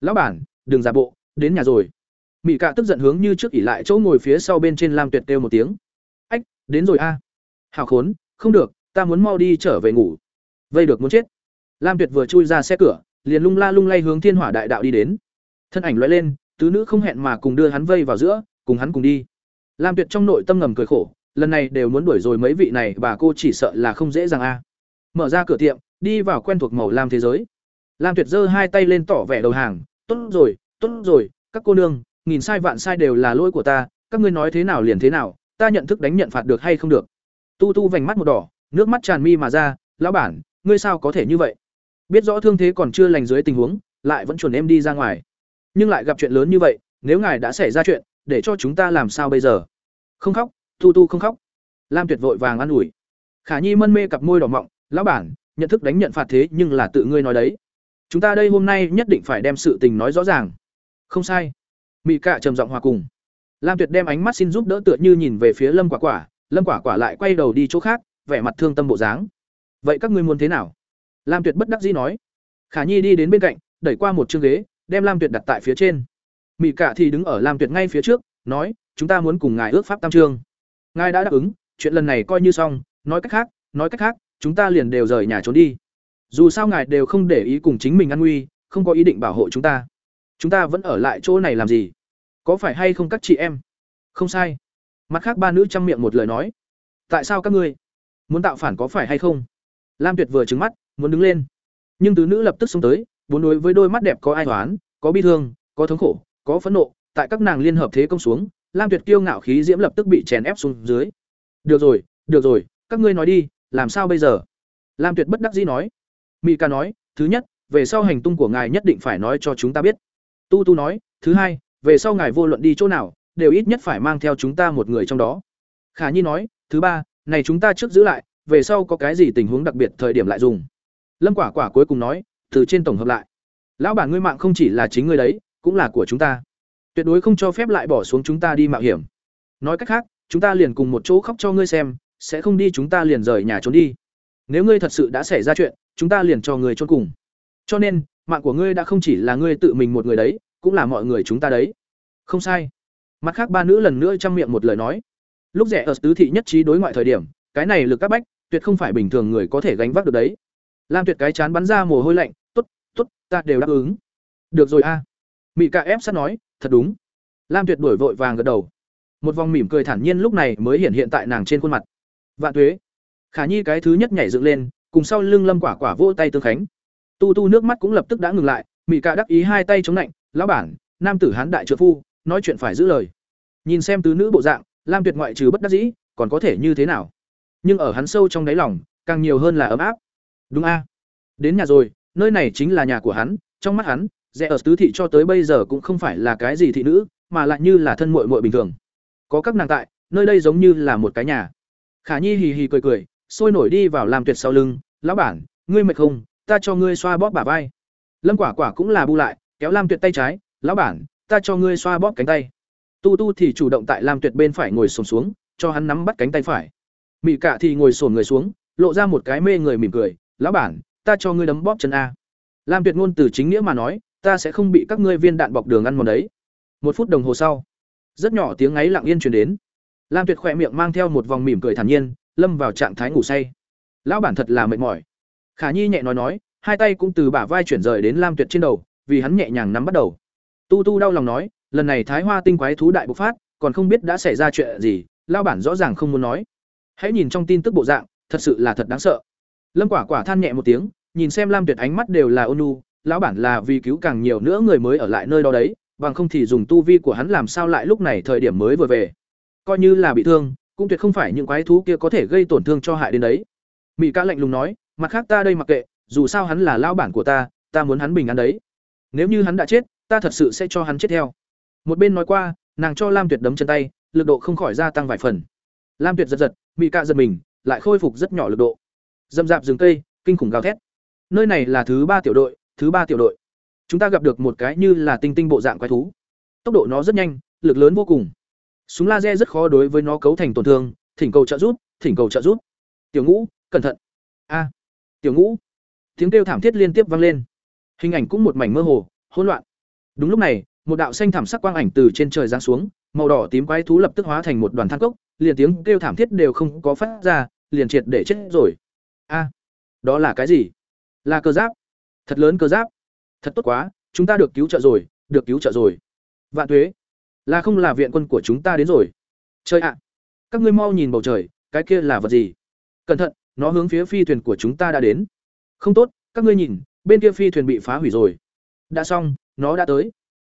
lão bản, đừng giả bộ, đến nhà rồi. Mỹ cạ tức giận hướng như trước ỉ lại chỗ ngồi phía sau bên trên lam tuyệt kêu một tiếng. Ách, đến rồi a. À. hào khốn, không được, ta muốn mau đi trở về ngủ. Vây được muốn chết. Lam tuyệt vừa chui ra xe cửa, liền lung la lung lay hướng thiên hỏa đại đạo đi đến. Thân ảnh loay lên, tứ nữ không hẹn mà cùng đưa hắn vây vào giữa, cùng hắn cùng đi. Lam tuyệt trong nội tâm ngầm cười khổ, lần này đều muốn đuổi rồi mấy vị này, bà cô chỉ sợ là không dễ dàng a. Mở ra cửa tiệm, đi vào quen thuộc màu lam thế giới. Lam tuyệt giơ hai tay lên tỏ vẻ đầu hàng tốt rồi tốt rồi, các cô nương, nghìn sai vạn sai đều là lỗi của ta, các ngươi nói thế nào liền thế nào, ta nhận thức đánh nhận phạt được hay không được. Tu tu vành mắt một đỏ, nước mắt tràn mi mà ra, lão bản, ngươi sao có thể như vậy? Biết rõ thương thế còn chưa lành dưới tình huống, lại vẫn chuẩn em đi ra ngoài. Nhưng lại gặp chuyện lớn như vậy, nếu ngài đã xảy ra chuyện, để cho chúng ta làm sao bây giờ? Không khóc, tu tu không khóc. Lam tuyệt vội vàng an ủi. Khả nhi mân mê cặp môi đỏ mọng, lão bản, nhận thức đánh nhận phạt thế nhưng là tự ngươi nói đấy chúng ta đây hôm nay nhất định phải đem sự tình nói rõ ràng. Không sai. Mỹ cạ trầm giọng hòa cùng. Lam tuyệt đem ánh mắt xin giúp đỡ tựa như nhìn về phía lâm quả quả, lâm quả quả lại quay đầu đi chỗ khác, vẻ mặt thương tâm bộ dáng. Vậy các ngươi muốn thế nào? Lam tuyệt bất đắc dĩ nói. Khả nhi đi đến bên cạnh, đẩy qua một chương ghế, đem lam tuyệt đặt tại phía trên. Mỹ cạ thì đứng ở lam tuyệt ngay phía trước, nói, chúng ta muốn cùng ngài ước pháp tam trương ngài đã đáp ứng, chuyện lần này coi như xong, nói cách khác, nói cách khác, chúng ta liền đều rời nhà trốn đi dù sao ngài đều không để ý cùng chính mình an nguy, không có ý định bảo hộ chúng ta. Chúng ta vẫn ở lại chỗ này làm gì? Có phải hay không các chị em? Không sai. Mặt khác ba nữ chăm miệng một lời nói. Tại sao các ngươi? Muốn tạo phản có phải hay không? Lam tuyệt vừa trứng mắt, muốn đứng lên. Nhưng tứ nữ lập tức xông tới, bốn đối với đôi mắt đẹp có ai toán có bi thương, có thống khổ, có phẫn nộ. Tại các nàng liên hợp thế công xuống, lam tuyệt kiêu ngạo khí diễm lập tức bị chèn ép xuống dưới. Được rồi được rồi, các ngươi nói đi, làm sao bây giờ? Lam tuyệt bất đắc dĩ nói mỹ ca nói, thứ nhất, về sau hành tung của ngài nhất định phải nói cho chúng ta biết. Tu tu nói, thứ hai, về sau ngài vô luận đi chỗ nào, đều ít nhất phải mang theo chúng ta một người trong đó. Khả nhi nói, thứ ba, này chúng ta trước giữ lại, về sau có cái gì tình huống đặc biệt thời điểm lại dùng. Lâm quả quả cuối cùng nói, từ trên tổng hợp lại. Lão bản ngươi mạng không chỉ là chính ngươi đấy, cũng là của chúng ta. Tuyệt đối không cho phép lại bỏ xuống chúng ta đi mạo hiểm. Nói cách khác, chúng ta liền cùng một chỗ khóc cho ngươi xem, sẽ không đi chúng ta liền rời nhà trốn đi. Nếu ngươi thật sự đã xảy ra chuyện chúng ta liền cho người chôn cùng. Cho nên mạng của ngươi đã không chỉ là ngươi tự mình một người đấy cũng là mọi người chúng ta đấy. Không sai. Mặt khác ba nữ lần nữa chăm miệng một lời nói. Lúc rẻ ở tứ thị nhất trí đối ngoại thời điểm cái này lực các bách tuyệt không phải bình thường người có thể gánh vác được đấy. Lam tuyệt cái chán bắn ra mồ hôi lạnh tốt, tốt, ta đều đáp ứng. Được rồi a. À. mỹ ca ép sát nói thật đúng. Lam tuyệt đuổi vội vàng gật đầu. Một vòng mỉm cười thản nhiên lúc này mới hiện hiện tại nàng trên khuôn mặt. Vạn tuế, khả nhi cái thứ nhất nhảy dựng lên cùng sau lưng lâm quả quả vỗ tay tương khánh. Tu tu nước mắt cũng lập tức đã ngừng lại mỹ ca đắc ý hai tay chống lạnh, lão bản, nam tử hán đại trợ phu, nói chuyện phải giữ lời. Nhìn xem tứ nữ bộ dạng, lam tuyệt ngoại trừ bất đắc dĩ, còn có thể như thế nào? Nhưng ở hắn sâu trong đáy lòng, càng nhiều hơn là ấm áp. Đúng a, đến nhà rồi, nơi này chính là nhà của hắn, trong mắt hắn, rẽ ở tứ thị cho tới bây giờ cũng không phải là cái gì thị nữ, mà lại như là thân muội muội bình thường. Có các nàng tại, nơi đây giống như là một cái nhà. Khả nhi hì hì cười cười sôi nổi đi vào làm tuyệt sau lưng, lão bản, ngươi mệt không? Ta cho ngươi xoa bóp bả vai. Lâm quả quả cũng là bu lại, kéo lam tuyệt tay trái, lão bản, ta cho ngươi xoa bóp cánh tay. Tu tu thì chủ động tại lam tuyệt bên phải ngồi sồn xuống, cho hắn nắm bắt cánh tay phải. Mị cạ thì ngồi sồn người xuống, lộ ra một cái mê người mỉm cười, lão bản, ta cho ngươi đấm bóp chân a. Lam tuyệt ngôn từ chính nghĩa mà nói, ta sẽ không bị các ngươi viên đạn bọc đường ăn mòn đấy. Một phút đồng hồ sau, rất nhỏ tiếng ấy lặng yên truyền đến. Lam tuyệt khỏe miệng mang theo một vòng mỉm cười thản nhiên lâm vào trạng thái ngủ say. Lão bản thật là mệt mỏi. Khả nhi nhẹ nói nói, hai tay cũng từ bả vai chuyển rời đến lam tuyệt trên đầu, vì hắn nhẹ nhàng nắm bắt đầu. Tu tu đau lòng nói, lần này thái hoa tinh quái thú đại bộc phát, còn không biết đã xảy ra chuyện gì lao bản rõ ràng không muốn nói. Hãy nhìn trong tin tức bộ dạng, thật sự là thật đáng sợ. Lâm quả quả than nhẹ một tiếng, nhìn xem lam tuyệt ánh mắt đều là ônu lão bản là vì cứu càng nhiều nữa người mới ở lại nơi đó đấy, bằng không thì dùng tu vi của hắn làm sao lại lúc này thời điểm mới vừa về. Coi như là bị thương cũng tuyệt không phải những quái thú kia có thể gây tổn thương cho hại đến đấy. Mỹ ca lạnh lùng nói, mặt khác ta đây mặc kệ, dù sao hắn là lao bản của ta ta muốn hắn bình an đấy. Nếu như hắn đã chết, ta thật sự sẽ cho hắn chết theo. Một bên nói qua, nàng cho lam tuyệt đấm chân tay, lực độ không khỏi gia tăng vài phần. Lam tuyệt giật giật mỹ cạ giật mình, lại khôi phục rất nhỏ lực độ. Dâm dạp rừng cây, kinh khủng gào thét. Nơi này là thứ ba tiểu đội, thứ ba tiểu đội. Chúng ta gặp được một cái như là tinh tinh bộ dạng quái thú. Tốc độ nó rất nhanh, lực lớn vô cùng súng laser rất khó đối với nó cấu thành tổn thương thỉnh cầu trợ giúp thỉnh cầu trợ giúp tiểu ngũ cẩn thận a tiểu ngũ tiếng kêu thảm thiết liên tiếp vang lên hình ảnh cũng một mảnh mơ hồ hỗn loạn Đúng lúc này, một đạo xanh thảm sắc quang ảnh từ trên trời giáng xuống, màu đỏ tím quái thú lập tức hóa thành một đoàn than cốc, liền tiếng kêu thảm thiết đều không có phát ra, liền triệt để chết rồi. A, đó là cái gì? Là cơ giáp. Thật lớn cơ giáp. Thật tốt quá, chúng ta được cứu trợ rồi, được cứu trợ rồi. Vạn tuế, là không là viện quân của chúng ta đến rồi. Trời ạ, các ngươi mau nhìn bầu trời, cái kia là vật gì? Cẩn thận, nó hướng phía phi thuyền của chúng ta đã đến. Không tốt, các ngươi nhìn, bên kia phi thuyền bị phá hủy rồi. Đã xong, nó đã tới.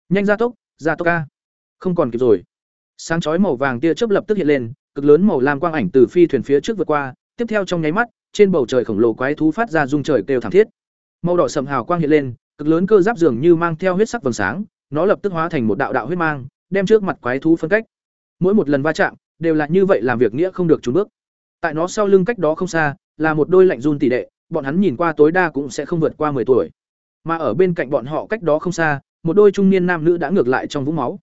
Nhanh ra tốc, ra tốc ca. Không còn kịp rồi. Sáng chói màu vàng tia chớp lập tức hiện lên, cực lớn màu lam quang ảnh từ phi thuyền phía trước vượt qua, tiếp theo trong nháy mắt, trên bầu trời khổng lồ quái thú phát ra rung trời kêu thảm thiết. Màu đỏ sầm hào quang hiện lên, cực lớn cơ giáp dường như mang theo huyết sắc vầng sáng, nó lập tức hóa thành một đạo đạo huyết mang, đem trước mặt quái thú phân cách. Mỗi một lần va chạm, đều là như vậy làm việc nghĩa không được chùn bước. Tại nó sau lưng cách đó không xa, là một đôi lạnh run tỷ đệ, bọn hắn nhìn qua tối đa cũng sẽ không vượt qua 10 tuổi. Mà ở bên cạnh bọn họ cách đó không xa, một đôi trung niên nam nữ đã ngược lại trong vũng máu.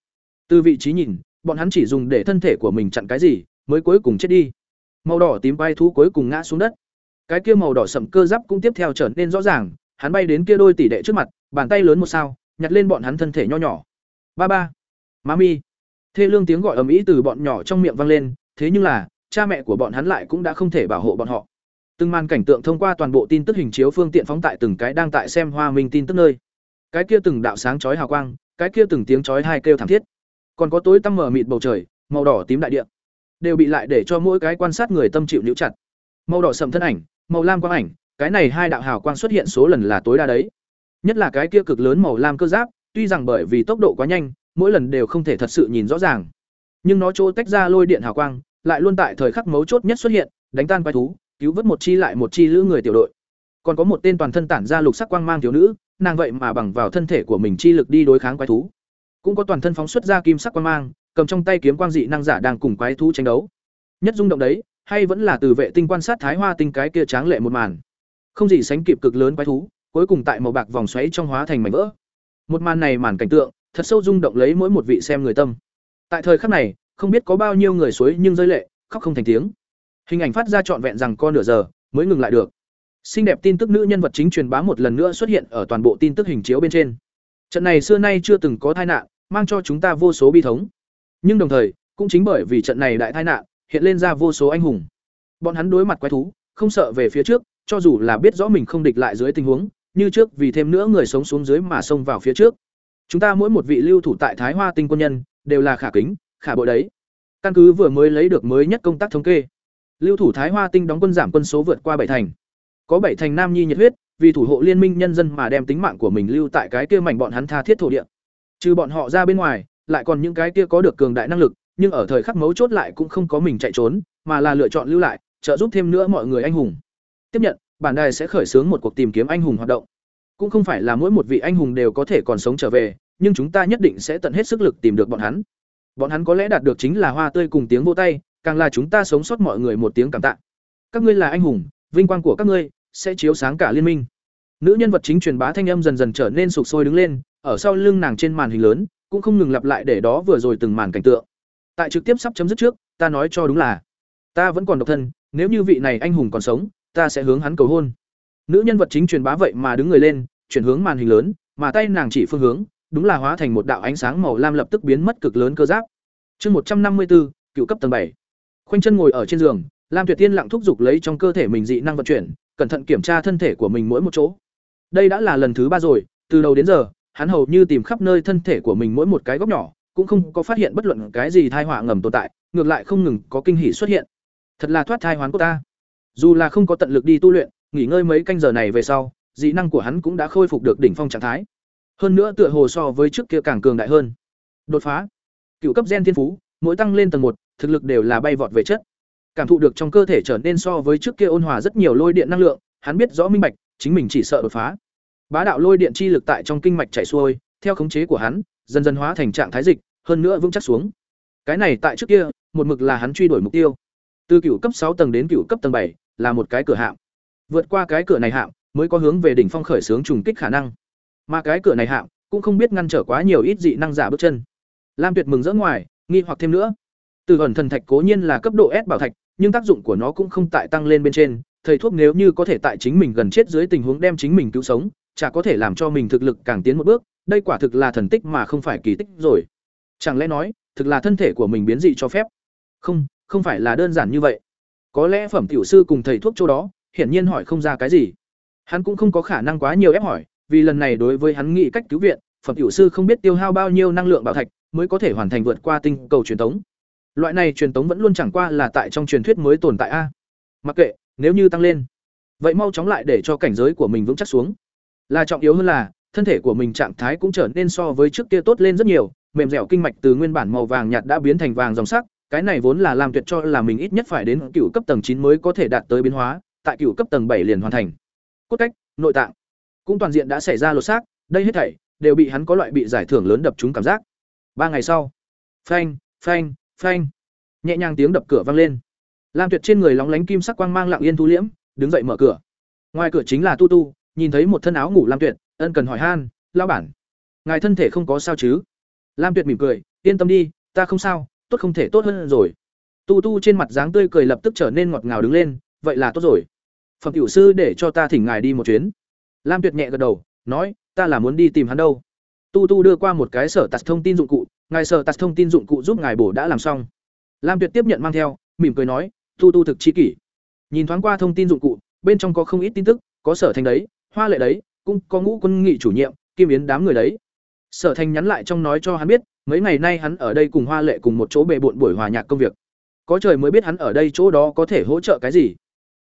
Từ vị trí nhìn, bọn hắn chỉ dùng để thân thể của mình chặn cái gì, mới cuối cùng chết đi. Màu đỏ tím bay thú cuối cùng ngã xuống đất. Cái kia màu đỏ sẫm cơ giáp cũng tiếp theo trở nên rõ ràng, hắn bay đến kia đôi tỷ đệ trước mặt, bàn tay lớn một sao, nhặt lên bọn hắn thân thể nho nhỏ. Ba ba, Má Mi, Thê lương tiếng gọi ầm ĩ từ bọn nhỏ trong miệng vang lên, thế nhưng là, cha mẹ của bọn hắn lại cũng đã không thể bảo hộ bọn họ. Từng màn cảnh tượng thông qua toàn bộ tin tức hình chiếu phương tiện phóng tại từng cái đang tại xem Hoa Minh tin tức nơi. Cái kia từng đạo sáng chói hào quang, cái kia từng tiếng chói hai kêu thảm thiết. Còn có tối tăm mờ mịt bầu trời, màu đỏ tím đại địa, đều bị lại để cho mỗi cái quan sát người tâm chịu níu chặt. Màu đỏ sầm thân ảnh, màu lam quang ảnh, cái này hai đạo hào quang xuất hiện số lần là tối đa đấy. Nhất là cái kia cực lớn màu lam cơ giáp, tuy rằng bởi vì tốc độ quá nhanh, mỗi lần đều không thể thật sự nhìn rõ ràng. Nhưng nó chỗ tách ra lôi điện hào quang, lại luôn tại thời khắc mấu chốt nhất xuất hiện, đánh tan quái thú, cứu vớt một chi lại một chi lữ người tiểu đội. Còn có một tên toàn thân tản ra lục sắc quang mang thiếu nữ, nàng vậy mà bằng vào thân thể của mình chi lực đi đối kháng quái thú. Cũng có toàn thân phóng xuất ra kim sắc quang mang, cầm trong tay kiếm quang dị năng giả đang cùng quái thú tranh đấu. Nhất rung động đấy, hay vẫn là từ vệ tinh quan sát thái hoa tinh cái kia tráng lệ một màn. Không gì sánh kịp cực lớn quái thú, cuối cùng tại màu bạc vòng xoáy trong hóa thành mảnh vỡ. Một màn này màn cảnh tượng, thật sâu rung động lấy mỗi một vị xem người tâm. Tại thời khắc này, không biết có bao nhiêu người suối nhưng rơi lệ, khóc không thành tiếng. Hình ảnh phát ra trọn vẹn rằng con nửa giờ mới ngừng lại được. Xinh đẹp tin tức nữ nhân vật chính truyền bá một lần nữa xuất hiện ở toàn bộ tin tức hình chiếu bên trên. Trận này xưa nay chưa từng có tai nạn, mang cho chúng ta vô số bi thống. Nhưng đồng thời, cũng chính bởi vì trận này đại tai nạn, hiện lên ra vô số anh hùng. Bọn hắn đối mặt quái thú, không sợ về phía trước, cho dù là biết rõ mình không địch lại dưới tình huống, như trước vì thêm nữa người sống xuống dưới mà xông vào phía trước. Chúng ta mỗi một vị lưu thủ tại Thái Hoa Tinh quân nhân, đều là khả kính, khả bội đấy. Căn cứ vừa mới lấy được mới nhất công tác thống kê, lưu thủ Thái Hoa Tinh đóng quân giảm quân số vượt qua bảy thành. Có bảy thành nam nhi nhiệt huyết, vì thủ hộ liên minh nhân dân mà đem tính mạng của mình lưu tại cái kia mảnh bọn hắn tha thiết thổ địa. Trừ bọn họ ra bên ngoài, lại còn những cái kia có được cường đại năng lực, nhưng ở thời khắc mấu chốt lại cũng không có mình chạy trốn, mà là lựa chọn lưu lại, trợ giúp thêm nữa mọi người anh hùng. Tiếp nhận, bản đài sẽ khởi xướng một cuộc tìm kiếm anh hùng hoạt động. Cũng không phải là mỗi một vị anh hùng đều có thể còn sống trở về, nhưng chúng ta nhất định sẽ tận hết sức lực tìm được bọn hắn. Bọn hắn có lẽ đạt được chính là hoa tươi cùng tiếng vô tay, càng là chúng ta sống sót mọi người một tiếng cảm tạ. Các ngươi là anh hùng, vinh quang của các ngươi sẽ chiếu sáng cả liên minh. Nữ nhân vật chính truyền bá thanh âm dần dần trở nên sục sôi đứng lên, ở sau lưng nàng trên màn hình lớn, cũng không ngừng lặp lại để đó vừa rồi từng màn cảnh tượng. Tại trực tiếp sắp chấm dứt trước, ta nói cho đúng là, ta vẫn còn độc thân, nếu như vị này anh hùng còn sống, ta sẽ hướng hắn cầu hôn. Nữ nhân vật chính truyền bá vậy mà đứng người lên, chuyển hướng màn hình lớn, mà tay nàng chỉ phương hướng, đúng là hóa thành một đạo ánh sáng màu lam lập tức biến mất cực lớn cơ giáp. Chương 154, cựu cấp tầng bảy. Khuynh chân ngồi ở trên giường, Lam Tuyệt Tiên lặng thúc giục lấy trong cơ thể mình dị năng vận chuyển, cẩn thận kiểm tra thân thể của mình mỗi một chỗ. Đây đã là lần thứ ba rồi, từ đầu đến giờ, hắn hầu như tìm khắp nơi thân thể của mình mỗi một cái góc nhỏ, cũng không có phát hiện bất luận cái gì thai họa ngầm tồn tại, ngược lại không ngừng có kinh hỉ xuất hiện. Thật là thoát thai hoán của ta. Dù là không có tận lực đi tu luyện, nghỉ ngơi mấy canh giờ này về sau, dị năng của hắn cũng đã khôi phục được đỉnh phong trạng thái. Hơn nữa tựa hồ so với trước kia càng cường đại hơn. Đột phá. Cựu cấp gen thiên phú, mỗi tăng lên tầng một, thực lực đều là bay vọt về chất. Cảm thụ được trong cơ thể trở nên so với trước kia ôn hòa rất nhiều lôi điện năng lượng, hắn biết rõ minh bạch, chính mình chỉ sợ đột phá. Bá đạo lôi điện chi lực tại trong kinh mạch chảy xuôi, theo khống chế của hắn, dần dần hóa thành trạng thái dịch, hơn nữa vững chắc xuống. Cái này tại trước kia, một mực là hắn truy đuổi mục tiêu. Từ cựu cấp sáu tầng đến cựu cấp tầng bảy là một cái cửa hạm. Vượt qua cái cửa này hạm, mới có hướng về đỉnh phong khởi sướng trùng kích khả năng. Mà cái cửa này hạm, cũng không biết ngăn trở quá nhiều ít dị năng giả bước chân. Lam Tuyệt mừng rỡ ngoài, nghi hoặc thêm nữa. Từ ẩn thần thạch cố nhiên là cấp độ S bảo thạch, nhưng tác dụng của nó cũng không tại tăng lên bên trên, thầy thuốc nếu như có thể tại chính mình gần chết dưới tình huống đem chính mình cứu sống, chả có thể làm cho mình thực lực càng tiến một bước, đây quả thực là thần tích mà không phải kỳ tích rồi. Chẳng lẽ nói, thực là thân thể của mình biến dị cho phép? Không, không phải là đơn giản như vậy. Có lẽ phẩm tiểu sư cùng thầy thuốc chỗ đó, hiển nhiên hỏi không ra cái gì. Hắn cũng không có khả năng quá nhiều ép hỏi, vì lần này đối với hắn nghĩ cách cứu viện, phẩm tiểu sư không biết tiêu hao bao nhiêu năng lượng bảo thạch mới có thể hoàn thành vượt qua tinh cầu truyền tống. Loại này truyền tống vẫn luôn chẳng qua là tại trong truyền thuyết mới tồn tại a. Mặc kệ, nếu như tăng lên, vậy mau chóng lại để cho cảnh giới của mình vững chắc xuống. Là trọng yếu hơn là, thân thể của mình trạng thái cũng trở nên so với trước kia tốt lên rất nhiều, mềm dẻo kinh mạch từ nguyên bản màu vàng nhạt đã biến thành vàng dòng sắc, cái này vốn là làm tuyệt cho là mình ít nhất phải đến cựu cấp tầng chín mới có thể đạt tới biến hóa, tại cựu cấp tầng bảy liền hoàn thành. Cốt cách, nội tạng, cũng toàn diện đã xảy ra lột xác, đây hết thảy đều bị hắn có loại bị giải thưởng lớn đập trúng cảm giác. Ba ngày sau, phanh, phanh, phanh, nhẹ nhàng tiếng đập cửa vang lên. Lam Tuyệt trên người lóng lánh kim sắc quang mang lặng yên thu liễm, đứng dậy mở cửa. Ngoài cửa chính là Tu Tu, nhìn thấy một thân áo ngủ Lam Tuyệt, ân cần hỏi han, "Lão bản, ngài thân thể không có sao chứ?" Lam Tuyệt mỉm cười, "Yên tâm đi, ta không sao, tốt không thể tốt hơn rồi." Tu Tu trên mặt dáng tươi cười lập tức trở nên ngọt ngào đứng lên, "Vậy là tốt rồi. Phẩm tiểu sư để cho ta thỉnh ngài đi một chuyến." Lam Tuyệt nhẹ gật đầu, nói, "Ta là muốn đi tìm hắn đâu." Tu Tu đưa qua một cái sở tạt thông tin dụng cụ, ngài sở tạt thông tin dụng cụ giúp ngài bổ đã làm xong. Lam Tuyệt tiếp nhận mang theo, mỉm cười nói, "Tu Tu thực chi kỷ." Nhìn thoáng qua thông tin dụng cụ, bên trong có không ít tin tức, có sở thành đấy, hoa lệ đấy, cũng có ngũ quân nghị chủ nhiệm, kim yến đám người đấy. Sở Thành nhắn lại trong nói cho hắn biết, mấy ngày nay hắn ở đây cùng Hoa Lệ cùng một chỗ bề bộn buổi hòa nhạc công việc. Có trời mới biết hắn ở đây chỗ đó có thể hỗ trợ cái gì.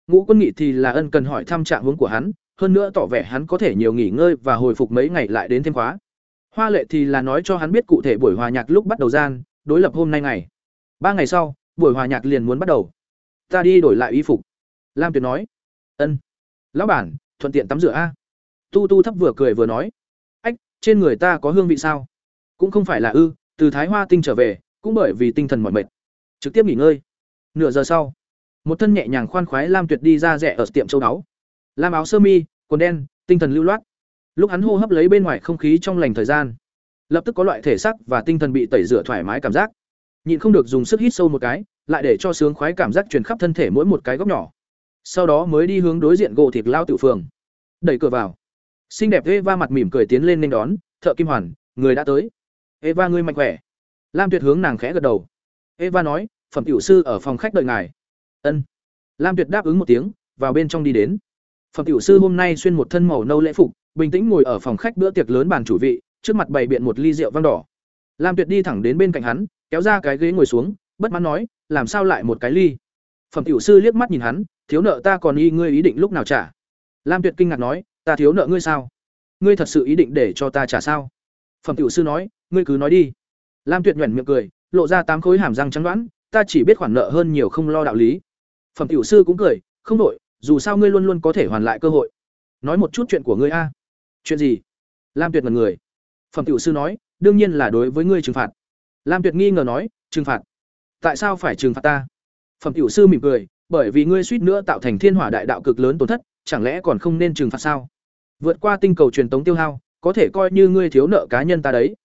Ngũ Quân Nghị thì là ân cần hỏi thăm trạng huống của hắn, hơn nữa tỏ vẻ hắn có thể nhiều nghỉ ngơi và hồi phục mấy ngày lại đến thêm khóa. Hoa Lệ thì là nói cho hắn biết cụ thể buổi hòa nhạc lúc bắt đầu gian, đối lập hôm nay ngày. Ba ngày sau, buổi hòa nhạc liền muốn bắt đầu. Ta đi đổi lại y phục. Lam Tuyệt nói. Ân. Lão bản, thuận tiện tắm rửa a. Tu Tu thấp vừa cười vừa nói, "Ách, trên người ta có hương vị sao?" Cũng không phải là ư, từ Thái Hoa Tinh trở về, cũng bởi vì tinh thần mỏi mệt. Trực tiếp nghỉ ngơi. Nửa giờ sau, một thân nhẹ nhàng khoan khoái Lam Tuyệt đi ra rẻ ở tiệm châu đáo Lam áo sơ mi, quần đen, tinh thần lưu loát. Lúc hắn hô hấp lấy bên ngoài không khí trong lành thời gian, lập tức có loại thể xác và tinh thần bị tẩy rửa thoải mái cảm giác. Nhịn không được dùng sức hít sâu một cái, lại để cho sướng khoái cảm giác truyền khắp thân thể mỗi một cái góc nhỏ. Sau đó mới đi hướng đối diện gỗ thịt lao tiểu phường. Đẩy cửa vào xinh đẹp eva mặt mỉm cười tiến lên nên đón thợ kim hoàn người đã tới eva ngươi mạnh khỏe lam tuyệt hướng nàng khẽ gật đầu eva nói phẩm tiểu sư ở phòng khách đợi ngài ân lam tuyệt đáp ứng một tiếng vào bên trong đi đến phẩm tiểu sư hôm nay xuyên một thân màu nâu lễ phục, bình tĩnh ngồi ở phòng khách bữa tiệc lớn bàn chủ vị, trước mặt bày biện một ly rượu vang đỏ. Lam tuyệt đi thẳng đến bên cạnh hắn, kéo ra cái ghế ngồi xuống, bất mãn nói, làm sao lại một cái ly? Phẩm tiểu sư liếc mắt nhìn hắn, thiếu nợ ta còn y ngươi ý định lúc nào trả? Lam tuyệt kinh ngạc nói, ta thiếu nợ ngươi sao? Ngươi thật sự ý định để cho ta trả sao? Phẩm tiểu sư nói, ngươi cứ nói đi. Lam tuyệt nhoẻn miệng cười, lộ ra tám khối hàm răng trắng đoãn ta chỉ biết khoản nợ hơn nhiều không lo đạo lý. Phẩm tiểu sư cũng cười, không đội dù sao ngươi luôn luôn có thể hoàn lại cơ hội. Nói một chút chuyện của ngươi a. Chuyện gì? Lam tuyệt mật người. Phẩm tiểu sư nói đương nhiên là đối với ngươi trừng phạt. Lam tuyệt nghi ngờ nói trừng phạt? Tại sao phải trừng phạt ta? Phẩm tiểu sư mỉm cười bởi vì ngươi suýt nữa tạo thành thiên hỏa đại đạo cực lớn tổn thất chẳng lẽ còn không nên trừng phạt sao? Vượt qua tinh cầu truyền tống tiêu hao, có thể coi như ngươi thiếu nợ cá nhân ta đấy.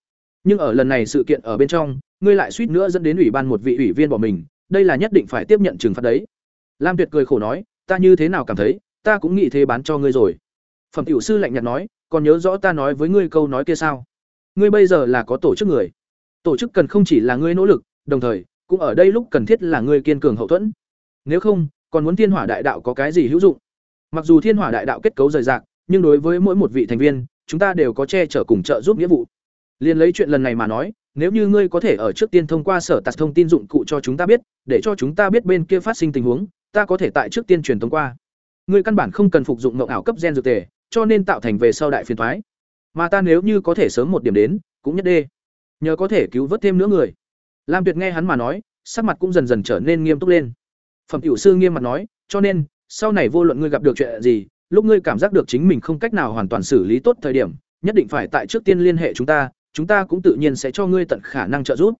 Nhưng ở lần này sự kiện ở bên trong, ngươi lại suýt nữa dẫn đến ủy ban một vị ủy viên bỏ mình, đây là nhất định phải tiếp nhận trừng phạt đấy. Lam Tuyệt cười khổ nói, ta như thế nào cảm thấy, ta cũng nghĩ thế bán cho ngươi rồi. Phẩm tiểu sư lạnh nhạt nói, còn nhớ rõ ta nói với ngươi câu nói kia sao? Ngươi bây giờ là có tổ chức người. Tổ chức cần không chỉ là ngươi nỗ lực, đồng thời, cũng ở đây lúc cần thiết là ngươi kiên cường hậu thuẫn. Nếu không, còn muốn thiên hỏa đại đạo có cái gì hữu dụng? Mặc dù Thiên Hỏa Đại Đạo kết cấu rời rạc, nhưng đối với mỗi một vị thành viên, chúng ta đều có che chở cùng trợ giúp nghĩa vụ. Liên lấy chuyện lần này mà nói, nếu như ngươi có thể ở trước tiên thông qua sở tạc thông tin dụng cụ cho chúng ta biết, để cho chúng ta biết bên kia phát sinh tình huống, ta có thể tại trước tiên truyền tống qua. Ngươi căn bản không cần phục dụng ngộng ảo cấp gen dược tề, cho nên tạo thành về sau đại phiền toái. Mà ta nếu như có thể sớm một điểm đến, cũng nhất đê. Nhờ có thể cứu vớt thêm nữa người. Lam Tuyệt nghe hắn mà nói, sắc mặt cũng dần dần trở nên nghiêm túc lên. Phẩm tiểu sư nghiêm mặt nói, cho nên, sau này vô luận ngươi gặp được chuyện gì, lúc ngươi cảm giác được chính mình không cách nào hoàn toàn xử lý tốt thời điểm, nhất định phải tại trước tiên liên hệ chúng ta, chúng ta cũng tự nhiên sẽ cho ngươi tận khả năng trợ giúp.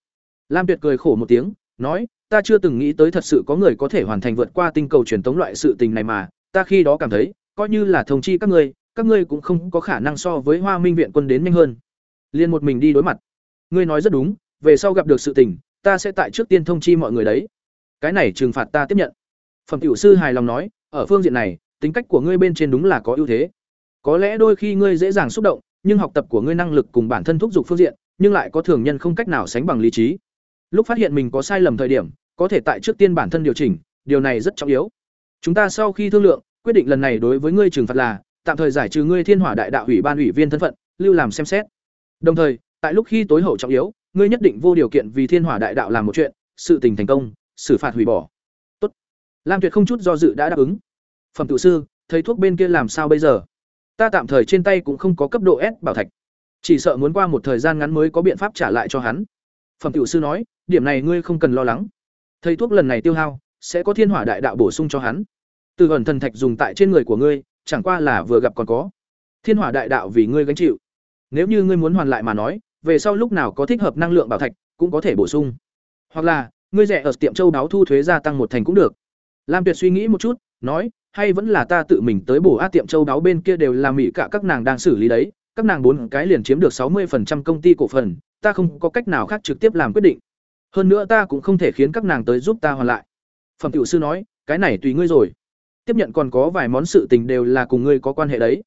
Lam Tuyệt cười khổ một tiếng, nói, ta chưa từng nghĩ tới thật sự có người có thể hoàn thành vượt qua tinh cầu truyền tống loại sự tình này mà, ta khi đó cảm thấy, coi như là thông chi các ngươi, các ngươi cũng không có khả năng so với Hoa Minh viện quân đến nhanh hơn. Liên một mình đi đối mặt. Ngươi nói rất đúng, về sau gặp được sự tình, ta sẽ tại trước tiên thông chi mọi người đấy. Cái này trừng phạt ta tiếp nhận. Phẩm tiểu sư hài lòng nói, ở phương diện này tính cách của ngươi bên trên đúng là có ưu thế có lẽ đôi khi ngươi dễ dàng xúc động nhưng học tập của ngươi năng lực cùng bản thân thúc giục phương diện, nhưng lại có thường nhân không cách nào sánh bằng lý trí. Lúc phát hiện mình có sai lầm thời điểm, có thể tại trước tiên bản thân điều chỉnh, điều này rất trọng yếu. Chúng ta sau khi thương lượng, quyết định lần này đối với ngươi trừng phạt là tạm thời giải trừ ngươi Thiên Hỏa Đại Đạo ủy ban ủy viên thân phận, lưu làm xem xét. Đồng thời, tại lúc khi tối hậu trọng yếu, ngươi nhất định vô điều kiện vì Thiên Hỏa Đại Đạo làm một chuyện, sự tình thành công, xử phạt hủy bỏ. Tốt. Lam Tuyệt không chút do dự đã đáp ứng. Phẩm tự sư, thấy thuốc bên kia làm sao bây giờ? Ta tạm thời trên tay cũng không có cấp độ S bảo thạch, chỉ sợ muốn qua một thời gian ngắn mới có biện pháp trả lại cho hắn. Phẩm tiểu sư nói, điểm này ngươi không cần lo lắng. Thầy thuốc lần này tiêu hao, sẽ có thiên hỏa đại đạo bổ sung cho hắn. Từ ẩn thần thạch dùng tại trên người của ngươi, chẳng qua là vừa gặp còn có. Thiên hỏa đại đạo vì ngươi gánh chịu. Nếu như ngươi muốn hoàn lại mà nói, về sau lúc nào có thích hợp năng lượng bảo thạch, cũng có thể bổ sung. Hoặc là, ngươi rẻ ở tiệm châu đáo thu thuế gia tăng một thành cũng được. Lam Tuyệt suy nghĩ một chút, nói, hay vẫn là ta tự mình tới bổ a tiệm châu đáo bên kia đều là mỹ cả các nàng đang xử lý đấy, các nàng bốn cái liền chiếm được sáu 60% công ty cổ phần, ta không có cách nào khác trực tiếp làm quyết định. Hơn nữa ta cũng không thể khiến các nàng tới giúp ta hoàn lại. Phẩm tiểu sư nói, cái này tùy ngươi rồi. Tiếp nhận còn có vài món sự tình đều là cùng ngươi có quan hệ đấy.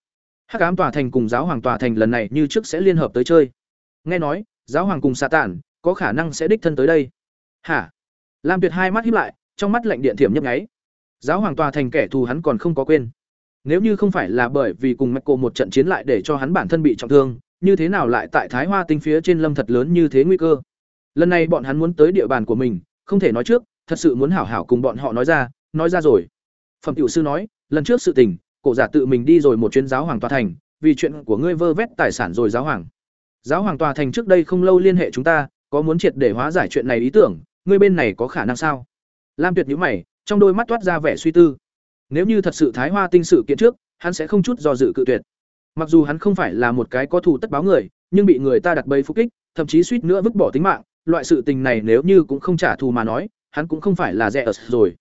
Hắc ám tòa thành cùng giáo hoàng tòa thành lần này như trước sẽ liên hợp tới chơi. Nghe nói, giáo hoàng cùng xà tản có khả năng sẽ đích thân tới đây. Hả? Lam Tuyệt hai mắt híp lại, trong mắt lạnh điện thiểm nhấp nháy. Giáo hoàng tòa thành kẻ thù hắn còn không có quên. Nếu như không phải là bởi vì cùng Mạch Cô một trận chiến lại để cho hắn bản thân bị trọng thương, như thế nào lại tại Thái Hoa tinh phía trên lâm thật lớn như thế nguy cơ. Lần này bọn hắn muốn tới địa bàn của mình, không thể nói trước, thật sự muốn hảo hảo cùng bọn họ nói ra, nói ra rồi. Phẩm tiểu sư nói, lần trước sự tình, cổ giả tự mình đi rồi một chuyến giáo hoàng tòa thành, vì chuyện của ngươi vơ vét tài sản rồi giáo hoàng. Giáo hoàng tòa thành trước đây không lâu liên hệ chúng ta, có muốn triệt để hóa giải chuyện này ý tưởng, ngươi bên này có khả năng sao? Lam Tuyệt nhíu mày, trong đôi mắt toát ra vẻ suy tư. Nếu như thật sự Thái Hoa tinh sự kiện trước, hắn sẽ không chút do dự cự tuyệt. Mặc dù hắn không phải là một cái có thù tất báo người, nhưng bị người ta đặt bẫy phục kích, thậm chí suýt nữa vứt bỏ tính mạng, loại sự tình này nếu như cũng không trả thù mà nói, hắn cũng không phải là rẻ ở rồi.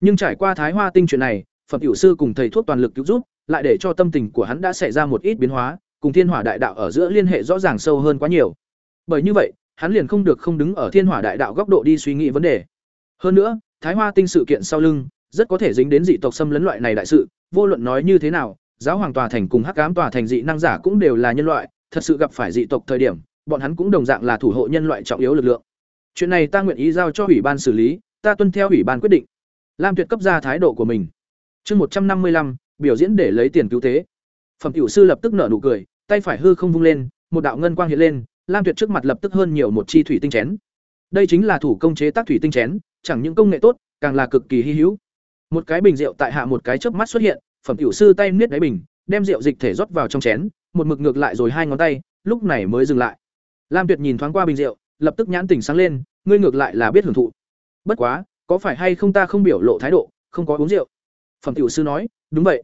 Nhưng trải qua Thái Hoa tinh chuyện này, phẩm tiểu sư cùng thầy thuốc toàn lực cứu giúp, lại để cho tâm tình của hắn đã xảy ra một ít biến hóa, cùng Thiên Hỏa Đại Đạo ở giữa liên hệ rõ ràng sâu hơn quá nhiều. Bởi như vậy, hắn liền không được không đứng ở Thiên Hỏa Đại Đạo góc độ đi suy nghĩ vấn đề. Hơn nữa, Thái Hoa tinh sự kiện sau lưng, rất có thể dính đến dị tộc xâm lấn loại này đại sự, vô luận nói như thế nào, giáo hoàng tòa thành cùng hắc ám tòa thành dị năng giả cũng đều là nhân loại, thật sự gặp phải dị tộc thời điểm, bọn hắn cũng đồng dạng là thủ hộ nhân loại trọng yếu lực lượng. Chuyện này ta nguyện ý giao cho ủy ban xử lý, ta tuân theo ủy ban quyết định. Lam Tuyệt cấp ra thái độ của mình. Chương một trăm năm mươi lăm biểu diễn để lấy tiền cứu tế. Phẩm tiểu sư lập tức nở nụ cười, tay phải hư không vung lên, một đạo ngân quang hiện lên, Lam Tuyệt trước mặt lập tức hơn nhiều một chi thủy tinh chén. Đây chính là thủ công chế tác thủy tinh chén, chẳng những công nghệ tốt, càng là cực kỳ hy hữu. Một cái bình rượu tại hạ một cái chớp mắt xuất hiện, phẩm tiểu sư tay niết đáy bình, đem rượu dịch thể rót vào trong chén, một mực ngược lại rồi hai ngón tay, lúc này mới dừng lại. Lam Tuyệt nhìn thoáng qua bình rượu, lập tức nhãn tỉnh sáng lên, ngươi ngược lại là biết hưởng thụ. Bất quá, có phải hay không ta không biểu lộ thái độ, không có uống rượu? Phẩm tiểu sư nói, đúng vậy.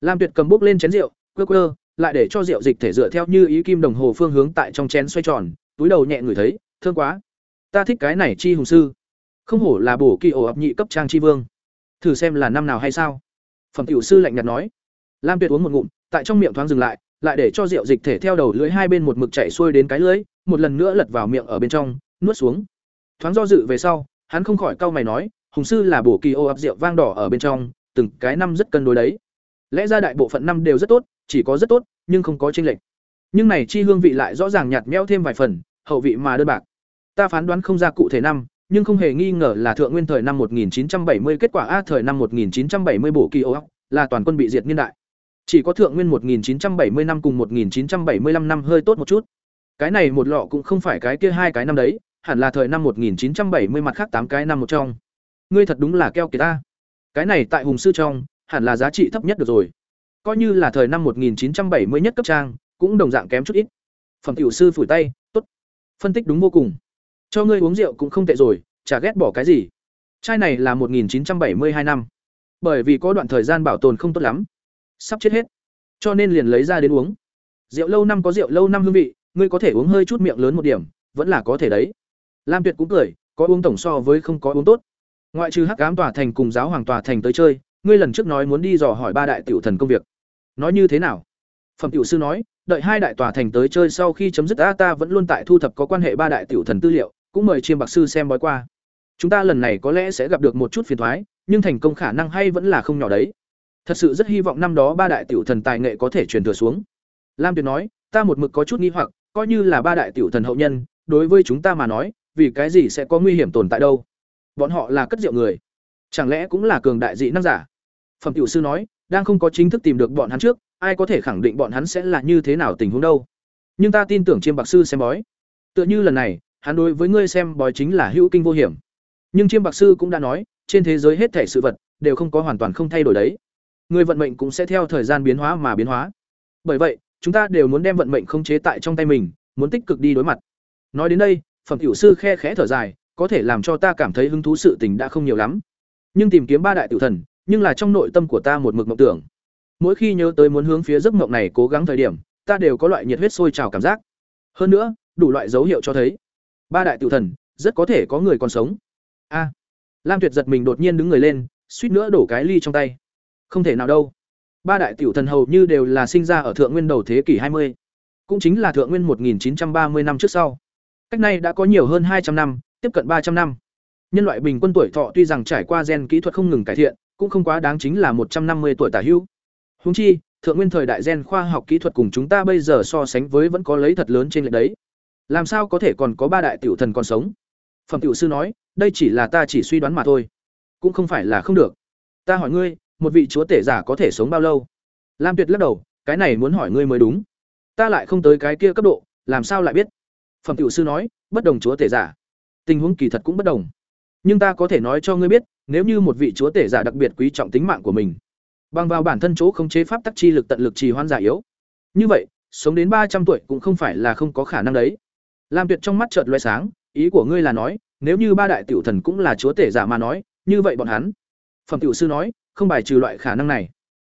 Lam Tuyệt cầm bốc lên chén rượu, quơ quơ, lại để cho rượu dịch thể dựa theo như ý kim đồng hồ phương hướng tại trong chén xoay tròn, túi đầu nhẹ người thấy, thương quá. Ta thích cái này chi hùng sư. Không hổ là bổ kỳ ổ ập nhị cấp trang chi vương. Thử xem là năm nào hay sao? Phẩm tiểu sư lạnh nhạt nói. Lam Tuyệt uống một ngụm, tại trong miệng thoáng dừng lại, lại để cho rượu dịch thể theo đầu lưỡi hai bên một mực chảy xuôi đến cái lưỡi, một lần nữa lật vào miệng ở bên trong, nuốt xuống. Thoáng do dự về sau, hắn không khỏi cau mày nói, hùng sư là bổ kỳ ô ập rượu vang đỏ ở bên trong, từng cái năm rất cân đối đấy. Lẽ ra đại bộ phận năm đều rất tốt, chỉ có rất tốt, nhưng không có chênh lệch. Nhưng này chi hương vị lại rõ ràng nhạt nhẽo thêm vài phần, hậu vị mà đơn bạc. Ta phán đoán không ra cụ thể năm, nhưng không hề nghi ngờ là thượng nguyên thời năm 1970 kết quả a thời năm 1970 bổ kỳ ô là toàn quân bị diệt niên đại. Chỉ có thượng nguyên 1970 năm cùng 1975 năm hơi tốt một chút. Cái này một lọ cũng không phải cái kia hai cái năm đấy, hẳn là thời năm 1970 mặt khác tám cái năm một trong. Ngươi thật đúng là keo kiệt ta. Cái này tại hùng sư trong, hẳn là giá trị thấp nhất được rồi. Coi như là thời năm 1970 nhất cấp trang, cũng đồng dạng kém chút ít. Phẩm tiểu sư phủi tay, tốt. Phân tích đúng vô cùng. Cho ngươi uống rượu cũng không tệ rồi, chả ghét bỏ cái gì. Chai này là 1972 năm. Bởi vì có đoạn thời gian bảo tồn không tốt lắm, sắp chết hết, cho nên liền lấy ra đến uống. Rượu lâu năm có rượu lâu năm hương vị, ngươi có thể uống hơi chút miệng lớn một điểm, vẫn là có thể đấy. Lam Tuyệt cũng cười, có uống tổng so với không có uống tốt. Ngoại trừ Hắc Ám tòa thành cùng giáo hoàng tòa thành tới chơi, ngươi lần trước nói muốn đi dò hỏi ba đại tiểu thần công việc. Nói như thế nào? Phẩm tiểu sư nói, đợi hai đại tòa thành tới chơi sau khi chấm dứt a ta vẫn luôn tại thu thập có quan hệ ba đại tiểu thần tư liệu, cũng mời chiêm bạc sư xem bói qua. Chúng ta lần này có lẽ sẽ gặp được một chút phiền toái, nhưng thành công khả năng hay vẫn là không nhỏ đấy. Thật sự rất hy vọng năm đó ba đại tiểu thần tài nghệ có thể truyền thừa xuống. Lam Tuyệt nói, ta một mực có chút nghi hoặc, coi như là ba đại tiểu thần hậu nhân, đối với chúng ta mà nói, vì cái gì sẽ có nguy hiểm tồn tại đâu? Bọn họ là cất rượu người, chẳng lẽ cũng là cường đại dị năng giả? Phẩm tiểu sư nói, đang không có chính thức tìm được bọn hắn trước, ai có thể khẳng định bọn hắn sẽ là như thế nào tình huống đâu? Nhưng ta tin tưởng Chiêm Bạc sư xem bói. Tựa như lần này, hắn đối với ngươi xem bói chính là hữu kinh vô hiểm. Nhưng Chiêm Bạc sư cũng đã nói, trên thế giới hết thể sự vật đều không có hoàn toàn không thay đổi đấy. Người vận mệnh cũng sẽ theo thời gian biến hóa mà biến hóa. Bởi vậy, chúng ta đều muốn đem vận mệnh không chế tại trong tay mình, muốn tích cực đi đối mặt. Nói đến đây, phẩm tiểu sư khe khẽ thở dài, có thể làm cho ta cảm thấy hứng thú sự tình đã không nhiều lắm. Nhưng tìm kiếm ba đại tiểu thần, nhưng là trong nội tâm của ta một mực mộng tưởng. Mỗi khi nhớ tới muốn hướng phía giấc mộng này cố gắng thời điểm, ta đều có loại nhiệt huyết sôi trào cảm giác. Hơn nữa, đủ loại dấu hiệu cho thấy, ba đại tiểu thần rất có thể có người còn sống. A. Lam Tuyệt giật mình đột nhiên đứng người lên, suýt nữa đổ cái ly trong tay. Không thể nào đâu. Ba đại tiểu thần hầu như đều là sinh ra ở thượng nguyên đầu thế kỷ 20, cũng chính là thượng nguyên 1930 năm trước sau. Cách nay đã có nhiều hơn 200 năm, tiếp cận 300 năm. Nhân loại bình quân tuổi thọ tuy rằng trải qua gen kỹ thuật không ngừng cải thiện, cũng không quá đáng chính là 150 tuổi tả hữu. Huống chi, thượng nguyên thời đại gen khoa học kỹ thuật cùng chúng ta bây giờ so sánh với vẫn có lấy thật lớn trên lệch đấy. Làm sao có thể còn có ba đại tiểu thần còn sống? Phẩm tiểu sư nói, đây chỉ là ta chỉ suy đoán mà thôi, cũng không phải là không được. Ta hỏi ngươi, một vị chúa tể giả có thể sống bao lâu? Lam Tuyệt lắc đầu, cái này muốn hỏi ngươi mới đúng. Ta lại không tới cái kia cấp độ, làm sao lại biết? Phẩm tiểu sư nói, bất đồng chúa tể giả. Tình huống kỳ thật cũng bất đồng. Nhưng ta có thể nói cho ngươi biết, nếu như một vị chúa tể giả đặc biệt quý trọng tính mạng của mình, bằng vào bản thân chỗ không chế pháp tắc chi lực tận lực trì hoãn giả yếu. Như vậy, sống đến ba trăm tuổi cũng không phải là không có khả năng đấy. Lam Tuyệt trong mắt chợt lóe sáng, ý của ngươi là nói, nếu như ba đại tiểu thần cũng là chúa tể giả mà nói, như vậy bọn hắn. Phẩm tiểu sư nói, không bài trừ loại khả năng này.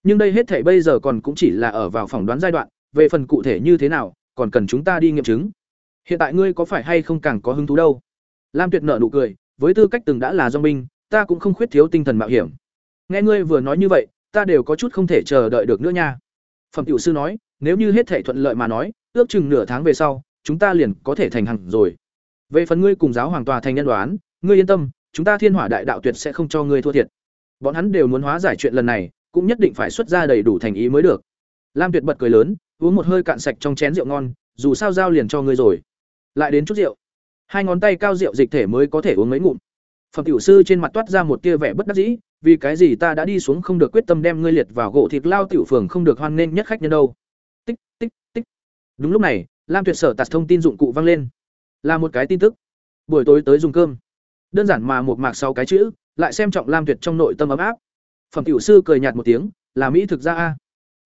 Nhưng đây hết thảy bây giờ còn cũng chỉ là ở vào phỏng đoán giai đoạn, về phần cụ thể như thế nào, còn cần chúng ta đi nghiệm chứng. Hiện tại ngươi có phải hay không càng có hứng thú đâu? Lam Tuyệt nở nụ cười, với tư cách từng đã là dòng binh, ta cũng không khuyết thiếu tinh thần mạo hiểm. Nghe ngươi vừa nói như vậy, ta đều có chút không thể chờ đợi được nữa nha. Phẩm tiểu sư nói, nếu như hết thảy thuận lợi mà nói, ước chừng nửa tháng về sau, chúng ta liền có thể thành hằng rồi. Về phần ngươi cùng giáo hoàng tòa thành nhân đoán, ngươi yên tâm, chúng ta Thiên Hỏa Đại Đạo tuyệt sẽ không cho ngươi thua thiệt. Bọn hắn đều muốn hóa giải chuyện lần này, cũng nhất định phải xuất ra đầy đủ thành ý mới được. Lam Tuyệt bật cười lớn, uống một hơi cạn sạch trong chén rượu ngon, dù sao giao liền cho ngươi rồi. Lại đến chút rượu. Hai ngón tay cao rượu dịch thể mới có thể uống mấy ngụm. Phẩm tiểu sư trên mặt toát ra một tia vẻ bất đắc dĩ, vì cái gì ta đã đi xuống không được quyết tâm đem ngươi liệt vào gỗ thịt lao tiểu phường không được hoan nghênh nhất khách nhân đâu. Tích tích tích. Đúng lúc này, Lam Tuyệt sở tạt thông tin dụng cụ vang lên. Là một cái tin tức. Buổi tối tới dùng cơm. Đơn giản mà một mạc sáu cái chữ, lại xem trọng Lam Tuyệt trong nội tâm ấm áp. Phẩm tiểu sư cười nhạt một tiếng, là mỹ thực ra a.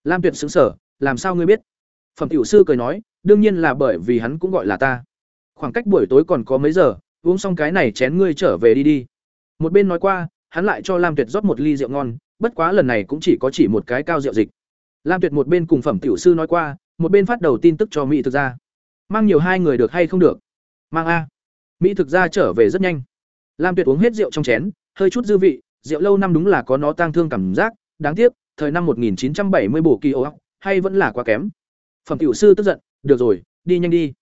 Lam Tuyệt xứng sở, làm sao ngươi biết? Phẩm tiểu sư cười nói, đương nhiên là bởi vì hắn cũng gọi là ta. Khoảng cách buổi tối còn có mấy giờ, uống xong cái này chén ngươi trở về đi đi. Một bên nói qua, hắn lại cho Lam Tuyệt rót một ly rượu ngon, bất quá lần này cũng chỉ có chỉ một cái cao rượu dịch. Lam Tuyệt một bên cùng phẩm tiểu sư nói qua, một bên phát đầu tin tức cho mỹ thực ra. Mang nhiều hai người được hay không được? Mang a. Mỹ thực ra trở về rất nhanh. Lam Tuyệt uống hết rượu trong chén, hơi chút dư vị, rượu lâu năm đúng là có nó tang thương cảm giác, đáng tiếc, thời năm 1970 bổ kỳ ốc, hay vẫn là quá kém. Phẩm tiểu sư tức giận, "Được rồi, đi nhanh đi."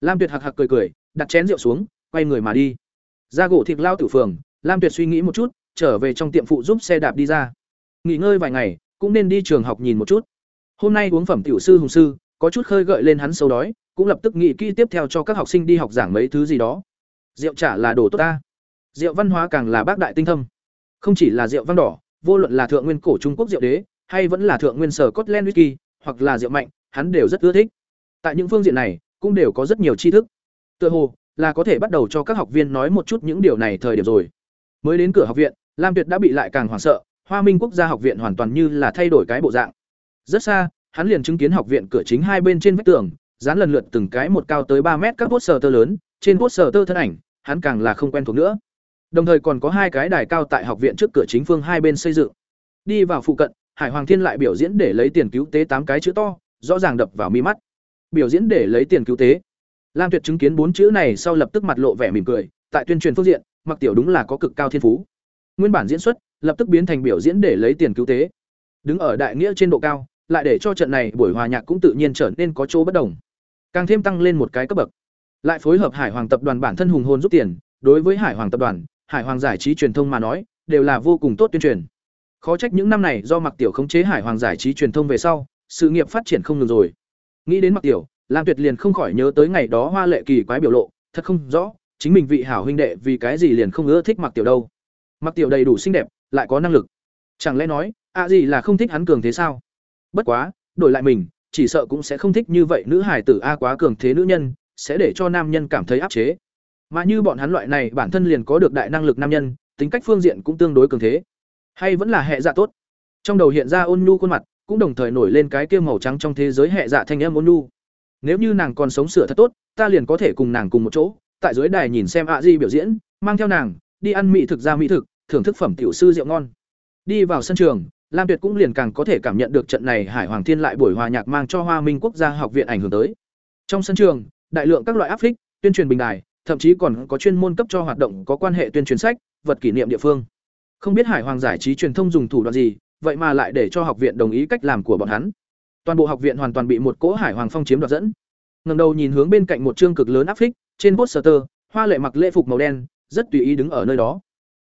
Lam Tuyệt hạc hạc cười cười, đặt chén rượu xuống, quay người mà đi. Ra gỗ thịt lao tử phường, Lam Tuyệt suy nghĩ một chút, trở về trong tiệm phụ giúp xe đạp đi ra. Nghỉ ngơi vài ngày, cũng nên đi trường học nhìn một chút. Hôm nay uống phẩm tiểu sư hùng sư, có chút khơi gợi lên hắn sâu đói, cũng lập tức nghĩ kỹ tiếp theo cho các học sinh đi học giảng mấy thứ gì đó. Rượu trả là đồ tốt ta. Rượu văn hóa càng là bác đại tinh thâm. Không chỉ là rượu văn đỏ, vô luận là thượng nguyên cổ Trung Quốc rượu đế, hay vẫn là thượng nguyên sở cotland whisky, hoặc là rượu mạnh, hắn đều rất ưa thích. Tại những phương diện này, cũng đều có rất nhiều tri thức. Tựa hồ là có thể bắt đầu cho các học viên nói một chút những điều này thời điểm rồi. Mới đến cửa học viện, Lam Tuyệt đã bị lại càng hoảng sợ, Hoa Minh Quốc gia học viện hoàn toàn như là thay đổi cái bộ dạng. Rất xa, hắn liền chứng kiến học viện cửa chính hai bên trên vách tường, dán lần lượt từng cái một cao tới ba mét các poster tơ lớn, trên poster tơ thân ảnh, hắn càng là không quen thuộc nữa. Đồng thời còn có hai cái đài cao tại học viện trước cửa chính phương hai bên xây dựng. Đi vào phụ cận, Hải Hoàng Thiên lại biểu diễn để lấy tiền cứu tế tám cái chữ to, rõ ràng đập vào mi mắt. Biểu diễn để lấy tiền cứu tế. Lam Tuyệt chứng kiến bốn chữ này sau lập tức mặt lộ vẻ mỉm cười, tại tuyên truyền phương diện, Mặc Tiểu đúng là có cực cao thiên phú. Nguyên bản diễn xuất, lập tức biến thành biểu diễn để lấy tiền cứu tế. Đứng ở đại nghĩa trên độ cao, lại để cho trận này buổi hòa nhạc cũng tự nhiên trở nên có chỗ bất đồng. Càng thêm tăng lên một cái cấp bậc. Lại phối hợp Hải Hoàng tập đoàn bản thân hùng hồn giúp tiền, đối với Hải Hoàng tập đoàn, Hải Hoàng giải trí truyền thông mà nói, đều là vô cùng tốt tuyên truyền. Khó trách những năm này do Mặc Tiểu khống chế Hải Hoàng giải trí truyền thông về sau, sự nghiệp phát triển không ngừng rồi. nghĩ đến mặc tiểu lam tuyệt liền không khỏi nhớ tới ngày đó hoa lệ kỳ quái biểu lộ thật không rõ chính mình vị hảo huynh đệ vì cái gì liền không ưa thích mặc tiểu đâu mặc tiểu đầy đủ xinh đẹp lại có năng lực chẳng lẽ nói à gì là không thích hắn cường thế sao bất quá, đổi lại mình, chỉ sợ cũng sẽ không thích như vậy nữ hải tử a quá cường thế nữ nhân, sẽ để cho nam nhân cảm thấy áp chế. Mà như bọn hắn loại này, bản thân liền có được đại năng lực nam nhân, tính cách phương diện cũng tương đối cường thế. Hay vẫn là hệ dạ tốt. Trong đầu hiện ra ôn nhu khuôn mặt, cũng đồng thời nổi lên cái kia màu trắng trong thế giới hệ dạ thanh âm ôn nhu. Nếu như nàng còn sống sửa thật tốt, ta liền có thể cùng nàng cùng một chỗ, tại dưới đài nhìn xem ạ di biểu diễn, mang theo nàng, đi ăn mỹ thực ra mỹ thực, thưởng thức phẩm tiểu sư rượu ngon. Đi vào sân trường lam tuyệt cũng liền càng có thể cảm nhận được trận này hải hoàng thiên lại buổi hòa nhạc mang cho hoa minh quốc gia học viện ảnh hưởng tới. Trong sân trường, đại lượng các loại áp phích, tuyên truyền bình đài, thậm chí còn có chuyên môn cấp cho hoạt động có quan hệ tuyên truyền sách, vật kỷ niệm địa phương. Không biết hải hoàng giải trí truyền thông dùng thủ đoạn gì, vậy mà lại để cho học viện đồng ý cách làm của bọn hắn. Toàn bộ học viện hoàn toàn bị một cỗ hải hoàng phong chiếm đoạt dẫn. Ngẩng đầu nhìn hướng bên cạnh một chương cực lớn áp phích, trên poster, hoa lệ mặc lễ phục màu đen, rất tùy ý đứng ở nơi đó.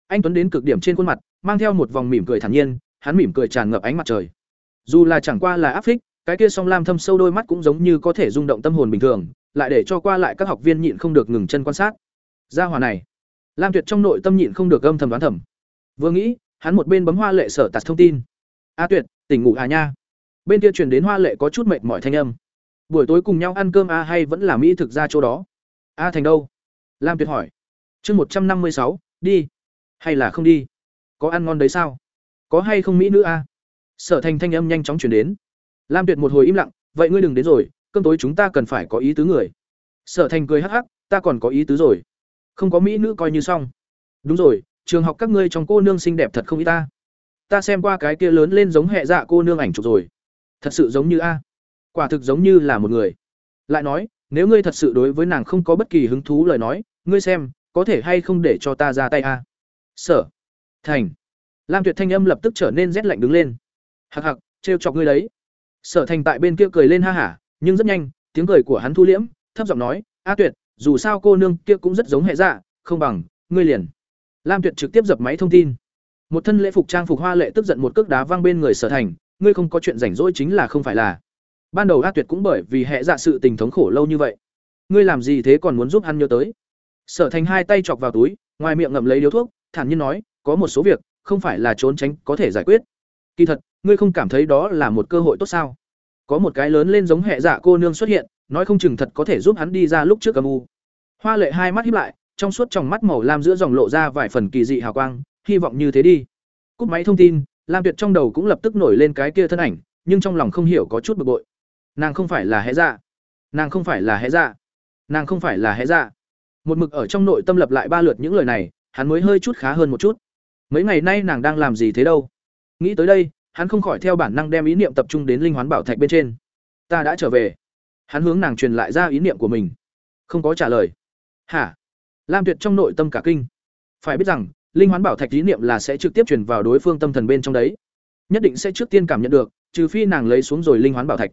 Anh tuấn đến cực điểm trên khuôn mặt, mang theo một vòng mỉm cười thản nhiên hắn mỉm cười tràn ngập ánh mặt trời. Dù là chẳng qua là áp phích, cái kia song lam thâm sâu đôi mắt cũng giống như có thể rung động tâm hồn bình thường, lại để cho qua lại các học viên nhịn không được ngừng chân quan sát. Gia hòa này, lam tuyệt trong nội tâm nhịn không được âm thầm đoán thầm. Vừa nghĩ, hắn một bên bấm hoa lệ sở tạt thông tin. A tuyệt, tỉnh ngủ à nha? Bên kia truyền đến hoa lệ có chút mệt mỏi thanh âm. Buổi tối cùng nhau ăn cơm a hay vẫn là mỹ thực ra chỗ đó? A thành đâu? Lam tuyệt hỏi. Chương một trăm năm mươi sáu, đi. Hay là không đi? Có ăn ngon đấy sao? Có hay không mỹ nữ a? Sở thành thanh âm nhanh chóng chuyển đến. Lam tuyệt một hồi im lặng, vậy ngươi đừng đến rồi, cơm tối chúng ta cần phải có ý tứ người. Sở thành cười hắc hắc, ta còn có ý tứ rồi. Không có mỹ nữ coi như xong. Đúng rồi, trường học các ngươi trong cô nương xinh đẹp thật không ý ta. Ta xem qua cái kia lớn lên giống hệ dạ cô nương ảnh chụp rồi. Thật sự giống như a. Quả thực giống như là một người. Lại nói, nếu ngươi thật sự đối với nàng không có bất kỳ hứng thú lời nói, ngươi xem, có thể hay không để cho ta ra tay a? Sở thành lam tuyệt thanh âm lập tức trở nên rét lạnh đứng lên. Hặc hặc trêu chọc ngươi đấy. Sở thành tại bên kia cười lên ha hả, nhưng rất nhanh, tiếng cười của hắn thu liễm, thấp giọng nói, a tuyệt, dù sao cô nương kia cũng rất giống hệ dạ không bằng, ngươi liền. Lam tuyệt trực tiếp dập máy thông tin. Một thân lễ phục trang phục hoa lệ tức giận một cước đá văng bên người sở thành, ngươi không có chuyện rảnh rỗi chính là không phải là. Ban đầu a tuyệt cũng bởi vì hệ dạ sự tình thống khổ lâu như vậy. Ngươi làm gì thế còn muốn giúp hắn nhớ tới? Sở thành hai tay chọc vào túi, ngoài miệng ngậm lấy điếu thuốc, thản nhiên nói, có một số việc không phải là trốn tránh có thể giải quyết. Kỳ thật, ngươi không cảm thấy đó là một cơ hội tốt sao? Có một cái lớn lên giống hệ dạ cô nương xuất hiện, nói không chừng thật có thể giúp hắn đi ra lúc trước âm u. Hoa lệ hai mắt hiếp lại, trong suốt trong mắt màu lam giữa dòng lộ ra vài phần kỳ dị hào quang, hy vọng như thế đi. Cúp máy thông tin, lam tuyệt trong đầu cũng lập tức nổi lên cái kia thân ảnh, nhưng trong lòng không hiểu có chút bực bội. Nàng không phải là hệ dạ. Nàng không phải là hệ dạ. Nàng không phải là hệ dạ. Một mực ở trong nội tâm lập lại ba lượt những lời này, hắn mới hơi chút khá hơn một chút mấy ngày nay nàng đang làm gì thế đâu? Nghĩ tới đây, hắn không khỏi theo bản năng đem ý niệm tập trung đến linh hoán bảo thạch bên trên. Ta đã trở về. Hắn hướng nàng truyền lại ra ý niệm của mình. Không có trả lời. Hả? Lam tuyệt trong nội tâm cả kinh. Phải biết rằng, linh hoán bảo thạch ý niệm là sẽ trực tiếp truyền vào đối phương tâm thần bên trong đấy. Nhất định sẽ trước tiên cảm nhận được, trừ phi nàng lấy xuống rồi linh hoán bảo thạch.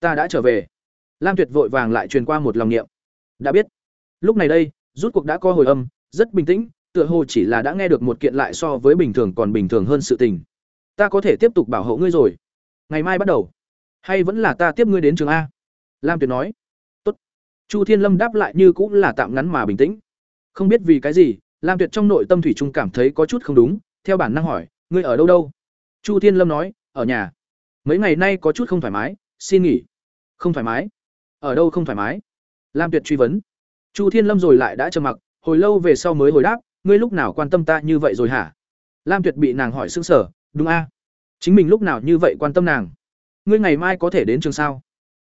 Ta đã trở về. Lam tuyệt vội vàng lại truyền qua một lòng niệm. Đã biết. Lúc này đây, rút cuộc đã có hồi âm, rất bình tĩnh tựa hồ chỉ là đã nghe được một kiện lại so với bình thường còn bình thường hơn sự tình. Ta có thể tiếp tục bảo hộ ngươi rồi. Ngày mai bắt đầu. Hay vẫn là ta tiếp ngươi đến trường a? Lam tuyệt nói. Tốt. Chu thiên lâm đáp lại như cũng là tạm ngắn mà bình tĩnh. Không biết vì cái gì, lam tuyệt trong nội tâm thủy trung cảm thấy có chút không đúng, theo bản năng hỏi, ngươi ở đâu đâu? Chu thiên lâm nói, ở nhà. Mấy ngày nay có chút không thoải mái, xin nghỉ. Không thoải mái? Ở đâu không thoải mái? Lam tuyệt truy vấn. Chu thiên lâm rồi lại đã trầm mặc, hồi lâu về sau mới hồi đáp ngươi lúc nào quan tâm ta như vậy rồi hả? Lam tuyệt bị nàng hỏi s ư n g sở đúng a? Chính mình lúc nào như vậy quan tâm nàng? Ngươi ngày mai có thể đến trường sao?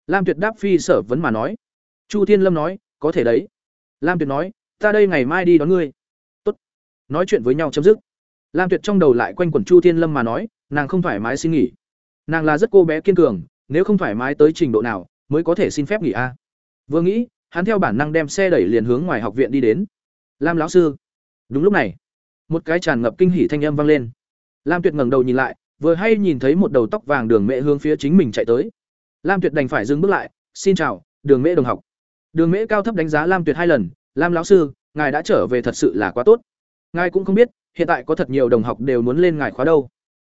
Lam tuyệt đáp phi sở vấn mà nói. Chu thiên lâm nói, có thể đấy. Lam tuyệt nói, ta đây ngày mai đi đón ngươi. Tốt. nói chuyện với nhau chấm dứt. Lam tuyệt trong đầu lại quanh quẩn chu thiên lâm mà nói, nàng không thoải mái xin nghỉ. Nàng là rất cô bé kiên cường, nếu không thoải mái tới trình độ nào, mới có thể xin phép nghỉ a. Vừa nghĩ, hắn theo bản năng đem xe đẩy liền hướng ngoài học viện đi đến. Lam lão sư đúng lúc này, một cái tràn ngập kinh hỉ thanh âm vang lên. Lam tuyệt ngẩng đầu nhìn lại, vừa hay nhìn thấy một đầu tóc vàng đường mẹ hướng phía chính mình chạy tới. Lam tuyệt đành phải dừng bước lại, xin chào, đường mễ đồng học. Đường mễ cao thấp đánh giá lam tuyệt hai lần, lam lão sư, ngài đã trở về thật sự là quá tốt. Ngài cũng không biết, hiện tại có thật nhiều đồng học đều muốn lên ngài khóa đâu.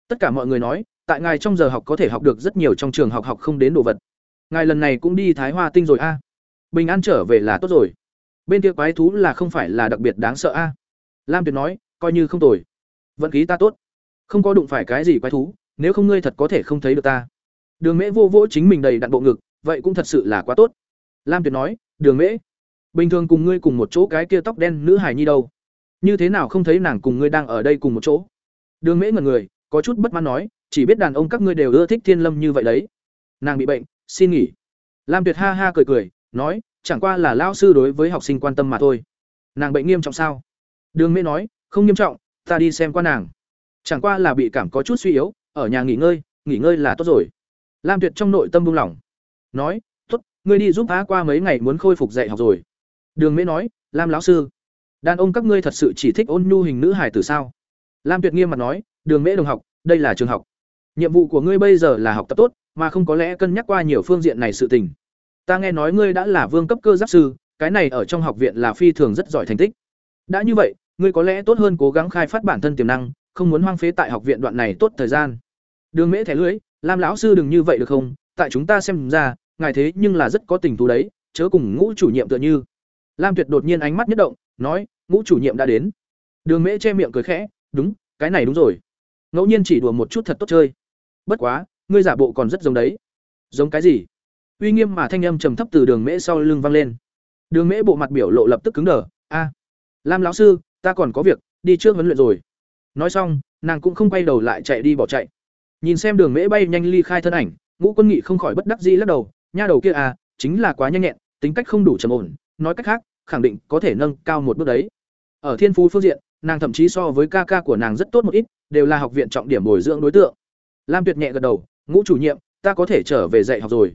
Tất cả mọi người nói, tại ngài trong giờ học có thể học được rất nhiều trong trường học học không đến đồ vật. Ngài lần này cũng đi thái hoa tinh rồi a. Bình an trở về là tốt rồi. Bên kia quái thú là không phải là đặc biệt đáng sợ a lam tuyệt nói, coi như không tồi. Vận khí ta tốt. Không có đụng phải cái gì quái thú, nếu không ngươi thật có thể không thấy được ta. Đường mễ vô vỗ chính mình đầy đặn bộ ngực, vậy cũng thật sự là quá tốt. Lam tuyệt nói, đường mễ, bình thường cùng ngươi cùng một chỗ cái kia tóc đen nữ hài nhi đâu? Như thế nào không thấy nàng cùng ngươi đang ở đây cùng một chỗ? Đường mễ ngần người, có chút bất mãn nói, chỉ biết đàn ông các ngươi đều ưa thích thiên lâm như vậy đấy. Nàng bị bệnh, xin nghỉ. Lam tuyệt ha ha cười cười, nói, chẳng qua là lao sư đối với học sinh quan tâm mà thôi. Nàng bệnh nghiêm trọng sao? Đường mễ nói, không nghiêm trọng, ta đi xem qua nàng. Chẳng qua là bị cảm có chút suy yếu, ở nhà nghỉ ngơi nghỉ ngơi là tốt rồi. Lam tuyệt trong nội tâm buông lỏng, nói, tốt, ngươi đi giúp á qua mấy ngày muốn khôi phục dạy học rồi. Đường mễ nói, lam lão sư, đàn ông các ngươi thật sự chỉ thích ôn nhu hình nữ hài tử sao? Lam tuyệt nghiêm mặt nói, đường mễ đồng học, đây là trường học. Nhiệm vụ của ngươi bây giờ là học tập tốt, mà không có lẽ cân nhắc qua nhiều phương diện này sự tình. Ta nghe nói ngươi đã là vương cấp cơ giáp sư, cái này ở trong học viện là phi thường rất giỏi thành tích. Đã như vậy ngươi có lẽ tốt hơn cố gắng khai phát bản thân tiềm năng không muốn hoang phế tại học viện đoạn này tốt thời gian. Đường mễ thẻ lưỡi, lam lão sư đừng như vậy được không? Tại chúng ta xem ra ngài thế nhưng là rất có tình thú đấy chớ cùng ngũ chủ nhiệm tựa như. Lam tuyệt đột nhiên ánh mắt nhất động nói ngũ chủ nhiệm đã đến. Đường mễ che miệng cười khẽ đúng cái này đúng rồi. Ngẫu nhiên chỉ đùa một chút thật tốt chơi. Bất quá ngươi giả bộ còn rất giống đấy. Giống cái gì? Uy nghiêm mà thanh âm trầm thấp từ đường mễ sau lưng vang lên. Đường mễ bộ mặt biểu lộ lập tức cứng đờ a. Lam lão sư ta còn có việc, đi trước huấn luyện rồi. Nói xong, nàng cũng không quay đầu lại chạy đi bỏ chạy. Nhìn xem đường mễ bay nhanh ly khai thân ảnh, ngũ quân nghị không khỏi bất đắc dĩ lắc đầu, nha đầu kia à chính là quá nhanh nhẹn, tính cách không đủ trầm ổn, nói cách khác, khẳng định có thể nâng cao một bước đấy. Ở thiên phú phương diện, nàng thậm chí so với ca ca của nàng rất tốt một ít, đều là học viện trọng điểm bồi dưỡng đối tượng. Lam tuyệt nhẹ gật đầu, ngũ chủ nhiệm, ta có thể trở về dạy học rồi.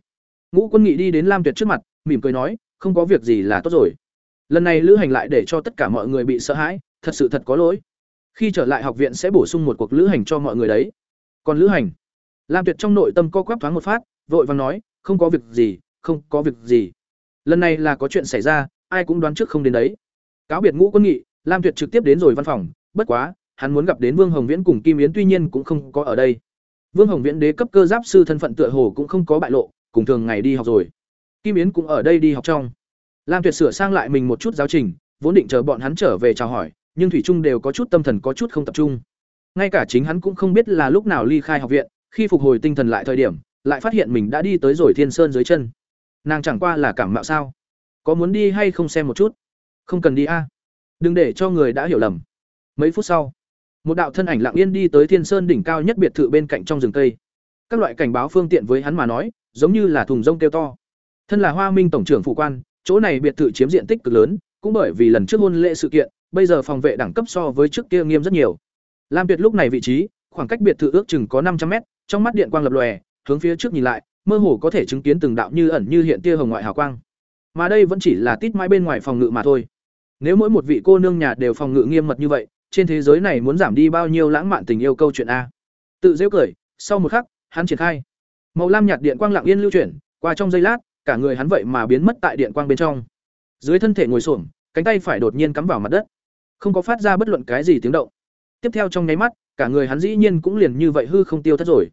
Ngũ quân nghị đi đến lam tuyệt trước mặt, mỉm cười nói, không có việc gì là tốt rồi lần này lữ hành lại để cho tất cả mọi người bị sợ hãi, thật sự thật có lỗi. Khi trở lại học viện sẽ bổ sung một cuộc lữ hành cho mọi người đấy. Còn lữ hành? Lam tuyệt trong nội tâm co quắp thoáng một phát, vội vàng nói, không có việc gì, không có việc gì. Lần này là có chuyện xảy ra, ai cũng đoán trước không đến đấy. Cáo biệt ngũ quân nghị, lam tuyệt trực tiếp đến rồi văn phòng. Bất quá, hắn muốn gặp đến vương hồng viễn cùng kim yến tuy nhiên cũng không có ở đây. Vương hồng viễn đế cấp cơ giáp sư thân phận tựa hồ cũng không có bại lộ, cùng thường ngày đi học rồi. Kim yến cũng ở đây đi học trong lam tuyệt sửa sang lại mình một chút giáo trình, vốn định chờ bọn hắn trở về chào hỏi, nhưng thủy trung đều có chút tâm thần có chút không tập trung. Ngay cả chính hắn cũng không biết là lúc nào ly khai học viện, khi phục hồi tinh thần lại thời điểm, lại phát hiện mình đã đi tới rồi thiên sơn dưới chân. Nàng chẳng qua là cảm mạo sao? Có muốn đi hay không xem một chút? Không cần đi a. Đừng để cho người đã hiểu lầm. Mấy phút sau, một đạo thân ảnh lặng yên đi tới thiên sơn đỉnh cao nhất biệt thự bên cạnh trong rừng cây. Các loại cảnh báo phương tiện với hắn mà nói, giống như là thùng rông kêu to. Thân là hoa minh tổng trưởng phụ quan chỗ này biệt thự chiếm diện tích cực lớn, cũng bởi vì lần trước hôn lễ sự kiện, bây giờ phòng vệ đẳng cấp so với trước kia nghiêm rất nhiều. Lam tuyệt lúc này vị trí, khoảng cách biệt thự ước chừng có năm trăm mét, trong mắt điện quang lập lòe, hướng phía trước nhìn lại, mơ hồ có thể chứng kiến từng đạo như ẩn như hiện tia hồng ngoại hào quang. Mà đây vẫn chỉ là tít mãi bên ngoài phòng ngự mà thôi. Nếu mỗi một vị cô nương nhà đều phòng ngự nghiêm mật như vậy, trên thế giới này muốn giảm đi bao nhiêu lãng mạn tình yêu câu chuyện a? Tự dễu cười, sau một khắc, hắn triển khai. Màu lam nhạt điện quang lặng yên lưu chuyển, qua trong giây lát cả người hắn vậy mà biến mất tại điện quang bên trong. Dưới thân thể ngồi xổm, cánh tay phải đột nhiên cắm vào mặt đất. Không có phát ra bất luận cái gì tiếng động. Tiếp theo trong nháy mắt, cả người hắn dĩ nhiên cũng liền như vậy hư không tiêu thất rồi.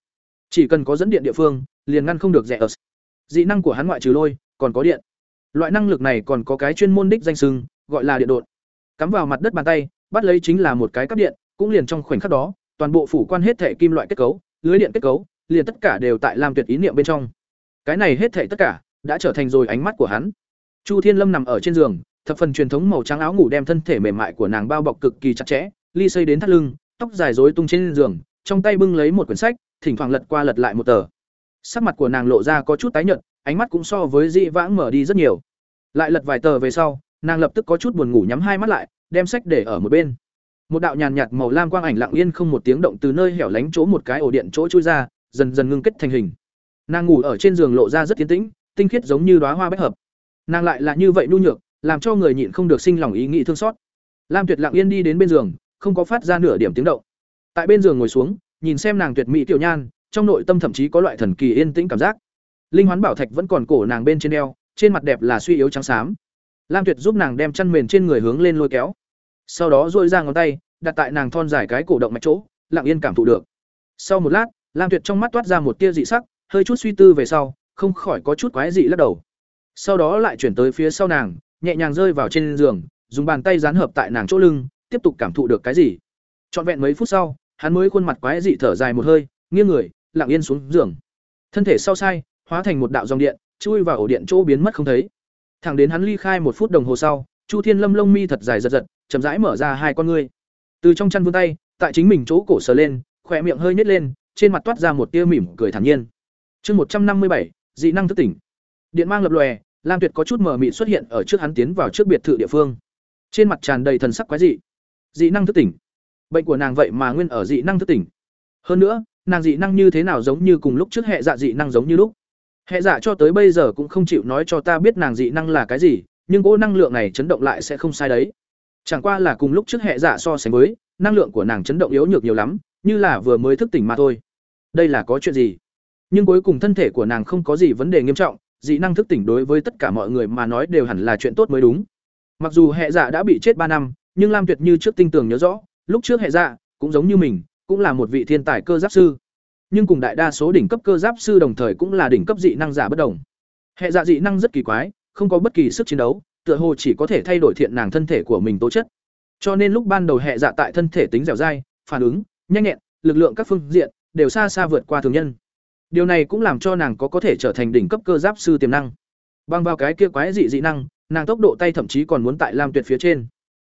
Chỉ cần có dẫn điện địa phương, liền ngăn không được rẻ ở. Dị năng của hắn ngoại trừ lôi, còn có điện. Loại năng lực này còn có cái chuyên môn đích danh sưng gọi là điện đột. Cắm vào mặt đất bàn tay, bắt lấy chính là một cái cắp điện, cũng liền trong khoảnh khắc đó, toàn bộ phủ quan hết thể kim loại kết cấu, lưới điện kết cấu, liền tất cả đều tại làm tuyệt ý niệm bên trong. Cái này hết thể tất cả đã trở thành rồi ánh mắt của hắn. Chu thiên lâm nằm ở trên giường, thập phần truyền thống màu trắng áo ngủ đem thân thể mềm mại của nàng bao bọc cực kỳ chặt chẽ, ly xây đến thắt lưng, tóc dài rối tung trên giường, trong tay bưng lấy một quyển sách, thỉnh thoảng lật qua lật lại một tờ. Sắc mặt của nàng lộ ra có chút tái nhợt, ánh mắt cũng so với dị vãng mở đi rất nhiều. Lại lật vài tờ về sau, nàng lập tức có chút buồn ngủ nhắm hai mắt lại, đem sách để ở một bên. Một đạo nhàn nhạt màu lam quang ảnh lặng yên không một tiếng động từ nơi hẻo lánh chỗ một cái ổ điện chỗ chui ra, dần dần ngưng kết thành hình. Nàng ngủ ở trên giường lộ ra rất tiến tĩnh tinh khiết giống như đóa hoa bách hợp. Nàng lại là như vậy nhu nhược, làm cho người nhịn không được sinh lòng ý nghĩ thương xót. Lam tuyệt lặng yên đi đến bên giường, không có phát ra nửa điểm tiếng động. Tại bên giường ngồi xuống, nhìn xem nàng tuyệt mỹ tiểu nhan, trong nội tâm thậm chí có loại thần kỳ yên tĩnh cảm giác. Linh hoán bảo thạch vẫn còn cổ nàng bên trên eo, trên mặt đẹp là suy yếu trắng xám. Lam tuyệt giúp nàng đem chăn mền trên người hướng lên lôi kéo. Sau đó dội ra ngón tay, đặt tại nàng thon dài cái cổ động mạch chỗ, lặng yên cảm thụ được. Sau một lát, lam tuyệt trong mắt toát ra một tia dị sắc, hơi chút suy tư về sau không khỏi có chút quái dị lắc đầu. Sau đó lại chuyển tới phía sau nàng, nhẹ nhàng rơi vào trên giường, dùng bàn tay dán hợp tại nàng chỗ lưng, tiếp tục cảm thụ được cái gì. Trọn vẹn mấy phút sau, hắn mới khuôn mặt quái dị thở dài một hơi, nghiêng người, lặng yên xuống giường. Thân thể sau sai, hóa thành một đạo dòng điện, chui vào ổ điện chỗ biến mất không thấy. Thẳng đến hắn ly khai một phút đồng hồ sau, chu thiên lâm lông mi thật dài giật giật, chậm rãi mở ra hai con ngươi. Từ trong chăn vươn tay, tại chính mình chỗ cổ sờ lên, khỏe miệng hơi nhếch lên, trên mặt toát ra một tia mỉm cười thản nhiên. Chương một trăm năm mươi bảy dị năng thức tỉnh. Điện mang lập lòe, lam tuyệt có chút mờ mịt xuất hiện ở trước hắn tiến vào trước biệt thự địa phương. Trên mặt tràn đầy thần sắc quái dị. Dị năng thức tỉnh. Bệnh của nàng vậy mà nguyên ở dị năng thức tỉnh. Hơn nữa, nàng dị năng như thế nào giống như cùng lúc trước hệ dạ dị năng giống như lúc. Hệ dạ cho tới bây giờ cũng không chịu nói cho ta biết nàng dị năng là cái gì, nhưng cỗ năng lượng này chấn động lại sẽ không sai đấy. Chẳng qua là cùng lúc trước hệ dạ so sánh với, năng lượng của nàng chấn động yếu nhược nhiều lắm, như là vừa mới thức tỉnh mà thôi. Đây là có chuyện gì? Nhưng cuối cùng thân thể của nàng không có gì vấn đề nghiêm trọng, dị năng thức tỉnh đối với tất cả mọi người mà nói đều hẳn là chuyện tốt mới đúng. Mặc dù hệ dạ đã bị chết ba năm, nhưng lam tuyệt như trước tinh tường nhớ rõ, lúc trước hệ dạ cũng giống như mình, cũng là một vị thiên tài cơ giáp sư. Nhưng cùng đại đa số đỉnh cấp cơ giáp sư đồng thời cũng là đỉnh cấp dị năng giả bất đồng. Hệ dạ dị năng rất kỳ quái, không có bất kỳ sức chiến đấu, tựa hồ chỉ có thể thay đổi thiện nàng thân thể của mình tố chất. Cho nên lúc ban đầu hệ dạ tại thân thể tính dẻo dai, phản ứng, nhanh nhẹn, lực lượng các phương diện đều xa xa vượt qua thường nhân điều này cũng làm cho nàng có có thể trở thành đỉnh cấp cơ giáp sư tiềm năng. Bằng vào cái kia quái dị dị năng, nàng tốc độ tay thậm chí còn muốn tại lam tuyệt phía trên.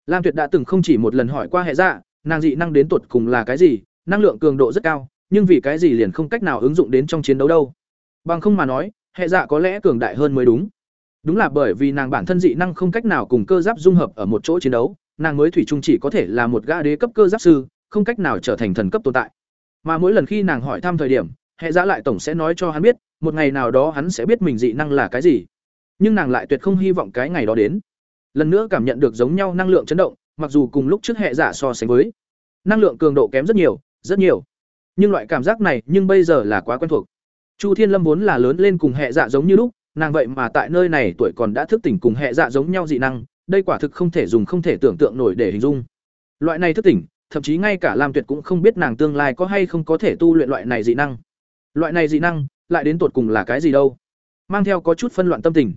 Lam tuyệt đã từng không chỉ một lần hỏi qua hệ dạ nàng dị năng đến tột cùng là cái gì, năng lượng cường độ rất cao, nhưng vì cái gì liền không cách nào ứng dụng đến trong chiến đấu đâu. Bằng không mà nói, hệ dạ có lẽ cường đại hơn mới đúng. Đúng là bởi vì nàng bản thân dị năng không cách nào cùng cơ giáp dung hợp ở một chỗ chiến đấu, nàng mới thủy chung chỉ có thể là một gã đế cấp cơ giáp sư, không cách nào trở thành thần cấp tồn tại. Mà mỗi lần khi nàng hỏi thăm thời điểm hệ dạ lại tổng sẽ nói cho hắn biết, một ngày nào đó hắn sẽ biết mình dị năng là cái gì. Nhưng nàng lại tuyệt không hy vọng cái ngày đó đến. Lần nữa cảm nhận được giống nhau năng lượng chấn động, mặc dù cùng lúc trước hệ giả so sánh với, năng lượng cường độ kém rất nhiều rất nhiều. Nhưng loại cảm giác này nhưng bây giờ là quá quen thuộc. Chu thiên lâm vốn là lớn lên cùng hệ dạ giống như lúc, nàng vậy mà tại nơi này tuổi còn đã thức tỉnh cùng hệ dạ giống nhau dị năng, đây quả thực không thể dùng không thể tưởng tượng nổi để hình dung. Loại này thức tỉnh, thậm chí ngay cả lam tuyệt cũng không biết nàng tương lai có hay không có thể tu luyện loại này dị năng loại này dị năng, lại đến tột cùng là cái gì đâu? Mang theo có chút phân loạn tâm tình.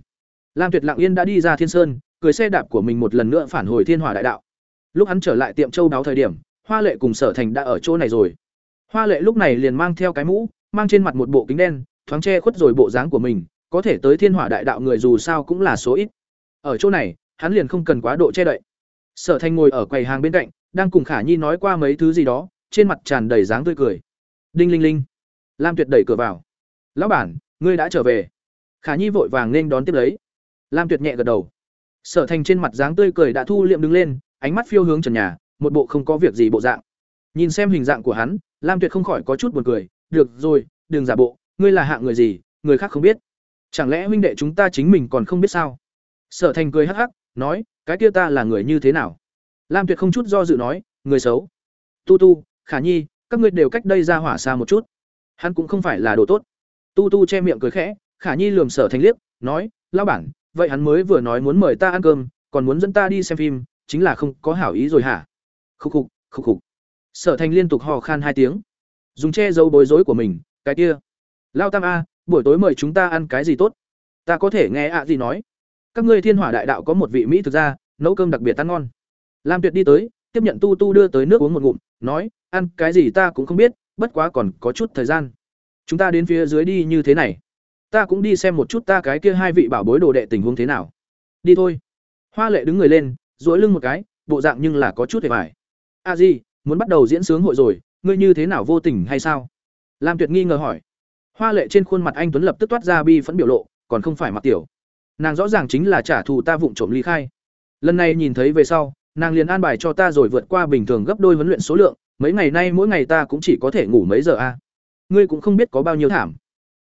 Lam tuyệt lặng yên đã đi ra thiên sơn, cười xe đạp của mình một lần nữa phản hồi thiên hỏa đại đạo. Lúc hắn trở lại tiệm châu đáo thời điểm, hoa lệ cùng sở thành đã ở chỗ này rồi. Hoa lệ lúc này liền mang theo cái mũ, mang trên mặt một bộ kính đen, thoáng che khuất rồi bộ dáng của mình, có thể tới thiên hỏa đại đạo người dù sao cũng là số ít. Ở chỗ này, hắn liền không cần quá độ che đậy. Sở thành ngồi ở quầy hàng bên cạnh, đang cùng khả nhi nói qua mấy thứ gì đó, trên mặt tràn đầy dáng tươi cười. Đinh linh linh lam tuyệt đẩy cửa vào. Lão bản, ngươi đã trở về. Khả nhi vội vàng nên đón tiếp lấy. Lam tuyệt nhẹ gật đầu. Sở thành trên mặt dáng tươi cười đã thu liệm đứng lên, ánh mắt phiêu hướng trần nhà, một bộ không có việc gì bộ dạng. Nhìn xem hình dạng của hắn, lam tuyệt không khỏi có chút buồn cười. Được rồi, đừng giả bộ, ngươi là hạng người gì, người khác không biết. Chẳng lẽ huynh đệ chúng ta chính mình còn không biết sao? Sở thành cười hắc hắc, nói, cái kia ta là người như thế nào? Lam tuyệt không chút do dự nói, người xấu. Tu tu, khả nhi, các ngươi đều cách đây ra hỏa xa một chút hắn cũng không phải là đồ tốt. Tu tu che miệng cười khẽ, khả nhi lườm sở thành liếc, nói lao bản, vậy hắn mới vừa nói muốn mời ta ăn cơm, còn muốn dẫn ta đi xem phim, chính là không có hảo ý rồi hả? Khúc khục khúc khục. Sở thành liên tục hò khan hai tiếng. Dùng che giấu bối rối của mình, cái kia, lao tam a, buổi tối mời chúng ta ăn cái gì tốt? Ta có thể nghe ạ gì nói. Các ngươi thiên hỏa đại đạo có một vị mỹ thực ra nấu cơm đặc biệt ăn ngon. Lam tuyệt đi tới, tiếp nhận tu tu đưa tới nước uống một ngụm, nói, ăn cái gì ta cũng không biết bất quá còn có chút thời gian. Chúng ta đến phía dưới đi như thế này. Ta cũng đi xem một chút ta cái kia hai vị bảo bối đồ đệ tình huống thế nào. Đi thôi. Hoa lệ đứng người lên dỗi lưng một cái, bộ dạng nhưng là có chút hề vải a di, muốn bắt đầu diễn sướng hội rồi, ngươi như thế nào vô tình hay sao? Lam tuyệt nghi ngờ hỏi. Hoa lệ trên khuôn mặt anh tuấn lập tức toát ra bi phẫn biểu lộ, còn không phải mặc tiểu. Nàng rõ ràng chính là trả thù ta vụng trộm ly khai. Lần này nhìn thấy về sau, nàng liền an bài cho ta rồi vượt qua bình thường gấp đôi huấn luyện số lượng mấy ngày nay mỗi ngày ta cũng chỉ có thể ngủ mấy giờ a? Ngươi cũng không biết có bao nhiêu thảm.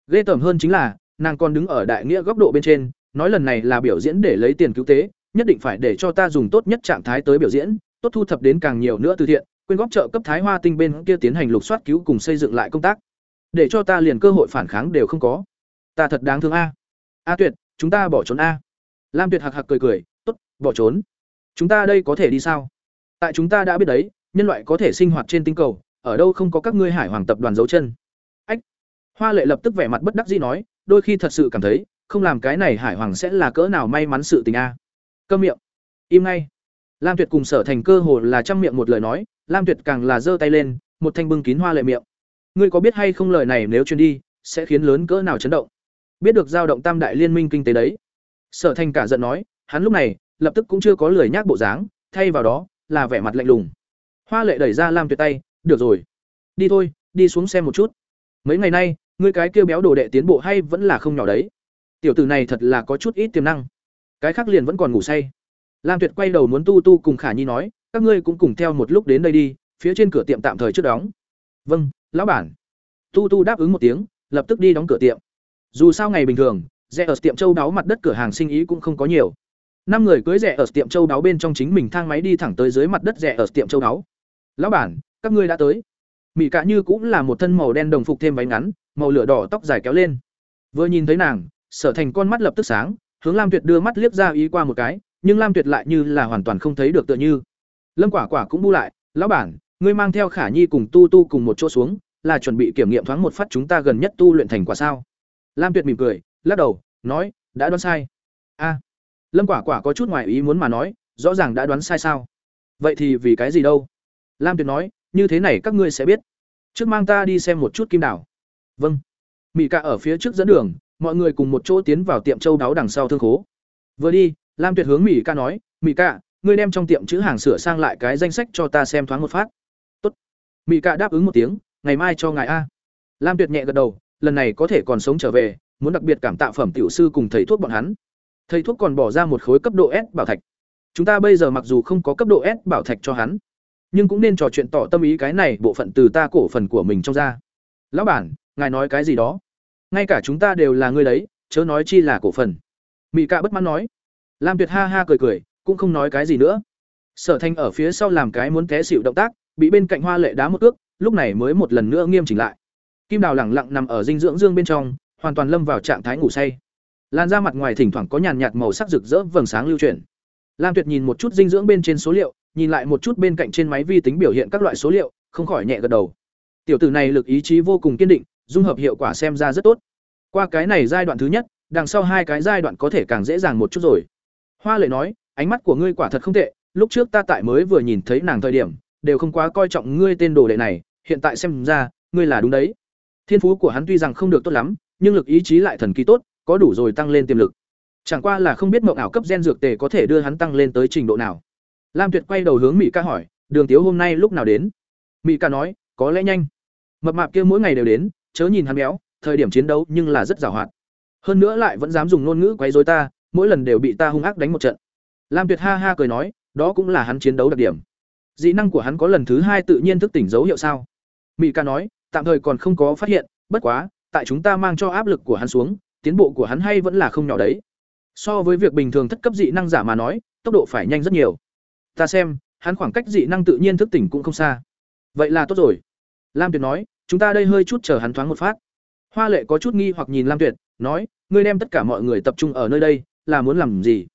Ghê tởm hơn chính là, nàng còn đứng ở đại nghĩa góc độ bên trên, nói lần này là biểu diễn để lấy tiền cứu tế, nhất định phải để cho ta dùng tốt nhất trạng thái tới biểu diễn, tốt thu thập đến càng nhiều nữa từ thiện, quyên góp trợ cấp thái hoa tinh bên kia tiến hành lục soát cứu cùng xây dựng lại công tác. Để cho ta liền cơ hội phản kháng đều không có. Ta thật đáng thương a. A tuyệt, chúng ta bỏ trốn a. Lam tuyệt hạc hạc cười cười, tốt, bỏ trốn. Chúng ta đây có thể đi sao? Tại chúng ta đã biết đấy nhân loại có thể sinh hoạt trên tinh cầu, ở đâu không có các ngươi hải hoàng tập đoàn dấu chân. Ách! Hoa lệ lập tức vẻ mặt bất đắc dĩ nói, đôi khi thật sự cảm thấy, không làm cái này hải hoàng sẽ là cỡ nào may mắn sự tình a. Câm miệng. Im ngay. Lam tuyệt cùng sở thành cơ hồ là trăm miệng một lời nói, lam tuyệt càng là giơ tay lên, một thanh bưng kín hoa lệ miệng. Ngươi có biết hay không lời này nếu truyền đi, sẽ khiến lớn cỡ nào chấn động? Biết được giao động tam đại liên minh kinh tế đấy. Sở thành cả giận nói, hắn lúc này, lập tức cũng chưa có lời nhác bộ dáng, thay vào đó, là vẻ mặt lạnh lùng hoa lệ đẩy ra lam tuyệt tay, được rồi. Đi thôi, đi xuống xem một chút. Mấy ngày nay, ngươi cái kia béo đồ đệ tiến bộ hay vẫn là không nhỏ đấy. Tiểu tử này thật là có chút ít tiềm năng. Cái khác liền vẫn còn ngủ say. Lam tuyệt quay đầu muốn tu tu cùng khả nhi nói, các ngươi cũng cùng theo một lúc đến đây đi, phía trên cửa tiệm tạm thời trước đóng. Vâng lão bản. Tu tu đáp ứng một tiếng, lập tức đi đóng cửa tiệm. Dù sao ngày bình thường rẻ ở tiệm châu đáo mặt đất cửa hàng sinh ý cũng không có nhiều. Năm người cưới rẻ ở tiệm châu đáo bên trong chính mình thang máy đi thẳng tới dưới mặt đất rẻ ở tiệm châu đáo lão bản, các ngươi đã tới. Mỹ cạ như cũng là một thân màu đen đồng phục thêm váy ngắn, màu lửa đỏ tóc dài kéo lên. Vừa nhìn thấy nàng, sở thành con mắt lập tức sáng, hướng lam tuyệt đưa mắt liếc ra ý qua một cái, nhưng lam tuyệt lại như là hoàn toàn không thấy được tựa như. Lâm quả quả cũng bu lại, lão bản, ngươi mang theo khả nhi cùng tu tu cùng một chỗ xuống, là chuẩn bị kiểm nghiệm thoáng một phát chúng ta gần nhất tu luyện thành quả sao? Lam tuyệt mỉm cười, lắc đầu, nói, đã đoán sai. A. Lâm quả quả có chút ngoài ý muốn mà nói, rõ ràng đã đoán sai sao? Vậy thì vì cái gì đâu? Lam tuyệt nói, như thế này các ngươi sẽ biết. Trước mang ta đi xem một chút kim đảo. Vâng. Mỹ cạ ở phía trước dẫn đường, mọi người cùng một chỗ tiến vào tiệm châu đáo đằng sau thương khố. Vừa đi, lam tuyệt hướng mỹ ca nói mỹ ca ngươi đem trong tiệm chữ hàng sửa sang lại cái danh sách cho ta xem thoáng một phát. Tốt. Mỹ ca đáp ứng một tiếng, ngày mai cho ngài a. Lam tuyệt nhẹ gật đầu, lần này có thể còn sống trở về, muốn đặc biệt cảm tạ phẩm tiểu sư cùng thầy thuốc bọn hắn. Thầy thuốc còn bỏ ra một khối cấp độ s bảo thạch. Chúng ta bây giờ mặc dù không có cấp độ s bảo thạch cho hắn nhưng cũng nên trò chuyện tỏ tâm ý cái này bộ phận từ ta cổ phần của mình trong ra. Lão bản, ngài nói cái gì đó? Ngay cả chúng ta đều là người đấy, chớ nói chi là cổ phần. Mỹ cạ bất mãn nói. Lam tuyệt ha ha cười cười, cũng không nói cái gì nữa. Sở thanh ở phía sau làm cái muốn té xịu động tác, bị bên cạnh hoa lệ đá một ước lúc này mới một lần nữa nghiêm chỉnh lại. Kim đào lẳng lặng nằm ở dinh dưỡng dương bên trong, hoàn toàn lâm vào trạng thái ngủ say. Lan ra mặt ngoài thỉnh thoảng có nhàn nhạt màu sắc rực rỡ vầng sáng lưu chuyển. Lam tuyệt nhìn một chút dinh dưỡng bên trên số liệu nhìn lại một chút bên cạnh trên máy vi tính biểu hiện các loại số liệu, không khỏi nhẹ gật đầu. Tiểu tử này lực ý chí vô cùng kiên định, dung hợp hiệu quả xem ra rất tốt. Qua cái này giai đoạn thứ nhất, đằng sau hai cái giai đoạn có thể càng dễ dàng một chút rồi. Hoa lệ nói, ánh mắt của ngươi quả thật không tệ, lúc trước ta tại mới vừa nhìn thấy nàng thời điểm, đều không quá coi trọng ngươi tên đồ đệ này, hiện tại xem ra, ngươi là đúng đấy. Thiên phú của hắn tuy rằng không được tốt lắm, nhưng lực ý chí lại thần kỳ tốt, có đủ rồi tăng lên tiềm lực. Chẳng qua là không biết mộng ảo cấp gen dược tề có thể đưa hắn tăng lên tới trình độ nào lam tuyệt quay đầu hướng mỹ ca hỏi, đường tiếu hôm nay lúc nào đến? Mỹ ca nói, có lẽ nhanh. Mập mạp kia mỗi ngày đều đến, chớ nhìn hắn béo, thời điểm chiến đấu nhưng là rất giàu hoạt. Hơn nữa lại vẫn dám dùng ngôn ngữ quấy rối ta, mỗi lần đều bị ta hung ác đánh một trận. Lam tuyệt ha ha cười nói, đó cũng là hắn chiến đấu đặc điểm. Dị năng của hắn có lần thứ hai tự nhiên thức tỉnh dấu hiệu sao? Mỹ ca nói, tạm thời còn không có phát hiện, bất quá, tại chúng ta mang cho áp lực của hắn xuống, tiến bộ của hắn hay vẫn là không nhỏ đấy. So với việc bình thường thất cấp dị năng giả mà nói, tốc độ phải nhanh rất nhiều ta xem, hắn khoảng cách dị năng tự nhiên thức tỉnh cũng không xa. Vậy là tốt rồi. Lam tuyệt nói, chúng ta đây hơi chút chờ hắn thoáng một phát. Hoa lệ có chút nghi hoặc nhìn lam tuyệt, nói, ngươi đem tất cả mọi người tập trung ở nơi đây, là muốn làm gì?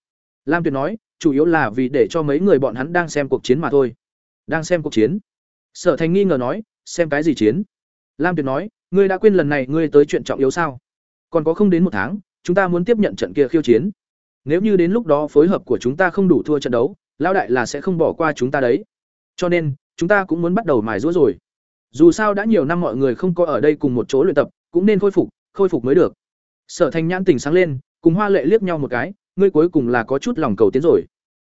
Lam tuyệt nói, chủ yếu là vì để cho mấy người bọn hắn đang xem cuộc chiến mà thôi. Đang xem cuộc chiến. Sở thành nghi ngờ nói, xem cái gì chiến? Lam tuyệt nói, ngươi đã quên lần này ngươi tới chuyện trọng yếu sao? Còn có không đến một tháng, chúng ta muốn tiếp nhận trận kia khiêu chiến. Nếu như đến lúc đó phối hợp của chúng ta không đủ thua trận đấu lão đại là sẽ không bỏ qua chúng ta đấy. Cho nên, chúng ta cũng muốn bắt đầu mài rũa rồi. Dù sao đã nhiều năm mọi người không có ở đây cùng một chỗ luyện tập, cũng nên khôi phục khôi phục mới được. Sở thành nhãn tỉnh sáng lên, cùng hoa lệ liếc nhau một cái, ngươi cuối cùng là có chút lòng cầu tiến rồi.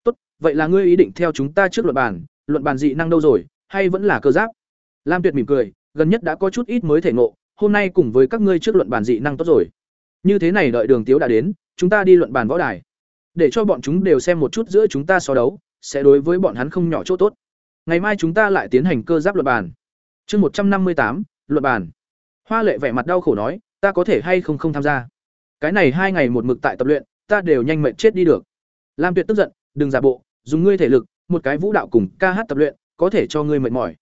Tốt, vậy là ngươi ý định theo chúng ta trước luận bàn luận bàn dị năng đâu rồi, hay vẫn là cơ giáp? Lam tuyệt mỉm cười, gần nhất đã có chút ít mới thể ngộ, hôm nay cùng với các ngươi trước luận bàn dị năng tốt rồi. Như thế này đợi đường tiếu đã đến, chúng ta đi luận bàn võ đài để cho bọn chúng đều xem một chút giữa chúng ta so đấu, sẽ đối với bọn hắn không nhỏ chỗ tốt. Ngày mai chúng ta lại tiến hành cơ giáp luận bàn. Chương một trăm năm mươi tám, luận bàn. Hoa lệ vẻ mặt đau khổ nói, ta có thể hay không không tham gia? Cái này hai ngày một mực tại tập luyện, ta đều nhanh mệnh chết đi được. Lam tuyệt tức giận, đừng giả bộ, dùng ngươi thể lực, một cái vũ đạo cùng ca hát tập luyện, có thể cho ngươi mệt mỏi.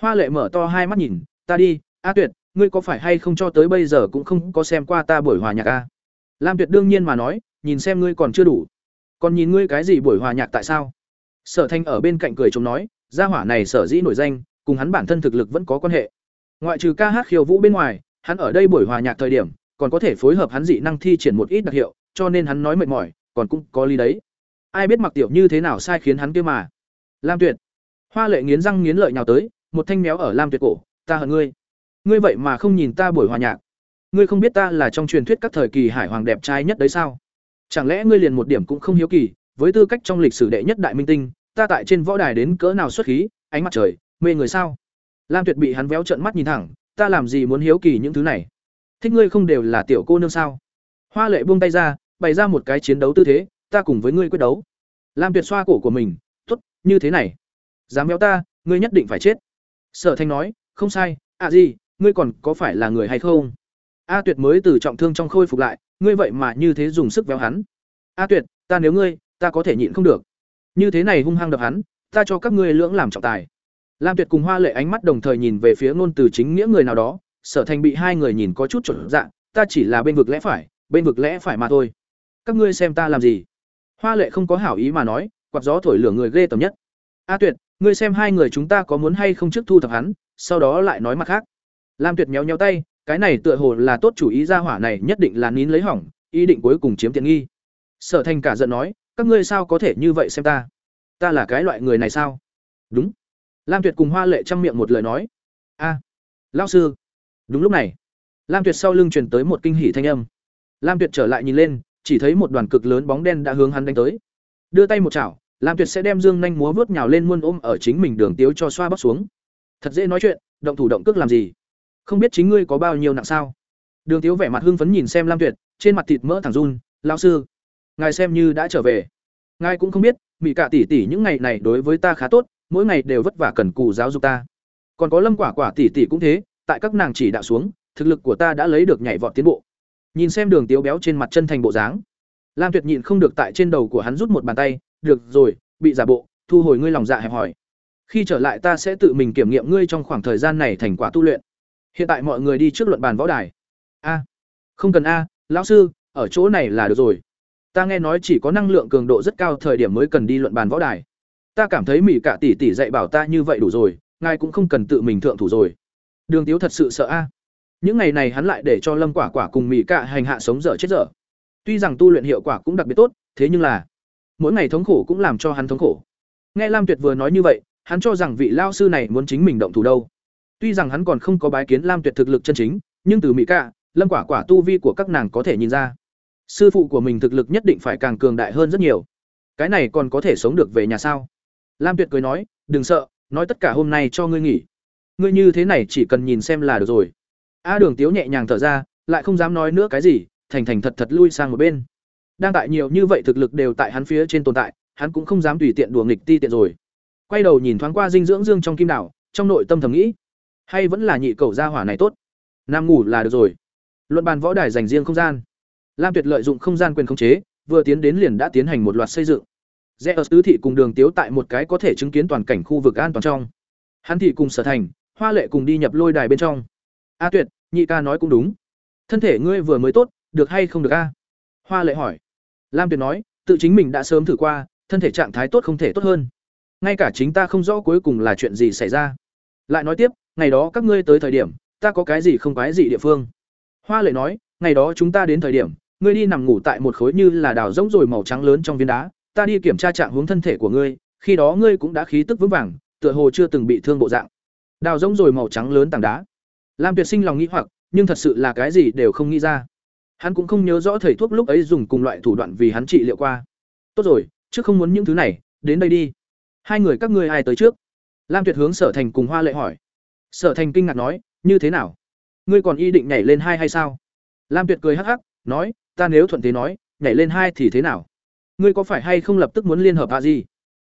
Hoa lệ mở to hai mắt nhìn, ta đi, a tuyệt, ngươi có phải hay không cho tới bây giờ cũng không có xem qua ta buổi hòa nhạc a? Lam tuyệt đương nhiên mà nói nhìn xem ngươi còn chưa đủ còn nhìn ngươi cái gì buổi hòa nhạc tại sao sở thanh ở bên cạnh cười chống nói gia hỏa này sở dĩ nổi danh cùng hắn bản thân thực lực vẫn có quan hệ ngoại trừ ca hát khiêu vũ bên ngoài hắn ở đây buổi hòa nhạc thời điểm còn có thể phối hợp hắn dị năng thi triển một ít đặc hiệu, cho nên hắn nói mệt mỏi, còn cũng có lý đấy. Ai biết Mặc Tiểu như thế nào sai khiến hắn kia mà. Lam Tuyệt. Hoa Lệ nghiến răng nghiến lợi nhào tới, một thanh méo ở Lam Tuyệt cổ, "Ta hận ngươi. Ngươi vậy mà không nhìn ta buổi hòa nhạc. Ngươi không biết ta là trong truyền thuyết các thời kỳ hải hoàng đẹp trai nhất đấy sao? Chẳng lẽ ngươi liền một điểm cũng không hiếu kỳ, với tư cách trong lịch sử đệ nhất đại minh tinh, ta tại trên võ đài đến cỡ nào xuất khí, ánh mặt trời, mê người sao?" Lam Tuyệt bị hắn véo trợn mắt nhìn thẳng, "Ta làm gì muốn hiếu kỳ những thứ này? Thích ngươi không đều là tiểu cô nương sao?" Hoa Lệ buông tay ra, bày ra một cái chiến đấu tư thế, "Ta cùng với ngươi quyết đấu." Lam Tuyệt xoa cổ của mình, "Tốt, như thế này, dám véo ta, ngươi nhất định phải chết." Sở Thanh nói, "Không sai, à gì, ngươi còn có phải là người hay không?" A Tuyệt mới từ trọng thương trong khôi phục lại, ngươi vậy mà như thế dùng sức véo hắn. A Tuyệt, ta nếu ngươi, ta có thể nhịn không được. Như thế này hung hăng đập hắn, ta cho các ngươi lưỡng làm trọng tài. Lam Tuyệt cùng Hoa Lệ ánh mắt đồng thời nhìn về phía ngôn từ chính nghĩa người nào đó, Sở Thành bị hai người nhìn có chút chột dạng, ta chỉ là bên vực lẽ phải, bên vực lẽ phải mà thôi. Các ngươi xem ta làm gì? Hoa Lệ không có hảo ý mà nói, quạt gió thổi lửa người ghê tởm nhất. A Tuyệt, ngươi xem hai người chúng ta có muốn hay không trước thu thập hắn, sau đó lại nói mặt khác. Lam Tuyệt nhéo nhéo tay, cái này tựa hồ là tốt chủ ý ra hỏa này nhất định là nín lấy hỏng, ý định cuối cùng chiếm tiện nghi. Sở Thành cả giận nói, các ngươi sao có thể như vậy xem ta? Ta là cái loại người này sao? Đúng. Lam Tuyệt cùng Hoa Lệ chăm miệng một lời nói. A, lão sư. Đúng lúc này, Lam Tuyệt sau lưng truyền tới một kinh hỉ thanh âm. Lam Tuyệt trở lại nhìn lên, chỉ thấy một đoàn cực lớn bóng đen đã hướng hắn đánh tới. Đưa tay một chảo, Lam Tuyệt sẽ đem dương nhanh múa vớt nhào lên muôn ôm ở chính mình đường tiếu cho xoa bóc xuống. Thật dễ nói chuyện, động thủ động cước làm gì? Không biết chính ngươi có bao nhiêu nặng sao? Đường Tiếu vẻ mặt hưng phấn nhìn xem Lam Tuyệt, trên mặt thịt mỡ thẳng run, "Lão sư, ngài xem như đã trở về. Ngài cũng không biết, mỹ cả tỷ tỷ những ngày này đối với ta khá tốt, mỗi ngày đều vất vả cần cù giáo dục ta. Còn có Lâm Quả Quả tỷ tỷ cũng thế, tại các nàng chỉ đạo xuống, thực lực của ta đã lấy được nhảy vọt tiến bộ." Nhìn xem Đường Tiếu béo trên mặt chân thành bộ dáng, Lam Tuyệt nhịn không được tại trên đầu của hắn rút một bàn tay, "Được rồi, bị giả bộ, thu hồi ngươi lòng dạ hẹp hòi. Khi trở lại ta sẽ tự mình kiểm nghiệm ngươi trong khoảng thời gian này thành quả tu luyện." Hiện tại mọi người đi trước luận bàn võ đài. A, không cần a, lão sư, ở chỗ này là được rồi. Ta nghe nói chỉ có năng lượng cường độ rất cao thời điểm mới cần đi luận bàn võ đài. Ta cảm thấy mỹ cả tỷ tỷ dạy bảo ta như vậy đủ rồi, ngài cũng không cần tự mình thượng thủ rồi. Đường Tiếu thật sự sợ a. Những ngày này hắn lại để cho Lâm Quả Quả cùng mỹ cả hành hạ sống dở chết dở. Tuy rằng tu luyện hiệu quả cũng đặc biệt tốt, thế nhưng là mỗi ngày thống khổ cũng làm cho hắn thống khổ. Nghe Lam Tuyệt vừa nói như vậy, hắn cho rằng vị lao sư này muốn chính mình động thủ đâu. Tuy rằng hắn còn không có bái kiến Lam Tuyệt thực lực chân chính, nhưng từ Mỹ cả, Lâm Quả Quả tu vi của các nàng có thể nhìn ra, sư phụ của mình thực lực nhất định phải càng cường đại hơn rất nhiều. Cái này còn có thể sống được về nhà sao? Lam Tuyệt cười nói, "Đừng sợ, nói tất cả hôm nay cho ngươi nghỉ. Ngươi như thế này chỉ cần nhìn xem là được rồi." A Đường Tiếu nhẹ nhàng thở ra, lại không dám nói nữa cái gì, thành thành thật thật lui sang một bên. Đang tại nhiều như vậy thực lực đều tại hắn phía trên tồn tại, hắn cũng không dám tùy tiện đùa nghịch ti tiện rồi. Quay đầu nhìn thoáng qua dinh dưỡng dương trong kim đảo, trong nội tâm thầm nghĩ, hay vẫn là nhị cầu gia hỏa này tốt? Nam ngủ là được rồi. Luận bàn võ đài dành riêng không gian. Lam tuyệt lợi dụng không gian quyền khống chế, vừa tiến đến liền đã tiến hành một loạt xây dựng. Rẽ ở tứ thị cùng đường tiếu tại một cái có thể chứng kiến toàn cảnh khu vực an toàn trong. Hắn thị cùng sở thành, hoa lệ cùng đi nhập lôi đài bên trong. A tuyệt, nhị ca nói cũng đúng. Thân thể ngươi vừa mới tốt, được hay không được a? Hoa lệ hỏi. Lam tuyệt nói, tự chính mình đã sớm thử qua, thân thể trạng thái tốt không thể tốt hơn. Ngay cả chính ta không rõ cuối cùng là chuyện gì xảy ra. Lại nói tiếp ngày đó các ngươi tới thời điểm, ta có cái gì không quái gì địa phương? Hoa lệ nói, ngày đó chúng ta đến thời điểm, ngươi đi nằm ngủ tại một khối như là đào rỗng rồi màu trắng lớn trong viên đá, ta đi kiểm tra trạng hướng thân thể của ngươi, khi đó ngươi cũng đã khí tức vững vàng, tựa hồ chưa từng bị thương bộ dạng. Đào rỗng rồi màu trắng lớn tảng đá. Lam tuyệt sinh lòng nghĩ hoặc, nhưng thật sự là cái gì đều không nghĩ ra. Hắn cũng không nhớ rõ thầy thuốc lúc ấy dùng cùng loại thủ đoạn vì hắn trị liệu qua. Tốt rồi, trước không muốn những thứ này, đến đây đi. Hai người các ngươi ai tới trước? Lam tuyệt hướng sở thành cùng hoa lệ hỏi sở thành kinh ngạc nói, như thế nào? Ngươi còn y định nhảy lên hai hay sao? Lam tuyệt cười hắc hắc, nói, ta nếu thuận thế nói, nhảy lên hai thì thế nào? Ngươi có phải hay không lập tức muốn liên hợp a gì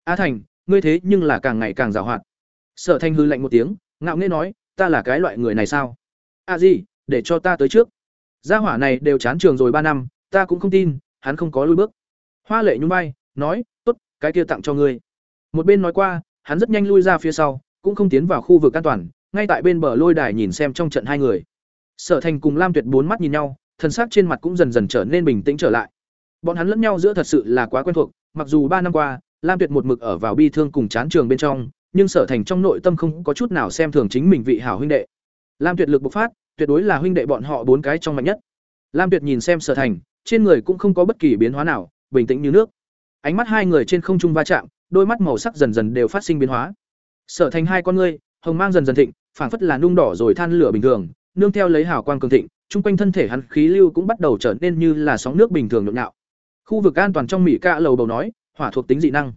a thành, ngươi thế nhưng là càng ngày càng giàu hoạt sở thành hư lạnh một tiếng, ngạo nghễ nói, ta là cái loại người này sao? A gì để cho ta tới trước. Gia hỏa này đều chán trường rồi ba năm, ta cũng không tin, hắn không có lui bước. Hoa lệ nhún bay nói, tốt, cái kia tặng cho ngươi. Một bên nói qua, hắn rất nhanh lui ra phía sau, cũng không tiến vào khu vực an toàn ngay tại bên bờ lôi đài nhìn xem trong trận hai người. Sở thành cùng lam tuyệt bốn mắt nhìn nhau thân xác trên mặt cũng dần dần trở nên bình tĩnh trở lại. Bọn hắn lẫn nhau giữa thật sự là quá quen thuộc, mặc dù ba năm qua, lam tuyệt một mực ở vào bi thương cùng chán trường bên trong, nhưng sở thành trong nội tâm không có chút nào xem thường chính mình vị hảo huynh đệ. Lam tuyệt lực bộc phát, tuyệt đối là huynh đệ bọn họ bốn cái trong mạnh nhất. Lam tuyệt nhìn xem sở thành, trên người cũng không có bất kỳ biến hóa nào, bình tĩnh như nước. Ánh mắt hai người trên không trung va chạm, đôi mắt màu sắc dần dần đều phát sinh biến hóa. Sở thành hai con ngươi, hồng mang dần dần thịnh phảng phất là nung đỏ rồi than lửa bình thường, nương theo lấy hào quang cường thịnh trung quanh thân thể hắn khí lưu cũng bắt đầu trở nên như là sóng nước bình thường nhộn nhạo. Khu vực an toàn trong mỹ ca lầu bầu nói, hỏa thuộc tính dị năng.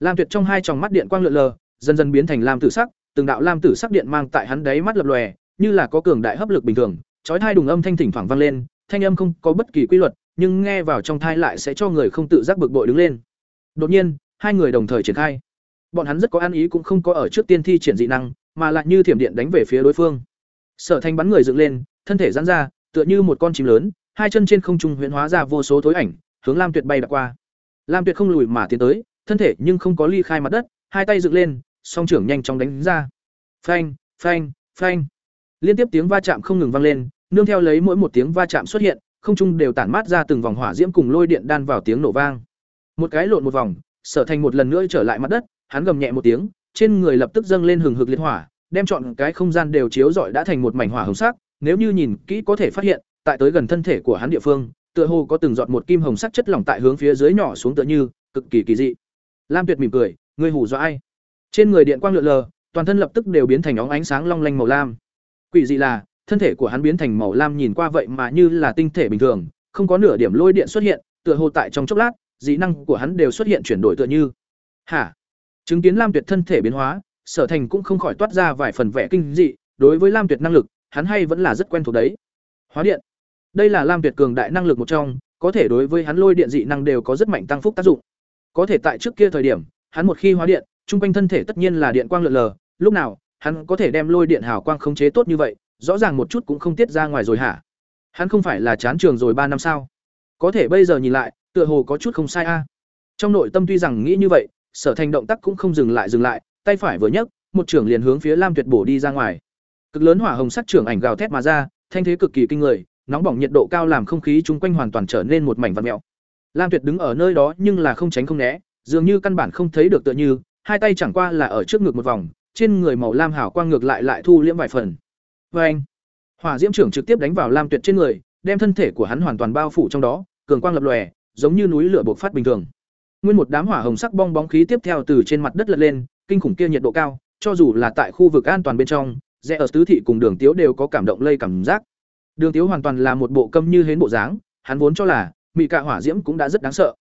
Lam tuyệt trong hai tròng mắt điện quang lượn lờ, dần dần biến thành lam tử sắc, từng đạo lam tử sắc điện mang tại hắn đáy mắt lập lòe, như là có cường đại hấp lực bình thường, chói tai đùng âm thanh thỉnh thoảng vang lên, thanh âm không có bất kỳ quy luật, nhưng nghe vào trong thai lại sẽ cho người không tự giác bực bội đứng lên. Đột nhiên, hai người đồng thời triển khai. Bọn hắn rất có ăn ý cũng không có ở trước tiên thi triển dị năng mà lại như thiểm điện đánh về phía đối phương. Sở thanh bắn người dựng lên, thân thể giãn ra, tựa như một con chim lớn, hai chân trên không trung huyễn hóa ra vô số thối ảnh, hướng lam tuyệt bay đã qua. Lam tuyệt không lùi mà tiến tới, thân thể nhưng không có ly khai mặt đất, hai tay dựng lên, song trưởng nhanh chóng đánh ra. Phanh phanh phanh. Liên tiếp tiếng va chạm không ngừng vang lên, nương theo lấy mỗi một tiếng va chạm xuất hiện, không trung đều tản mát ra từng vòng hỏa diễm cùng lôi điện đan vào tiếng nổ vang. Một cái lộn một vòng, sở thành một lần nữa trở lại mặt đất, hắn gầm nhẹ một tiếng trên người lập tức dâng lên hừng hực liệt hỏa, đem chọn cái không gian đều chiếu rọi đã thành một mảnh hỏa hồng sắc, nếu như nhìn kỹ có thể phát hiện, tại tới gần thân thể của hắn địa phương, tựa hồ có từng giọt một kim hồng sắc chất lỏng tại hướng phía dưới nhỏ xuống tựa như, cực kỳ kỳ dị. Lam tuyệt mỉm cười, ngươi hù dọa ai? Trên người điện quang lượn lờ, toàn thân lập tức đều biến thành óng ánh sáng long lanh màu lam. Quỷ dị là, thân thể của hắn biến thành màu lam nhìn qua vậy mà như là tinh thể bình thường, không có nửa điểm lôi điện xuất hiện, tựa hồ tại trong chốc lát, dị năng của hắn đều xuất hiện chuyển đổi tựa như. Hả? Chứng kiến lam tuyệt thân thể biến hóa, sở thành cũng không khỏi toát ra vài phần vẻ kinh dị, đối với lam tuyệt năng lực, hắn hay vẫn là rất quen thuộc đấy. Hóa điện. Đây là lam tuyệt cường đại năng lực một trong, có thể đối với hắn lôi điện dị năng đều có rất mạnh tăng phúc tác dụng. Có thể tại trước kia thời điểm, hắn một khi hóa điện, trung quanh thân thể tất nhiên là điện quang lượn lờ, lúc nào, hắn có thể đem lôi điện hào quang khống chế tốt như vậy, rõ ràng một chút cũng không tiết ra ngoài rồi hả? Hắn không phải là chán trường rồi ba năm sao? Có thể bây giờ nhìn lại, tựa hồ có chút không sai a. Trong nội tâm tuy rằng nghĩ như vậy sở thành động tác cũng không dừng lại dừng lại, tay phải vừa nhấc, một trưởng liền hướng phía lam tuyệt bổ đi ra ngoài. Cực lớn hỏa hồng sắc trưởng ảnh gào thét mà ra, thanh thế cực kỳ kinh người, nóng bỏng nhiệt độ cao làm không khí chung quanh hoàn toàn trở nên một mảnh vật mèo. Lam tuyệt đứng ở nơi đó nhưng là không tránh không né, dường như căn bản không thấy được tựa như, hai tay chẳng qua là ở trước ngực một vòng, trên người màu lam hảo quang ngược lại lại thu liễm vài phần. Vê anh hỏa diễm trưởng trực tiếp đánh vào lam tuyệt trên người, đem thân thể của hắn hoàn toàn bao phủ trong đó, cường quang lập lòe, giống như núi lửa bộc phát bình thường nguyên một đám hỏa hồng sắc bong bóng khí tiếp theo từ trên mặt đất lật lên, kinh khủng kia nhiệt độ cao, cho dù là tại khu vực an toàn bên trong, rẽ ở tứ thị cùng đường tiếu đều có cảm động lây cảm giác. Đường tiếu hoàn toàn là một bộ câm như hến bộ dáng, hắn vốn cho là, mị cạ hỏa diễm cũng đã rất đáng sợ.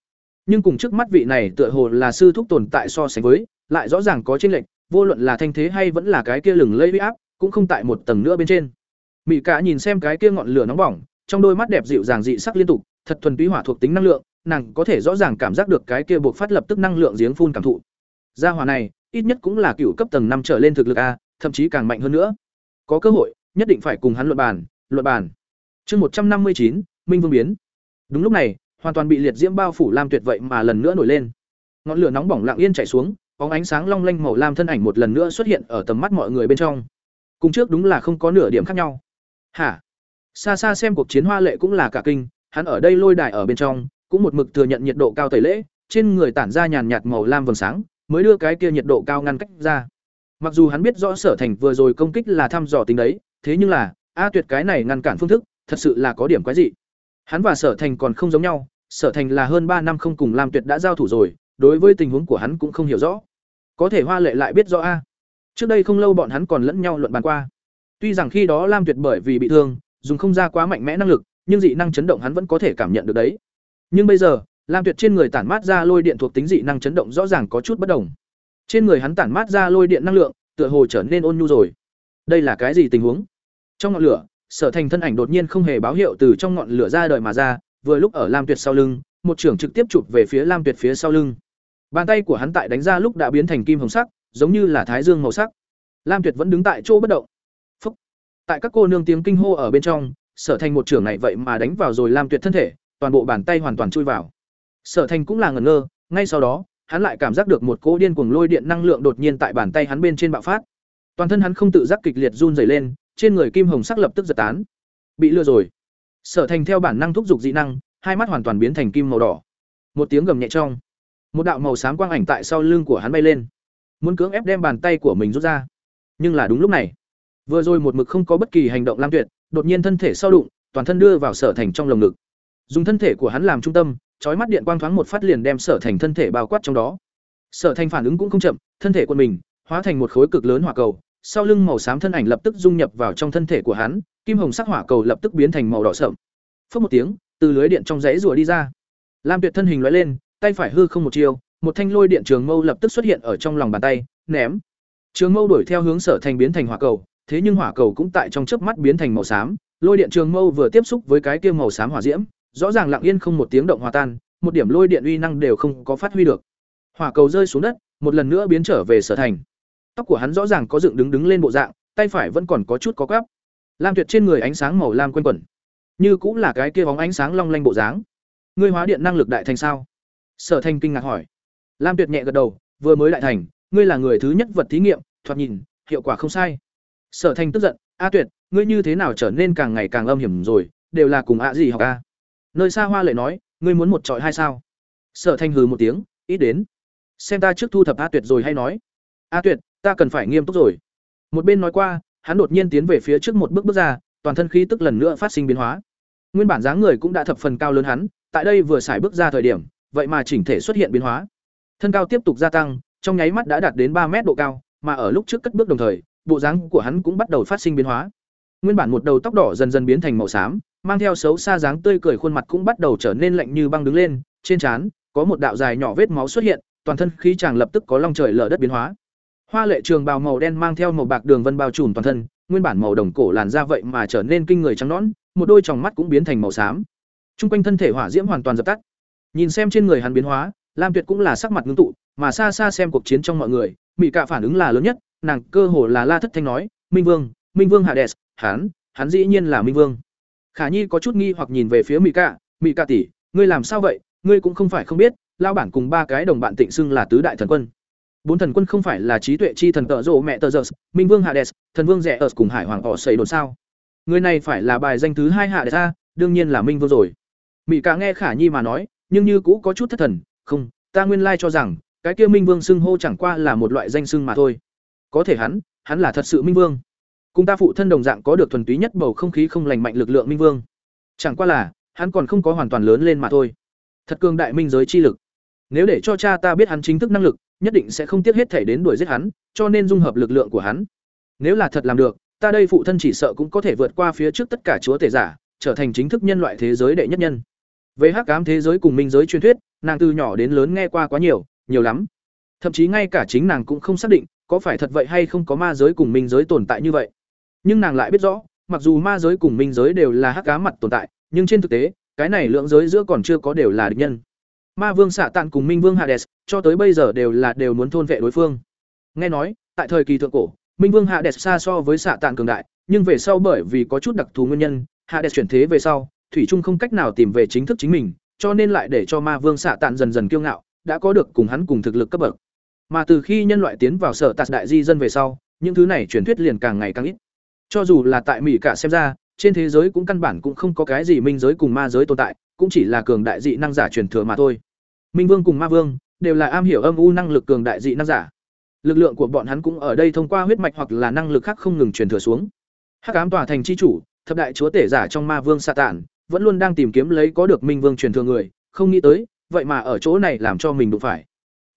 Nhưng cùng trước mắt vị này tựa hồ là sư thúc tồn tại so sánh với, lại rõ ràng có chênh lệch, vô luận là thanh thế hay vẫn là cái kia lừng lây huy áp, cũng không tại một tầng nữa bên trên. Mị cạ nhìn xem cái kia ngọn lửa nóng bỏng, trong đôi mắt đẹp dịu dàng dị sắc liên tục, thật thuần túy hỏa thuộc tính năng lượng nàng có thể rõ ràng cảm giác được cái kia buộc phát lập tức năng lượng giếng phun cảm thụ. Gia hỏa này, ít nhất cũng là cựu cấp tầng năm trở lên thực lực a, thậm chí càng mạnh hơn nữa. Có cơ hội, nhất định phải cùng hắn luận bàn luận bàn. Chương một trăm năm mươi chín, minh vương biến. Đúng lúc này, hoàn toàn bị liệt diễm bao phủ lam tuyệt vậy mà lần nữa nổi lên. Ngọn lửa nóng bỏng lặng yên chảy xuống, bóng ánh sáng long lanh màu lam thân ảnh một lần nữa xuất hiện ở tầm mắt mọi người bên trong. Cùng trước đúng là không có nửa điểm khác nhau. Hả? Xa xa xem cuộc chiến hoa lệ cũng là cả kinh, hắn ở đây lôi đài ở bên trong cũng một mực thừa nhận nhiệt độ cao tẩy lễ, trên người tản ra nhàn nhạt màu lam vầng sáng, mới đưa cái kia nhiệt độ cao ngăn cách ra. Mặc dù hắn biết rõ sở thành vừa rồi công kích là thăm dò tính đấy, thế nhưng là, a tuyệt cái này ngăn cản phương thức, thật sự là có điểm quái dị. Hắn và sở thành còn không giống nhau, sở thành là hơn ba năm không cùng lam tuyệt đã giao thủ rồi, đối với tình huống của hắn cũng không hiểu rõ. Có thể hoa lệ lại biết rõ a. Trước đây không lâu bọn hắn còn lẫn nhau luận bàn qua. Tuy rằng khi đó lam tuyệt bởi vì bị thương, dùng không ra quá mạnh mẽ năng lực, nhưng dị năng chấn động hắn vẫn có thể cảm nhận được đấy nhưng bây giờ, lam tuyệt trên người tản mát ra lôi điện thuộc tính dị năng chấn động rõ ràng có chút bất đồng. Trên người hắn tản mát ra lôi điện năng lượng, tựa hồ trở nên ôn nhu rồi. Đây là cái gì tình huống? Trong ngọn lửa, sở thành thân ảnh đột nhiên không hề báo hiệu từ trong ngọn lửa ra đời mà ra, vừa lúc ở lam tuyệt sau lưng, một trưởng trực tiếp chụp về phía lam tuyệt phía sau lưng. Bàn tay của hắn tại đánh ra lúc đã biến thành kim hồng sắc, giống như là thái dương màu sắc. Lam tuyệt vẫn đứng tại chỗ bất động. Phúc. tại các cô nương tiếng kinh hô ở bên trong, sở thành một trưởng này vậy mà đánh vào rồi lam tuyệt thân thể toàn bộ bàn tay hoàn toàn chui vào. Sở thành cũng là ngẩn ngơ, ngay sau đó, hắn lại cảm giác được một cỗ điên cuồng lôi điện năng lượng đột nhiên tại bàn tay hắn bên trên bạo phát. Toàn thân hắn không tự giác kịch liệt run rẩy lên, trên người kim hồng sắc lập tức giật tán. Bị lừa rồi. Sở thành theo bản năng thúc giục dị năng, hai mắt hoàn toàn biến thành kim màu đỏ. Một tiếng gầm nhẹ trong, một đạo màu xám quang ảnh tại sau lưng của hắn bay lên. Muốn cưỡng ép đem bàn tay của mình rút ra. Nhưng là đúng lúc này. Vừa rồi một mực không có bất kỳ hành động lam tuyệt, đột nhiên thân thể sau đụng, toàn thân đưa vào sở thành trong lồng ngực dùng thân thể của hắn làm trung tâm, chói mắt điện quang thoáng một phát liền đem sở thành thân thể bao quát trong đó. Sở thành phản ứng cũng không chậm, thân thể của mình hóa thành một khối cực lớn hỏa cầu, sau lưng màu xám thân ảnh lập tức dung nhập vào trong thân thể của hắn, kim hồng sắc hỏa cầu lập tức biến thành màu đỏ sậm. Phất một tiếng, từ lưới điện trong rẫy rùa đi ra. Lam tuyệt thân hình loại lên, tay phải hư không một chiều một thanh lôi điện trường mâu lập tức xuất hiện ở trong lòng bàn tay, ném. Trường mâu đuổi theo hướng sở thành biến thành hỏa cầu, thế nhưng hỏa cầu cũng tại trong chớp mắt biến thành màu xám, lôi điện trường mâu vừa tiếp xúc với cái kia màu xám hỏa diễm rõ ràng lặng yên không một tiếng động hòa tan, một điểm lôi điện uy năng đều không có phát huy được. Hỏa cầu rơi xuống đất, một lần nữa biến trở về sở thành. Tóc của hắn rõ ràng có dựng đứng đứng lên bộ dạng, tay phải vẫn còn có chút có gắp. Lam tuyệt trên người ánh sáng màu lam quanh quẩn, như cũng là cái kia bóng ánh sáng long lanh bộ dáng. Ngươi hóa điện năng lực đại thành sao? Sở thành kinh ngạc hỏi. Lam tuyệt nhẹ gật đầu, vừa mới đại thành, ngươi là người thứ nhất vật thí nghiệm, thoạt nhìn, hiệu quả không sai. Sở thành tức giận, a tuyệt, ngươi như thế nào trở nên càng ngày càng âm hiểm rồi, đều là cùng ạ gì học a? Nơi xa hoa lệ nói, ngươi muốn một trọi hai sao? Sở Thanh hừ một tiếng, ít đến. Xem ta trước thu thập a tuyệt rồi hay nói. A tuyệt, ta cần phải nghiêm túc rồi. Một bên nói qua, hắn đột nhiên tiến về phía trước một bước bước ra, toàn thân khí tức lần nữa phát sinh biến hóa. Nguyên bản dáng người cũng đã thập phần cao lớn hắn, tại đây vừa xài bước ra thời điểm, vậy mà chỉnh thể xuất hiện biến hóa. Thân cao tiếp tục gia tăng, trong nháy mắt đã đạt đến ba mét độ cao, mà ở lúc trước cất bước đồng thời, bộ dáng của hắn cũng bắt đầu phát sinh biến hóa. Nguyên bản một đầu tóc đỏ dần dần biến thành màu xám mang theo xấu xa dáng tươi cười khuôn mặt cũng bắt đầu trở nên lạnh như băng đứng lên trên trán có một đạo dài nhỏ vết máu xuất hiện toàn thân khí chàng lập tức có long trời lở đất biến hóa hoa lệ trường bào màu đen mang theo màu bạc đường vân bao trùm toàn thân nguyên bản màu đồng cổ làn da vậy mà trở nên kinh người trắng nõn một đôi tròng mắt cũng biến thành màu xám Trung quanh thân thể hỏa diễm hoàn toàn dập tắt. Nhìn xem trên người hắn biến hóa, Lam Tuyệt cũng là sắc mặt ngưng tụ, mà xa xa xem cuộc chiến trong mọi người, mỹ Cạ phản ứng là lớn nhất, nàng cơ hồ là la thất thanh nói, "Minh Vương, Minh Vương Hades, hắn, hắn dĩ nhiên là Minh Vương." Khả Nhi có chút nghi hoặc nhìn về phía Mị Cạ, "Mị Cạ tỷ, ngươi làm sao vậy? Ngươi cũng không phải không biết, lao bản cùng ba cái đồng bạn Tịnh xưng là tứ đại thần quân." Bốn thần quân không phải là trí tuệ chi thần tợ rộ mẹ tợ giờ, Minh Vương Hades, thần vương rẻ ở cùng Hải Hoàng ỏ xây đồn sao? Người này phải là bài danh thứ hai Hades a, đương nhiên là Minh Vương rồi mỹ cả nghe khả nhi mà nói nhưng như cũ có chút thất thần không ta nguyên lai cho rằng cái kia minh vương xưng hô chẳng qua là một loại danh xưng mà thôi có thể hắn hắn là thật sự minh vương cùng ta phụ thân đồng dạng có được thuần túy nhất bầu không khí không lành mạnh lực lượng minh vương. Chẳng qua là hắn còn không có hoàn toàn lớn lên mà thôi. Thật cường đại minh giới chi lực. Nếu để cho cha ta biết hắn chính thức năng lực nhất định sẽ không tiếc hết thể đến đuổi giết hắn cho nên dung hợp lực lượng của hắn. Nếu là thật làm được ta đây phụ thân chỉ sợ cũng có thể vượt qua phía trước tất cả chúa tể giả trở thành chính thức nhân loại thế giới đệ nhất nhân. Về hắc cám thế giới cùng minh giới truyền thuyết, nàng từ nhỏ đến lớn nghe qua quá nhiều, nhiều lắm. Thậm chí ngay cả chính nàng cũng không xác định, có phải thật vậy hay không có ma giới cùng minh giới tồn tại như vậy. Nhưng nàng lại biết rõ, mặc dù ma giới cùng minh giới đều là hắc ám mặt tồn tại, nhưng trên thực tế, cái này lượng giới giữa còn chưa có đều là địch nhân. Ma Vương Xạ Tạn cùng Minh Vương Hades, cho tới bây giờ đều là đều muốn thôn vệ đối phương. Nghe nói, tại thời kỳ thượng cổ, Minh Vương Hades xa so với Xạ Tạn cường đại, nhưng về sau bởi vì có chút đặc thù nguyên nhân, Hades chuyển thế về sau, thủy trung không cách nào tìm về chính thức chính mình cho nên lại để cho ma vương xạ tạn dần dần kiêu ngạo đã có được cùng hắn cùng thực lực cấp bậc mà từ khi nhân loại tiến vào sở tạt đại di dân về sau những thứ này truyền thuyết liền càng ngày càng ít cho dù là tại mỹ cả xem ra trên thế giới cũng căn bản cũng không có cái gì minh giới cùng ma giới tồn tại cũng chỉ là cường đại dị năng giả truyền thừa mà thôi minh vương cùng ma vương đều là am hiểu âm u năng lực cường đại dị năng giả lực lượng của bọn hắn cũng ở đây thông qua huyết mạch hoặc là năng lực khác không ngừng truyền thừa xuống hắc ám tòa thành c h i chủ thập đại chúa tể giả trong ma vương sa tản vẫn luôn đang tìm kiếm lấy có được Minh Vương truyền thừa người, không nghĩ tới, vậy mà ở chỗ này làm cho mình đụng phải.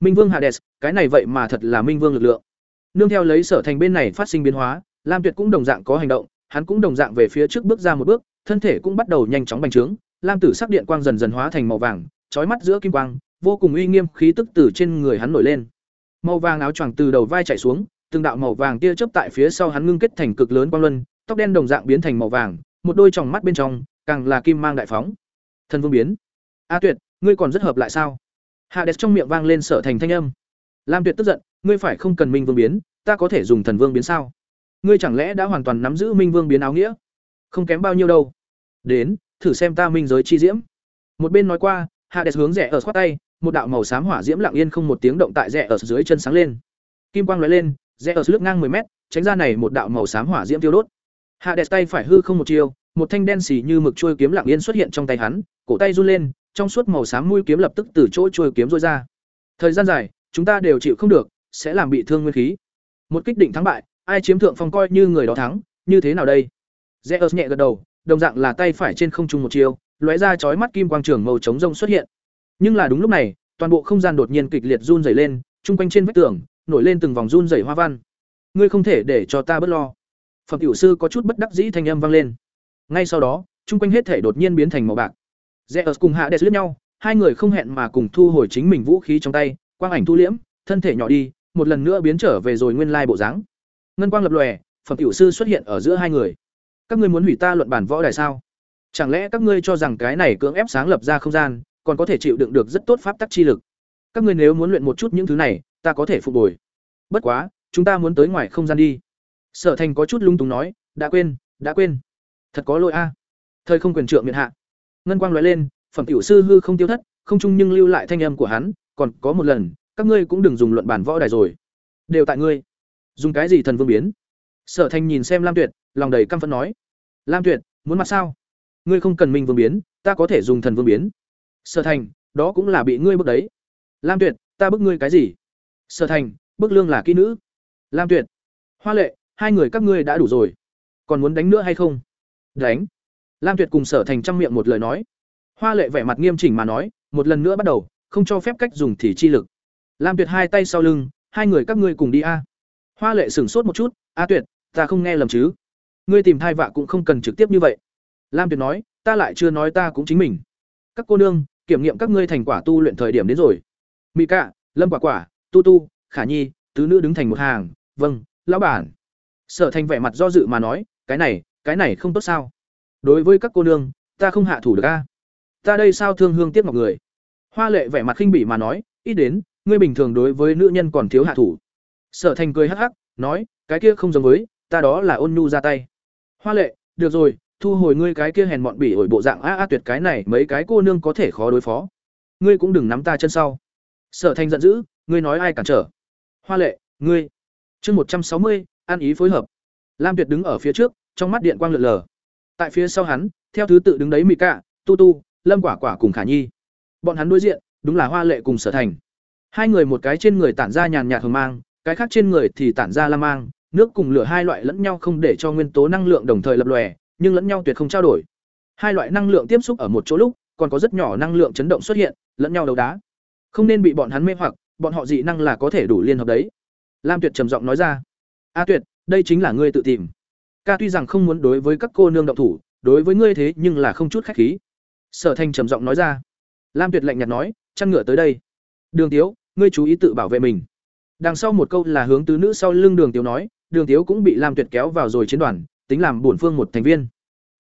Minh Vương Hades, cái này vậy mà thật là Minh Vương lực lượng. Nương theo lấy Sở Thành bên này phát sinh biến hóa, Lam Tuyệt cũng đồng dạng có hành động, hắn cũng đồng dạng về phía trước bước ra một bước, thân thể cũng bắt đầu nhanh chóng bành trướng, lam tử sắc điện quang dần dần hóa thành màu vàng, chói mắt giữa kim quang, vô cùng uy nghiêm khí tức từ trên người hắn nổi lên. Màu vàng áo choàng từ đầu vai chảy xuống, từng đạo màu vàng tia chớp tại phía sau hắn ngưng kết thành cực lớn quang luân, tóc đen đồng dạng biến thành màu vàng, một đôi tròng mắt bên trong càng là kim mang đại phóng. Thần vương biến. A tuyệt ngươi còn rất hợp lại sao? Hạ đẹp trong miệng vang lên sở thành thanh âm. Lam tuyệt tức giận ngươi phải không cần minh vương biến ta có thể dùng thần vương biến sao? Ngươi chẳng lẽ đã hoàn toàn nắm giữ minh vương biến áo nghĩa? Không kém bao nhiêu đâu. Đến thử xem ta minh giới chi diễm. Một bên nói qua hạ đẹp hướng rẽ ở khoát tay một đạo màu xám hỏa diễm lặng yên không một tiếng động tại rẽ ở dưới chân sáng lên. Kim quang lóe lên rẽ ở lướt ngang 10 mét tránh ra này một đạo màu xám hỏa diễm tiêu đốt. Hạ đẹp tay phải hư không một chiều một thanh đen xì như mực trôi kiếm lặng yên xuất hiện trong tay hắn, cổ tay run lên, trong suốt màu xám mũi kiếm lập tức từ chỗ trôi kiếm rơi ra. Thời gian dài, chúng ta đều chịu không được, sẽ làm bị thương nguyên khí. Một kích định thắng bại, ai chiếm thượng phong coi như người đó thắng, như thế nào đây? Zeus nhẹ gật đầu, đồng dạng là tay phải trên không trung một chiều, lóe ra chói mắt kim quang trường màu trống rông xuất hiện. Nhưng là đúng lúc này, toàn bộ không gian đột nhiên kịch liệt run rẩy lên, trung quanh trên vách tường nổi lên từng vòng run rẩy hoa văn. Ngươi không thể để cho ta bất lo. Phẩm tiểu sư có chút bất đắc dĩ thanh âm vang lên. Ngay sau đó, trung quanh hết thể đột nhiên biến thành màu bạc. Zeus cùng Hades liếc nhau, hai người không hẹn mà cùng thu hồi chính mình vũ khí trong tay, quang ảnh thu liễm, thân thể nhỏ đi, một lần nữa biến trở về rồi nguyên lai bộ dáng. Ngân quang lập lòe, phẩm tiểu sư xuất hiện ở giữa hai người. Các ngươi muốn hủy ta luận bản võ đài sao? Chẳng lẽ các ngươi cho rằng cái này cưỡng ép sáng lập ra không gian, còn có thể chịu đựng được rất tốt pháp tắc chi lực? Các ngươi nếu muốn luyện một chút những thứ này, ta có thể phục bồi. Bất quá, chúng ta muốn tới ngoài không gian đi. Sở Thành có chút lung túng nói, đã quên, đã quên. Thật có lỗi a. Thời không quyền trượng miệng hạ. Ngân quang nói lên, phẩm tiểu sư hư không tiêu thất, không chung nhưng lưu lại thanh âm của hắn, còn có một lần, các ngươi cũng đừng dùng luận bản võ đài rồi. Đều tại ngươi. Dùng cái gì thần vương biến? Sở Thành nhìn xem Lam Tuyệt, lòng đầy căm phẫn nói: "Lam Tuyệt, muốn mặt sao? Ngươi không cần minh vương biến, ta có thể dùng thần vương biến." Sở Thành, đó cũng là bị ngươi bức đấy. Lam Tuyệt, ta bức ngươi cái gì? Sở Thành, bức lương là kỹ nữ. Lam Tuyệt, Hoa Lệ, hai người các ngươi đã đủ rồi, còn muốn đánh nữa hay không? Đánh. Lam Tuyệt cùng Sở Thành trong miệng một lời nói. Hoa Lệ vẻ mặt nghiêm chỉnh mà nói, một lần nữa bắt đầu, không cho phép cách dùng thì chi lực. Lam Tuyệt hai tay sau lưng, hai người các ngươi cùng đi a. Hoa Lệ sửng sốt một chút, "A Tuyệt, ta không nghe lầm chứ? Ngươi tìm thai vạ cũng không cần trực tiếp như vậy." Lam Tuyệt nói, "Ta lại chưa nói ta cũng chính mình. Các cô nương, kiểm nghiệm các ngươi thành quả tu luyện thời điểm đến rồi." Mị Cạ, Lâm Quả Quả, Tu Tu, Khả Nhi, tứ nữ đứng thành một hàng, "Vâng, lão bản." Sở Thành vẻ mặt do dự mà nói, "Cái này, cái này không tốt sao? Đối với các cô nương, ta không hạ thủ được a. Ta đây sao thương hương tiếc ngọc người?" Hoa Lệ vẻ mặt khinh bỉ mà nói, "Ít đến, ngươi bình thường đối với nữ nhân còn thiếu hạ thủ." Sở Thành cười hắc hắc, nói, "Cái kia không giống với, ta đó là ôn nhu ra tay." Hoa Lệ, "Được rồi, thu hồi ngươi cái kia hèn mọn bỉ ổi bộ dạng a a tuyệt cái này, mấy cái cô nương có thể khó đối phó. Ngươi cũng đừng nắm ta chân sau." Sở Thành giận dữ, "Ngươi nói ai cản trở?" Hoa Lệ, "Ngươi." Chương một trăm sáu mươi, ăn ý phối hợp. Lam Tuyệt đứng ở phía trước, trong mắt điện quang lượn lờ. Tại phía sau hắn, theo thứ tự đứng đấy Mị Cạ, Tu Tu, Lâm Quả Quả cùng Khả Nhi. Bọn hắn đối diện, đúng là Hoa Lệ cùng Sở Thành. Hai người một cái trên người tản ra nhàn nhạt hồng mang, cái khác trên người thì tản ra lam mang, nước cùng lửa hai loại lẫn nhau không để cho nguyên tố năng lượng đồng thời lập lòe, nhưng lẫn nhau tuyệt không trao đổi. Hai loại năng lượng tiếp xúc ở một chỗ lúc, còn có rất nhỏ năng lượng chấn động xuất hiện, lẫn nhau đấu đá. Không nên bị bọn hắn mê hoặc, bọn họ dị năng là có thể đủ liên hợp đấy. Lam Tuyệt trầm giọng nói ra. "A Tuyệt, đây chính là ngươi tự tìm. Ca tuy rằng không muốn đối với các cô nương động thủ, đối với ngươi thế nhưng là không chút khách khí." Sở Thanh trầm giọng nói ra. Lam Tuyệt lạnh nhạt nói, "Chăn ngựa tới đây." Đường Tiếu, ngươi chú ý tự bảo vệ mình. Đằng sau một câu là hướng tứ nữ sau lưng Đường Tiếu nói, Đường Tiếu cũng bị Lam Tuyệt kéo vào rồi chiến đoàn, tính làm bổn phương một thành viên.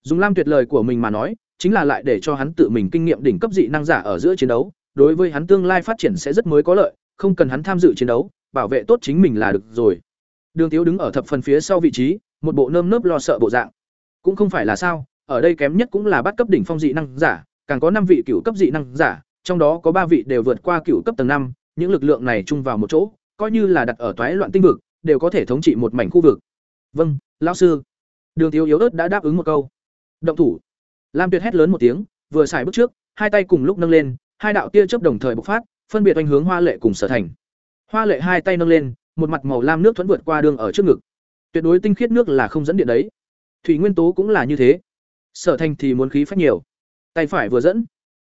Dùng Lam Tuyệt lời của mình mà nói, chính là lại để cho hắn tự mình kinh nghiệm đỉnh cấp dị năng giả ở giữa chiến đấu, đối với hắn tương lai phát triển sẽ rất mới có lợi, không cần hắn tham dự chiến đấu, bảo vệ tốt chính mình là được rồi. Đường Tiếu đứng ở thập phần phía sau vị trí, một bộ nơm nớp lo sợ bộ dạng. Cũng không phải là sao, ở đây kém nhất cũng là bắt cấp đỉnh phong dị năng giả, càng có năm vị cửu cấp dị năng giả, trong đó có ba vị đều vượt qua cửu cấp tầng năm, những lực lượng này chung vào một chỗ, coi như là đặt ở toái loạn tinh vực, đều có thể thống trị một mảnh khu vực. Vâng, lão sư. Đường Tiếu yếu ớt đã đáp ứng một câu. Động thủ. Lam Tuyệt hét lớn một tiếng, vừa xài bước trước, hai tay cùng lúc nâng lên, hai đạo tia chớp đồng thời bộc phát, phân biệt oanh hướng Hoa Lệ cùng Sở Thành. Hoa Lệ hai tay nâng lên, một mặt màu lam nước thuẫn vượt qua đường ở trước ngực. Tuyệt đối tinh khiết nước là không dẫn điện đấy. Thủy nguyên tố cũng là như thế. Sở Thành thì muốn khí phách nhiều. Tay phải vừa dẫn,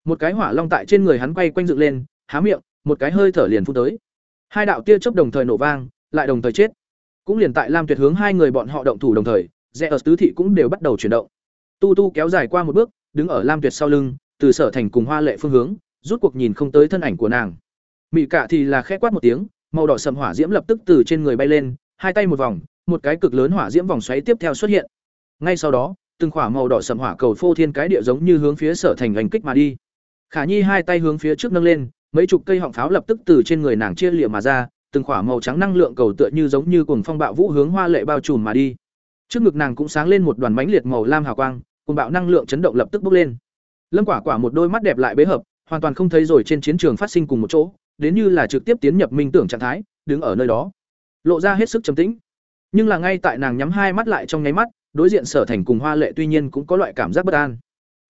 một cái hỏa long tại trên người hắn quay quanh dựng lên, há miệng, một cái hơi thở liền phun tới. Hai đạo tia chớp đồng thời nổ vang, lại đồng thời chết. Cũng liền tại Lam Tuyệt hướng hai người bọn họ động thủ đồng thời, Zeus tứ thị cũng đều bắt đầu chuyển động. Tu Tu kéo dài qua một bước, đứng ở Lam Tuyệt sau lưng, từ sở thành cùng Hoa Lệ phương hướng, rút cuộc nhìn không tới thân ảnh của nàng. Mị Cả thì là khẽ quát một tiếng, màu đỏ sầm hỏa diễm lập tức từ trên người bay lên, hai tay một vòng, một cái cực lớn hỏa diễm vòng xoáy tiếp theo xuất hiện. Ngay sau đó, từng khỏa màu đỏ sầm hỏa cầu phô thiên cái địa giống như hướng phía sở thành hành kích mà đi. Khả Nhi hai tay hướng phía trước nâng lên, mấy chục cây họng pháo lập tức từ trên người nàng chia liệm mà ra, từng khỏa màu trắng năng lượng cầu tựa như giống như cuồng phong bạo vũ hướng hoa lệ bao trùm mà đi. Trước ngực nàng cũng sáng lên một đoàn mánh liệt màu lam hào quang, cùng bạo năng lượng chấn động lập tức bốc lên. Lâm Quả Quả một đôi mắt đẹp lại bế hợp, hoàn toàn không thấy rồi trên chiến trường phát sinh cùng một chỗ, đến như là trực tiếp tiến nhập minh tưởng trạng thái, đứng ở nơi đó, lộ ra hết sức trầm tĩnh. Nhưng là ngay tại nàng nhắm hai mắt lại trong nháy mắt, đối diện Sở Thành cùng Hoa Lệ tuy nhiên cũng có loại cảm giác bất an.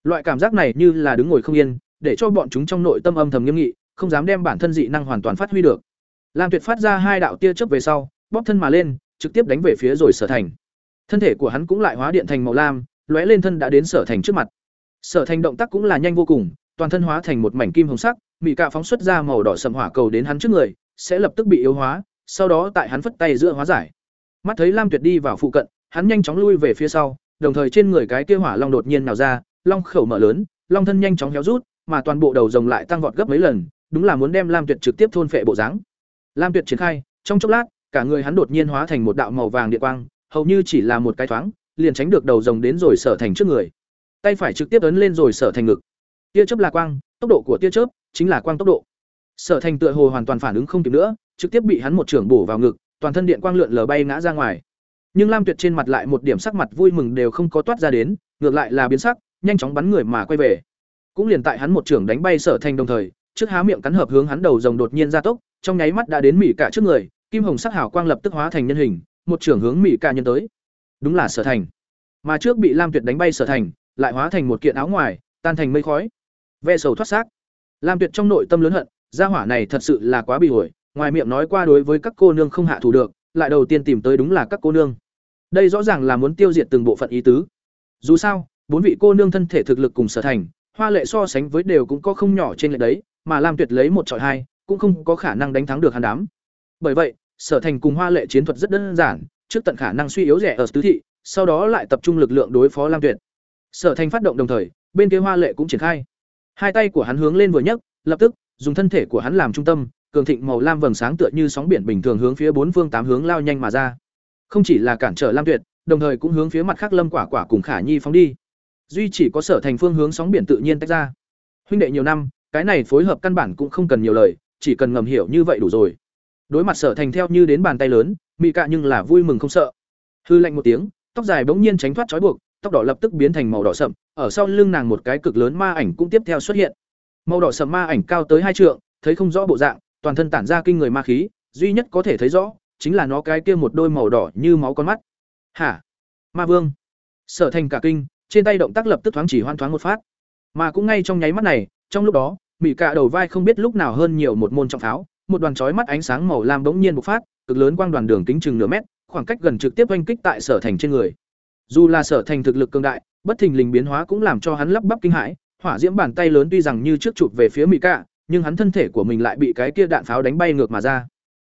Loại cảm giác này như là đứng ngồi không yên, để cho bọn chúng trong nội tâm âm thầm nghiêm nghị, không dám đem bản thân dị năng hoàn toàn phát huy được. Lam Tuyệt phát ra hai đạo tia chớp về sau, bóp thân mà lên, trực tiếp đánh về phía rồi Sở Thành. Thân thể của hắn cũng lại hóa điện thành màu lam, lóe lên thân đã đến sở thành trước mặt sở thành động tác cũng là nhanh vô cùng toàn thân hóa thành một mảnh kim hồng sắc Mị cạ phóng xuất ra màu đỏ sầm hỏa cầu đến hắn trước người sẽ lập tức bị yếu hóa sau đó tại hắn phất tay giữa hóa giải mắt thấy lam tuyệt đi vào phụ cận hắn nhanh chóng lui về phía sau đồng thời trên người cái kia hỏa long đột nhiên nào ra long khẩu mở lớn long thân nhanh chóng héo rút mà toàn bộ đầu rồng lại tăng vọt gấp mấy lần đúng là muốn đem lam tuyệt trực tiếp thôn phệ bộ dáng. Lam tuyệt triển khai, trong chốc lát, cả người hắn đột nhiên hóa thành một đạo màu vàng điện quang, hầu như chỉ là một cái thoáng, liền tránh được đầu rồng đến rồi sở thành trước người. Tay phải trực tiếp ấn lên rồi sở thành ngực. Tia chớp là quang, tốc độ của tia chớp chính là quang tốc độ. Sở thành tựa hồ hoàn toàn phản ứng không kịp nữa, trực tiếp bị hắn một trưởng bổ vào ngực, toàn thân điện quang lượn lờ bay ngã ra ngoài. Nhưng lam tuyệt trên mặt lại một điểm sắc mặt vui mừng đều không có toát ra đến, ngược lại là biến sắc, nhanh chóng bắn người mà quay về. Cũng liền tại hắn một trưởng đánh bay sở thành đồng thời trước há miệng cắn hợp hướng hắn đầu rồng đột nhiên ra tốc trong nháy mắt đã đến mỉ cả trước người kim hồng sắc hào quang lập tức hóa thành nhân hình một trưởng hướng mỉ cả nhân tới. Đúng là sở thành. Mà trước bị lam tuyệt đánh bay sở thành lại hóa thành một kiện áo ngoài tan thành mây khói. Ve sầu thoát xác. Lam tuyệt trong nội tâm lớn hận gia hỏa này thật sự là quá bị hủy, ngoài miệng nói qua đối với các cô nương không hạ thủ được lại đầu tiên tìm tới đúng là các cô nương. Đây rõ ràng là muốn tiêu diệt từng bộ phận ý tứ. Dù sao bốn vị cô nương thân thể thực lực cùng sở thành hoa lệ so sánh với đều cũng có không nhỏ trên lệ đấy mà lam tuyệt lấy một chọi hai, cũng không có khả năng đánh thắng được hắn đám. Bởi vậy, sở thành cùng hoa lệ chiến thuật rất đơn giản, trước tận khả năng suy yếu rẻ ở tứ thị, sau đó lại tập trung lực lượng đối phó lam tuyệt. Sở thành phát động đồng thời, bên kia hoa lệ cũng triển khai. Hai tay của hắn hướng lên vừa nhấc, lập tức, dùng thân thể của hắn làm trung tâm, cường thịnh màu lam vầng sáng tựa như sóng biển bình thường hướng phía bốn phương tám hướng lao nhanh mà ra. Không chỉ là cản trở lam tuyệt, đồng thời cũng hướng phía mặt khác lâm quả quả cùng khả nhi phóng đi. Duy chỉ có sở thành phương hướng sóng biển tự nhiên tách ra. Huynh đệ nhiều năm cái này phối hợp căn bản cũng không cần nhiều lời, chỉ cần ngầm hiểu như vậy đủ rồi. Đối mặt sở thành theo như đến bàn tay lớn, mị cạ nhưng là vui mừng không sợ. Hư lạnh một tiếng, tóc dài bỗng nhiên tránh thoát trói buộc, tóc đỏ lập tức biến thành màu đỏ sậm, ở sau lưng nàng một cái cực lớn ma ảnh cũng tiếp theo xuất hiện. Màu đỏ sậm ma ảnh cao tới hai trượng, thấy không rõ bộ dạng, toàn thân tản ra kinh người ma khí, duy nhất có thể thấy rõ, chính là nó cái kia một đôi màu đỏ như máu con mắt. Hả? Ma vương. Sở thành cả kinh, trên tay động tác lập tức thoáng chỉ hoan thoáng một phát. Mà cũng ngay trong nháy mắt này, trong lúc đó mỹ cạ đầu vai không biết lúc nào hơn nhiều một môn trọng pháo, một đoàn chói mắt ánh sáng màu lam bỗng nhiên bộc phát, cực lớn quang đoàn đường kính chừng nửa mét, khoảng cách gần trực tiếp oanh kích tại sở thành trên người. Dù là sở thành thực lực cường đại, bất thình lình biến hóa cũng làm cho hắn lắp bắp kinh hãi, hỏa diễm bàn tay lớn tuy rằng như trước chụp về phía mỹ cạ, nhưng hắn thân thể của mình lại bị cái kia đạn pháo đánh bay ngược mà ra.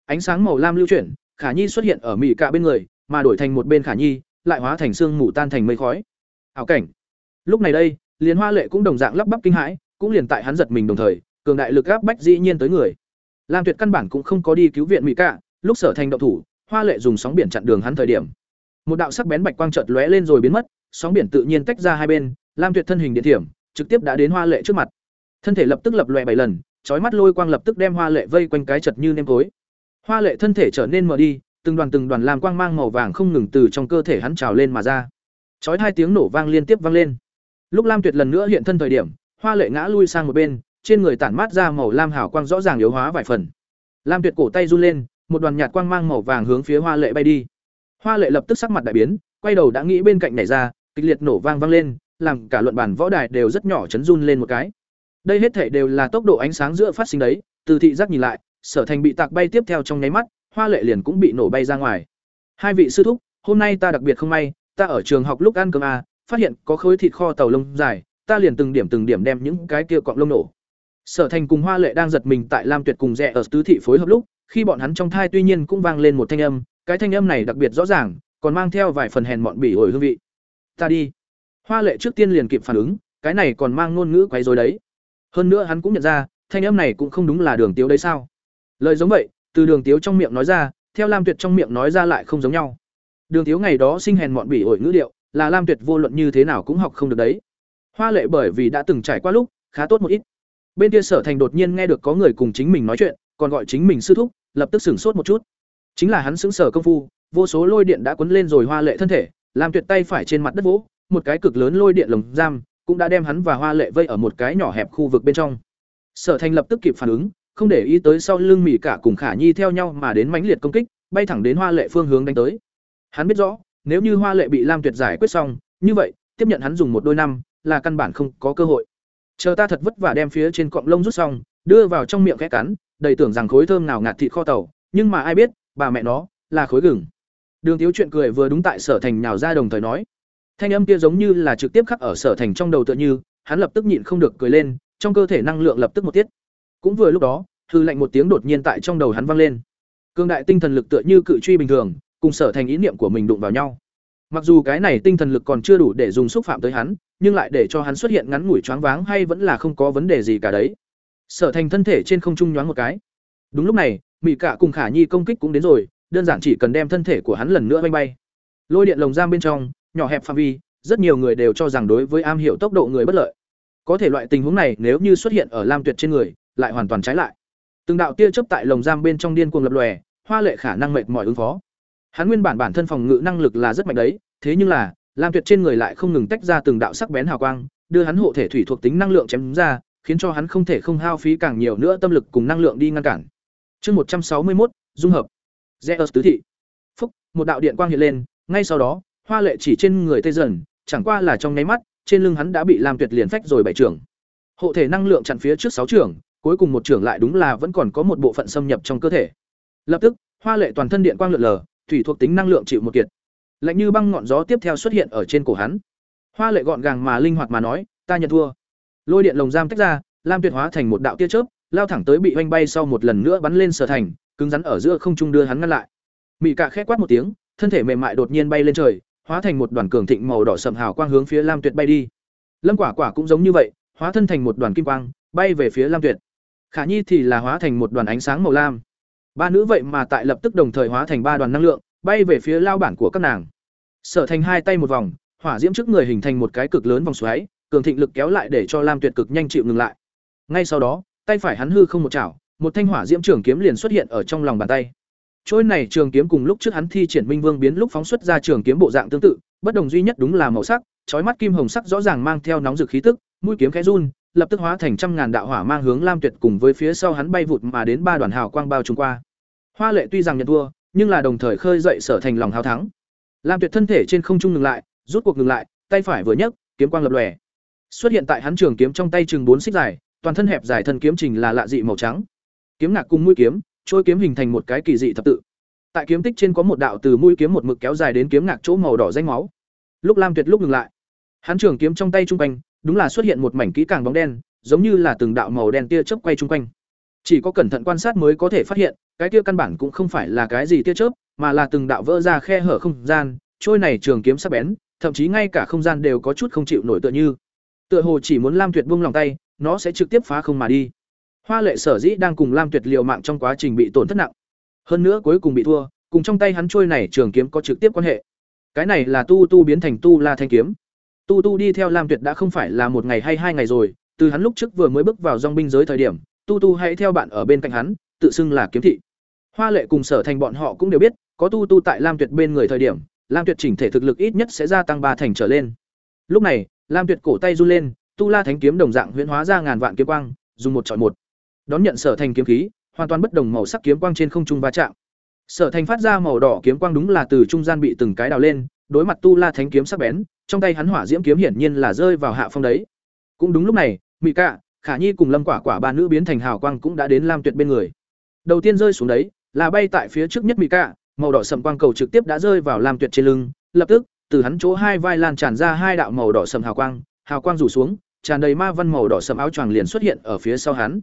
Ánh sáng màu lam lưu chuyển, khả nhi xuất hiện ở mỹ cạ bên người, mà đổi thành một bên khả nhi, lại hóa thành xương mù tan thành mây khói. Ảo cảnh. Lúc này đây liền hoa lệ cũng đồng dạng lắp bắp kinh hãi cũng liền tại hắn giật mình đồng thời, cường đại lực áp bách dĩ nhiên tới người. Lam tuyệt căn bản cũng không có đi cứu viện mỹ cạ, lúc sở thành động thủ, hoa lệ dùng sóng biển chặn đường hắn thời điểm. Một đạo sắc bén bạch quang chợt lóe lên rồi biến mất, sóng biển tự nhiên tách ra hai bên, lam tuyệt thân hình điện thiểm, trực tiếp đã đến hoa lệ trước mặt. Thân thể lập tức lập lòe bảy lần trói mắt lôi quang lập tức đem hoa lệ vây quanh cái chật như nêm tối. Hoa lệ thân thể trở nên mờ đi, từng đoàn từng đoàn làm quang mang màu vàng không ngừng từ trong cơ thể hắn trào lên mà ra. Trói hai tiếng nổ vang liên tiếp vang lên. Lúc lam tuyệt lần nữa hiện thân thời điểm hoa lệ ngã lui sang một bên, trên người tản mát ra màu lam hảo quang rõ ràng yếu hóa vài phần. Lam tuyệt cổ tay run lên, một đoàn nhạt quang mang màu vàng hướng phía hoa lệ bay đi. Hoa lệ lập tức sắc mặt đại biến, quay đầu đã nghĩ bên cạnh này ra, kịch liệt nổ vang vang lên, làm cả luận bản võ đài đều rất nhỏ chấn run lên một cái. Đây hết thể đều là tốc độ ánh sáng giữa phát sinh đấy, từ thị giác nhìn lại, sở thành bị tạc bay tiếp theo trong nháy mắt, hoa lệ liền cũng bị nổ bay ra ngoài. Hai vị sư thúc, hôm nay ta đặc biệt không may, ta ở trường học lúc ăn cơm a phát hiện có khối thịt kho tàu lông dài ta liền từng điểm từng điểm đem những cái kia cọng lông nổ. Sở thành cùng hoa lệ đang giật mình tại lam tuyệt cùng rẽ ở tứ thị phối hợp lúc, khi bọn hắn trong thai tuy nhiên cũng vang lên một thanh âm, cái thanh âm này đặc biệt rõ ràng, còn mang theo vài phần hèn mọn bỉ ổi hương vị. Ta đi. Hoa lệ trước tiên liền kịp phản ứng, cái này còn mang ngôn ngữ quấy rối đấy. Hơn nữa hắn cũng nhận ra, thanh âm này cũng không đúng là đường tiếu đấy sao? Lời giống vậy, từ đường tiếu trong miệng nói ra, theo lam tuyệt trong miệng nói ra lại không giống nhau. Đường tiếu ngày đó sinh hèn mọn bỉ ổi ngữ điệu, là lam tuyệt vô luận như thế nào cũng học không được đấy hoa lệ bởi vì đã từng trải qua lúc, khá tốt một ít. Bên kia sở thành đột nhiên nghe được có người cùng chính mình nói chuyện, còn gọi chính mình sư thúc, lập tức sửng sốt một chút. Chính là hắn xứng sở công phu, vô số lôi điện đã quấn lên rồi hoa lệ thân thể, làm tuyệt tay phải trên mặt đất vỗ, một cái cực lớn lôi điện lồng giam, cũng đã đem hắn và hoa lệ vây ở một cái nhỏ hẹp khu vực bên trong. Sở thành lập tức kịp phản ứng, không để ý tới sau lưng mỹ cả cùng khả nhi theo nhau mà đến mãnh liệt công kích, bay thẳng đến hoa lệ phương hướng đánh tới. Hắn biết rõ, nếu như hoa lệ bị lam tuyệt giải quyết xong, như vậy, tiếp nhận hắn dùng một đôi năm là căn bản không có cơ hội. Chờ ta thật vất vả đem phía trên cọng lông rút xong, đưa vào trong miệng khẽ cắn, đầy tưởng rằng khối thơm nào ngạt thịt kho tàu, nhưng mà ai biết, bà mẹ nó, là khối gừng. Đường tiếu chuyện cười vừa đúng tại sở thành nhào ra đồng thời nói. Thanh âm kia giống như là trực tiếp khắc ở sở thành trong đầu tựa như, hắn lập tức nhịn không được cười lên, trong cơ thể năng lượng lập tức một tiết. Cũng vừa lúc đó, hư lạnh một tiếng đột nhiên tại trong đầu hắn vang lên. Cương đại tinh thần lực tựa như cự truy bình thường, cùng sở thành ý niệm của mình đụng vào nhau mặc dù cái này tinh thần lực còn chưa đủ để dùng xúc phạm tới hắn, nhưng lại để cho hắn xuất hiện ngắn ngủi choáng váng hay vẫn là không có vấn đề gì cả đấy. Sở thành thân thể trên không trung nhoáng một cái. Đúng lúc này mỹ cạ cùng khả nhi công kích cũng đến rồi, đơn giản chỉ cần đem thân thể của hắn lần nữa bay bay. Lôi điện lồng giam bên trong, nhỏ hẹp phạm vi, rất nhiều người đều cho rằng đối với am hiểu tốc độ người bất lợi. Có thể loại tình huống này nếu như xuất hiện ở lam tuyệt trên người, lại hoàn toàn trái lại. Từng đạo tia chớp tại lồng giam bên trong điên cuồng lập lòe, hoa lệ khả năng mệt mỏi ứng phó hắn nguyên bản bản thân phòng ngự năng lực là rất mạnh đấy, thế nhưng là, lam tuyệt trên người lại không ngừng tách ra từng đạo sắc bén hào quang, đưa hắn hộ thể thủy thuộc tính năng lượng chém ra, khiến cho hắn không thể không hao phí càng nhiều nữa tâm lực cùng năng lượng đi ngăn cản. Chương một trăm sáu mươi một dung hợp. Zeus tứ thị. Phúc, một đạo điện quang hiện lên, ngay sau đó, hoa lệ chỉ trên người tê dần, chẳng qua là trong nháy mắt, trên lưng hắn đã bị làm tuyệt liền phách rồi bảy trưởng hộ thể năng lượng chặn phía trước sáu trưởng cuối cùng một trưởng lại đúng là vẫn còn có một bộ phận xâm nhập trong cơ thể. Lập tức, hoa lệ toàn thân điện quang lượn lờ thủy thuộc tính năng lượng chịu một kiệt. Lạnh như băng ngọn gió tiếp theo xuất hiện ở trên cổ hắn. Hoa lệ gọn gàng mà linh hoạt mà nói, ta nhận thua. Lôi điện lồng giam tách ra, lam tuyệt hóa thành một đạo tia chớp, lao thẳng tới bị hoanh bay sau một lần nữa bắn lên sở thành, cứng rắn ở giữa không trung đưa hắn ngăn lại. Mị cạ khẽ quát một tiếng, thân thể mềm mại đột nhiên bay lên trời, hóa thành một đoàn cường thịnh màu đỏ sậm hào quang hướng phía lam tuyệt bay đi. Lâm quả quả cũng giống như vậy, hóa thân thành một đoàn kim quang, bay về phía lam tuyệt. Khả nhi thì là hóa thành một đoàn ánh sáng màu lam ba nữ vậy mà tại lập tức đồng thời hóa thành ba đoàn năng lượng, bay về phía lao bản của các nàng. Sở thành hai tay một vòng, hỏa diễm trước người hình thành một cái cực lớn vòng xoáy, cường thịnh lực kéo lại để cho lam tuyệt cực nhanh chịu ngừng lại. Ngay sau đó, tay phải hắn hư không một chảo, một thanh hỏa diễm trường kiếm liền xuất hiện ở trong lòng bàn tay. Trôi này trường kiếm cùng lúc trước hắn thi triển minh vương biến lúc phóng xuất ra trường kiếm bộ dạng tương tự, bất đồng duy nhất đúng là màu sắc trói mắt kim hồng sắc rõ ràng mang theo nóng rực khí tức, mũi kiếm khẽ run lập tức hóa thành trăm ngàn đạo hỏa mang hướng lam tuyệt cùng với phía sau hắn bay vụt mà đến ba đoàn hào quang bao trùm qua. Hoa lệ tuy rằng nhận thua, nhưng là đồng thời khơi dậy sở thành lòng hào thắng. Lam tuyệt thân thể trên không trung ngừng lại, rút cuộc ngừng lại, tay phải vừa nhấc, kiếm quang lập lòe. Xuất hiện tại hắn trường kiếm trong tay chừng bốn xích dài, toàn thân hẹp dài thân kiếm trình là lạ dị màu trắng. Kiếm ngạc cùng mũi kiếm, trôi kiếm hình thành một cái kỳ dị thập tự. Tại kiếm tích trên có một đạo từ mũi kiếm một mực kéo dài đến kiếm ngạc chỗ màu đỏ danh máu. Lúc lam tuyệt lúc ngừng lại, hắn trường kiếm trong tay trung quanh đúng là xuất hiện một mảnh kỹ càng bóng đen, giống như là từng đạo màu đen tia chớp quay chung quanh. Chỉ có cẩn thận quan sát mới có thể phát hiện, cái tia căn bản cũng không phải là cái gì tia chớp, mà là từng đạo vỡ ra khe hở không gian, trôi này trường kiếm sắc bén, thậm chí ngay cả không gian đều có chút không chịu nổi tựa như. Tựa hồ chỉ muốn lam tuyệt buông lòng tay, nó sẽ trực tiếp phá không mà đi. Hoa lệ sở dĩ đang cùng lam tuyệt liều mạng trong quá trình bị tổn thất nặng. Hơn nữa cuối cùng bị thua, cùng trong tay hắn trôi này trường kiếm có trực tiếp quan hệ. Cái này là tu tu biến thành tu la thanh kiếm tu tu đi theo lam tuyệt đã không phải là một ngày hay hai ngày rồi, từ hắn lúc trước vừa mới bước vào dong binh giới thời điểm, tu tu hãy theo bạn ở bên cạnh hắn, tự xưng là kiếm thị. Hoa lệ cùng sở thành bọn họ cũng đều biết, có tu tu tại lam tuyệt bên người thời điểm, lam tuyệt chỉnh thể thực lực ít nhất sẽ gia tăng ba thành trở lên. Lúc này, lam tuyệt cổ tay run lên, tu la thánh kiếm đồng dạng huyễn hóa ra ngàn vạn kiếm quang, dùng một chọi một. Đón nhận sở thành kiếm khí, hoàn toàn bất đồng màu sắc kiếm quang trên không trung va chạm. Sở thành phát ra màu đỏ kiếm quang đúng là từ trung gian bị từng cái đào lên, đối mặt tu la thánh kiếm sắc bén trong tay hắn hỏa diễm kiếm hiển nhiên là rơi vào hạ phong đấy. Cũng đúng lúc này mỹ cạ, khả nhi cùng lâm quả quả ba nữ biến thành hào quang cũng đã đến lam tuyệt bên người. Đầu tiên rơi xuống đấy, là bay tại phía trước nhất mỹ cạ, màu đỏ sầm quang cầu trực tiếp đã rơi vào lam tuyệt trên lưng, lập tức, từ hắn chỗ hai vai lan tràn ra hai đạo màu đỏ sầm hào quang hào quang rủ xuống, tràn đầy ma văn màu đỏ sầm áo choàng liền xuất hiện ở phía sau hắn.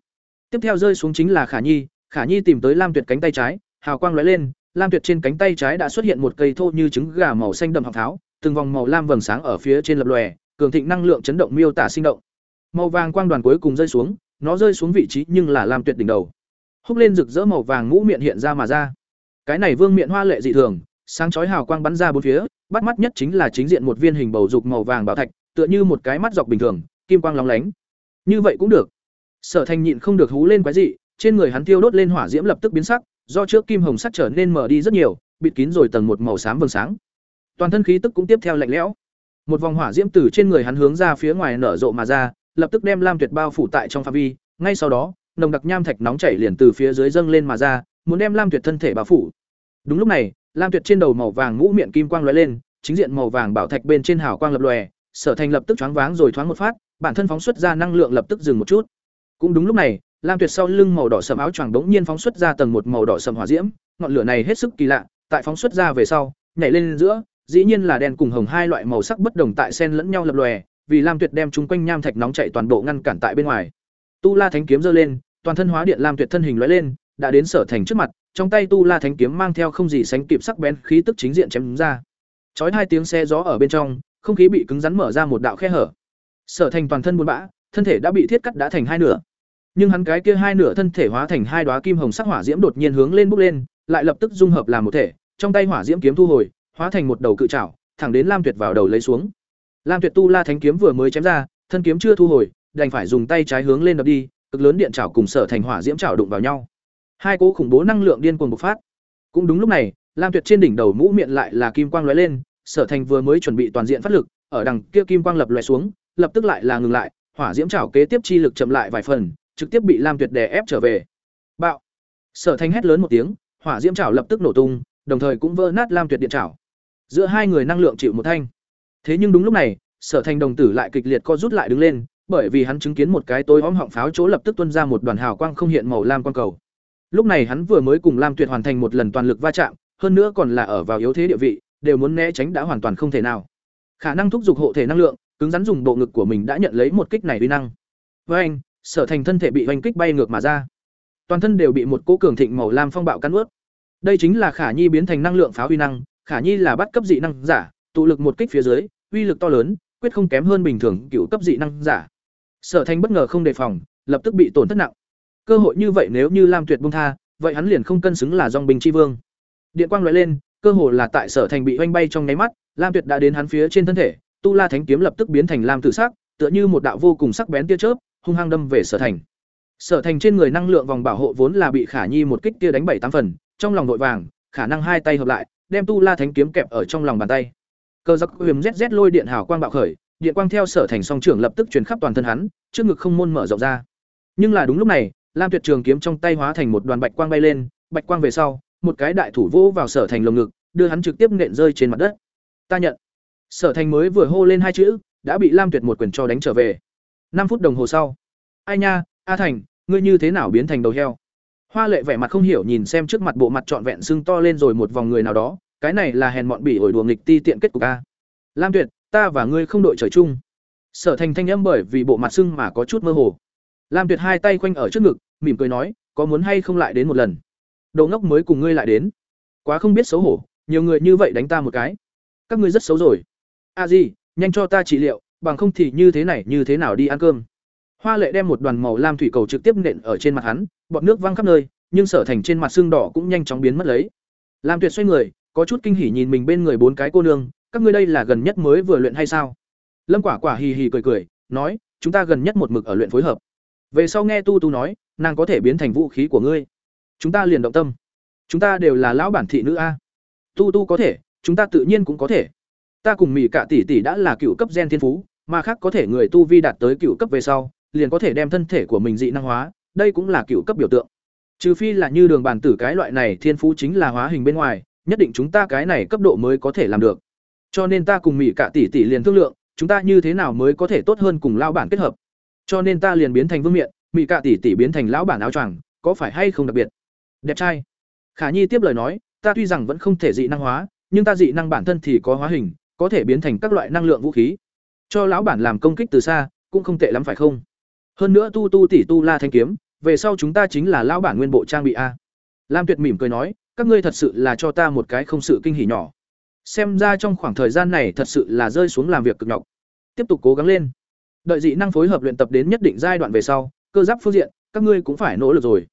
Tiếp theo rơi xuống chính là khả nhi khả nhi tìm tới lam tuyệt cánh tay trái, hào quang lóe lên, lam tuyệt trên cánh tay trái đã xuất hiện một cây thô như trứng gà màu xanh đậm học tháo từng vòng màu lam vầng sáng ở phía trên lập lòe, cường thịnh năng lượng chấn động miêu tả sinh động. Màu vàng quang đoàn cuối cùng rơi xuống, nó rơi xuống vị trí nhưng là làm tuyệt đỉnh đầu. Húc lên rực rỡ màu vàng ngũ miệng hiện ra mà ra. Cái này vương miệng hoa lệ dị thường, sáng chói hào quang bắn ra bốn phía, bắt mắt nhất chính là chính diện một viên hình bầu dục màu vàng bảo thạch, tựa như một cái mắt dọc bình thường, kim quang lóng lánh. Như vậy cũng được. Sở thành nhịn không được hú lên quái dị, trên người hắn tiêu đốt lên hỏa diễm lập tức biến sắc, do trước kim hồng sắc trở nên mở đi rất nhiều, bịt kín rồi tầng một màu xám vầng sáng toàn thân khí tức cũng tiếp theo lạnh lẽo. Một vòng hỏa diễm từ trên người hắn hướng ra phía ngoài nở rộ mà ra, lập tức đem lam tuyệt bao phủ tại trong phạm vi. Ngay sau đó, nồng đặc nham thạch nóng chảy liền từ phía dưới dâng lên mà ra, muốn đem lam tuyệt thân thể bao phủ. Đúng lúc này, lam tuyệt trên đầu màu vàng ngũ miệng kim quang lóe lên, chính diện màu vàng bảo thạch bên trên hào quang lập lòe, sở thành lập tức choáng váng rồi thoáng một phát, bản thân phóng xuất ra năng lượng lập tức dừng một chút. Cũng đúng lúc này, lam tuyệt sau lưng màu đỏ sầm áo choàng đống nhiên phóng xuất ra tầng một màu đỏ sầm hỏa diễm, ngọn lửa này hết sức kỳ lạ, tại phóng xuất ra về sau, nhảy lên giữa dĩ nhiên là đen cùng hồng hai loại màu sắc bất đồng tại sen lẫn nhau lập lòe, vì Lam Tuyệt đem chúng quanh nham thạch nóng chảy toàn bộ ngăn cản tại bên ngoài. Tu La Thánh kiếm giơ lên, toàn thân hóa điện Lam Tuyệt thân hình lóe lên, đã đến Sở Thành trước mặt, trong tay Tu La Thánh kiếm mang theo không gì sánh kịp sắc bén khí tức chính diện chém đúng ra. Chói hai tiếng xe gió ở bên trong, không khí bị cứng rắn mở ra một đạo khe hở. Sở Thành toàn thân buồn bã, thân thể đã bị thiết cắt đã thành hai nửa. Nhưng hắn cái kia hai nửa thân thể hóa thành hai đóa kim hồng sắc hỏa diễm đột nhiên hướng lên bốc lên, lại lập tức dung hợp làm một thể, trong tay hỏa diễm kiếm thu hồi, hóa thành một đầu cự trảo, thẳng đến Lam Tuyệt vào đầu lấy xuống. Lam Tuyệt tu La Thánh kiếm vừa mới chém ra, thân kiếm chưa thu hồi, đành phải dùng tay trái hướng lên đập đi, cực lớn điện trảo cùng sở thành hỏa diễm trảo đụng vào nhau. Hai cỗ khủng bố năng lượng điên cuồng bộc phát. Cũng đúng lúc này, Lam Tuyệt trên đỉnh đầu mũ miệng lại là kim quang lóe lên, sở thành vừa mới chuẩn bị toàn diện phát lực, ở đằng kia kim quang lập lòe xuống, lập tức lại là ngừng lại, hỏa diễm trảo kế tiếp chi lực chậm lại vài phần, trực tiếp bị Lam Tuyệt đè ép trở về. Bạo! Sở Thành hét lớn một tiếng, hỏa diễm trảo lập tức nổ tung, đồng thời cũng vỡ nát Lam Tuyệt điện trảo. Giữa hai người năng lượng chịu một thanh. Thế nhưng đúng lúc này, Sở Thành đồng tử lại kịch liệt co rút lại đứng lên, bởi vì hắn chứng kiến một cái tối hóm họng pháo chỗ lập tức tuôn ra một đoàn hào quang không hiện màu lam quang cầu. Lúc này hắn vừa mới cùng Lam Tuyệt hoàn thành một lần toàn lực va chạm, hơn nữa còn là ở vào yếu thế địa vị, đều muốn né tránh đã hoàn toàn không thể nào. Khả năng thúc giục hộ thể năng lượng, cứng rắn dùng bộ ngực của mình đã nhận lấy một kích này uy năng. Với anh, Sở Thành thân thể bị oanh kích bay ngược mà ra. Toàn thân đều bị một cỗ cường thịnh màu lam phong bạo cắn ướt Đây chính là Khả Nhi biến thành năng lượng pháo uy năng, Khả Nhi là bắt cấp dị năng giả, tụ lực một kích phía dưới, uy lực to lớn, quyết không kém hơn bình thường cựu cấp dị năng giả. Sở Thanh bất ngờ không đề phòng, lập tức bị tổn thất nặng. Cơ hội như vậy nếu như Lam Tuyệt bung tha, vậy hắn liền không cân xứng là dòng binh chi vương. Điện quang loại lên, cơ hồ là tại Sở Thành bị oanh bay trong nháy mắt, Lam Tuyệt đã đến hắn phía trên thân thể, Tu La Thánh kiếm lập tức biến thành lam tử sắc, tựa như một đạo vô cùng sắc bén tia chớp, hung hăng đâm về Sở Thành. Sở Thành trên người năng lượng vòng bảo hộ vốn là bị Khả Nhi một kích tia đánh bảy tám phần, trong lòng nội vàng, khả năng hai tay hợp lại, đem Tu La Thánh kiếm kẹp ở trong lòng bàn tay. Cơ giặc huyền ZZ lôi điện hào quang bạo khởi, điện quang theo Sở Thành song trưởng lập tức truyền khắp toàn thân hắn, trước ngực không môn mở rộng ra. Nhưng là đúng lúc này, Lam Tuyệt Trường kiếm trong tay hóa thành một đoàn bạch quang bay lên, bạch quang về sau, một cái đại thủ vỗ vào Sở Thành lồng ngực, đưa hắn trực tiếp nện rơi trên mặt đất. Ta nhận. Sở Thành mới vừa hô lên hai chữ, đã bị Lam Tuyệt một quyền cho đánh trở về. Năm phút đồng hồ sau. Ai nha, A Thành, ngươi như thế nào biến thành đầu heo? Hoa Lệ vẻ mặt không hiểu nhìn xem trước mặt bộ mặt trọn vẹn sưng to lên rồi một vòng người nào đó, cái này là hèn mọn bỉ ổi đùa nghịch ti tiện kết cục a. Lam Tuyệt, ta và ngươi không đội trời chung. Sở Thành thanh âm bởi vì bộ mặt sưng mà có chút mơ hồ. Lam Tuyệt hai tay quanh ở trước ngực, mỉm cười nói, có muốn hay không lại đến một lần. Đồ ngốc mới cùng ngươi lại đến. Quá không biết xấu hổ, nhiều người như vậy đánh ta một cái. Các ngươi rất xấu rồi a di nhanh cho ta trị liệu bằng không thì như thế này như thế nào đi ăn cơm hoa lệ đem một đoàn màu lam thủy cầu trực tiếp nện ở trên mặt hắn bọt nước văng khắp nơi, nhưng sở thành trên mặt xương đỏ cũng nhanh chóng biến mất lấy. Lam tuyệt xoay người, có chút kinh hỉ nhìn mình bên người bốn cái cô nương, các ngươi đây là gần nhất mới vừa luyện hay sao? Lâm quả quả hì hì cười cười, nói, chúng ta gần nhất một mực ở luyện phối hợp. Về sau nghe tu tu nói, nàng có thể biến thành vũ khí của ngươi. Chúng ta liền động tâm. Chúng ta đều là lão bản thị nữ a. Tu tu có thể, chúng ta tự nhiên cũng có thể. Ta cùng mỹ cả tỷ tỷ đã là cựu cấp gen thiên phú, mà khác có thể người tu vi đạt tới cựu cấp về sau, liền có thể đem thân thể của mình dị năng hóa đây cũng là cựu cấp biểu tượng. Trừ phi là như đường bàn tử cái loại này thiên phú chính là hóa hình bên ngoài, nhất định chúng ta cái này cấp độ mới có thể làm được. Cho nên ta cùng mỹ cả tỷ tỷ liền thương lượng, chúng ta như thế nào mới có thể tốt hơn cùng lao bản kết hợp. Cho nên ta liền biến thành vương miện mỹ cả tỷ tỷ biến thành lão bản áo choàng, có phải hay không đặc biệt? Đẹp trai. Khả nhi tiếp lời nói, ta tuy rằng vẫn không thể dị năng hóa, nhưng ta dị năng bản thân thì có hóa hình, có thể biến thành các loại năng lượng vũ khí. Cho lão bản làm công kích từ xa, cũng không tệ lắm phải không? Hơn nữa tu tu tỷ tu la thanh kiếm về sau chúng ta chính là lão bản nguyên bộ trang bị a. Lam tuyệt mỉm cười nói các ngươi thật sự là cho ta một cái không sự kinh hỉ nhỏ. Xem ra trong khoảng thời gian này thật sự là rơi xuống làm việc cực nhọc. Tiếp tục cố gắng lên. Đợi dị năng phối hợp luyện tập đến nhất định giai đoạn về sau cơ giáp phương diện các ngươi cũng phải nỗ lực rồi.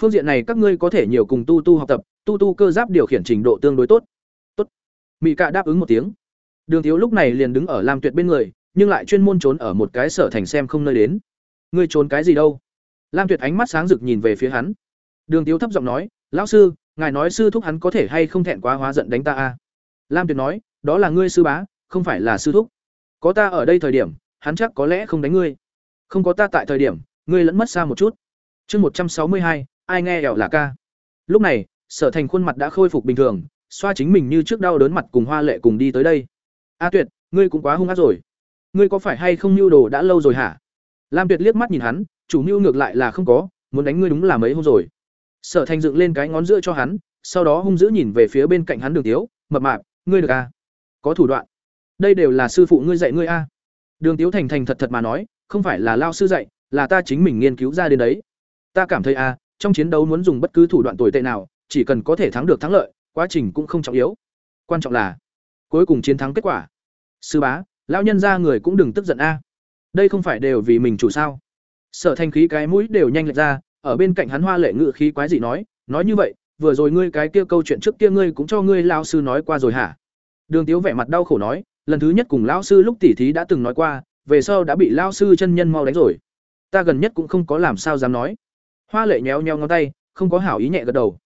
Phương diện này các ngươi có thể nhiều cùng tu tu học tập tu tu cơ giáp điều khiển trình độ tương đối tốt. Tốt. Mị cạ đáp ứng một tiếng. Đường Thiếu lúc này liền đứng ở Lam Tuyệt bên người, nhưng lại chuyên môn trốn ở một cái sở thành xem không nơi đến. Ngươi trốn cái gì đâu? Lam Tuyệt ánh mắt sáng rực nhìn về phía hắn. Đường Tiếu thấp giọng nói, "Lão sư, ngài nói sư thúc hắn có thể hay không thẹn quá hóa giận đánh ta a?" À? Lam Tuyệt nói, "Đó là ngươi sư bá, không phải là sư thúc. Có ta ở đây thời điểm, hắn chắc có lẽ không đánh ngươi. Không có ta tại thời điểm, ngươi lẫn mất xa một chút." Chương một trăm sáu mươi hai, ai nghe ẻo là ca. Lúc này, Sở Thành khuôn mặt đã khôi phục bình thường, xoa chính mình như trước đau đớn mặt cùng Hoa Lệ cùng đi tới đây. A Tuyệt, ngươi cũng quá hung ác rồi. Ngươi có phải hay không nhu đồ đã lâu rồi hả? Lam Tuyệt liếc mắt nhìn hắn, chủ mưu ngược lại là không có, muốn đánh ngươi đúng là mấy hôm rồi. Sở Thành dựng lên cái ngón giữa cho hắn, sau đó hung dữ nhìn về phía bên cạnh hắn Đường Tiếu, mập mạp, ngươi được à? có thủ đoạn. Đây đều là sư phụ ngươi dạy ngươi a đường tiếu thành thành thật thật mà nói không phải là lao sư dạy là ta chính mình nghiên cứu ra đến đấy. Ta cảm thấy a trong chiến đấu muốn dùng bất cứ thủ đoạn tồi tệ nào chỉ cần có thể thắng được thắng lợi quá trình cũng không trọng yếu. Quan trọng là cuối cùng chiến thắng kết quả. Sư bá lão nhân ra người cũng đừng tức giận a. Đây không phải đều vì mình chủ sao? Sở thanh khí cái mũi đều nhanh lệch ra, ở bên cạnh hắn hoa lệ ngự khí quái dị nói nói như vậy, vừa rồi ngươi cái kia câu chuyện trước kia ngươi cũng cho ngươi lao sư nói qua rồi hả? Đường tiếu vẻ mặt đau khổ nói, lần thứ nhất cùng lão sư lúc tỉ thí đã từng nói qua, về sau đã bị lao sư chân nhân mau đánh rồi. Ta gần nhất cũng không có làm sao dám nói. Hoa lệ nhéo nhéo ngón tay, không có hảo ý nhẹ gật đầu.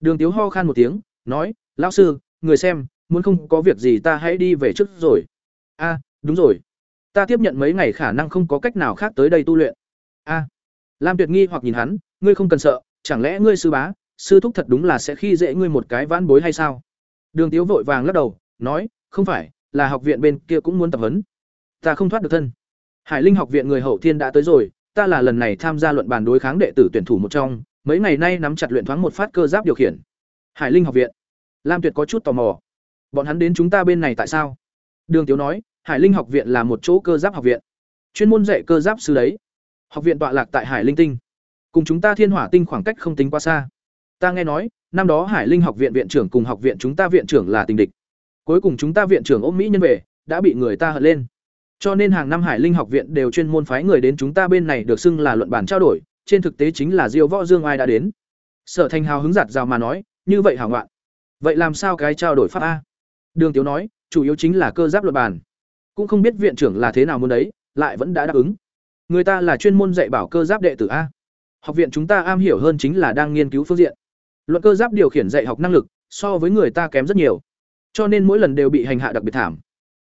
Đường tiếu ho khan một tiếng, nói, lão sư, người xem, muốn không có việc gì ta hãy đi về trước rồi. A, đúng rồi. Ta tiếp nhận mấy ngày khả năng không có cách nào khác tới đây tu luyện a. Lam tuyệt nghi hoặc nhìn hắn, ngươi không cần sợ, chẳng lẽ ngươi sư bá, sư thúc thật đúng là sẽ khi dễ ngươi một cái vãn bối hay sao? Đường tiếu vội vàng lắc đầu, nói, không phải, là học viện bên kia cũng muốn tập huấn. Ta không thoát được thân. Hải linh học viện người hậu thiên đã tới rồi, ta là lần này tham gia luận bàn đối kháng đệ tử tuyển thủ một trong, mấy ngày nay nắm chặt luyện thoáng một phát cơ giáp điều khiển. Hải linh học viện. Lam tuyệt có chút tò mò. Bọn hắn đến chúng ta bên này tại sao? Đường tiếu nói, hải linh học viện là một chỗ cơ giáp học viện. Chuyên môn dạy cơ giáp sư đấy học viện tọa lạc tại hải linh tinh. Cùng chúng ta thiên hỏa tinh khoảng cách không tính quá xa. Ta nghe nói năm đó hải linh học viện viện trưởng cùng học viện chúng ta viện trưởng là tình địch. Cuối cùng chúng ta viện trưởng ôm mỹ nhân về đã bị người ta hận lên. Cho nên hàng năm hải linh học viện đều chuyên môn phái người đến chúng ta bên này được xưng là luận bản trao đổi trên thực tế chính là diêu võ dương ai đã đến. Sở thành hào hứng giặt rào mà nói như vậy hảo ngoạn. Vậy làm sao cái trao đổi pháp a? Đường tiếu nói chủ yếu chính là cơ giáp luận bản, cũng không biết viện trưởng là thế nào muốn đấy lại vẫn đã đáp ứng người ta là chuyên môn dạy bảo cơ giáp đệ tử a. Học viện chúng ta am hiểu hơn chính là đang nghiên cứu phương diện. Luận cơ giáp điều khiển dạy học năng lực, so với người ta kém rất nhiều. Cho nên mỗi lần đều bị hành hạ đặc biệt thảm.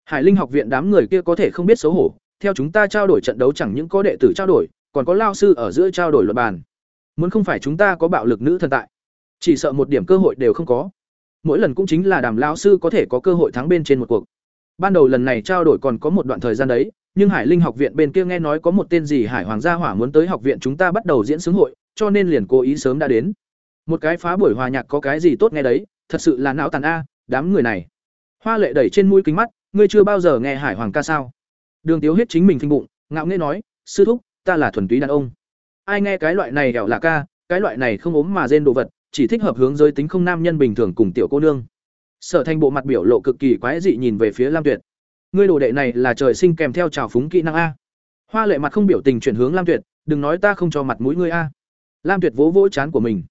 Hải linh học viện đám người kia có thể không biết xấu hổ. Theo chúng ta trao đổi trận đấu chẳng những có đệ tử trao đổi, còn có lao sư ở giữa trao đổi luật bàn. Muốn không phải chúng ta có bạo lực nữ thần tại, chỉ sợ một điểm cơ hội đều không có. Mỗi lần cũng chính là đàm lao sư có thể có cơ hội thắng bên trên một cuộc ban đầu lần này trao đổi còn có một đoạn thời gian đấy, nhưng hải linh học viện bên kia nghe nói có một tên gì hải hoàng gia hỏa muốn tới học viện chúng ta bắt đầu diễn xướng hội, cho nên liền cố ý sớm đã đến. Một cái phá buổi hòa nhạc có cái gì tốt nghe đấy, thật sự là não tàn a, đám người này. Hoa lệ đẩy trên mũi kính mắt, ngươi chưa bao giờ nghe hải hoàng ca sao? Đường tiếu hết chính mình phình bụng, ngạo nghễ nói, sư thúc, ta là thuần túy đàn ông. Ai nghe cái loại này hẻo là ca, cái loại này không ốm mà rên đồ vật, chỉ thích hợp hướng giới tính không nam nhân bình thường cùng tiểu cô nương sở thành bộ mặt biểu lộ cực kỳ quái dị nhìn về phía lam tuyệt. Ngươi đồ đệ này là trời sinh kèm theo trào phúng kỹ năng a. Hoa lệ mặt không biểu tình chuyển hướng lam tuyệt đừng nói ta không cho mặt mũi ngươi a. Lam tuyệt vỗ vỗ chán của mình.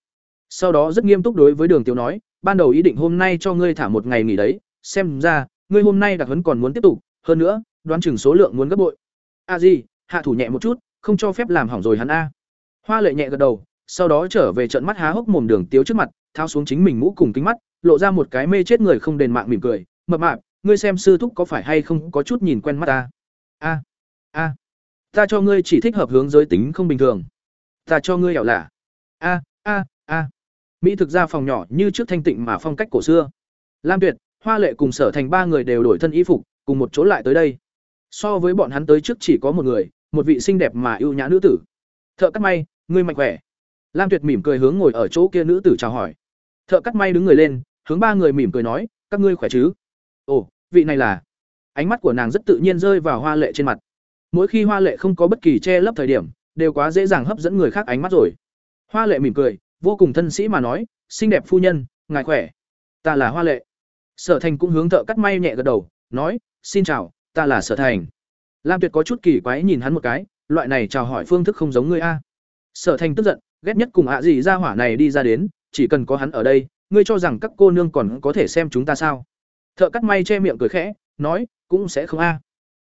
Sau đó rất nghiêm túc đối với đường tiếu nói ban đầu ý định hôm nay cho ngươi thả một ngày nghỉ đấy xem ra ngươi hôm nay đặc huấn còn muốn tiếp tục hơn nữa đoán chừng số lượng muốn gấp bội. A gì, hạ thủ nhẹ một chút không cho phép làm hỏng rồi hắn a. Hoa lệ nhẹ gật đầu sau đó trở về trận mắt há hốc mồm đường tiếu trước mặt thao xuống chính mình mũ cùng kính mắt lộ ra một cái mê chết người không đền mạng mỉm cười, mập mạp, ngươi xem sư thúc có phải hay không có chút nhìn quen mắt ta? A a, ta cho ngươi chỉ thích hợp hướng giới tính không bình thường. Ta cho ngươi ảo lả a a a. Mỹ thực ra phòng nhỏ như trước thanh tịnh mà phong cách cổ xưa. Lam tuyệt, hoa lệ cùng sở thành ba người đều đổi thân y phục, cùng một chỗ lại tới đây. So với bọn hắn tới trước chỉ có một người, một vị xinh đẹp mà ưu nhã nữ tử. Thợ cắt may, ngươi mạnh khỏe. Lam tuyệt mỉm cười hướng ngồi ở chỗ kia nữ tử chào hỏi. Thợ cắt may đứng người lên hướng ba người mỉm cười nói, các ngươi khỏe chứ? Ồ, vị này là. Ánh mắt của nàng rất tự nhiên rơi vào hoa lệ trên mặt. Mỗi khi hoa lệ không có bất kỳ che lấp thời điểm, đều quá dễ dàng hấp dẫn người khác ánh mắt rồi. Hoa lệ mỉm cười, vô cùng thân sĩ mà nói, xinh đẹp phu nhân, ngài khỏe. Ta là hoa lệ. Sở thành cũng hướng thợ cắt may nhẹ gật đầu, nói, xin chào, ta là sở thành. Lam tuyệt có chút kỳ quái nhìn hắn một cái, loại này chào hỏi phương thức không giống ngươi a. Sở thành tức giận, ghét nhất cùng ạ gì ra hỏa này đi ra đến, chỉ cần có hắn ở đây ngươi cho rằng các cô nương còn có thể xem chúng ta sao? Thợ cắt may che miệng cười khẽ, nói, cũng sẽ không a.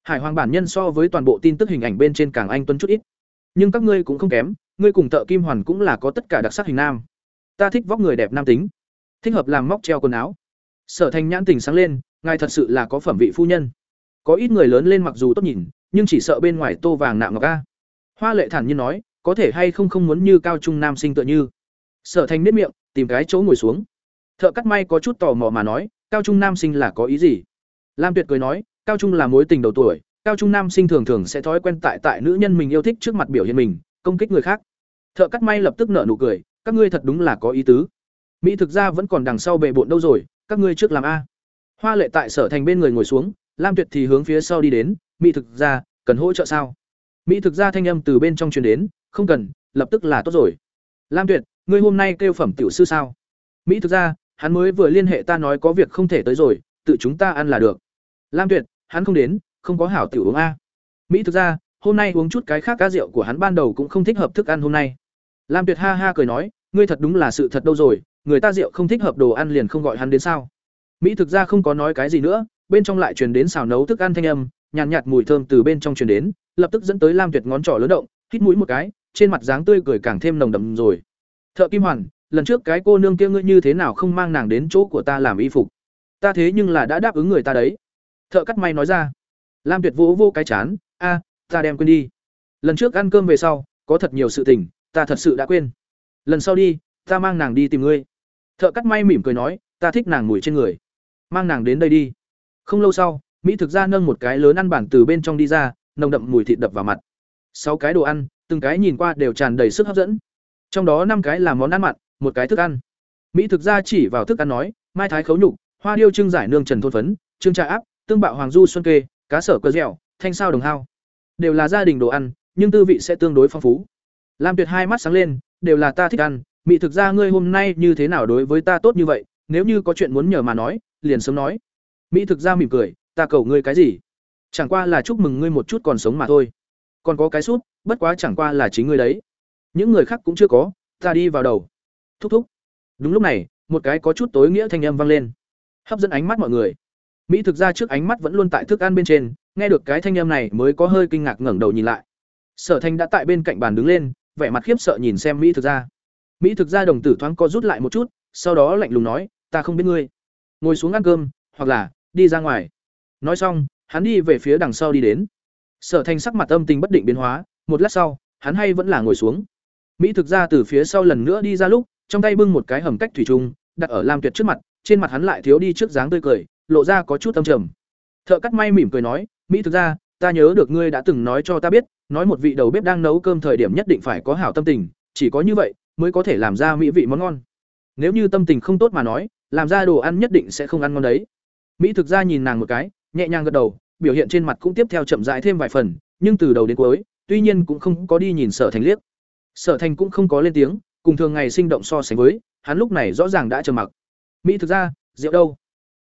Hải hoàng bản nhân so với toàn bộ tin tức hình ảnh bên trên càng anh tuấn chút ít. Nhưng các ngươi cũng không kém, ngươi cùng thợ kim hoàn cũng là có tất cả đặc sắc hình nam. Ta thích vóc người đẹp nam tính. Thích hợp làm móc treo quần áo. Sở thành nhãn tình sáng lên, ngài thật sự là có phẩm vị phu nhân. Có ít người lớn lên mặc dù tốt nhìn, nhưng chỉ sợ bên ngoài tô vàng nạm ngọc a. Hoa lệ thản nhiên nói, có thể hay không không muốn như cao trung nam sinh tựa như. Sở thành nếp miệng tìm cái chỗ ngồi xuống. Thợ cắt may có chút tò mò mà nói, cao trung nam sinh là có ý gì? Lam tuyệt cười nói, cao trung là mối tình đầu tuổi, cao trung nam sinh thường thường sẽ thói quen tại tại nữ nhân mình yêu thích trước mặt biểu hiện mình, công kích người khác. Thợ cắt may lập tức nở nụ cười, các ngươi thật đúng là có ý tứ. Mỹ thực ra vẫn còn đằng sau bệ bộn đâu rồi, các ngươi trước làm a. Hoa lệ tại sở thành bên người ngồi xuống, lam tuyệt thì hướng phía sau đi đến, mỹ thực ra, cần hỗ trợ sao? Mỹ thực ra thanh âm từ bên trong truyền đến, không cần, lập tức là tốt rồi. Lam tuyệt ngươi hôm nay kêu phẩm tiểu sư sao? Mỹ thực ra hắn mới vừa liên hệ ta nói có việc không thể tới rồi tự chúng ta ăn là được. Lam tuyệt hắn không đến không có hảo tiểu uống a. Mỹ thực ra hôm nay uống chút cái khác cá rượu của hắn ban đầu cũng không thích hợp thức ăn hôm nay. Lam tuyệt ha ha cười nói ngươi thật đúng là sự thật đâu rồi người ta rượu không thích hợp đồ ăn liền không gọi hắn đến sao? Mỹ thực ra không có nói cái gì nữa bên trong lại truyền đến xào nấu thức ăn thanh âm nhàn nhạt, nhạt mùi thơm từ bên trong truyền đến lập tức dẫn tới lam tuyệt ngón trỏ lớn động hít mũi một cái trên mặt dáng tươi cười càng thêm nồng đậm rồi thợ kim hoàn, lần trước cái cô nương kia ngươi như thế nào không mang nàng đến chỗ của ta làm y phục? Ta thế nhưng là đã đáp ứng người ta đấy. Thợ cắt may nói ra. Lam tuyệt vỗ vô cái chán. A, ta đem quên đi. Lần trước ăn cơm về sau, có thật nhiều sự tình, ta thật sự đã quên. Lần sau đi, ta mang nàng đi tìm ngươi. Thợ cắt may mỉm cười nói, ta thích nàng mùi trên người. Mang nàng đến đây đi. Không lâu sau, mỹ thực ra nâng một cái lớn ăn bản từ bên trong đi ra, nồng đậm mùi thịt đập vào mặt. Sáu cái đồ ăn, từng cái nhìn qua đều tràn đầy sức hấp dẫn trong đó năm cái là món ăn mặn, một cái thức ăn. Mỹ thực ra chỉ vào thức ăn nói, mai thái khấu nhục, hoa điêu trưng giải nương trần thôn phấn trương trà áp, tương bạo hoàng du xuân kê, cá sở cơ dẻo, thanh sao đồng hao. Đều là gia đình đồ ăn, nhưng tư vị sẽ tương đối phong phú. Lam tuyệt hai mắt sáng lên, đều là ta thích ăn, mỹ thực ra ngươi hôm nay như thế nào đối với ta tốt như vậy, nếu như có chuyện muốn nhờ mà nói, liền sớm nói. Mỹ thực ra mỉm cười, ta cầu ngươi cái gì? Chẳng qua là chúc mừng ngươi một chút còn sống mà thôi. Còn có cái sút, bất quá chẳng qua là chính ngươi đấy những người khác cũng chưa có, ta đi vào đầu. Thúc thúc. Đúng lúc này, một cái có chút tối nghĩa thanh âm vang lên. Hấp dẫn ánh mắt mọi người. Mỹ thực ra trước ánh mắt vẫn luôn tại thức ăn bên trên, nghe được cái thanh âm này mới có hơi kinh ngạc ngẩng đầu nhìn lại. Sở thanh đã tại bên cạnh bàn đứng lên, vẻ mặt khiếp sợ nhìn xem mỹ thực ra. Mỹ thực ra đồng tử thoáng co rút lại một chút, sau đó lạnh lùng nói, ta không biết ngươi. Ngồi xuống ăn cơm, hoặc là đi ra ngoài. Nói xong, hắn đi về phía đằng sau đi đến. Sở thanh sắc mặt âm tình bất định biến hóa, một lát sau, hắn hay vẫn là ngồi xuống mỹ thực ra từ phía sau lần nữa đi ra lúc, trong tay bưng một cái hầm cách thủy chung, đặt ở lam tuyệt trước mặt, trên mặt hắn lại thiếu đi trước dáng tươi cười, lộ ra có chút âm trầm. Thợ cắt may mỉm cười nói, mỹ thực ra, ta nhớ được ngươi đã từng nói cho ta biết, nói một vị đầu bếp đang nấu cơm thời điểm nhất định phải có hảo tâm tình, chỉ có như vậy mới có thể làm ra mỹ vị món ngon. Nếu như tâm tình không tốt mà nói, làm ra đồ ăn nhất định sẽ không ăn ngon đấy. Mỹ thực ra nhìn nàng một cái, nhẹ nhàng gật đầu, biểu hiện trên mặt cũng tiếp theo chậm rãi thêm vài phần, nhưng từ đầu đến cuối, tuy nhiên cũng không có đi nhìn sở thành liếc sở thành cũng không có lên tiếng, cùng thường ngày sinh động so sánh với, hắn lúc này rõ ràng đã trầm mặc. Mỹ thực ra, rượu đâu?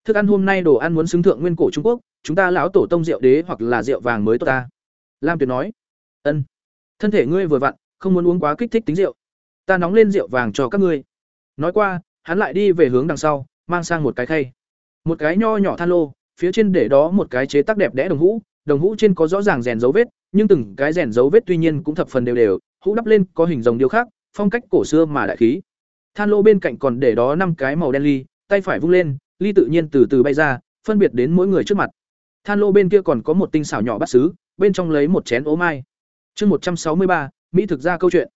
Thức ăn hôm nay đồ ăn muốn xứng thượng nguyên cổ trung quốc, chúng ta lão tổ tông rượu đế hoặc là rượu vàng mới tốt ta. Lam tuyệt nói. Ân. Thân thể ngươi vừa vặn, không muốn uống quá kích thích tính rượu. Ta nóng lên rượu vàng cho các ngươi. Nói qua, hắn lại đi về hướng đằng sau, mang sang một cái khay. Một cái nho nhỏ than lô, phía trên để đó một cái chế tác đẹp đẽ đồng hũ. Đồng hũ trên có rõ ràng rèn dấu vết, nhưng từng cái rèn dấu vết tuy nhiên cũng thập phần đều đều hũ đắp lên có hình rồng điêu khác phong cách cổ xưa mà đại khí. Than lô bên cạnh còn để đó năm cái màu đen ly tay phải vung lên ly tự nhiên từ từ bay ra phân biệt đến mỗi người trước mặt. Than lô bên kia còn có một tinh xảo nhỏ bát sứ, bên trong lấy một chén ố mai. Chương một trăm sáu mươi ba mỹ thực ra câu chuyện.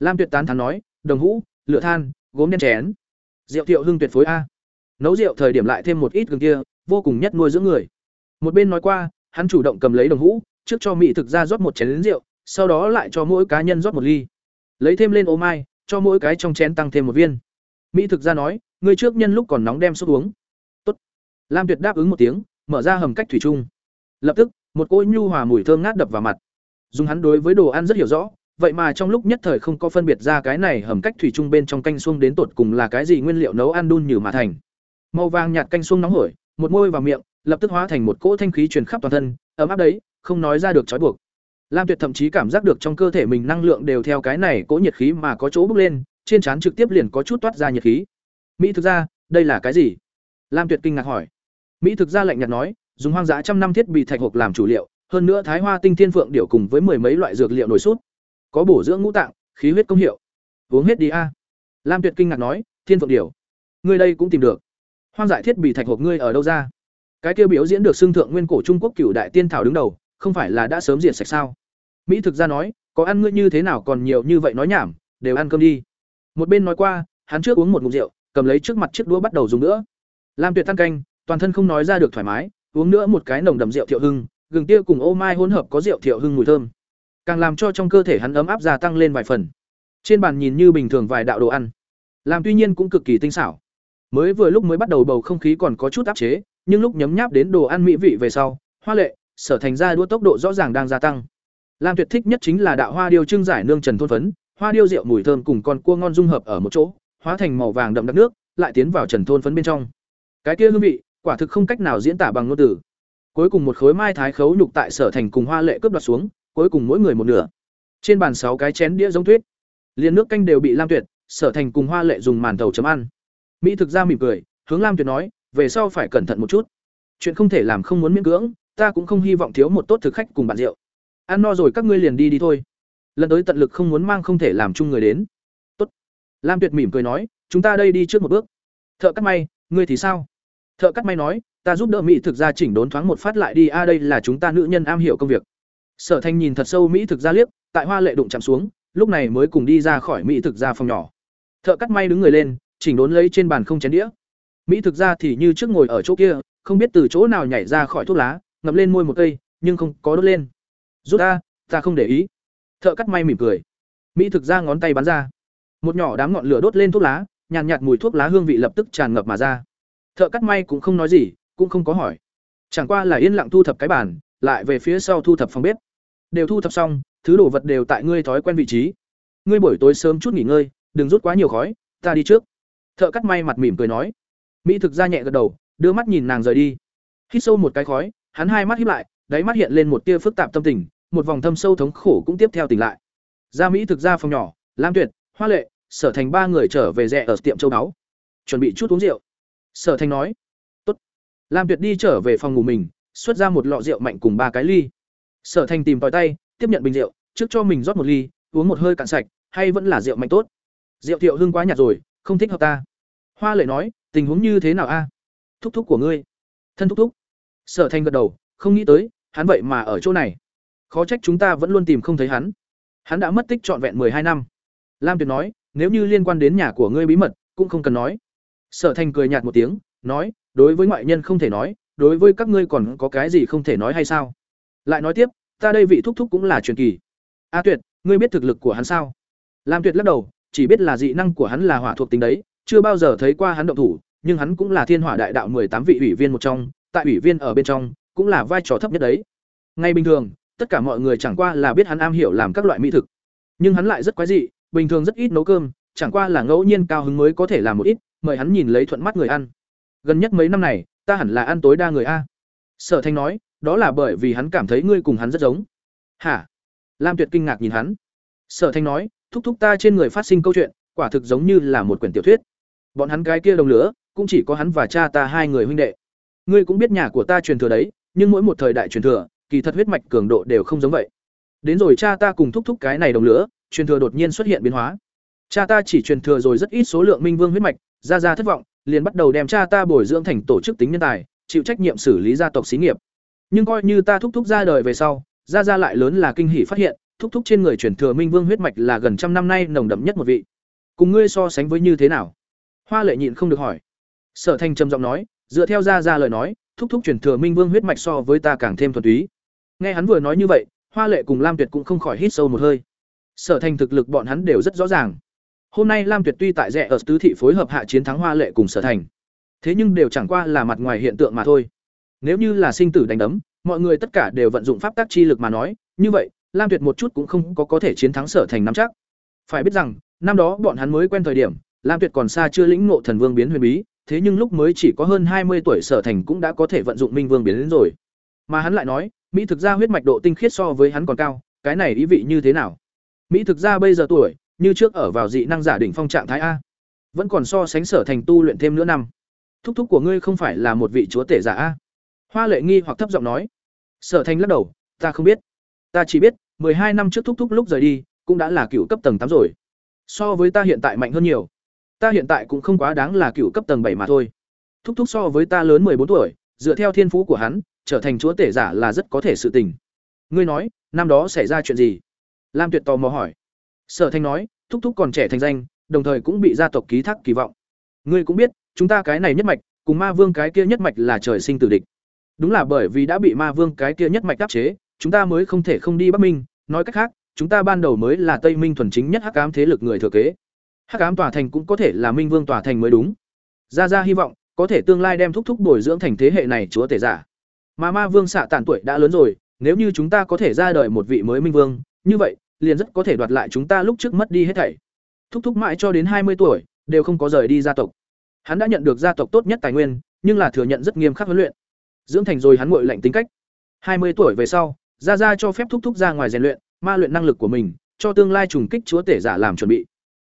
Lam tuyệt tán thán nói đồng hũ lửa than gốm đen chén. Rượu thiệu hưng tuyệt phối a. Nấu rượu thời điểm lại thêm một ít gừng kia vô cùng nhất nuôi dưỡng người. Một bên nói qua hắn chủ động cầm lấy đồng hũ trước cho mỹ thực ra rót một chén lớn rượu sau đó lại cho mỗi cá nhân rót một ly. Lấy thêm lên ô mai, cho mỗi cái trong chén tăng thêm một viên. Mỹ thực ra nói, người trước nhân lúc còn nóng đem sốt uống. Tốt. lam tuyệt đáp ứng một tiếng, mở ra hầm cách thủy chung. Lập tức, một cỗ nhu hòa mùi thơm ngát đập vào mặt. Dùng hắn đối với đồ ăn rất hiểu rõ, vậy mà trong lúc nhất thời không có phân biệt ra cái này hầm cách thủy chung bên trong canh xuông đến tột cùng là cái gì nguyên liệu nấu ăn đun như mà thành. Màu vàng nhạt canh xuông nóng hổi, một môi vào miệng, lập tức hóa thành một cỗ thanh khí truyền khắp toàn thân, ấm áp đấy, không nói ra được trói buộc lam tuyệt thậm chí cảm giác được trong cơ thể mình năng lượng đều theo cái này cỗ nhiệt khí mà có chỗ bốc lên trên trán trực tiếp liền có chút toát ra nhiệt khí. Mỹ thực ra đây là cái gì? Lam tuyệt kinh ngạc hỏi. Mỹ thực ra lạnh nhạt nói dùng hoang dã trăm năm thiết bị thạch hộp làm chủ liệu hơn nữa thái hoa tinh thiên phượng điểu cùng với mười mấy loại dược liệu nổi sút. Có bổ dưỡng ngũ tạng khí huyết công hiệu. Uống hết đi a. Lam tuyệt kinh ngạc nói thiên phượng điểu, ngươi đây cũng tìm được. Hoang dại thiết bị thạch hộp ngươi ở đâu ra? Cái kia biểu diễn được xưng thượng nguyên cổ trung quốc cửu đại tiên thảo đứng đầu không phải là đã sớm diệt sạch sao? Mỹ thực ra nói, có ăn ngươi như thế nào còn nhiều như vậy nói nhảm, đều ăn cơm đi. Một bên nói qua, hắn trước uống một ngụm rượu, cầm lấy trước mặt chiếc đũa bắt đầu dùng nữa. Lam tuyệt tăng canh, toàn thân không nói ra được thoải mái, uống nữa một cái nồng đậm rượu thiệu hưng, gừng tia cùng ô mai hỗn hợp có rượu thiệu hưng mùi thơm. Càng làm cho trong cơ thể hắn ấm áp gia tăng lên vài phần. Trên bàn nhìn như bình thường vài đạo đồ ăn. Làm tuy nhiên cũng cực kỳ tinh xảo. Mới vừa lúc mới bắt đầu bầu không khí còn có chút áp chế, nhưng lúc nhấm nháp đến đồ ăn mỹ vị về sau, hoa lệ, sở thành ra đua tốc độ rõ ràng đang gia tăng lam tuyệt thích nhất chính là đạo hoa điêu trưng giải nương trần thôn phấn, hoa điêu rượu mùi thơm cùng con cua ngon dung hợp ở một chỗ, hóa thành màu vàng đậm đặc nước, lại tiến vào trần thôn phấn bên trong. Cái kia hương vị, quả thực không cách nào diễn tả bằng ngôn từ. Cuối cùng một khối mai thái khấu nhục tại sở thành cùng hoa lệ cướp đoạt xuống, cuối cùng mỗi người một nửa. Trên bàn sáu cái chén đĩa giống tuyết. Liền nước canh đều bị lam tuyệt, sở thành cùng hoa lệ dùng màn tàu chấm ăn. Mỹ thực ra mỉm cười, hướng lam tuyệt nói, về sau phải cẩn thận một chút. Chuyện không thể làm không muốn miễn cưỡng, ta cũng không hy vọng thiếu một tốt thực khách cùng bạn rượu ăn no rồi các ngươi liền đi đi thôi. Lần tới tận lực không muốn mang không thể làm chung người đến. Tốt. Lam tuyệt mỉm cười nói, chúng ta đây đi trước một bước. Thợ cắt may, ngươi thì sao? Thợ cắt may nói, ta giúp đỡ mỹ thực ra chỉnh đốn thoáng một phát lại đi, a, đây là chúng ta nữ nhân am hiểu công việc. Sở thanh nhìn thật sâu mỹ thực ra liếc, tại hoa lệ đụng chạm xuống, lúc này mới cùng đi ra khỏi mỹ thực ra phòng nhỏ. Thợ cắt may đứng người lên, chỉnh đốn lấy trên bàn không chén đĩa. Mỹ thực ra thì như trước ngồi ở chỗ kia, không biết từ chỗ nào nhảy ra khỏi thuốc lá ngập lên môi một cây, nhưng không có đốt lên rút ta ta không để ý. Thợ cắt may mỉm cười. Mỹ thực ra ngón tay bắn ra. Một nhỏ đám ngọn lửa đốt lên thuốc lá nhàn nhạt, mùi thuốc lá hương vị lập tức tràn ngập mà ra. Thợ cắt may cũng không nói gì cũng không có hỏi. Chẳng qua là yên lặng thu thập cái bàn lại về phía sau thu thập phòng bếp. Đều thu thập xong thứ đồ vật đều tại ngươi thói quen vị trí. Ngươi buổi tối sớm chút nghỉ ngơi đừng rút quá nhiều khói ta đi trước. Thợ cắt may mặt mỉm cười nói. Mỹ thực ra nhẹ gật đầu đưa mắt nhìn nàng rời đi. Hít sâu một cái khói hắn hai mắt híp lại đáy mắt hiện lên một tia phức tạp tâm tình, một vòng thâm sâu thống khổ cũng tiếp theo tỉnh lại. Gia mỹ thực ra phòng nhỏ, lam tuyệt, hoa lệ, sở thành ba người trở về rẻ ở tiệm châu báu, chuẩn bị chút uống rượu. Sở thành nói, tốt. Lam tuyệt đi trở về phòng ngủ mình, xuất ra một lọ rượu mạnh cùng ba cái ly. Sở thành tìm tòi tay, tiếp nhận bình rượu, trước cho mình rót một ly, uống một hơi cạn sạch, hay vẫn là rượu mạnh tốt. Rượu thiệu hương quá nhạt rồi, không thích hợp ta. Hoa lệ nói, tình huống như thế nào a? Thúc thúc của ngươi. Thân thúc thúc. Sở thành gật đầu, không nghĩ tới hắn vậy mà ở chỗ này. Khó trách chúng ta vẫn luôn tìm không thấy hắn. Hắn đã mất tích trọn vẹn hai năm. Lam tuyệt nói, nếu như liên quan đến nhà của ngươi bí mật, cũng không cần nói. Sở thành cười nhạt một tiếng, nói, đối với ngoại nhân không thể nói, đối với các ngươi còn có cái gì không thể nói hay sao? Lại nói tiếp, ta đây vị thúc thúc cũng là truyền kỳ. A tuyệt, ngươi biết thực lực của hắn sao? Lam tuyệt lắc đầu, chỉ biết là dị năng của hắn là hỏa thuộc tính đấy, chưa bao giờ thấy qua hắn động thủ, nhưng hắn cũng là thiên hỏa đại đạo tám vị ủy viên một trong, tại ủy viên ở bên trong cũng là vai trò thấp nhất đấy. Ngay bình thường, tất cả mọi người chẳng qua là biết hắn am hiểu làm các loại mỹ thực. Nhưng hắn lại rất quái dị, bình thường rất ít nấu cơm, chẳng qua là ngẫu nhiên cao hứng mới có thể làm một ít, mời hắn nhìn lấy thuận mắt người ăn. Gần nhất mấy năm này, ta hẳn là ăn tối đa người a. Sở thanh nói, đó là bởi vì hắn cảm thấy ngươi cùng hắn rất giống. Hả? Lam tuyệt kinh ngạc nhìn hắn. Sở thanh nói, thúc thúc ta trên người phát sinh câu chuyện, quả thực giống như là một quyển tiểu thuyết. Bọn hắn cái kia đồng lửa, cũng chỉ có hắn và cha ta hai người huynh đệ. Ngươi cũng biết nhà của ta truyền thừa đấy nhưng mỗi một thời đại truyền thừa, kỳ thật huyết mạch cường độ đều không giống vậy. Đến rồi cha ta cùng thúc thúc cái này đồng lửa, truyền thừa đột nhiên xuất hiện biến hóa. Cha ta chỉ truyền thừa rồi rất ít số lượng minh vương huyết mạch, ra ra thất vọng, liền bắt đầu đem cha ta bồi dưỡng thành tổ chức tính nhân tài, chịu trách nhiệm xử lý gia tộc xí nghiệp. Nhưng coi như ta thúc thúc ra đời về sau, ra ra lại lớn là kinh hỉ phát hiện, thúc thúc trên người truyền thừa minh vương huyết mạch là gần trăm năm nay nồng đậm nhất một vị. Cùng ngươi so sánh với như thế nào? Hoa lệ nhịn không được hỏi. Sở thanh trầm giọng nói, dựa theo ra ra lời nói thúc thúc truyền thừa minh vương huyết mạch so với ta càng thêm thuần túy. Nghe hắn vừa nói như vậy, hoa lệ cùng lam tuyệt cũng không khỏi hít sâu một hơi. Sở thành thực lực bọn hắn đều rất rõ ràng. Hôm nay lam tuyệt tuy tại rẽ ở tứ thị phối hợp hạ chiến thắng hoa lệ cùng sở thành, thế nhưng đều chẳng qua là mặt ngoài hiện tượng mà thôi. Nếu như là sinh tử đánh đấm, mọi người tất cả đều vận dụng pháp tác chi lực mà nói, như vậy, lam tuyệt một chút cũng không có có thể chiến thắng sở thành nắm chắc. Phải biết rằng, năm đó bọn hắn mới quen thời điểm, lam tuyệt còn xa chưa lĩnh ngộ thần vương biến huyền bí thế nhưng lúc mới chỉ có hơn hai mươi tuổi sở thành cũng đã có thể vận dụng minh vương biến đến rồi. Mà hắn lại nói, mỹ thực ra huyết mạch độ tinh khiết so với hắn còn cao, cái này ý vị như thế nào? Mỹ thực ra bây giờ tuổi, như trước ở vào dị năng giả đỉnh phong trạng thái a. Vẫn còn so sánh sở thành tu luyện thêm nữa năm. Thúc thúc của ngươi không phải là một vị chúa tể giả a? Hoa lệ nghi hoặc thấp giọng nói. Sở thành lắc đầu, ta không biết. Ta chỉ biết hai năm trước thúc thúc lúc rời đi, cũng đã là cựu cấp tầng tám rồi. So với ta hiện tại mạnh hơn nhiều ta hiện tại cũng không quá đáng là cựu cấp tầng bảy mà thôi. Thúc thúc so với ta lớn bốn tuổi, dựa theo thiên phú của hắn, trở thành chúa tể giả là rất có thể sự tình. Ngươi nói, năm đó xảy ra chuyện gì? Lam tuyệt tò mò hỏi. Sở thanh nói, thúc thúc còn trẻ thành danh, đồng thời cũng bị gia tộc ký thác kỳ vọng. Ngươi cũng biết, chúng ta cái này nhất mạch, cùng ma vương cái kia nhất mạch là trời sinh tử địch. Đúng là bởi vì đã bị ma vương cái kia nhất mạch áp chế, chúng ta mới không thể không đi bắc minh. Nói cách khác, chúng ta ban đầu mới là tây minh thuần chính nhất hắc ám thế lực người thừa kế hắc ám tòa thành cũng có thể là minh vương tòa thành mới đúng. Ra ra hy vọng có thể tương lai đem thúc thúc bồi dưỡng thành thế hệ này chúa tể giả. Mà ma vương xạ tàn tuổi đã lớn rồi, nếu như chúng ta có thể ra đời một vị mới minh vương, như vậy, liền rất có thể đoạt lại chúng ta lúc trước mất đi hết thảy. Thúc thúc mãi cho đến hai mươi tuổi, đều không có rời đi gia tộc. Hắn đã nhận được gia tộc tốt nhất tài nguyên, nhưng là thừa nhận rất nghiêm khắc huấn luyện. Dưỡng thành rồi hắn ngội lạnh tính cách. hai mươi tuổi về sau Ra Ra cho phép thúc thúc ra ngoài rèn luyện, ma luyện năng lực của mình, cho tương lai trùng kích chúa tể giả làm chuẩn bị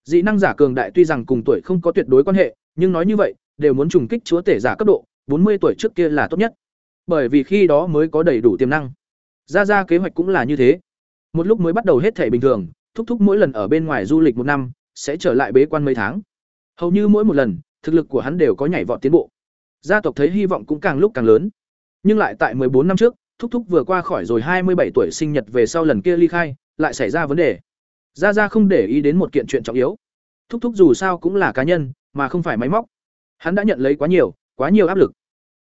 dị năng giả cường đại tuy rằng cùng tuổi không có tuyệt đối quan hệ, nhưng nói như vậy, đều muốn trùng kích chúa tể giả cấp độ, bốn mươi tuổi trước kia là tốt nhất. Bởi vì khi đó mới có đầy đủ tiềm năng. Gia gia kế hoạch cũng là như thế. Một lúc mới bắt đầu hết thể bình thường, thúc thúc mỗi lần ở bên ngoài du lịch một năm, sẽ trở lại bế quan mấy tháng. Hầu như mỗi một lần, thực lực của hắn đều có nhảy vọt tiến bộ. Gia tộc thấy hy vọng cũng càng lúc càng lớn. Nhưng lại tại bốn năm trước, thúc thúc vừa qua khỏi rồi hai mươi bảy tuổi sinh nhật về sau lần kia ly khai, lại xảy ra vấn đề gia gia không để ý đến một kiện chuyện trọng yếu. Thúc thúc dù sao cũng là cá nhân, mà không phải máy móc. Hắn đã nhận lấy quá nhiều quá nhiều áp lực.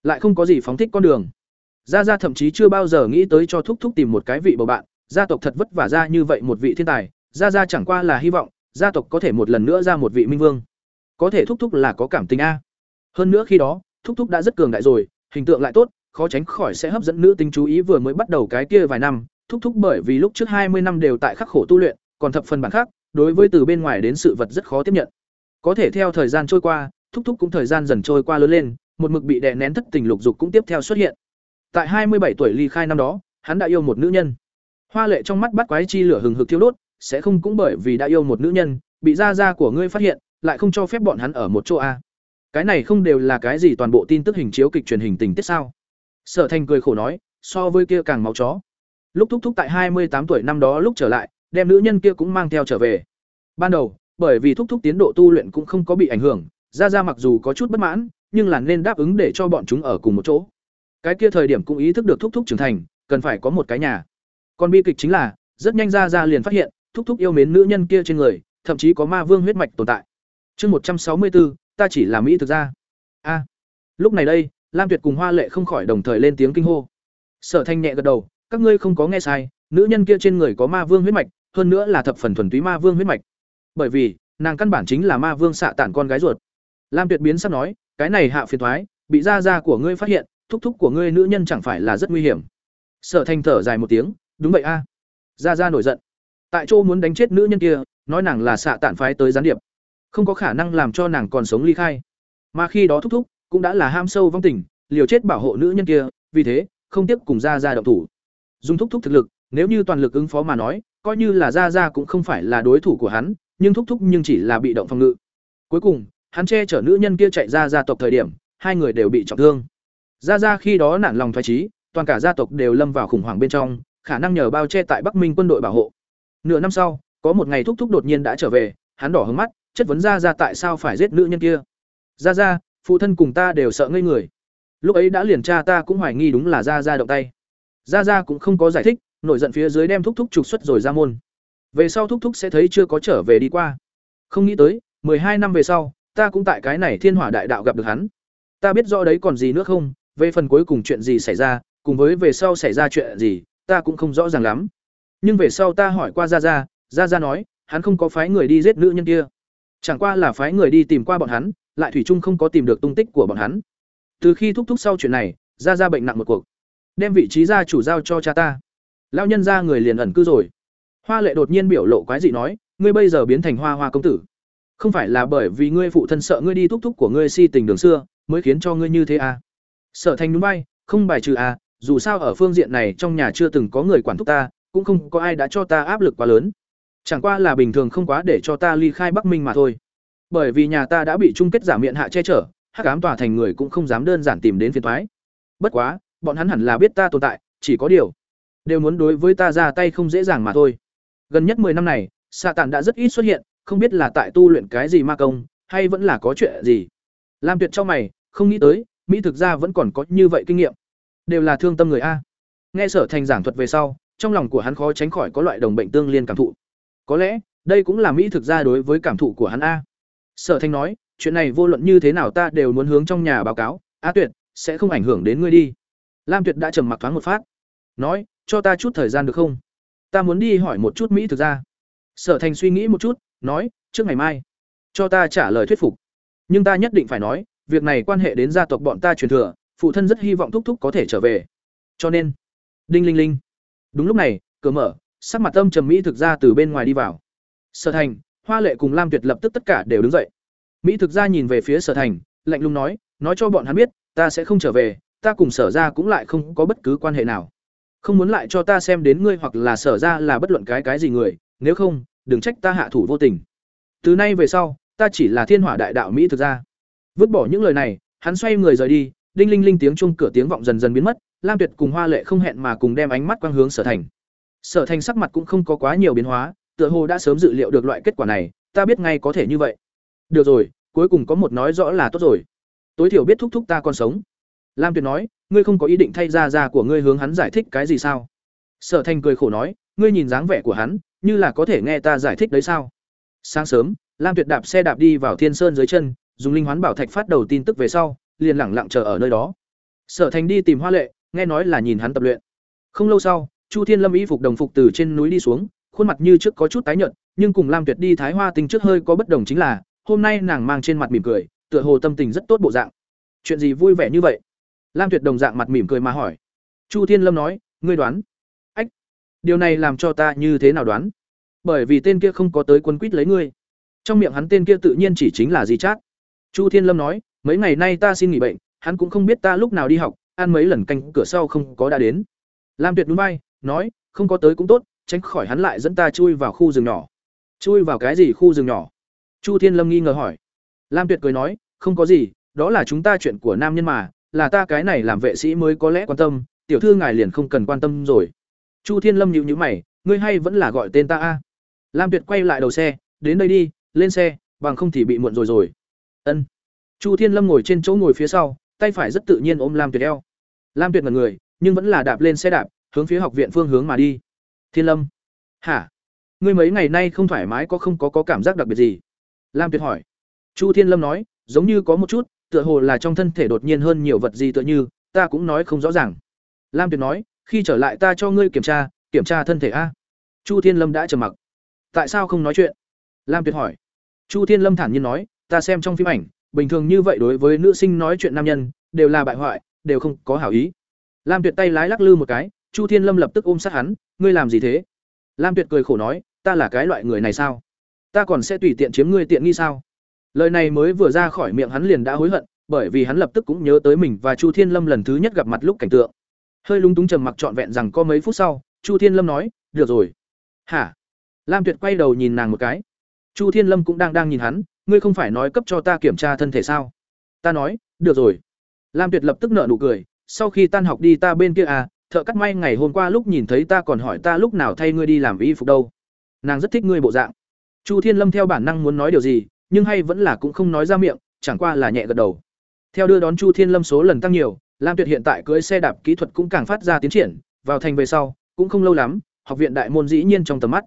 Lại không có gì phóng thích con đường. Gia gia thậm chí chưa bao giờ nghĩ tới cho thúc thúc tìm một cái vị bầu bạn. Gia tộc thật vất vả ra như vậy một vị thiên tài. Gia gia chẳng qua là hy vọng, gia tộc có thể một lần nữa ra một vị minh vương. Có thể thúc thúc là có cảm tình a. Hơn nữa khi đó, thúc thúc đã rất cường đại rồi, hình tượng lại tốt, khó tránh khỏi sẽ hấp dẫn nữ tính chú ý vừa mới bắt đầu cái kia vài năm. Thúc thúc bởi vì lúc trước hai mươi năm đều tại khắc khổ tu luyện còn thập phần bản khác, đối với từ bên ngoài đến sự vật rất khó tiếp nhận. Có thể theo thời gian trôi qua, thúc thúc cũng thời gian dần trôi qua lớn lên, một mực bị đè nén thất tình lục dục cũng tiếp theo xuất hiện. Tại hai mươi bảy tuổi ly khai năm đó, hắn đã yêu một nữ nhân. Hoa lệ trong mắt bắt quái chi lửa hừng hực thiêu đốt, sẽ không cũng bởi vì đã yêu một nữ nhân, bị gia gia của ngươi phát hiện, lại không cho phép bọn hắn ở một chỗ a. Cái này không đều là cái gì toàn bộ tin tức hình chiếu kịch truyền hình tình tiết sao? Sở thành cười khổ nói, so với kia càng máu chó. Lúc thúc thúc tại hai mươi tám tuổi năm đó lúc trở lại đem nữ nhân kia cũng mang theo trở về. Ban đầu, bởi vì thúc thúc tiến độ tu luyện cũng không có bị ảnh hưởng ra ra mặc dù có chút bất mãn, nhưng là nên đáp ứng để cho bọn chúng ở cùng một chỗ. Cái kia thời điểm cũng ý thức được thúc thúc trưởng thành, cần phải có một cái nhà. Còn bi kịch chính là, rất nhanh ra ra liền phát hiện, thúc thúc yêu mến nữ nhân kia trên người, thậm chí có ma vương huyết mạch tồn tại. Chương một trăm sáu mươi bốn ta chỉ là mỹ thực ra a. Lúc này đây, lam tuyệt cùng hoa lệ không khỏi đồng thời lên tiếng kinh hô. Sở thanh nhẹ gật đầu, các ngươi không có nghe sai, nữ nhân kia trên người có ma vương huyết mạch hơn nữa là thập phần thuần túy ma vương huyết mạch. Bởi vì, nàng căn bản chính là ma vương xạ tản con gái ruột. Lam tuyệt biến sắp nói, cái này hạ phiền thoái, bị gia gia của ngươi phát hiện, thúc thúc của ngươi nữ nhân chẳng phải là rất nguy hiểm. Sở thanh thở dài một tiếng, đúng vậy a. À. Gia gia nổi giận. Tại chỗ muốn đánh chết nữ nhân kia, nói nàng là xạ tản phái tới gián điệp. Không có khả năng làm cho nàng còn sống ly khai. Mà khi đó thúc thúc cũng đã là ham sâu vong tình, liều chết bảo hộ nữ nhân kia, vì thế, không tiếp cùng ra ra động thủ. Dùng thúc thúc thực lực, nếu như toàn lực ứng phó mà nói coi như là ra ra cũng không phải là đối thủ của hắn, nhưng thúc thúc nhưng chỉ là bị động phòng ngự. Cuối cùng, hắn che chở nữ nhân kia chạy ra gia tộc thời điểm, hai người đều bị trọng thương. Ra ra khi đó nản lòng thoái trí toàn cả gia tộc đều lâm vào khủng hoảng bên trong, khả năng nhờ bao che tại bắc minh quân đội bảo hộ. Nửa năm sau, có một ngày thúc thúc đột nhiên đã trở về, hắn đỏ hứng mắt, chất vấn ra ra tại sao phải giết nữ nhân kia. Ra ra phụ thân cùng ta đều sợ ngây người. Lúc ấy đã liền tra ta cũng hoài nghi đúng là ra ra động tay. Ra ra cũng không có giải thích nổi giận phía dưới đem thúc thúc trục xuất rồi ra môn. Về sau thúc thúc sẽ thấy chưa có trở về đi qua. Không nghĩ tới hai năm về sau, ta cũng tại cái này thiên hỏa đại đạo gặp được hắn. Ta biết rõ đấy còn gì nữa không, về phần cuối cùng chuyện gì xảy ra, cùng với về sau xảy ra chuyện gì, ta cũng không rõ ràng lắm. Nhưng về sau ta hỏi qua ra ra ra ra nói, hắn không có phái người đi giết nữ nhân kia. Chẳng qua là phái người đi tìm qua bọn hắn, lại thủy chung không có tìm được tung tích của bọn hắn. Từ khi thúc thúc sau chuyện này ra ra bệnh nặng một cuộc. Đem vị trí gia chủ giao cho cha ta lao nhân ra người liền ẩn cư rồi. Hoa lệ đột nhiên biểu lộ quái dị nói, ngươi bây giờ biến thành hoa hoa công tử. Không phải là bởi vì ngươi phụ thân sợ ngươi đi thúc thúc của ngươi si tình đường xưa, mới khiến cho ngươi như thế à. sợ thành núi bay không bài trừ à dù sao ở phương diện này trong nhà chưa từng có người quản thúc ta, cũng không có ai đã cho ta áp lực quá lớn. Chẳng qua là bình thường không quá để cho ta ly khai bắc minh mà thôi. Bởi vì nhà ta đã bị chung kết giả miệng hạ che chở, hắc ám tòa thành người cũng không dám đơn giản tìm đến phiền thoái bất quá, bọn hắn hẳn là biết ta tồn tại, chỉ có điều đều muốn đối với ta ra tay không dễ dàng mà thôi. Gần nhất mười năm này, xạ tàn đã rất ít xuất hiện, không biết là tại tu luyện cái gì ma công, hay vẫn là có chuyện gì. Lam tuyệt trong mày, không nghĩ tới, mỹ thực ra vẫn còn có như vậy kinh nghiệm. Đều là thương tâm người a. Nghe sở thành giảng thuật về sau, trong lòng của hắn khó tránh khỏi có loại đồng bệnh tương liên cảm thụ. Có lẽ, đây cũng là mỹ thực ra đối với cảm thụ của hắn a. Sở thanh nói, chuyện này vô luận như thế nào ta đều muốn hướng trong nhà báo cáo. A tuyệt, sẽ không ảnh hưởng đến ngươi đi. Lam tuyệt đã trầm mặc thoáng một phát. Nói cho ta chút thời gian được không ta muốn đi hỏi một chút mỹ thực ra sở thành suy nghĩ một chút nói trước ngày mai cho ta trả lời thuyết phục nhưng ta nhất định phải nói việc này quan hệ đến gia tộc bọn ta truyền thừa, phụ thân rất hy vọng thúc thúc có thể trở về. Cho nên, đinh linh linh. Đúng lúc này, cửa mở, sắc mặt âm trầm mỹ thực ra từ bên ngoài đi vào. Sở Thành, Hoa Lệ cùng Lam Tuyệt lập tức tất cả đều đứng dậy. Mỹ thực ra nhìn về phía Sở Thành, lạnh lùng nói, nói cho bọn hắn biết, ta sẽ không trở về, ta cùng Sở ra cũng lại không có bất cứ quan hệ nào. Không muốn lại cho ta xem đến ngươi hoặc là Sở ra là bất luận cái cái gì người, nếu không, đừng trách ta hạ thủ vô tình. Từ nay về sau, ta chỉ là Thiên Hỏa Đại Đạo Mỹ thực ra. Vứt bỏ những lời này, hắn xoay người rời đi, đinh linh linh tiếng chuông cửa tiếng vọng dần dần biến mất, Lam Tuyệt cùng Hoa Lệ không hẹn mà cùng đem ánh mắt quang hướng Sở Thành. Sở Thành sắc mặt cũng không có quá nhiều biến hóa, tựa hồ đã sớm dự liệu được loại kết quả này, ta biết ngay có thể như vậy. Được rồi, cuối cùng có một nói rõ là tốt rồi. Tối thiểu biết thúc thúc ta còn sống. Lam Tuyệt nói, ngươi không có ý định thay ra ra của ngươi hướng hắn giải thích cái gì sao? Sở Thành cười khổ nói, ngươi nhìn dáng vẻ của hắn, như là có thể nghe ta giải thích đấy sao? Sáng sớm, Lam Tuyệt đạp xe đạp đi vào Thiên Sơn dưới chân, dùng linh hoán bảo thạch phát đầu tin tức về sau, liền lẳng lặng chờ ở nơi đó. Sở Thành đi tìm Hoa Lệ, nghe nói là nhìn hắn tập luyện. Không lâu sau, Chu Thiên Lâm y phục đồng phục từ trên núi đi xuống, khuôn mặt như trước có chút tái nhợt, nhưng cùng Lam Tuyệt đi Thái Hoa tình trước hơi có bất đồng chính là, hôm nay nàng mang trên mặt mỉm cười, tựa hồ tâm tình rất tốt bộ dạng. Chuyện gì vui vẻ như vậy? Lam Tuyệt đồng dạng mặt mỉm cười mà hỏi. Chu Thiên Lâm nói, ngươi đoán? Ách, điều này làm cho ta như thế nào đoán? Bởi vì tên kia không có tới quân quýt lấy ngươi. Trong miệng hắn tên kia tự nhiên chỉ chính là Di chắc. Chu Thiên Lâm nói, mấy ngày nay ta xin nghỉ bệnh, hắn cũng không biết ta lúc nào đi học, ăn mấy lần canh cửa sau không có đã đến. Lam Tuyệt đúng bay, nói, không có tới cũng tốt, tránh khỏi hắn lại dẫn ta chui vào khu rừng nhỏ. Chui vào cái gì khu rừng nhỏ? Chu Thiên Lâm nghi ngờ hỏi. Lam Tuyệt cười nói, không có gì, đó là chúng ta chuyện của nam nhân mà, là ta cái này làm vệ sĩ mới có lẽ quan tâm, tiểu thư ngài liền không cần quan tâm rồi. Chu Thiên Lâm nhịu nhữ mày, ngươi hay vẫn là gọi tên ta a? Lam Tuyệt quay lại đầu xe, đến đây đi, lên xe, bằng không thì bị muộn rồi rồi. Ân. Chu Thiên Lâm ngồi trên chỗ ngồi phía sau, tay phải rất tự nhiên ôm Lam Tuyệt eo. Lam Tuyệt ngẩn người, nhưng vẫn là đạp lên xe đạp, hướng phía học viện phương hướng mà đi. Thiên Lâm, hả? Ngươi mấy ngày nay không thoải mái có không có có cảm giác đặc biệt gì? Lam Tuyệt hỏi. Chu Thiên Lâm nói, giống như có một chút, tựa hồ là trong thân thể đột nhiên hơn nhiều vật gì tựa như, ta cũng nói không rõ ràng. Lam Tuyệt nói, khi trở lại ta cho ngươi kiểm tra, kiểm tra thân thể a. Chu Thiên Lâm đã trầm mặc. Tại sao không nói chuyện? Lam Tuyệt hỏi. Chu Thiên Lâm thản nhiên nói, ta xem trong phim ảnh, bình thường như vậy đối với nữ sinh nói chuyện nam nhân, đều là bại hoại, đều không có hảo ý. Lam Tuyệt tay lái lắc lư một cái, Chu Thiên Lâm lập tức ôm sát hắn, ngươi làm gì thế? Lam Tuyệt cười khổ nói, ta là cái loại người này sao? Ta còn sẽ tùy tiện chiếm ngươi tiện nghi sao? Lời này mới vừa ra khỏi miệng hắn liền đã hối hận, bởi vì hắn lập tức cũng nhớ tới mình và Chu Thiên Lâm lần thứ nhất gặp mặt lúc cảnh tượng. Hơi lúng túng trầm mặc trọn vẹn rằng có mấy phút sau, Chu Thiên Lâm nói, "Được rồi." "Hả?" Lam Tuyệt quay đầu nhìn nàng một cái. Chu Thiên Lâm cũng đang đang nhìn hắn, "Ngươi không phải nói cấp cho ta kiểm tra thân thể sao?" Ta nói, "Được rồi." Lam Tuyệt lập tức nở nụ cười, "Sau khi tan học đi ta bên kia à, thợ cắt may ngày hôm qua lúc nhìn thấy ta còn hỏi ta lúc nào thay ngươi đi làm y phục đâu nàng rất thích ngươi bộ dạng chu thiên lâm theo bản năng muốn nói điều gì nhưng hay vẫn là cũng không nói ra miệng chẳng qua là nhẹ gật đầu. Theo đưa đón chu thiên lâm số lần tăng nhiều lam tuyệt hiện tại cưỡi xe đạp kỹ thuật cũng càng phát ra tiến triển vào thành về sau cũng không lâu lắm học viện đại môn dĩ nhiên trong tầm mắt.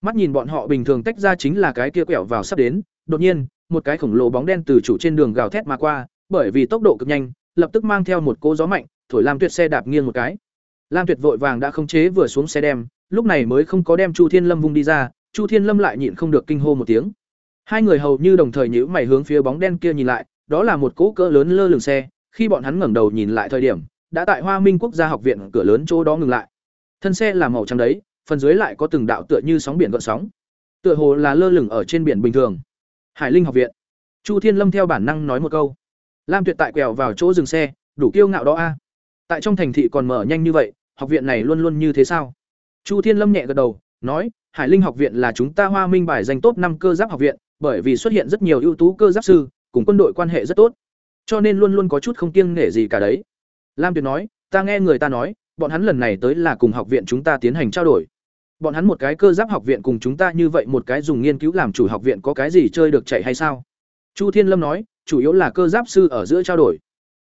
Mắt nhìn bọn họ bình thường tách ra chính là cái kia quẹo vào sắp đến đột nhiên một cái khổng lồ bóng đen từ chủ trên đường gào thét mà qua bởi vì tốc độ cực nhanh lập tức mang theo một cỗ gió mạnh thổi lam tuyệt xe đạp nghiêng một cái. Lam Tuyệt vội vàng đã khống chế vừa xuống xe đem, lúc này mới không có đem Chu Thiên Lâm vung đi ra, Chu Thiên Lâm lại nhịn không được kinh hô một tiếng. Hai người hầu như đồng thời nhíu mày hướng phía bóng đen kia nhìn lại, đó là một cỗ cỡ lớn lơ lửng xe, khi bọn hắn ngẩng đầu nhìn lại thời điểm, đã tại Hoa Minh Quốc gia học viện cửa lớn chỗ đó ngừng lại. Thân xe là màu trắng đấy, phần dưới lại có từng đạo tựa như sóng biển gợn sóng. Tựa hồ là lơ lửng ở trên biển bình thường. Hải Linh học viện. Chu Thiên Lâm theo bản năng nói một câu. Lam Tuyệt tại quẹo vào chỗ dừng xe, đủ kiêu ngạo đó a tại trong thành thị còn mở nhanh như vậy học viện này luôn luôn như thế sao chu thiên lâm nhẹ gật đầu nói hải linh học viện là chúng ta hoa minh bài danh top năm cơ giáp học viện bởi vì xuất hiện rất nhiều ưu tú cơ giáp sư, cùng quân đội quan hệ rất tốt. Cho nên luôn luôn có chút không kiêng nể gì cả đấy. Lam tuyệt nói, ta nghe người ta nói, bọn hắn lần này tới là cùng học viện chúng ta tiến hành trao đổi. Bọn hắn một cái cơ giáp học viện cùng chúng ta như vậy một cái dùng nghiên cứu làm chủ học viện có cái gì chơi được chạy hay sao? Chu thiên lâm nói, chủ yếu là cơ giáp sư ở giữa trao đổi.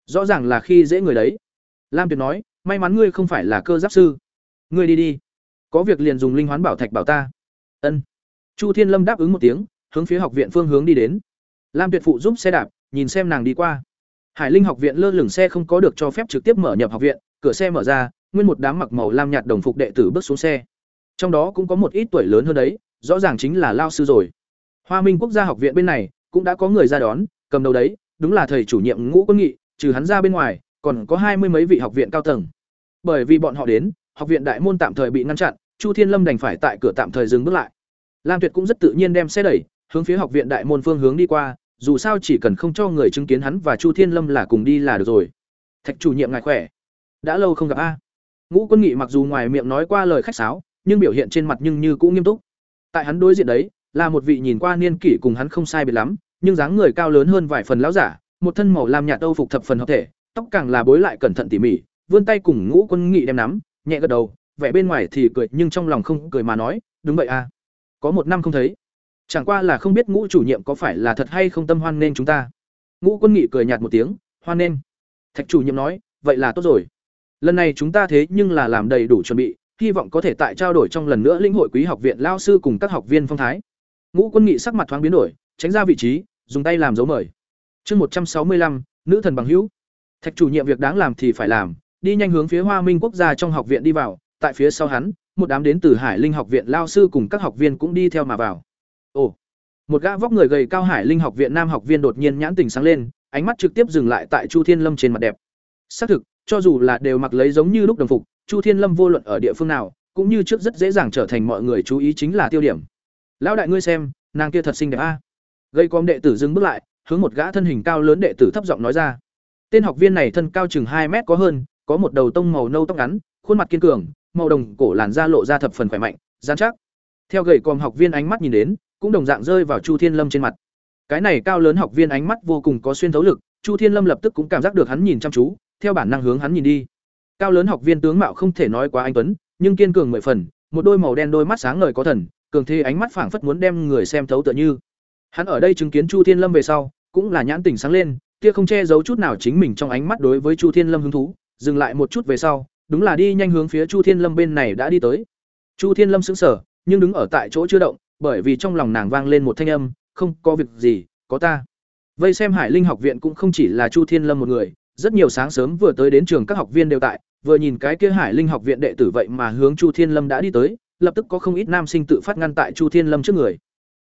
Rõ ràng là khi dễ người đấy. Lam tuyệt nói, may mắn ngươi không phải là cơ giáp sư. Ngươi đi đi. Có việc liền dùng linh hoán bảo thạch bảo ta. Ân. Chu thiên lâm đáp ứng một tiếng hướng phía học viện phương hướng đi đến. Lam tuyệt phụ giúp xe đạp, nhìn xem nàng đi qua. Hải linh học viện lơ lửng xe không có được cho phép trực tiếp mở nhập học viện, cửa xe mở ra, nguyên một đám mặc màu lam nhạt đồng phục đệ tử bước xuống xe. Trong đó cũng có một ít tuổi lớn hơn đấy, rõ ràng chính là lao sư rồi. Hoa minh quốc gia học viện bên này, cũng đã có người ra đón, cầm đầu đấy, đúng là thầy chủ nhiệm ngũ quân nghị, trừ hắn ra bên ngoài, còn có hai mươi mấy vị học viện cao tầng. Bởi vì bọn họ đến, học viện đại môn tạm thời bị ngăn chặn, chu thiên lâm đành phải tại cửa tạm thời dừng bước lại. Lam tuyệt cũng rất tự nhiên đem xe đẩy hướng phía học viện đại môn phương hướng đi qua, dù sao chỉ cần không cho người chứng kiến hắn và chu thiên lâm là cùng đi là được rồi. Thạch chủ nhiệm ngài khỏe? Đã lâu không gặp a. Ngũ quân nghị mặc dù ngoài miệng nói qua lời khách sáo, nhưng biểu hiện trên mặt nhưng như cũng nghiêm túc. Tại hắn đối diện đấy, là một vị nhìn qua niên kỷ cùng hắn không sai biệt lắm, nhưng dáng người cao lớn hơn vài phần lão giả, một thân màu lam nhạt âu phục thập phần hợp thể, tóc càng là bối lại cẩn thận tỉ mỉ, vươn tay cùng ngũ quân nghị đem nắm, nhẹ gật đầu, vẻ bên ngoài thì cười nhưng trong lòng không cười mà nói, đúng vậy a. Có một năm không thấy chẳng qua là không biết ngũ chủ nhiệm có phải là thật hay không tâm hoan nên chúng ta. Ngũ quân nghị cười nhạt một tiếng, hoan nên. Thạch chủ nhiệm nói, vậy là tốt rồi. Lần này chúng ta thế nhưng là làm đầy đủ chuẩn bị, hy vọng có thể tại trao đổi trong lần nữa lĩnh hội quý học viện lao sư cùng các học viên phong thái. Ngũ quân nghị sắc mặt thoáng biến đổi, tránh ra vị trí, dùng tay làm dấu mời. Chương một trăm sáu mươi lăm, nữ thần bằng hữu. Thạch chủ nhiệm việc đáng làm thì phải làm, đi nhanh hướng phía hoa minh quốc gia trong học viện đi vào, tại phía sau hắn, một đám đến từ hải linh học viện lao sư cùng các học viên cũng đi theo mà vào ồ. Một gã vóc người gầy cao hải linh học viện nam học viên đột nhiên nhãn tình sáng lên, ánh mắt trực tiếp dừng lại tại chu thiên lâm trên mặt đẹp. Xác thực, cho dù là đều mặc lấy giống như lúc đồng phục, chu thiên lâm vô luận ở địa phương nào, cũng như trước rất dễ dàng trở thành mọi người chú ý chính là tiêu điểm. Lão đại ngươi xem, nàng kia thật xinh đẹp a. Gây com đệ tử dừng bước lại, hướng một gã thân hình cao lớn đệ tử thấp giọng nói ra. Tên học viên này thân cao chừng hai mét có hơn, có một đầu tông màu nâu tóc ngắn, khuôn mặt kiên cường, màu đồng cổ làn da lộ ra thập phần khỏe mạnh gian chắc. Theo gầy còm học viên ánh mắt nhìn đến cũng đồng dạng rơi vào chu thiên lâm trên mặt. Cái này cao lớn học viên ánh mắt vô cùng có xuyên thấu lực, chu thiên lâm lập tức cũng cảm giác được hắn nhìn chăm chú, theo bản năng hướng hắn nhìn đi. Cao lớn học viên tướng mạo không thể nói quá anh tuấn, nhưng kiên cường mười phần, một đôi màu đen đôi mắt sáng ngời có thần, cường thế ánh mắt phảng phất muốn đem người xem thấu tựa như. Hắn ở đây chứng kiến chu thiên lâm về sau, cũng là nhãn tỉnh sáng lên, kia không che giấu chút nào chính mình trong ánh mắt đối với chu thiên lâm hứng thú, dừng lại một chút về sau, đúng là đi nhanh hướng phía chu thiên lâm bên này đã đi tới. Chu thiên lâm sững sờ, nhưng đứng ở tại chỗ chưa động bởi vì trong lòng nàng vang lên một thanh âm, không có việc gì, có ta. Vây xem hải linh học viện cũng không chỉ là chu thiên lâm một người, rất nhiều sáng sớm vừa tới đến trường các học viên đều tại, vừa nhìn cái kia hải linh học viện đệ tử vậy mà hướng chu thiên lâm đã đi tới, lập tức có không ít nam sinh tự phát ngăn tại chu thiên lâm trước người.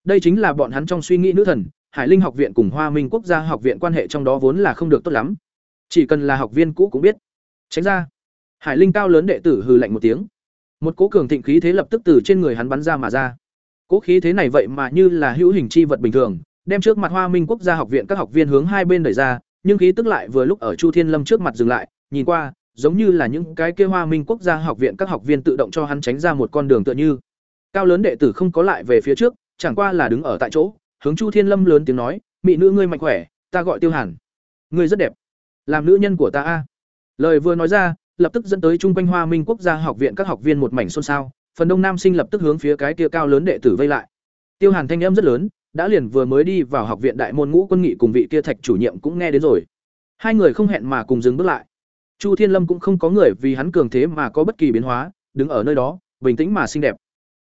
Đây chính là bọn hắn trong suy nghĩ nữ thần, hải linh học viện cùng hoa minh quốc gia học viện quan hệ trong đó vốn là không được tốt lắm. Chỉ cần là học viên cũ cũng biết. Tránh ra. Hải linh cao lớn đệ tử hừ lạnh một tiếng. Một cố cường thịnh khí thế lập tức từ trên người hắn bắn ra mà ra cố khí thế này vậy mà như là hữu hình chi vật bình thường, đem trước mặt hoa minh quốc gia học viện các học viên hướng hai bên đẩy ra, nhưng khí tức lại vừa lúc ở chu thiên lâm trước mặt dừng lại, nhìn qua, giống như là những cái kia hoa minh quốc gia học viện các học viên tự động cho hắn tránh ra một con đường tựa như. Cao lớn đệ tử không có lại về phía trước, chẳng qua là đứng ở tại chỗ, hướng chu thiên lâm lớn tiếng nói, mị nữ ngươi mạnh khỏe, ta gọi tiêu hàn. Ngươi rất đẹp. Làm nữ nhân của ta a. Lời vừa nói ra, lập tức dẫn tới trung quanh hoa minh quốc gia học viện các học viên một mảnh xôn xao phần đông nam sinh lập tức hướng phía cái kia cao lớn đệ tử vây lại. Tiêu hàn thanh âm rất lớn, đã liền vừa mới đi vào học viện đại môn ngũ quân nghị cùng vị kia thạch chủ nhiệm cũng nghe đến rồi. Hai người không hẹn mà cùng dừng bước lại. Chu thiên lâm cũng không có người vì hắn cường thế mà có bất kỳ biến hóa, đứng ở nơi đó, bình tĩnh mà xinh đẹp.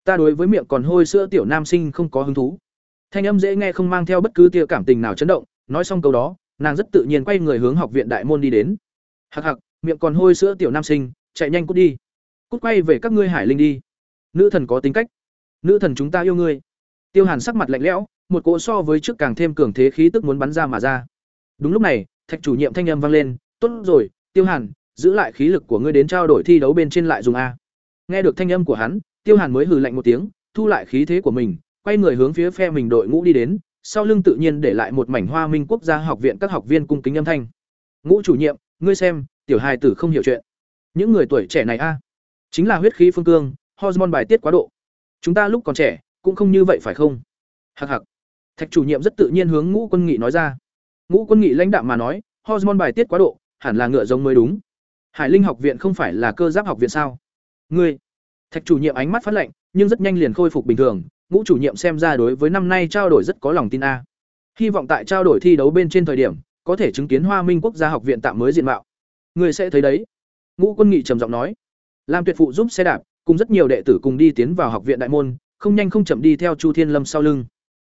Ta đối với miệng còn hôi sữa tiểu nam sinh không có hứng thú. Thanh âm dễ nghe không mang theo bất cứ tia cảm tình nào chấn động, nói xong câu đó, nàng rất tự nhiên quay người hướng học viện đại môn đi đến. Hặc hặc miệng còn hôi sữa tiểu nam sinh, chạy nhanh cút đi. Cút quay về các ngươi hải linh đi nữ thần có tính cách. Nữ thần chúng ta yêu ngươi. Tiêu hàn sắc mặt lạnh lẽo, một cỗ so với trước càng thêm cường thế khí tức muốn bắn ra mà ra. Đúng lúc này, thạch chủ nhiệm thanh âm vang lên, tốt rồi, tiêu hàn, giữ lại khí lực của ngươi đến trao đổi thi đấu bên trên lại dùng a. Nghe được thanh âm của hắn, tiêu hàn mới hừ lạnh một tiếng, thu lại khí thế của mình, quay người hướng phía phe mình đội ngũ đi đến, sau lưng tự nhiên để lại một mảnh hoa minh quốc gia học viện các học viên cung kính âm thanh. Ngũ chủ nhiệm, ngươi xem, tiểu hài tử không hiểu chuyện. Những người tuổi trẻ này a, chính là huyết khí phương cương hormone bài tiết quá độ. Chúng ta lúc còn trẻ, cũng không như vậy phải không? Hặc hặc thạch chủ nhiệm rất tự nhiên hướng ngũ quân nghị nói ra. Ngũ quân nghị lãnh đạo mà nói, hormone bài tiết quá độ, hẳn là ngựa giống mới đúng. Hải linh học viện không phải là cơ giáp học viện sao? Ngươi. Thạch chủ nhiệm ánh mắt phát lệnh nhưng rất nhanh liền khôi phục bình thường. Ngũ chủ nhiệm xem ra đối với năm nay trao đổi rất có lòng tin a. Hy vọng tại trao đổi thi đấu bên trên thời điểm, có thể chứng kiến hoa minh quốc gia học viện tạm mới diện mạo. Ngươi sẽ thấy đấy. Ngũ quân nghị trầm giọng nói. Lam tuyệt phụ giúp xe đạp cùng rất nhiều đệ tử cùng đi tiến vào học viện đại môn, không nhanh không chậm đi theo chu thiên lâm sau lưng.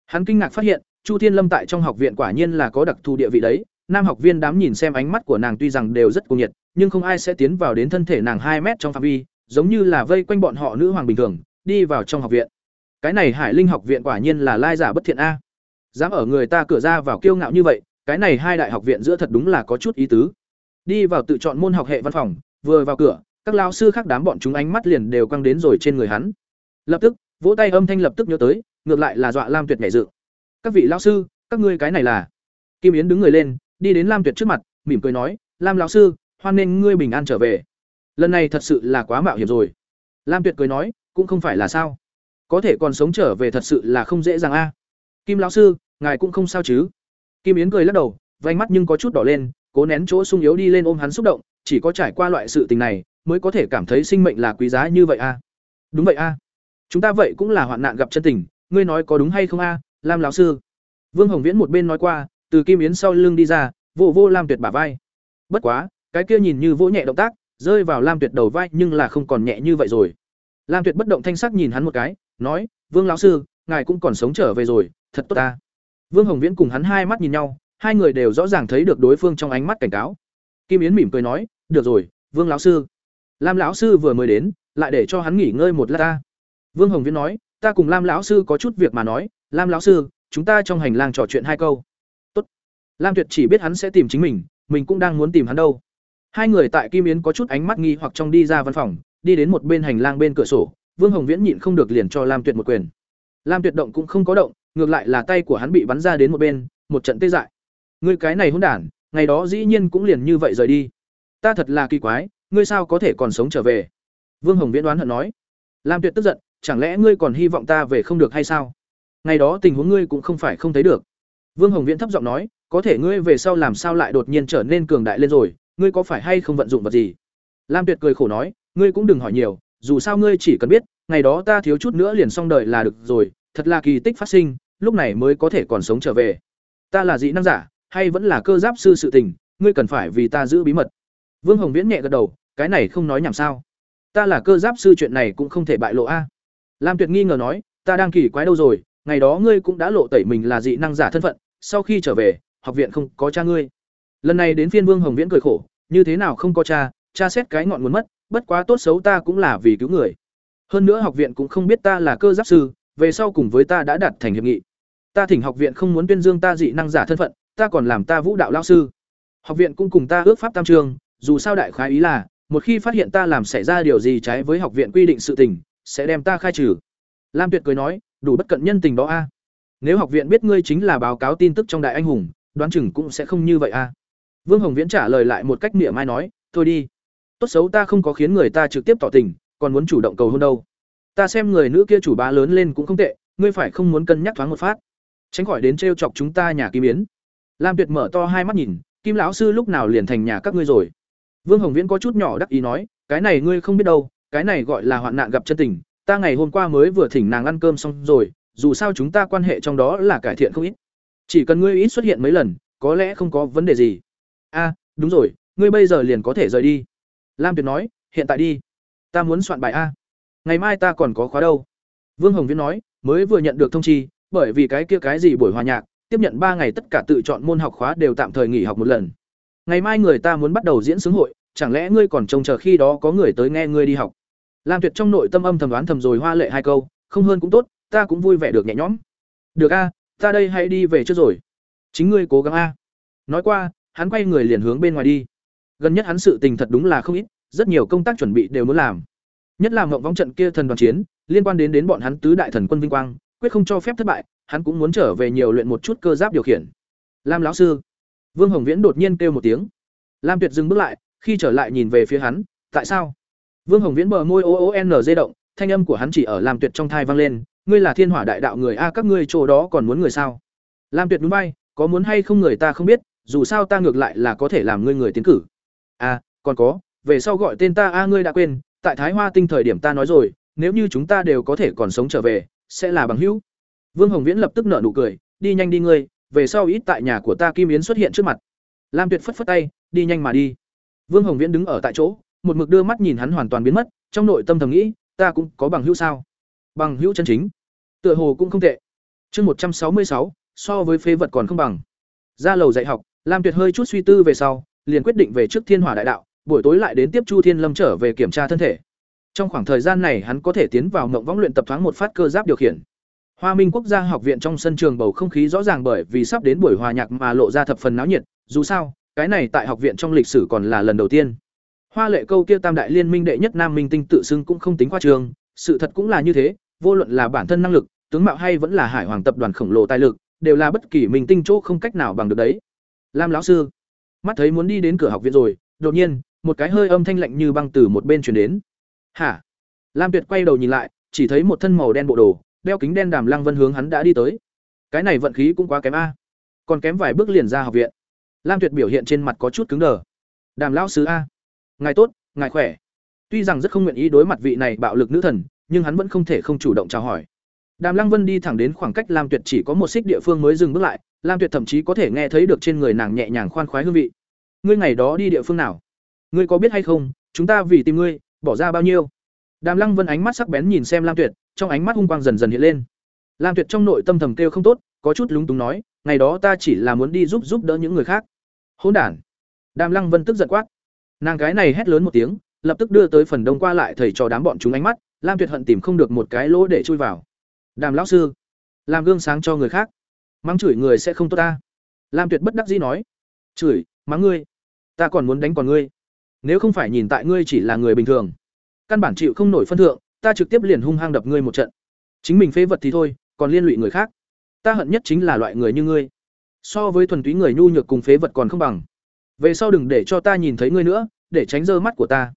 Hắn kinh ngạc phát hiện, chu thiên lâm tại trong học viện quả nhiên là có đặc thù địa vị đấy. Nam học viên đám nhìn xem ánh mắt của nàng tuy rằng đều rất cuồng nhiệt, nhưng không ai sẽ tiến vào đến thân thể nàng hai mét trong phạm vi, giống như là vây quanh bọn họ nữ hoàng bình thường, đi vào trong học viện. Cái này hải linh học viện quả nhiên là lai giả bất thiện a. Dám ở người ta cửa ra vào kiêu ngạo như vậy, cái này hai đại học viện giữa thật đúng là có chút ý tứ. Đi vào tự chọn môn học hệ văn phòng, vừa vào cửa các lao sư khác đám bọn chúng ánh mắt liền đều căng đến rồi trên người hắn. Lập tức, vỗ tay âm thanh lập tức nhớ tới, ngược lại là dọa lam tuyệt nhảy dự. Các vị lao sư, các ngươi cái này là? Kim yến đứng người lên, đi đến lam tuyệt trước mặt, mỉm cười nói, lam lão sư, hoan nghênh ngươi bình an trở về. Lần này thật sự là quá mạo hiểm rồi. Lam tuyệt cười nói, cũng không phải là sao. Có thể còn sống trở về thật sự là không dễ dàng a. Kim lão sư, ngài cũng không sao chứ? Kim yến cười lắc đầu vánh mắt nhưng có chút đỏ lên, cố nén chỗ sung yếu đi lên ôm hắn xúc động, chỉ có trải qua loại sự tình này mới có thể cảm thấy sinh mệnh là quý giá như vậy a đúng vậy a chúng ta vậy cũng là hoạn nạn gặp chân tình, ngươi nói có đúng hay không a lam lão sư? Vương hồng viễn một bên nói qua, từ kim yến sau lưng đi ra vô vô lam tuyệt bả vai. Bất quá, cái kia nhìn như vỗ nhẹ động tác, rơi vào lam tuyệt đầu vai nhưng là không còn nhẹ như vậy rồi. Lam tuyệt bất động thanh sắc nhìn hắn một cái, nói, vương lão sư, ngài cũng còn sống trở về rồi, thật tốt ta. Vương hồng viễn cùng hắn hai mắt nhìn nhau, hai người đều rõ ràng thấy được đối phương trong ánh mắt cảnh cáo. Kim yến mỉm cười nói, được rồi, vương lão sư lam lão sư vừa mới đến, lại để cho hắn nghỉ ngơi một lát ta. Vương hồng viễn nói, ta cùng lam lão sư có chút việc mà nói, lam lão sư, chúng ta trong hành lang trò chuyện hai câu. Tốt. lam tuyệt chỉ biết hắn sẽ tìm chính mình mình cũng đang muốn tìm hắn đâu. Hai người tại kim yến có chút ánh mắt nghi hoặc trong đi ra văn phòng, đi đến một bên hành lang bên cửa sổ, vương hồng viễn nhịn không được liền cho lam tuyệt một quyền. Lam tuyệt động cũng không có động, ngược lại là tay của hắn bị bắn ra đến một bên, một trận tê dại. Người cái này hỗn đản, ngày đó dĩ nhiên cũng liền như vậy rời đi. Ta thật là kỳ quái ngươi sao có thể còn sống trở về? Vương hồng viễn đoán hận nói. Lam tuyệt tức giận, chẳng lẽ ngươi còn hy vọng ta về không được hay sao? Ngày đó tình huống ngươi cũng không phải không thấy được. Vương hồng viễn thấp giọng nói, có thể ngươi về sau làm sao lại đột nhiên trở nên cường đại lên rồi, ngươi có phải hay không vận dụng vật gì? Lam tuyệt cười khổ nói, ngươi cũng đừng hỏi nhiều, dù sao ngươi chỉ cần biết, ngày đó ta thiếu chút nữa liền xong đời là được rồi, thật là kỳ tích phát sinh, lúc này mới có thể còn sống trở về. Ta là dị năng giả, hay vẫn là cơ giáp sư sự tình, ngươi cần phải vì ta giữ bí mật vương hồng viễn nhẹ gật đầu, cái này không nói nhảm sao. Ta là cơ giáp sư chuyện này cũng không thể bại lộ a. Lam tuyệt nghi ngờ nói, ta đang kỳ quái đâu rồi, ngày đó ngươi cũng đã lộ tẩy mình là dị năng giả thân phận, sau khi trở về, học viện không có cha ngươi. Lần này đến phiên vương hồng viễn cười khổ, như thế nào không có cha cha xét cái ngọn nguồn mất, bất quá tốt xấu ta cũng là vì cứu người. Hơn nữa học viện cũng không biết ta là cơ giáp sư, về sau cùng với ta đã đạt thành hiệp nghị. Ta thỉnh học viện không muốn tuyên dương ta dị năng giả thân phận, ta còn làm ta vũ đạo lao sư. Học viện cũng cùng ta ước pháp tam trường dù sao đại khái ý là, một khi phát hiện ta làm xảy ra điều gì trái với học viện quy định sự tình, sẽ đem ta khai trừ. Lam tuyệt cười nói, đủ bất cận nhân tình đó a. Nếu học viện biết ngươi chính là báo cáo tin tức trong đại anh hùng, đoán chừng cũng sẽ không như vậy a. Vương hồng viễn trả lời lại một cách mỉa mai nói, thôi đi. Tốt xấu ta không có khiến người ta trực tiếp tỏ tình, còn muốn chủ động cầu hôn đâu. Ta xem người nữ kia chủ bá lớn lên cũng không tệ, ngươi phải không muốn cân nhắc thoáng một phát. Tránh khỏi đến t chọc chúng ta nhà kim yến. Lam tuyệt mở to hai mắt nhìn, kim lão sư lúc nào liền thành nhà các ngươi rồi? Vương hồng viễn có chút nhỏ đắc ý nói, cái này ngươi không biết đâu, cái này gọi là hoạn nạn gặp chân tình, ta ngày hôm qua mới vừa thỉnh nàng ăn cơm xong rồi, dù sao chúng ta quan hệ trong đó là cải thiện không ít. Chỉ cần ngươi ít xuất hiện mấy lần, có lẽ không có vấn đề gì. A, đúng rồi, ngươi bây giờ liền có thể rời đi. Lam tuyệt nói, hiện tại đi, ta muốn soạn bài a. Ngày mai ta còn có khóa đâu. Vương hồng viễn nói, mới vừa nhận được thông chi, bởi vì cái kia cái gì buổi hòa nhạc, tiếp nhận ba ngày tất cả tự chọn môn học khóa đều tạm thời nghỉ học một lần ngày mai người ta muốn bắt đầu diễn xướng hội, chẳng lẽ ngươi còn trông chờ khi đó có người tới nghe ngươi đi học? Lam tuyệt trong nội tâm âm thầm đoán thầm rồi hoa lệ hai câu, không hơn cũng tốt, ta cũng vui vẻ được nhẹ nhõm. Được a, ta đây hãy đi về trước rồi. Chính ngươi cố gắng a. Nói qua, hắn quay người liền hướng bên ngoài đi. Gần nhất hắn sự tình thật đúng là không ít, rất nhiều công tác chuẩn bị đều muốn làm. Nhất là mộng vong trận kia thần đoàn chiến, liên quan đến đến bọn hắn tứ đại thần quân vinh quang, quyết không cho phép thất bại, hắn cũng muốn trở về nhiều luyện một chút cơ giáp điều khiển. Lam lão sư vương hồng viễn đột nhiên kêu một tiếng. Lam tuyệt dừng bước lại, khi trở lại nhìn về phía hắn, tại sao? Vương hồng viễn bờ môi o o n dây động, thanh âm của hắn chỉ ở lam tuyệt trong thai vang lên, ngươi là thiên hỏa đại đạo người a, các ngươi chỗ đó còn muốn người sao? Lam tuyệt nhún bay có muốn hay không người ta không biết, dù sao ta ngược lại là có thể làm ngươi người tiến cử. À còn có, về sau gọi tên ta a, ngươi đã quên, tại thái hoa tinh thời điểm ta nói rồi, nếu như chúng ta đều có thể còn sống trở về, sẽ là bằng hữu. Vương hồng viễn lập tức nở nụ cười, đi nhanh đi ngươi về sau ít tại nhà của ta kim yến xuất hiện trước mặt. Lam tuyệt phất phất tay, đi nhanh mà đi. Vương hồng viễn đứng ở tại chỗ, một mực đưa mắt nhìn hắn hoàn toàn biến mất, trong nội tâm thầm nghĩ, ta cũng có bằng hữu sao? Bằng hữu chân chính. Tựa hồ cũng không tệ. Chương một trăm sáu mươi sáu, so với phế vật còn không bằng. Ra lầu dạy học, lam tuyệt hơi chút suy tư về sau, liền quyết định về trước thiên hỏa đại đạo, buổi tối lại đến tiếp chu thiên lâm trở về kiểm tra thân thể. Trong khoảng thời gian này hắn có thể tiến vào mộng võng luyện tập thoáng một phát cơ giáp điều khiển. Hoa Minh Quốc gia học viện trong sân trường bầu không khí rõ ràng bởi vì sắp đến buổi hòa nhạc mà lộ ra thập phần náo nhiệt, dù sao, cái này tại học viện trong lịch sử còn là lần đầu tiên. Hoa Lệ câu kia Tam đại liên minh đệ nhất nam minh tinh tự xưng cũng không tính qua trường, sự thật cũng là như thế, vô luận là bản thân năng lực, tướng mạo hay vẫn là Hải Hoàng tập đoàn khổng lồ tài lực, đều là bất kỳ minh tinh chỗ không cách nào bằng được đấy. Lam lão sư, mắt thấy muốn đi đến cửa học viện rồi, đột nhiên, một cái hơi âm thanh lạnh như băng từ một bên truyền đến. "Hả?" Lam Tuyệt quay đầu nhìn lại, chỉ thấy một thân màu đen bộ đồ, đeo kính đen đàm lăng vân hướng hắn đã đi tới. Cái này vận khí cũng quá kém a. Còn kém vài bước liền ra học viện. Lam tuyệt biểu hiện trên mặt có chút cứng đờ. Đàm lão sứ a. Ngài tốt, ngài khỏe. Tuy rằng rất không nguyện ý đối mặt vị này bạo lực nữ thần, nhưng hắn vẫn không thể không chủ động chào hỏi. Đàm lăng vân đi thẳng đến khoảng cách lam tuyệt chỉ có một xích địa phương mới dừng bước lại, lam tuyệt thậm chí có thể nghe thấy được trên người nàng nhẹ nhàng khoan khoái hương vị. Ngươi ngày đó đi địa phương nào? Ngươi có biết hay không, chúng ta vì tìm ngươi, bỏ ra bao nhiêu? Đàm lăng vân ánh mắt sắc bén nhìn xem lam tuyệt trong ánh mắt hung quang dần dần hiện lên. Lam Tuyệt trong nội tâm thầm kêu không tốt, có chút lúng túng nói, ngày đó ta chỉ là muốn đi giúp giúp đỡ những người khác. Hỗn đản. Đàm Lăng Vân tức giận quát. Nàng cái này hét lớn một tiếng, lập tức đưa tới phần đông qua lại thầy trò đám bọn chúng ánh mắt, Lam Tuyệt hận tìm không được một cái lỗ để chui vào. Đàm lão sư, làm gương sáng cho người khác, mắng chửi người sẽ không tốt ta. Lam Tuyệt bất đắc dĩ nói, chửi, mắng ngươi, ta còn muốn đánh còn ngươi. Nếu không phải nhìn tại ngươi chỉ là người bình thường, căn bản chịu không nổi phân thượng, ta trực tiếp liền hung hăng đập ngươi một trận. Chính mình phế vật thì thôi, còn liên lụy người khác. Ta hận nhất chính là loại người như ngươi. So với thuần túy người nhu nhược cùng phế vật còn không bằng. Về sau đừng để cho ta nhìn thấy ngươi nữa, để tránh dơ mắt của ta.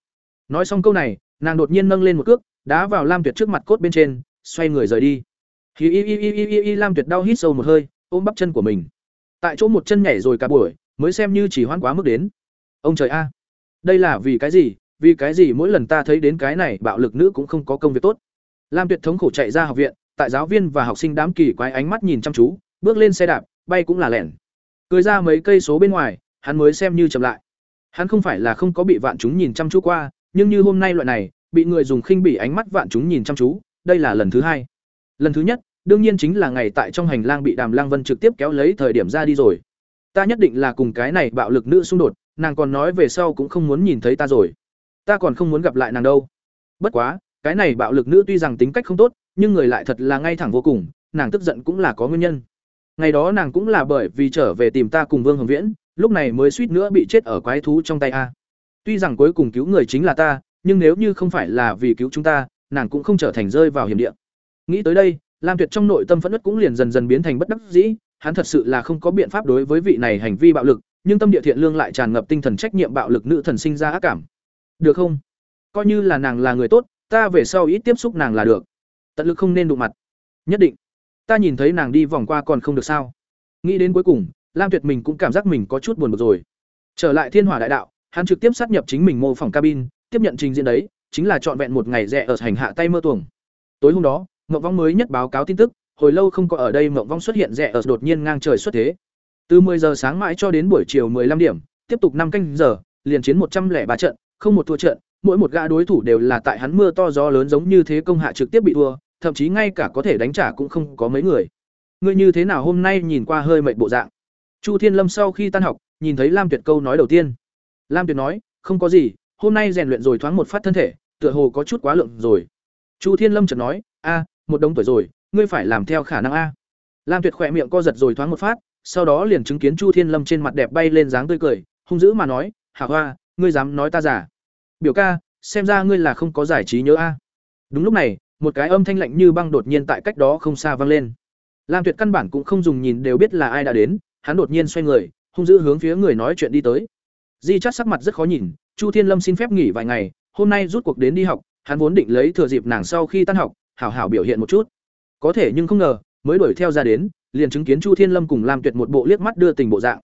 Nói xong câu này, nàng đột nhiên nâng lên một cước, đá vào lam tuyệt trước mặt cốt bên trên, xoay người rời đi. Hi y y y y y y lam tuyệt đau hít sâu một hơi, ôm bắp chân của mình. Tại chỗ một chân nhảy rồi cả buổi, mới xem như chỉ hoãn quá mức đến. Ông trời a, đây là vì cái gì? Vì cái gì mỗi lần ta thấy đến cái này, bạo lực nữ cũng không có công việc tốt. Lam tuyệt thống khổ chạy ra học viện, tại giáo viên và học sinh đám kỳ quái ánh mắt nhìn chăm chú, bước lên xe đạp, bay cũng là lẻn. Cười ra mấy cây số bên ngoài, hắn mới xem như chậm lại. Hắn không phải là không có bị vạn chúng nhìn chăm chú qua, nhưng như hôm nay loại này, bị người dùng khinh bỉ ánh mắt vạn chúng nhìn chăm chú, đây là lần thứ hai. Lần thứ nhất, đương nhiên chính là ngày tại trong hành lang bị đàm lang vân trực tiếp kéo lấy thời điểm ra đi rồi. Ta nhất định là cùng cái này bạo lực nữ xung đột, nàng còn nói về sau cũng không muốn nhìn thấy ta rồi ta còn không muốn gặp lại nàng đâu. Bất quá, cái này bạo lực nữ tuy rằng tính cách không tốt, nhưng người lại thật là ngay thẳng vô cùng, nàng tức giận cũng là có nguyên nhân. Ngày đó nàng cũng là bởi vì trở về tìm ta cùng vương hồng viễn, lúc này mới suýt nữa bị chết ở quái thú trong tay a. Tuy rằng cuối cùng cứu người chính là ta, nhưng nếu như không phải là vì cứu chúng ta, nàng cũng không trở thành rơi vào hiểm địa. Nghĩ tới đây, lam tuyệt trong nội tâm phẫn nứt cũng liền dần dần biến thành bất đắc dĩ, hắn thật sự là không có biện pháp đối với vị này hành vi bạo lực, nhưng tâm địa thiện lương lại tràn ngập tinh thần trách nhiệm bạo lực nữ thần sinh ra ác cảm được không? Coi như là nàng là người tốt, ta về sau ít tiếp xúc nàng là được. Tận lực không nên đụng mặt. Nhất định. Ta nhìn thấy nàng đi vòng qua còn không được sao. Nghĩ đến cuối cùng, lam tuyệt mình cũng cảm giác mình có chút buồn bực rồi. Trở lại thiên hỏa đại đạo, hắn trực tiếp sát nhập chính mình mô phỏng cabin, tiếp nhận trình diễn đấy, chính là trọn vẹn một ngày rẽ ở hành hạ tay mơ tuồng. Tối hôm đó, mộng vong mới nhất báo cáo tin tức, hồi lâu không có ở đây mộng vong xuất hiện rẽ ở đột nhiên ngang trời xuất thế. Từ 10 giờ sáng mãi cho đến buổi chiều 15 điểm, tiếp tục năm canh giờ, liền chiến một trăm lẻ ba trận không một thua trận, mỗi một gã đối thủ đều là tại hắn mưa to gió lớn giống như thế công hạ trực tiếp bị thua, thậm chí ngay cả có thể đánh trả cũng không có mấy người. Ngươi như thế nào hôm nay nhìn qua hơi mệt bộ dạng? Chu Thiên Lâm sau khi tan học, nhìn thấy Lam Tuyệt câu nói đầu tiên. Lam Tuyệt nói, không có gì, hôm nay rèn luyện rồi thoáng một phát thân thể, tựa hồ có chút quá lượng rồi. Chu Thiên Lâm chợt nói, a, một đống tuổi rồi, ngươi phải làm theo khả năng a. Lam Tuyệt khỏe miệng co giật rồi thoáng một phát, sau đó liền chứng kiến Chu Thiên Lâm trên mặt đẹp bay lên dáng tươi cười, hung dữ mà nói, "Hà Hoa, ngươi dám nói ta giả biểu ca, xem ra ngươi là không có giải trí nhớ a. Đúng lúc này, một cái âm thanh lạnh như băng đột nhiên tại cách đó không xa vang lên. Lam tuyệt căn bản cũng không dùng nhìn đều biết là ai đã đến, hắn đột nhiên xoay người, hung dữ hướng phía người nói chuyện đi tới. Di chắc sắc mặt rất khó nhìn, chu thiên lâm xin phép nghỉ vài ngày, hôm nay rút cuộc đến đi học, hắn vốn định lấy thừa dịp nàng sau khi tan học, hảo hảo biểu hiện một chút. Có thể nhưng không ngờ, mới đuổi theo ra đến, liền chứng kiến chu thiên lâm cùng lam tuyệt một bộ liếc mắt đưa tình bộ dạng.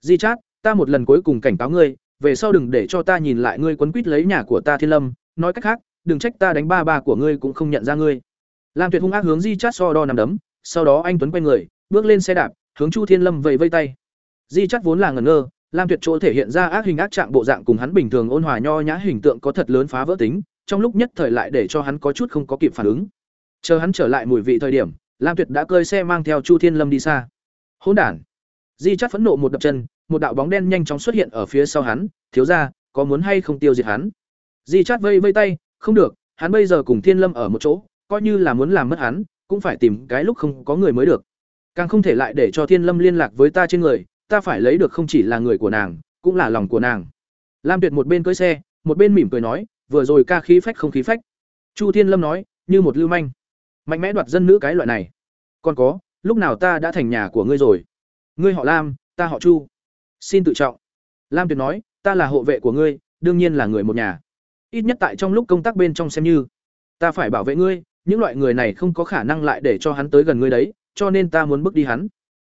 Di chát, ta một lần cuối cùng cảnh cáo ngươi về sau đừng để cho ta nhìn lại ngươi quấn quýt lấy nhà của ta thiên lâm, nói cách khác, đừng trách ta đánh ba ba của ngươi cũng không nhận ra ngươi. Lam tuyệt hung ác hướng di chát so đo nằm đấm, sau đó anh tuấn quay người, bước lên xe đạp, hướng chu thiên lâm vẫy vây tay. Di chát vốn là ngẩn ngơ, lam tuyệt chỗ thể hiện ra ác hình ác trạng bộ dạng cùng hắn bình thường ôn hòa nho nhã hình tượng có thật lớn phá vỡ tính, trong lúc nhất thời lại để cho hắn có chút không có kịp phản ứng. Chờ hắn trở lại mùi vị thời điểm, lam tuyệt đã cơi xe mang theo chu thiên lâm đi xa. Hỗn đản! Di chát phẫn nộ một đập chân một đạo bóng đen nhanh chóng xuất hiện ở phía sau hắn, thiếu gia, có muốn hay không tiêu diệt hắn? Di Chát vây vây tay, không được, hắn bây giờ cùng Thiên Lâm ở một chỗ, coi như là muốn làm mất hắn, cũng phải tìm cái lúc không có người mới được. Càng không thể lại để cho Thiên Lâm liên lạc với ta trên người, ta phải lấy được không chỉ là người của nàng, cũng là lòng của nàng. Lam Tuyệt một bên cưỡi xe, một bên mỉm cười nói, vừa rồi ca khí phách không khí phách. Chu Thiên Lâm nói, như một lưu manh, mạnh mẽ đoạt dân nữ cái loại này. Còn có, lúc nào ta đã thành nhà của ngươi rồi? Ngươi họ Lam, ta họ Chu. Xin tự trọng. Lam Tuyệt nói, ta là hộ vệ của ngươi, đương nhiên là người một nhà. Ít nhất tại trong lúc công tác bên trong xem như, ta phải bảo vệ ngươi, những loại người này không có khả năng lại để cho hắn tới gần ngươi đấy, cho nên ta muốn bước đi hắn.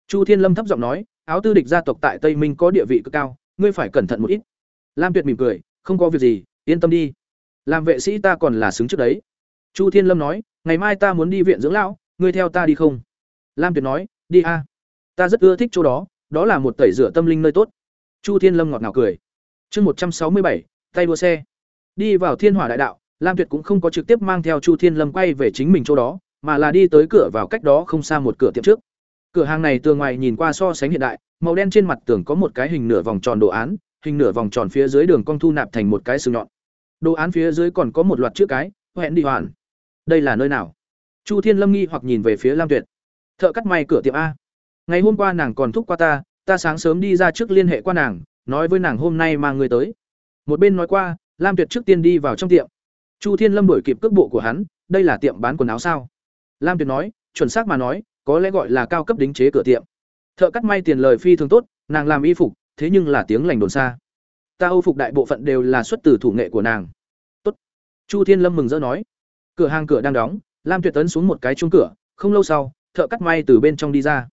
Chu Thiên Lâm thấp giọng nói, áo tư địch gia tộc tại Tây Minh có địa vị cực cao, ngươi phải cẩn thận một ít. Lam Tuyệt mỉm cười, không có việc gì, yên tâm đi. Làm vệ sĩ ta còn là xứng trước đấy. Chu Thiên Lâm nói, ngày mai ta muốn đi viện dưỡng lão, ngươi theo ta đi không? Lam Tuyệt nói, đi a. Ta rất ưa thích chỗ đó, đó là một tẩy rửa tâm linh nơi tốt. Chu Thiên Lâm ngọt ngào cười. Chương một trăm sáu mươi bảy, tay đua xe. Đi vào Thiên Hỏa đại đạo, Lam Tuyệt cũng không có trực tiếp mang theo Chu Thiên Lâm quay về chính mình chỗ đó, mà là đi tới cửa vào cách đó không xa một cửa tiệm trước. Cửa hàng này tường ngoài nhìn qua so sánh hiện đại, màu đen trên mặt tường có một cái hình nửa vòng tròn đồ án, hình nửa vòng tròn phía dưới đường cong thu nạp thành một cái sừng nhọn. Đồ án phía dưới còn có một loạt chữ cái, hẹn đi hoàn. Đây là nơi nào? Chu Thiên Lâm nghi hoặc nhìn về phía Lam Tuyệt. Thợ cắt may cửa tiệm a. Ngày hôm qua nàng còn thúc qua ta, ta sáng sớm đi ra trước liên hệ qua nàng, nói với nàng hôm nay mang người tới. Một bên nói qua, Lam Tuyệt trước tiên đi vào trong tiệm. Chu Thiên Lâm đổi kịp cước bộ của hắn, đây là tiệm bán quần áo sao? Lam Tuyệt nói, chuẩn xác mà nói, có lẽ gọi là cao cấp đính chế cửa tiệm. Thợ cắt may tiền lời phi thường tốt, nàng làm y phục, thế nhưng là tiếng lành đồn xa. Ta âu phục đại bộ phận đều là xuất từ thủ nghệ của nàng. Tốt. Chu Thiên Lâm mừng rỡ nói. Cửa hàng cửa đang đóng, Lam Tuyệt tấn xuống một cái chuông cửa, không lâu sau, thợ cắt may từ bên trong đi ra.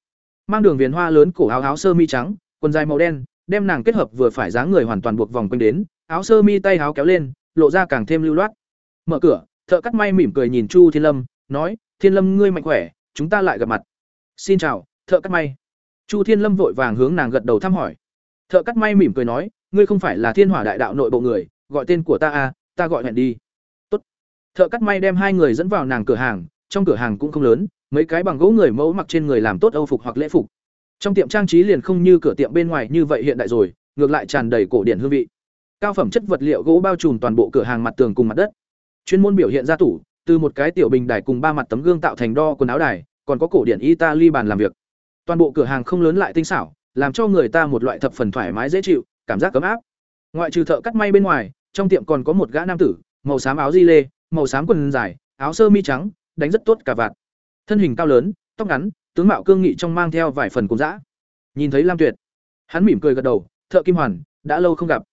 Mang đường viền hoa lớn cổ áo áo sơ mi trắng, quần dài màu đen, đem nàng kết hợp vừa phải dáng người hoàn toàn buộc vòng quanh đến, áo sơ mi tay áo kéo lên, lộ ra càng thêm lưu loát. Mở cửa, thợ cắt may mỉm cười nhìn Chu Thiên Lâm, nói: "Thiên Lâm ngươi mạnh khỏe, chúng ta lại gặp mặt." "Xin chào, thợ cắt may." Chu Thiên Lâm vội vàng hướng nàng gật đầu thăm hỏi. Thợ cắt may mỉm cười nói: "Ngươi không phải là Thiên Hỏa Đại Đạo nội bộ người, gọi tên của ta a, ta gọi hẹn đi." "Tốt." Thợ cắt may đem hai người dẫn vào nàng cửa hàng, trong cửa hàng cũng không lớn, mấy cái bằng gỗ người mẫu mặc trên người làm tốt âu phục hoặc lễ phục. Trong tiệm trang trí liền không như cửa tiệm bên ngoài như vậy hiện đại rồi, ngược lại tràn đầy cổ điển hương vị. Cao phẩm chất vật liệu gỗ bao trùm toàn bộ cửa hàng mặt tường cùng mặt đất. Chuyên môn biểu hiện ra tủ, từ một cái tiểu bình đài cùng ba mặt tấm gương tạo thành đo quần áo đài, còn có cổ điển Italy bàn làm việc. Toàn bộ cửa hàng không lớn lại tinh xảo, làm cho người ta một loại thập phần thoải mái dễ chịu, cảm giác ấm áp. Ngoại trừ thợ cắt may bên ngoài, trong tiệm còn có một gã nam tử, màu xám áo di lê, màu xám quần dài, áo sơ mi trắng, đánh rất tốt cả vạt. Thân hình cao lớn, tóc ngắn, tướng mạo cương nghị trong mang theo vài phần cùng dã. Nhìn thấy Lam Tuyệt, hắn mỉm cười gật đầu, "Thợ Kim Hoàn, đã lâu không gặp."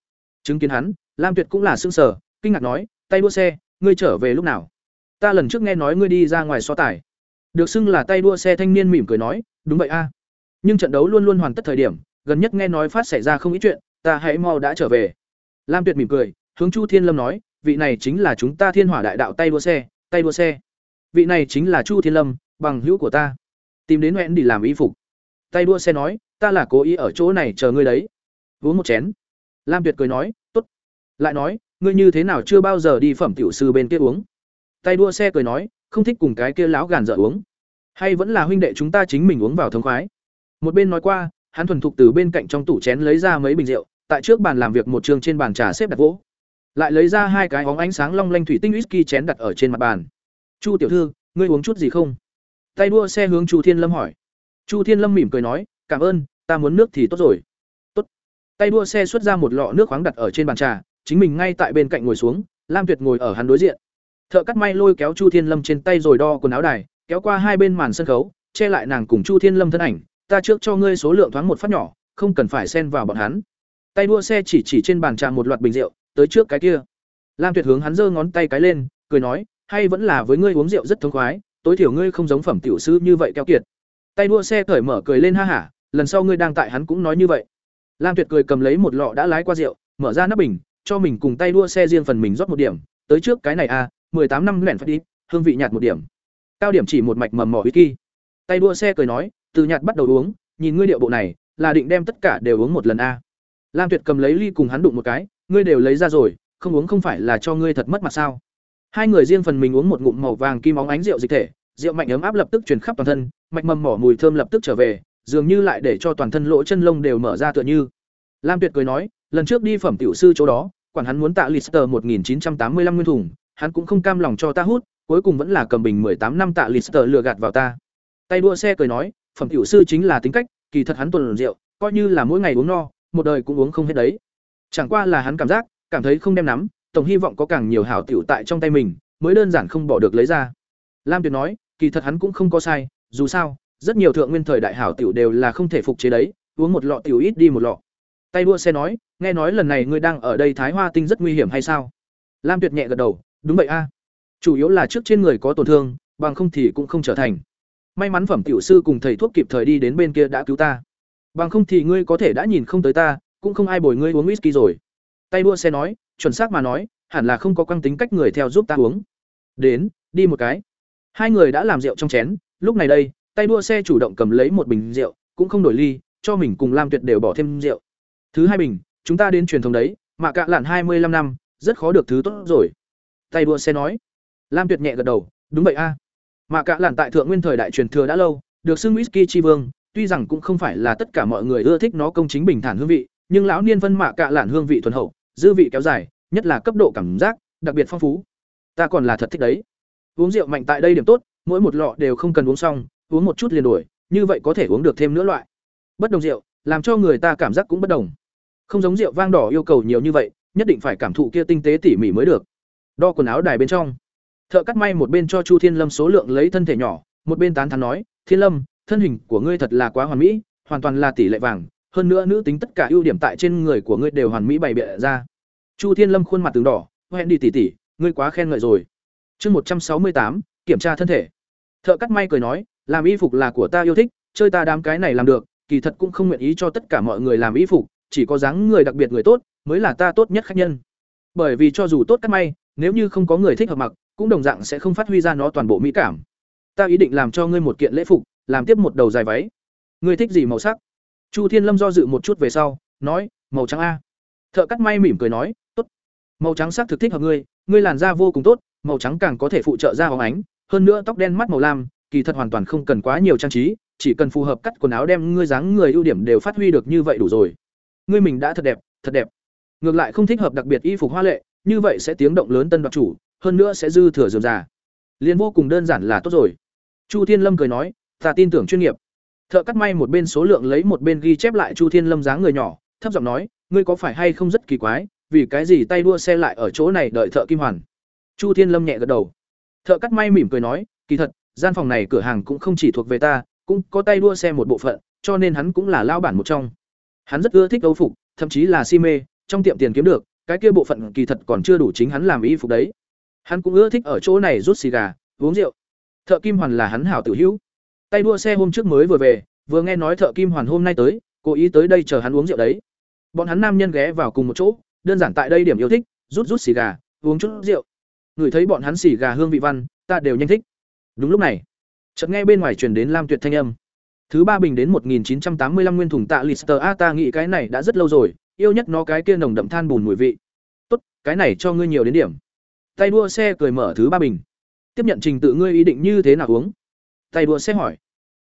Chứng kiến hắn, Lam Tuyệt cũng là xương sở, kinh ngạc nói, "Tay đua xe, ngươi trở về lúc nào?" "Ta lần trước nghe nói ngươi đi ra ngoài so tài." Được xưng là tay đua xe thanh niên mỉm cười nói, "Đúng vậy a. Nhưng trận đấu luôn luôn hoàn tất thời điểm, gần nhất nghe nói phát xảy ra không ít chuyện, ta hãy mau đã trở về." Lam Tuyệt mỉm cười, hướng Chu Thiên Lâm nói, "Vị này chính là chúng ta Thiên Hỏa Đại Đạo tay đua xe, tay đua xe." Vị này chính là Chu Thiên Lâm, bằng hữu của ta. Tìm đến hẹn đi làm y phục. Tay đua xe nói, ta là cố ý ở chỗ này chờ ngươi đấy. Uống một chén. Lam Tuyệt cười nói, tốt. Lại nói, ngươi như thế nào chưa bao giờ đi phẩm tiểu sư bên kia uống? Tay đua xe cười nói, không thích cùng cái kia láo gàn dở uống. Hay vẫn là huynh đệ chúng ta chính mình uống vào thống khoái. Một bên nói qua, hắn thuần thục từ bên cạnh trong tủ chén lấy ra mấy bình rượu, tại trước bàn làm việc một trường trên bàn trà xếp đặt gỗ. Lại lấy ra hai cái hóng ánh sáng long lanh thủy tinh whisky chén đặt ở trên mặt bàn. "Chu tiểu thư, ngươi uống chút gì không?" Tay đua xe hướng Chu Thiên Lâm hỏi. Chu Thiên Lâm mỉm cười nói, "Cảm ơn, ta muốn nước thì tốt rồi." "Tốt." Tay đua xe xuất ra một lọ nước khoáng đặt ở trên bàn trà, chính mình ngay tại bên cạnh ngồi xuống, Lam Tuyệt ngồi ở hắn đối diện. Thợ cắt may lôi kéo Chu Thiên Lâm trên tay rồi đo quần áo đài, kéo qua hai bên màn sân khấu, che lại nàng cùng Chu Thiên Lâm thân ảnh, "Ta trước cho ngươi số lượng thoáng một phát nhỏ, không cần phải xen vào bọn hắn." Tay đua xe chỉ chỉ trên bàn trà một loạt bình rượu, tới trước cái kia. Lam Tuyệt hướng hắn giơ ngón tay cái lên, cười nói, "Hay vẫn là với ngươi uống rượu rất thông khoái, tối thiểu ngươi không giống phẩm tiểu sư như vậy keo kiệt." Tay đua xe cởi mở cười lên ha hả, lần sau ngươi đang tại hắn cũng nói như vậy. Lam Tuyệt cười cầm lấy một lọ đã lái qua rượu, mở ra nắp bình, cho mình cùng tay đua xe riêng phần mình rót một điểm, tới trước cái này a, à, tám năm lẻn phải đi, hương vị nhạt một điểm. Cao điểm chỉ một mạch mầm mỏ whisky. Tay đua xe cười nói, từ nhạt bắt đầu uống, nhìn ngươi điệu bộ này, là định đem tất cả đều uống một lần a. Lam Tuyệt cầm lấy ly cùng hắn đụng một cái, ngươi đều lấy ra rồi, không uống không phải là cho ngươi thật mất mặt sao? Hai người riêng phần mình uống một ngụm màu vàng kim óng ánh rượu dịch thể, rượu mạnh ấm áp lập tức truyền khắp toàn thân, mạch mầm mỏ mùi thơm lập tức trở về, dường như lại để cho toàn thân lỗ chân lông đều mở ra tựa như. Lam Tuyệt cười nói, lần trước đi phẩm tiểu sư chỗ đó, quản hắn muốn tạ Lister 1985 nguyên thùng, hắn cũng không cam lòng cho ta hút, cuối cùng vẫn là cầm bình tám năm tạ Lister lừa gạt vào ta. Tay đua xe cười nói, phẩm tiểu sư chính là tính cách, kỳ thật hắn tuần rượu, coi như là mỗi ngày uống no, một đời cũng uống không hết đấy. Chẳng qua là hắn cảm giác, cảm thấy không đem nắm, tổng hy vọng có càng nhiều hảo tiểu tại trong tay mình, mới đơn giản không bỏ được lấy ra. Lam Tuyệt nói, kỳ thật hắn cũng không có sai, dù sao, rất nhiều thượng nguyên thời đại hảo tiểu đều là không thể phục chế đấy, uống một lọ tiểu ít đi một lọ. Tay đua xe nói, nghe nói lần này ngươi đang ở đây Thái Hoa Tinh rất nguy hiểm hay sao? Lam Tuyệt nhẹ gật đầu, đúng vậy a. Chủ yếu là trước trên người có tổn thương, bằng không thì cũng không trở thành. May mắn phẩm tiểu sư cùng thầy thuốc kịp thời đi đến bên kia đã cứu ta. Bằng không thì ngươi có thể đã nhìn không tới ta, cũng không ai bồi ngươi uống whisky rồi. Tay đua xe nói, chuẩn xác mà nói, hẳn là không có quang tính cách người theo giúp ta uống. Đến, đi một cái. Hai người đã làm rượu trong chén, lúc này đây, tay đua xe chủ động cầm lấy một bình rượu, cũng không đổi ly, cho mình cùng Lam Tuyệt đều bỏ thêm rượu. Thứ hai bình, chúng ta đến truyền thống đấy, mà cạ lạn hai mươi 25 năm, rất khó được thứ tốt rồi. Tay đua xe nói. Lam Tuyệt nhẹ gật đầu, đúng vậy a. À. Mà cạ lạn tại thượng nguyên thời đại truyền thừa đã lâu, được xưng whisky chi vương, tuy rằng cũng không phải là tất cả mọi người ưa thích nó công chính bình thản hương vị, nhưng lão niên phân mạ cạ lạn hương vị thuần hậu, dư vị kéo dài, nhất là cấp độ cảm giác đặc biệt phong phú. Ta còn là thật thích đấy. Uống rượu mạnh tại đây điểm tốt, mỗi một lọ đều không cần uống xong, uống một chút liền đổi, như vậy có thể uống được thêm nữa loại. Bất đồng rượu, làm cho người ta cảm giác cũng bất đồng. Không giống rượu vang đỏ yêu cầu nhiều như vậy, nhất định phải cảm thụ kia tinh tế tỉ mỉ mới được. Đo quần áo đài bên trong. Thợ cắt may một bên cho Chu Thiên Lâm số lượng lấy thân thể nhỏ, một bên tán thán nói, "Thiên Lâm, thân hình của ngươi thật là quá hoàn mỹ, hoàn toàn là tỷ lệ vàng, hơn nữa nữ tính tất cả ưu điểm tại trên người của ngươi đều hoàn mỹ bày biện ra." Chu Thiên Lâm khuôn mặt từng đỏ, "Hẹn đi tỷ tỷ, ngươi quá khen ngợi rồi." Chương một trăm sáu mươi tám kiểm tra thân thể. Thợ cắt may cười nói, "Làm y phục là của ta yêu thích, chơi ta đám cái này làm được, kỳ thật cũng không nguyện ý cho tất cả mọi người làm y phục, chỉ có dáng người đặc biệt người tốt mới là ta tốt nhất khách nhân." Bởi vì cho dù tốt cắt may, nếu như không có người thích hợp mặc, cũng đồng dạng sẽ không phát huy ra nó toàn bộ mỹ cảm. Ta ý định làm cho ngươi một kiện lễ phục, làm tiếp một đầu dài váy. Ngươi thích gì màu sắc? Chu Thiên Lâm do dự một chút về sau, nói, màu trắng a. Thợ cắt may mỉm cười nói, tốt. Màu trắng sắc thực thích hợp ngươi, ngươi làn da vô cùng tốt, màu trắng càng có thể phụ trợ da bóng ánh, hơn nữa tóc đen mắt màu lam, kỳ thật hoàn toàn không cần quá nhiều trang trí, chỉ cần phù hợp cắt quần áo đem ngươi dáng người ưu điểm đều phát huy được như vậy đủ rồi. Ngươi mình đã thật đẹp, thật đẹp. Ngược lại không thích hợp đặc biệt y phục hoa lệ, như vậy sẽ tiếng động lớn tân đoạt chủ, hơn nữa sẽ dư thừa dườm già. Liên vô cùng đơn giản là tốt rồi. Chu Thiên Lâm cười nói, ta tin tưởng chuyên nghiệp. Thợ cắt may một bên số lượng lấy một bên ghi chép lại Chu Thiên Lâm dáng người nhỏ, thấp giọng nói, ngươi có phải hay không rất kỳ quái, vì cái gì tay đua xe lại ở chỗ này đợi thợ kim hoàn. Chu Thiên Lâm nhẹ gật đầu. Thợ cắt may mỉm cười nói, kỳ thật, gian phòng này cửa hàng cũng không chỉ thuộc về ta, cũng có tay đua xe một bộ phận, cho nên hắn cũng là lao bản một trong. Hắn rất ưa thích âu phục, thậm chí là si mê, trong tiệm tiền kiếm được, cái kia bộ phận kỳ thật còn chưa đủ chính hắn làm y phục đấy. Hắn cũng ưa thích ở chỗ này rút xì gà, uống rượu. Thợ Kim Hoàn là hắn hảo tiểu hữu. Tay đua xe hôm trước mới vừa về, vừa nghe nói Thợ Kim Hoàn hôm nay tới, cố ý tới đây chờ hắn uống rượu đấy. Bọn hắn nam nhân ghé vào cùng một chỗ, đơn giản tại đây điểm yêu thích, rút rút xì gà, uống chút rượu. Người thấy bọn hắn xì gà hương vị văn, ta đều nhanh thích. Đúng lúc này, chợt nghe bên ngoài truyền đến Lam Tuyệt thanh âm. Thứ ba bình đến 1985 nguyên thùng tạ Lister A ta nghĩ cái này đã rất lâu rồi, yêu nhất nó cái kia nồng đậm than bùn mùi vị. Tốt, cái này cho ngươi nhiều đến điểm. Tay đua xe cười mở thứ ba bình. Tiếp nhận trình tự ngươi ý định như thế nào uống? Tay đua xe hỏi.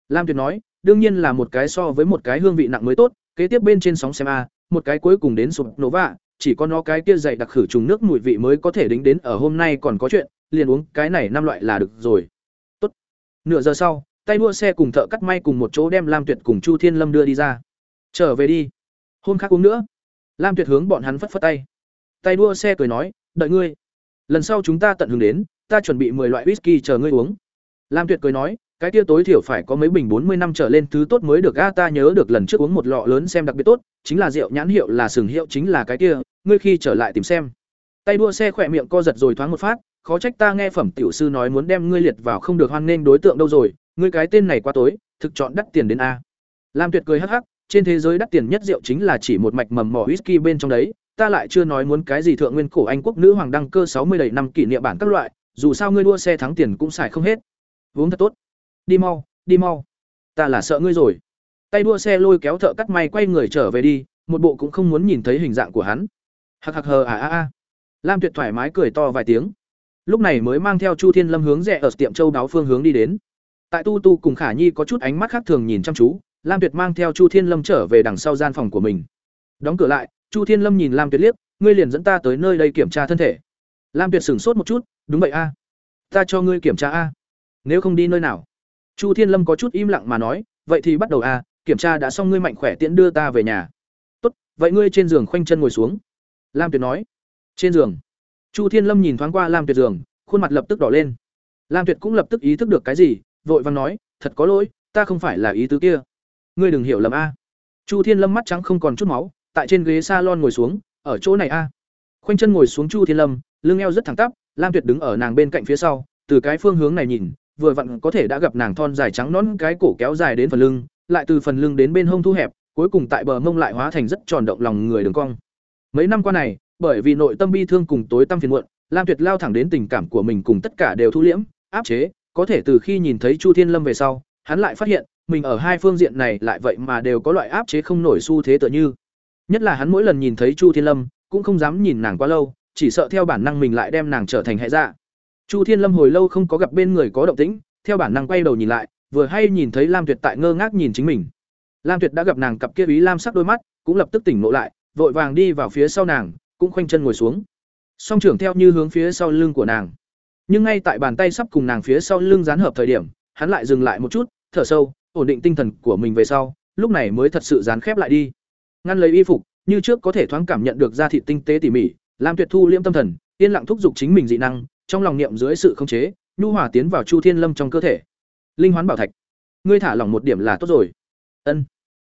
Lam Tuyệt nói, đương nhiên là một cái so với một cái hương vị nặng mới tốt, kế tiếp bên trên sóng xem a, một cái cuối cùng đến sụp nổ vạ, chỉ có nó cái kia dày đặc khử trùng nước mùi vị mới có thể đính đến ở hôm nay còn có chuyện, liền uống cái này năm loại là được rồi. Tốt. Nửa giờ sau, tay đua xe cùng thợ cắt may cùng một chỗ đem Lam Tuyệt cùng Chu Thiên Lâm đưa đi ra. Trở về đi. Hôm khác uống nữa. Lam Tuyệt hướng bọn hắn phất phất tay. Tay đua xe cười nói, đợi ngươi. Lần sau chúng ta tận hưởng đến, ta chuẩn bị 10 loại whisky chờ ngươi uống. Lam Tuyệt cười nói, cái kia tối thiểu phải có mấy bình 40 năm trở lên thứ tốt mới được a ta nhớ được lần trước uống một lọ lớn xem đặc biệt tốt, chính là rượu nhãn hiệu là sừng hiệu chính là cái kia, ngươi khi trở lại tìm xem. Tay đua xe khỏe miệng co giật rồi thoáng một phát, khó trách ta nghe phẩm tiểu sư nói muốn đem ngươi liệt vào không được hoan nghênh đối tượng đâu rồi, ngươi cái tên này quá tối, thực chọn đắt tiền đến a. Lam Tuyệt cười hắc hắc, trên thế giới đắt tiền nhất rượu chính là chỉ một mạch mầm mỏ whisky bên trong đấy, ta lại chưa nói muốn cái gì thượng nguyên cổ Anh quốc nữ hoàng đăng cơ sáu mươi đầy năm kỷ niệm bản các loại, dù sao ngươi đua xe thắng tiền cũng xài không hết. Uống thật tốt. Đi mau, đi mau. Ta là sợ ngươi rồi. Tay đua xe lôi kéo thợ cắt may quay người trở về đi, một bộ cũng không muốn nhìn thấy hình dạng của hắn. Hạc hạc hờ à à à. Lam Tuyệt thoải mái cười to vài tiếng. Lúc này mới mang theo Chu Thiên Lâm hướng rẽ ở tiệm châu đáo phương hướng đi đến. Tại Tu Tu cùng Khả Nhi có chút ánh mắt khác thường nhìn chăm chú, Lam Tuyệt mang theo Chu Thiên Lâm trở về đằng sau gian phòng của mình. Đóng cửa lại, Chu Thiên Lâm nhìn Lam Tuyệt liếc, ngươi liền dẫn ta tới nơi đây kiểm tra thân thể. Lam Tuyệt sửng sốt một chút, đúng vậy a. ta cho ngươi kiểm tra a nếu không đi nơi nào chu thiên lâm có chút im lặng mà nói, vậy thì bắt đầu a kiểm tra đã xong ngươi mạnh khỏe tiễn đưa ta về nhà. Tốt, vậy ngươi trên giường khoanh chân ngồi xuống. Lam tuyệt nói. Trên giường. Chu thiên lâm nhìn thoáng qua lam tuyệt giường, khuôn mặt lập tức đỏ lên. Lam tuyệt cũng lập tức ý thức được cái gì, vội vàng nói, thật có lỗi, ta không phải là ý tứ kia. Ngươi đừng hiểu lầm a. Chu thiên lâm mắt trắng không còn chút máu, tại trên ghế salon ngồi xuống, ở chỗ này a. Khoanh chân ngồi xuống chu thiên lâm, lưng eo rất thẳng tắp, lam tuyệt đứng ở nàng bên cạnh phía sau, từ cái phương hướng này nhìn vừa vặn có thể đã gặp nàng thon dài trắng nón cái cổ kéo dài đến phần lưng, lại từ phần lưng đến bên hông thu hẹp, cuối cùng tại bờ mông lại hóa thành rất tròn động lòng người đường cong. Mấy năm qua này, bởi vì nội tâm bi thương cùng tối tâm phiền muộn, lam tuyệt lao thẳng đến tình cảm của mình cùng tất cả đều thu liễm, áp chế, có thể từ khi nhìn thấy chu thiên lâm về sau, hắn lại phát hiện, mình ở hai phương diện này lại vậy mà đều có loại áp chế không nổi xu thế tựa như. Nhất là hắn mỗi lần nhìn thấy chu thiên lâm, cũng không dám nhìn nàng quá lâu, chỉ sợ theo bản năng mình lại đem nàng trở thành hệ dạ chu thiên lâm hồi lâu không có gặp bên người có động tĩnh, theo bản năng quay đầu nhìn lại, vừa hay nhìn thấy lam tuyệt tại ngơ ngác nhìn chính mình. Lam tuyệt đã gặp nàng cặp kia ý lam sắc đôi mắt, cũng lập tức tỉnh ngộ lại, vội vàng đi vào phía sau nàng, cũng khoanh chân ngồi xuống. Song trưởng theo như hướng phía sau lưng của nàng. Nhưng ngay tại bàn tay sắp cùng nàng phía sau lưng dán hợp thời điểm, hắn lại dừng lại một chút, thở sâu, ổn định tinh thần của mình về sau, lúc này mới thật sự dán khép lại đi. Ngăn lấy y phục, như trước có thể thoáng cảm nhận được da thịt tinh tế tỉ mỉ, lam tuyệt thu liễm tâm thần, yên lặng thúc giục chính mình dị năng trong lòng niệm dưới sự khống chế, nhu hòa tiến vào chu thiên lâm trong cơ thể. Linh hoán bảo thạch, ngươi thả lỏng một điểm là tốt rồi. Ân.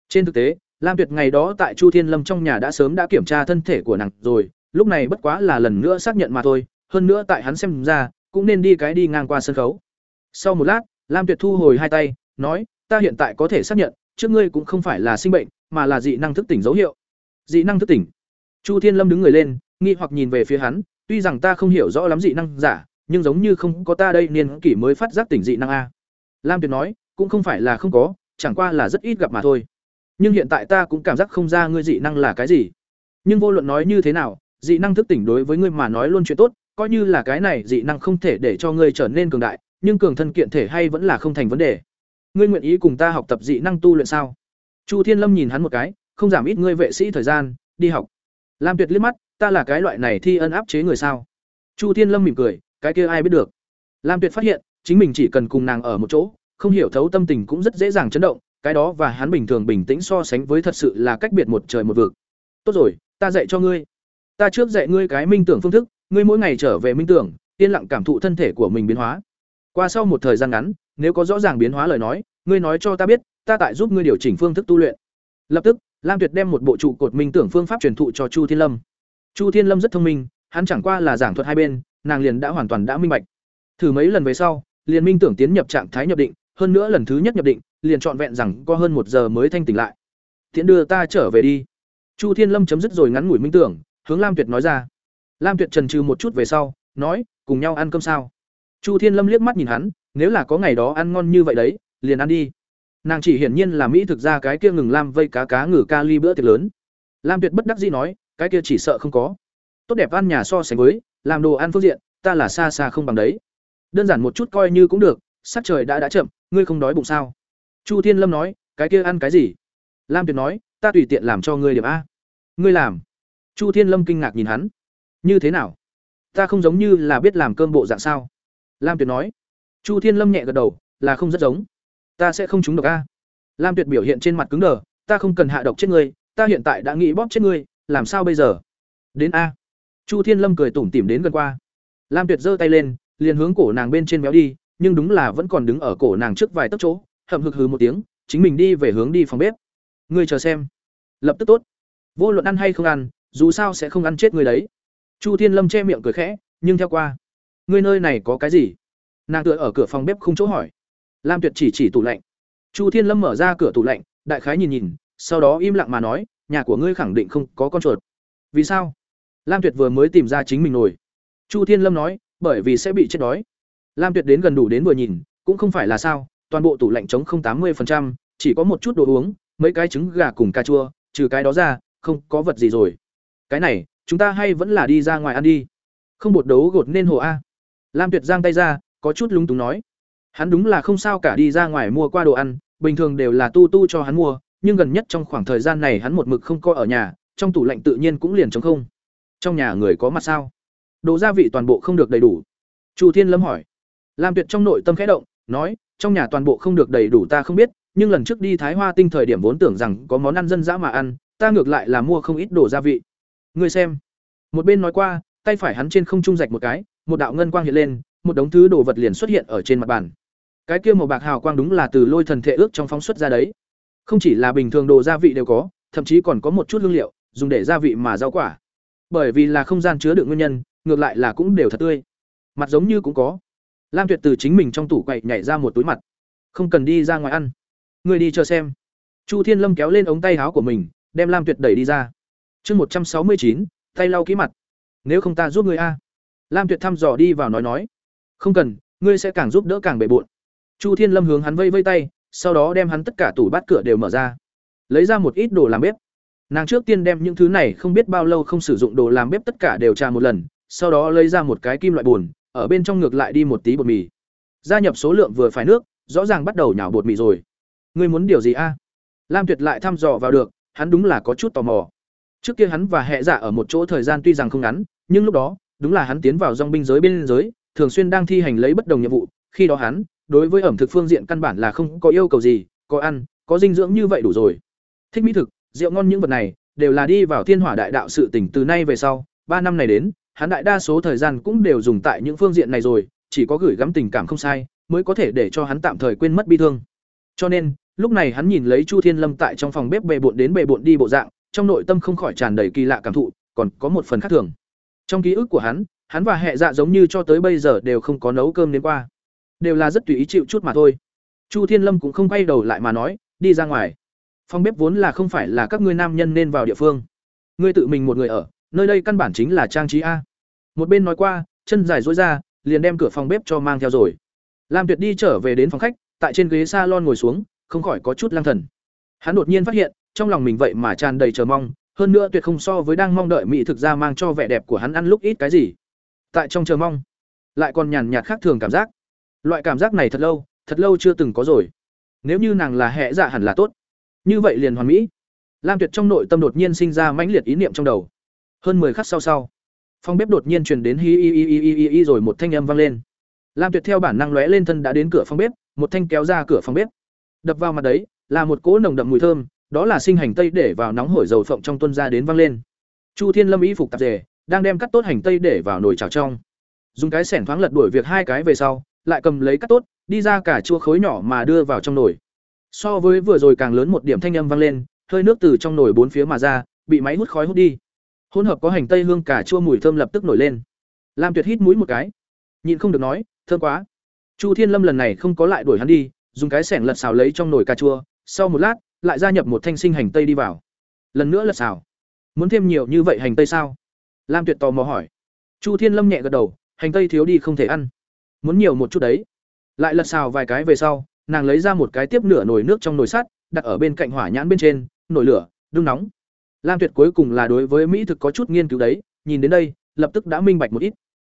Trên thực tế, lam tuyệt ngày đó tại chu thiên lâm trong nhà đã sớm đã kiểm tra thân thể của nàng rồi, lúc này bất quá là lần nữa xác nhận mà thôi, hơn nữa tại hắn xem ra, cũng nên đi cái đi ngang qua sân khấu. Sau một lát, lam tuyệt thu hồi hai tay, nói, ta hiện tại có thể xác nhận, trước ngươi cũng không phải là sinh bệnh, mà là dị năng thức tỉnh dấu hiệu. Dị năng thức tỉnh. Chu thiên lâm đứng người lên, nghi hoặc nhìn về phía hắn tuy rằng ta không hiểu rõ lắm dị năng giả, nhưng giống như không có ta đây niên kỷ mới phát giác tỉnh dị năng a. Lam tuyệt nói, cũng không phải là không có, chẳng qua là rất ít gặp mà thôi. Nhưng hiện tại ta cũng cảm giác không ra ngươi dị năng là cái gì. Nhưng vô luận nói như thế nào, dị năng thức tỉnh đối với ngươi mà nói luôn chuyện tốt, coi như là cái này dị năng không thể để cho ngươi trở nên cường đại, nhưng cường thân kiện thể hay vẫn là không thành vấn đề. Ngươi nguyện ý cùng ta học tập dị năng tu luyện sao? Chu thiên lâm nhìn hắn một cái, không giảm ít ngươi vệ sĩ thời gian, đi học. Lam tuyệt liếc mắt ta là cái loại này thi ân áp chế người sao? Chu thiên lâm mỉm cười, cái kia ai biết được? Lam tuyệt phát hiện, chính mình chỉ cần cùng nàng ở một chỗ, không hiểu thấu tâm tình cũng rất dễ dàng chấn động, cái đó và hắn bình thường bình tĩnh so sánh với thật sự là cách biệt một trời một vực. Tốt rồi, ta dạy cho ngươi. Ta trước dạy ngươi cái minh tưởng phương thức, ngươi mỗi ngày trở về minh tưởng, yên lặng cảm thụ thân thể của mình biến hóa. Qua sau một thời gian ngắn, nếu có rõ ràng biến hóa lời nói, ngươi nói cho ta biết, ta tại giúp ngươi điều chỉnh phương thức tu luyện. Lập tức, lam tuyệt đem một bộ trụ cột minh tưởng phương pháp truyền thụ cho chu thiên lâm chu thiên lâm rất thông minh, hắn chẳng qua là giảng thuật hai bên, nàng liền đã hoàn toàn đã minh bạch. Thử mấy lần về sau, liền minh tưởng tiến nhập trạng thái nhập định, hơn nữa lần thứ nhất nhập định, liền trọn vẹn rằng có hơn một giờ mới thanh tỉnh lại. Tiễn đưa ta trở về đi. Chu thiên lâm chấm dứt rồi ngắn ngủi minh tưởng, hướng lam tuyệt nói ra. Lam tuyệt trần trừ một chút về sau, nói, cùng nhau ăn cơm sao? Chu thiên lâm liếc mắt nhìn hắn, nếu là có ngày đó ăn ngon như vậy đấy, liền ăn đi. Nàng chỉ hiển nhiên là mỹ thực ra cái kia ngừng lam vây cá cá ngừ ca ly bữa tiệc lớn. Lam tuyệt bất đắc dĩ nói cái kia chỉ sợ không có. Tốt đẹp ăn nhà so sánh với, làm đồ ăn phương diện, ta là xa xa không bằng đấy. Đơn giản một chút coi như cũng được, sắc trời đã đã chậm, ngươi không đói bụng sao? Chu thiên lâm nói, cái kia ăn cái gì? Lam tuyệt nói, ta tùy tiện làm cho ngươi điểm a. Ngươi làm. Chu thiên lâm kinh ngạc nhìn hắn. Như thế nào? Ta không giống như là biết làm cơm bộ dạng sao? Lam tuyệt nói. Chu thiên lâm nhẹ gật đầu, là không rất giống. Ta sẽ không trúng độc a. Lam tuyệt biểu hiện trên mặt cứng đờ, ta không cần hạ độc chết ngươi, ta hiện tại đã nghĩ bóp chết ngươi làm sao bây giờ? Đến a. Chu thiên lâm cười tủm tỉm đến gần qua. Lam tuyệt giơ tay lên, liền hướng cổ nàng bên trên béo đi, nhưng đúng là vẫn còn đứng ở cổ nàng trước vài tấc chỗ, hậm hực hừ một tiếng, chính mình đi về hướng đi phòng bếp. Ngươi chờ xem. Lập tức tốt. Vô luận ăn hay không ăn, dù sao sẽ không ăn chết người đấy. Chu thiên lâm che miệng cười khẽ, nhưng theo qua. Ngươi nơi này có cái gì? Nàng tựa ở cửa phòng bếp không chỗ hỏi. Lam tuyệt chỉ chỉ tủ lạnh. Chu thiên lâm mở ra cửa tủ lạnh, đại khái nhìn nhìn, sau đó im lặng mà nói nhà của ngươi khẳng định không có con chuột. Vì sao? Lam tuyệt vừa mới tìm ra chính mình nổi chu thiên lâm nói, bởi vì sẽ bị chết đói. Lam tuyệt đến gần đủ đến vừa nhìn, cũng không phải là sao, toàn bộ tủ lạnh trống không tám mươi chỉ có một chút đồ uống, mấy cái trứng gà cùng cà chua, trừ cái đó ra, không có vật gì rồi. Cái này, chúng ta hay vẫn là đi ra ngoài ăn đi. Không bột đấu gột nên hồ a. Lam tuyệt giang tay ra, có chút lúng túng nói. Hắn đúng là không sao cả đi ra ngoài mua qua đồ ăn, bình thường đều là tu tu cho hắn mua nhưng gần nhất trong khoảng thời gian này hắn một mực không coi ở nhà, trong tủ lạnh tự nhiên cũng liền trống không. Trong nhà người có mặt sao? Đồ gia vị toàn bộ không được đầy đủ. Chu thiên lâm hỏi. Lam tuyệt trong nội tâm khẽ động, nói, trong nhà toàn bộ không được đầy đủ ta không biết, nhưng lần trước đi thái hoa tinh thời điểm vốn tưởng rằng có món ăn dân dã mà ăn, ta ngược lại là mua không ít đồ gia vị. Người xem. Một bên nói qua, tay phải hắn trên không trung rạch một cái, một đạo ngân quang hiện lên, một đống thứ đồ vật liền xuất hiện ở trên mặt bàn. Cái kia màu bạc hào quang đúng là từ lôi thần thể ước trong phóng xuất ra đấy không chỉ là bình thường đồ gia vị đều có, thậm chí còn có một chút hương liệu, dùng để gia vị mà rau quả. Bởi vì là không gian chứa đựng nguyên nhân, ngược lại là cũng đều thật tươi. Mặt giống như cũng có. Lam tuyệt từ chính mình trong tủ quậy nhảy ra một túi mặt. Không cần đi ra ngoài ăn. Người đi chờ xem. Chu thiên lâm kéo lên ống tay áo của mình, đem lam tuyệt đẩy đi ra. Chương một trăm sáu mươi chín, tay lau kỹ mặt. Nếu không ta giúp ngươi a. Lam tuyệt thăm dò đi vào nói nói. Không cần, ngươi sẽ càng giúp đỡ càng bề bộn. Chu thiên lâm hướng hắn vây vây tay sau đó đem hắn tất cả tủ bát cửa đều mở ra, lấy ra một ít đồ làm bếp. Nàng trước tiên đem những thứ này không biết bao lâu không sử dụng đồ làm bếp tất cả đều trà một lần, sau đó lấy ra một cái kim loại bùn ở bên trong ngược lại đi một tí bột mì. Gia nhập số lượng vừa phải nước, rõ ràng bắt đầu nhào bột mì rồi. Ngươi muốn điều gì a? Lam tuyệt lại thăm dò vào được, hắn đúng là có chút tò mò. Trước kia hắn và hệ giả dạ ở một chỗ thời gian tuy rằng không ngắn, nhưng lúc đó, đúng là hắn tiến vào dòng binh giới bên giới, thường xuyên đang thi hành lấy bất đồng nhiệm vụ, khi đó hắn đối với ẩm thực phương diện căn bản là không có yêu cầu gì, có ăn, có dinh dưỡng như vậy đủ rồi. Thích mỹ thực, rượu ngon những vật này đều là đi vào thiên hỏa đại đạo sự tỉnh từ nay về sau, ba năm này đến, hắn đại đa số thời gian cũng đều dùng tại những phương diện này rồi, chỉ có gửi gắm tình cảm không sai mới có thể để cho hắn tạm thời quên mất bi thương. Cho nên, lúc này hắn nhìn lấy chu thiên lâm tại trong phòng bếp bề bộn đến bề bộn đi bộ dạng, trong nội tâm không khỏi tràn đầy kỳ lạ cảm thụ, còn có một phần khác thường. Trong ký ức của hắn hắn và hệ dạ giống như cho tới bây giờ đều không có nấu cơm đến qua đều là rất tùy ý chịu chút mà thôi. Chu thiên lâm cũng không quay đầu lại mà nói, đi ra ngoài. Phòng bếp vốn là không phải là các ngươi nam nhân nên vào địa phương. Ngươi tự mình một người ở, nơi đây căn bản chính là trang trí a. Một bên nói qua, chân dài dối ra, liền đem cửa phòng bếp cho mang theo rồi. Lam tuyệt đi trở về đến phòng khách, tại trên ghế s a lon ngồi xuống, không khỏi có chút lang thần. Hắn đột nhiên phát hiện, trong lòng mình vậy mà tràn đầy chờ mong, hơn nữa tuyệt không so với đang mong đợi mỹ thực ra mang cho vẻ đẹp của hắn ăn lúc ít cái gì. Tại trong chờ mong, lại còn nhàn nhạt khác thường cảm giác loại cảm giác này thật lâu thật lâu chưa từng có rồi. Nếu như nàng là hệ dạ hẳn là tốt. Như vậy liền hoàn mỹ. Lam tuyệt trong nội tâm đột nhiên sinh ra mãnh liệt ý niệm trong đầu. Hơn mười khắc sau sau phòng bếp đột nhiên truyền đến hi hi hi hi hi hi rồi một thanh âm vang lên. Lam tuyệt theo bản năng lóe lên thân đã đến cửa phòng bếp, một thanh kéo ra cửa phòng bếp. Đập vào mặt đấy, là một cỗ nồng đậm mùi thơm, đó là sinh hành tây để vào nóng hổi dầu phộng trong tuân ra đến vang lên. Chu thiên lâm y phục tạp dề, đang đem cắt tốt hành tây để vào nồi chảo trong. Dùng cái sẻn thoáng lật đuổi việc hai cái về sau lại cầm lấy cắt tốt, đi ra cả chua khối nhỏ mà đưa vào trong nồi. So với vừa rồi càng lớn một điểm thanh âm vang lên, hơi nước từ trong nồi bốn phía mà ra, bị máy hút khói hút đi. Hỗn hợp có hành tây hương cả chua mùi thơm lập tức nổi lên. Lam tuyệt hít mũi một cái. Nhịn không được nói, thơm quá. Chu thiên lâm lần này không có lại đuổi hắn đi, dùng cái xẻng lật xào lấy trong nồi cà chua, sau một lát, lại gia nhập một thanh sinh hành tây đi vào. Lần nữa lật xào. Muốn thêm nhiều như vậy hành tây sao? Lam tuyệt tò mò hỏi. Chu thiên lâm nhẹ gật đầu, hành tây thiếu đi không thể ăn muốn nhiều một chút đấy. Lại lật xào vài cái về sau, nàng lấy ra một cái tiếp nửa nồi nước trong nồi sắt, đặt ở bên cạnh hỏa nhãn bên trên nồi lửa, đun nóng. Lam tuyệt cuối cùng là đối với mỹ thực có chút nghiên cứu đấy, nhìn đến đây, lập tức đã minh bạch một ít.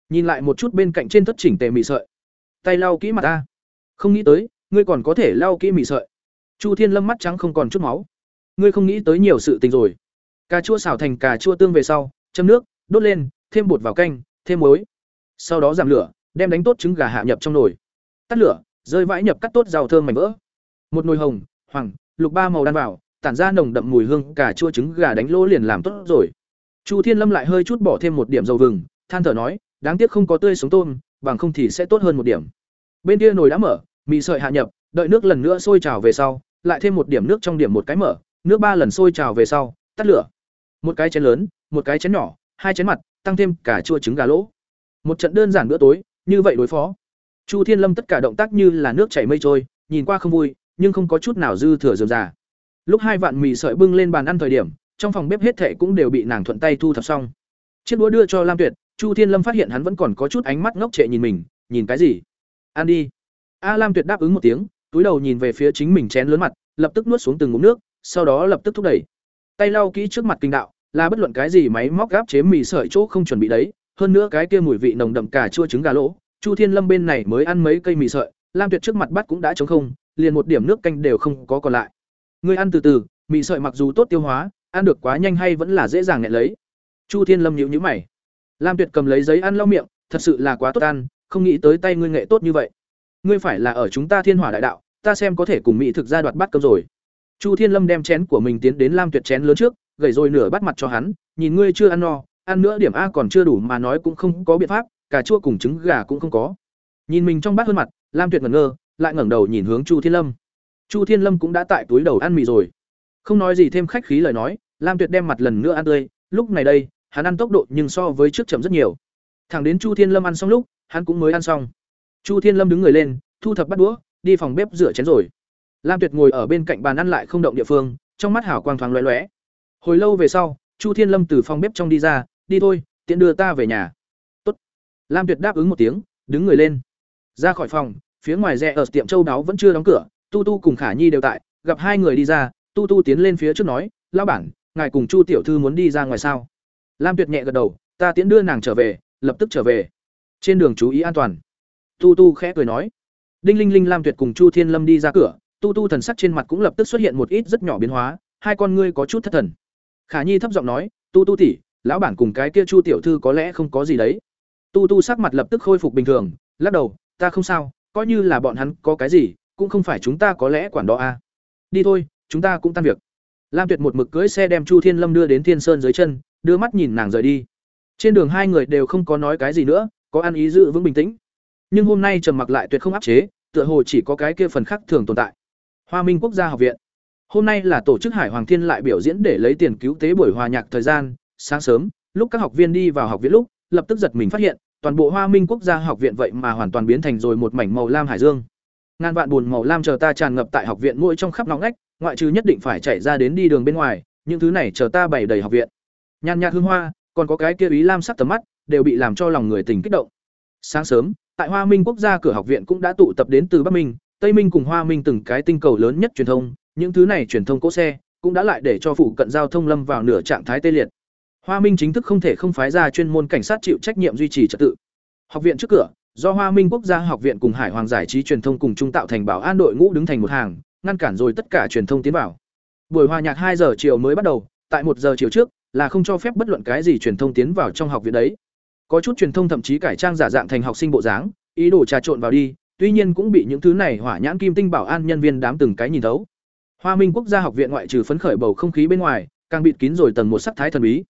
Nhìn lại một chút bên cạnh trên thất chỉnh tề mị sợi. Tay lau kỹ mặt ta. Không nghĩ tới, ngươi còn có thể lau kỹ mị sợi. Chu thiên lâm mắt trắng không còn chút máu. Ngươi không nghĩ tới nhiều sự tình rồi. Cà chua xào thành cà chua tương về sau, châm nước, đốt lên, thêm bột vào canh, thêm muối. Sau đó giảm lửa đem đánh tốt trứng gà hạ nhập trong nồi. Tắt lửa, rơi vãi nhập cắt tốt rau thơm mảnh vỡ. Một nồi hồng, hoàng, lục ba màu đan vào, tản ra nồng đậm mùi hương, cà chua trứng gà đánh lỗ liền làm tốt rồi. Chu thiên lâm lại hơi chút bỏ thêm một điểm dầu vừng, than thở nói, đáng tiếc không có tươi sống tôm, bằng không thì sẽ tốt hơn một điểm. Bên kia nồi đã mở, mì sợi hạ nhập, đợi nước lần nữa sôi trào về sau, lại thêm một điểm nước trong điểm một cái mở, nước ba lần sôi trào về sau, tắt lửa. Một cái chén lớn, một cái chén nhỏ, hai chén mặt, tăng thêm cả chua trứng gà lỗ. Một trận đơn giản bữa tối như vậy đối phó. Chu thiên lâm tất cả động tác như là nước chảy mây trôi, nhìn qua không vui, nhưng không có chút nào dư thừa dườm già. Lúc hai vạn mì sợi bưng lên bàn ăn thời điểm, trong phòng bếp hết thệ cũng đều bị nàng thuận tay thu thập xong. Chiếc đũa đưa cho lam tuyệt, chu thiên lâm phát hiện hắn vẫn còn có chút ánh mắt ngốc trệ nhìn mình, nhìn cái gì? Ăn đi. A lam tuyệt đáp ứng một tiếng, túi đầu nhìn về phía chính mình chén lớn mặt, lập tức nuốt xuống từng ngụm nước, sau đó lập tức thúc đẩy. Tay lau kỹ trước mặt kinh đạo, là bất luận cái gì máy móc gáp chế mì sợi chỗ không chuẩn bị đấy hơn nữa cái kia mùi vị nồng đậm cả chua trứng gà lỗ, chu thiên lâm bên này mới ăn mấy cây mì sợi, lam tuyệt trước mặt bắt cũng đã trống không, liền một điểm nước canh đều không có còn lại. Ngươi ăn từ từ, mì sợi mặc dù tốt tiêu hóa, ăn được quá nhanh hay vẫn là dễ dàng nghẹn lấy. Chu thiên lâm nhíu nhíu mày. Lam tuyệt cầm lấy giấy ăn lau miệng, thật sự là quá tốt ăn, không nghĩ tới tay ngươi nghệ tốt như vậy. Ngươi phải là ở chúng ta thiên hỏa đại đạo, ta xem có thể cùng mỹ thực ra đoạt bắt cơm rồi. Chu thiên lâm đem chén của mình tiến đến lam tuyệt chén lớn trước, gầy rồi nửa bắt mặt cho hắn, nhìn ngươi chưa ăn no ăn nữa điểm a còn chưa đủ mà nói cũng không có biện pháp, cà chua cùng trứng gà cũng không có. Nhìn mình trong bát hơn mặt, lam tuyệt ngẩn ngơ, lại ngẩng đầu nhìn hướng chu thiên lâm. Chu thiên lâm cũng đã tại túi đầu ăn mì rồi. Không nói gì thêm khách khí lời nói, lam tuyệt đem mặt lần nữa ăn tươi. Lúc này đây, hắn ăn tốc độ nhưng so với trước chậm rất nhiều. Thẳng đến chu thiên lâm ăn xong lúc, hắn cũng mới ăn xong. Chu thiên lâm đứng người lên, thu thập bắt đũa, đi phòng bếp rửa chén rồi. Lam tuyệt ngồi ở bên cạnh bàn ăn lại không động địa phương, trong mắt hảo quang thoáng loé loé hồi lâu về sau, chu thiên lâm từ phòng bếp trong đi ra đi thôi, tiện đưa ta về nhà. Tốt. lam tuyệt đáp ứng một tiếng, đứng người lên. Ra khỏi phòng, phía ngoài rẽ ở tiệm châu đáo vẫn chưa đóng cửa, tu tu cùng khả nhi đều tại, gặp hai người đi ra, tu tu tiến lên phía trước nói, lão bản, ngài cùng chu tiểu thư muốn đi ra ngoài sao? Lam tuyệt nhẹ gật đầu, ta tiễn đưa nàng trở về, lập tức trở về. Trên đường chú ý an toàn. Tu tu khẽ cười nói, đinh linh linh, lam tuyệt cùng chu thiên lâm đi ra cửa, tu tu thần sắc trên mặt cũng lập tức xuất hiện một ít rất nhỏ biến hóa, hai con ngươi có chút thất thần. Khả nhi thấp giọng nói, tu tu tỉ lão bản cùng cái kia chu tiểu thư có lẽ không có gì đấy. Tu tu sắc mặt lập tức khôi phục bình thường, lắc đầu, ta không sao, coi như là bọn hắn có cái gì, cũng không phải chúng ta có lẽ quản đó a à. đi thôi, chúng ta cũng tan việc. Lam tuyệt một mực cưỡi xe đem chu thiên lâm đưa đến thiên sơn dưới chân, đưa mắt nhìn nàng rời đi. Trên đường hai người đều không có nói cái gì nữa, có ăn ý giữ vững bình tĩnh. Nhưng hôm nay trầm mặc lại tuyệt không áp chế, tựa hồ chỉ có cái kia phần khác thường tồn tại. Hoa minh quốc gia học viện. Hôm nay là tổ chức hải hoàng thiên lại biểu diễn để lấy tiền cứu tế buổi hòa nhạc thời gian sáng sớm, lúc các học viên đi vào học viện lúc, lập tức giật mình phát hiện, toàn bộ hoa minh quốc gia học viện vậy mà hoàn toàn biến thành rồi một mảnh màu lam hải dương. Ngàn vạn bùn màu lam chờ ta tràn ngập tại học viện mỗi trong khắp nóng ngách, ngoại trừ nhất định phải chạy ra đến đi đường bên ngoài, những thứ này chờ ta bày đầy học viện. Nhàn nhạt hương hoa, còn có cái kia ý lam sắc tầm mắt, đều bị làm cho lòng người tình kích động. Sáng sớm, tại hoa minh quốc gia cửa học viện cũng đã tụ tập đến từ bắc minh, tây minh cùng hoa minh từng cái tinh cầu lớn nhất truyền thông, những thứ này truyền thông cỗ xe cũng đã lại để cho phụ cận giao thông lâm vào nửa trạng thái tê liệt hoa minh chính thức không thể không phái ra chuyên môn cảnh sát chịu trách nhiệm duy trì trật tự. Học viện trước cửa, do hoa minh quốc gia học viện cùng hải hoàng giải trí truyền thông cùng trung tạo thành bảo an đội ngũ đứng thành một hàng, ngăn cản rồi tất cả truyền thông tiến vào. Buổi hòa nhạc hai giờ chiều mới bắt đầu, tại một giờ chiều trước, là không cho phép bất luận cái gì truyền thông tiến vào trong học viện đấy. Có chút truyền thông thậm chí cải trang giả dạng thành học sinh bộ dáng, ý đồ trà trộn vào đi, tuy nhiên cũng bị những thứ này hỏa nhãn kim tinh bảo an nhân viên đám từng cái nhìn thấu. Hoa minh quốc gia học viện ngoại trừ phấn khởi bầu không khí bên ngoài, càng bịt kín rồi tầng một sắc thái thần bí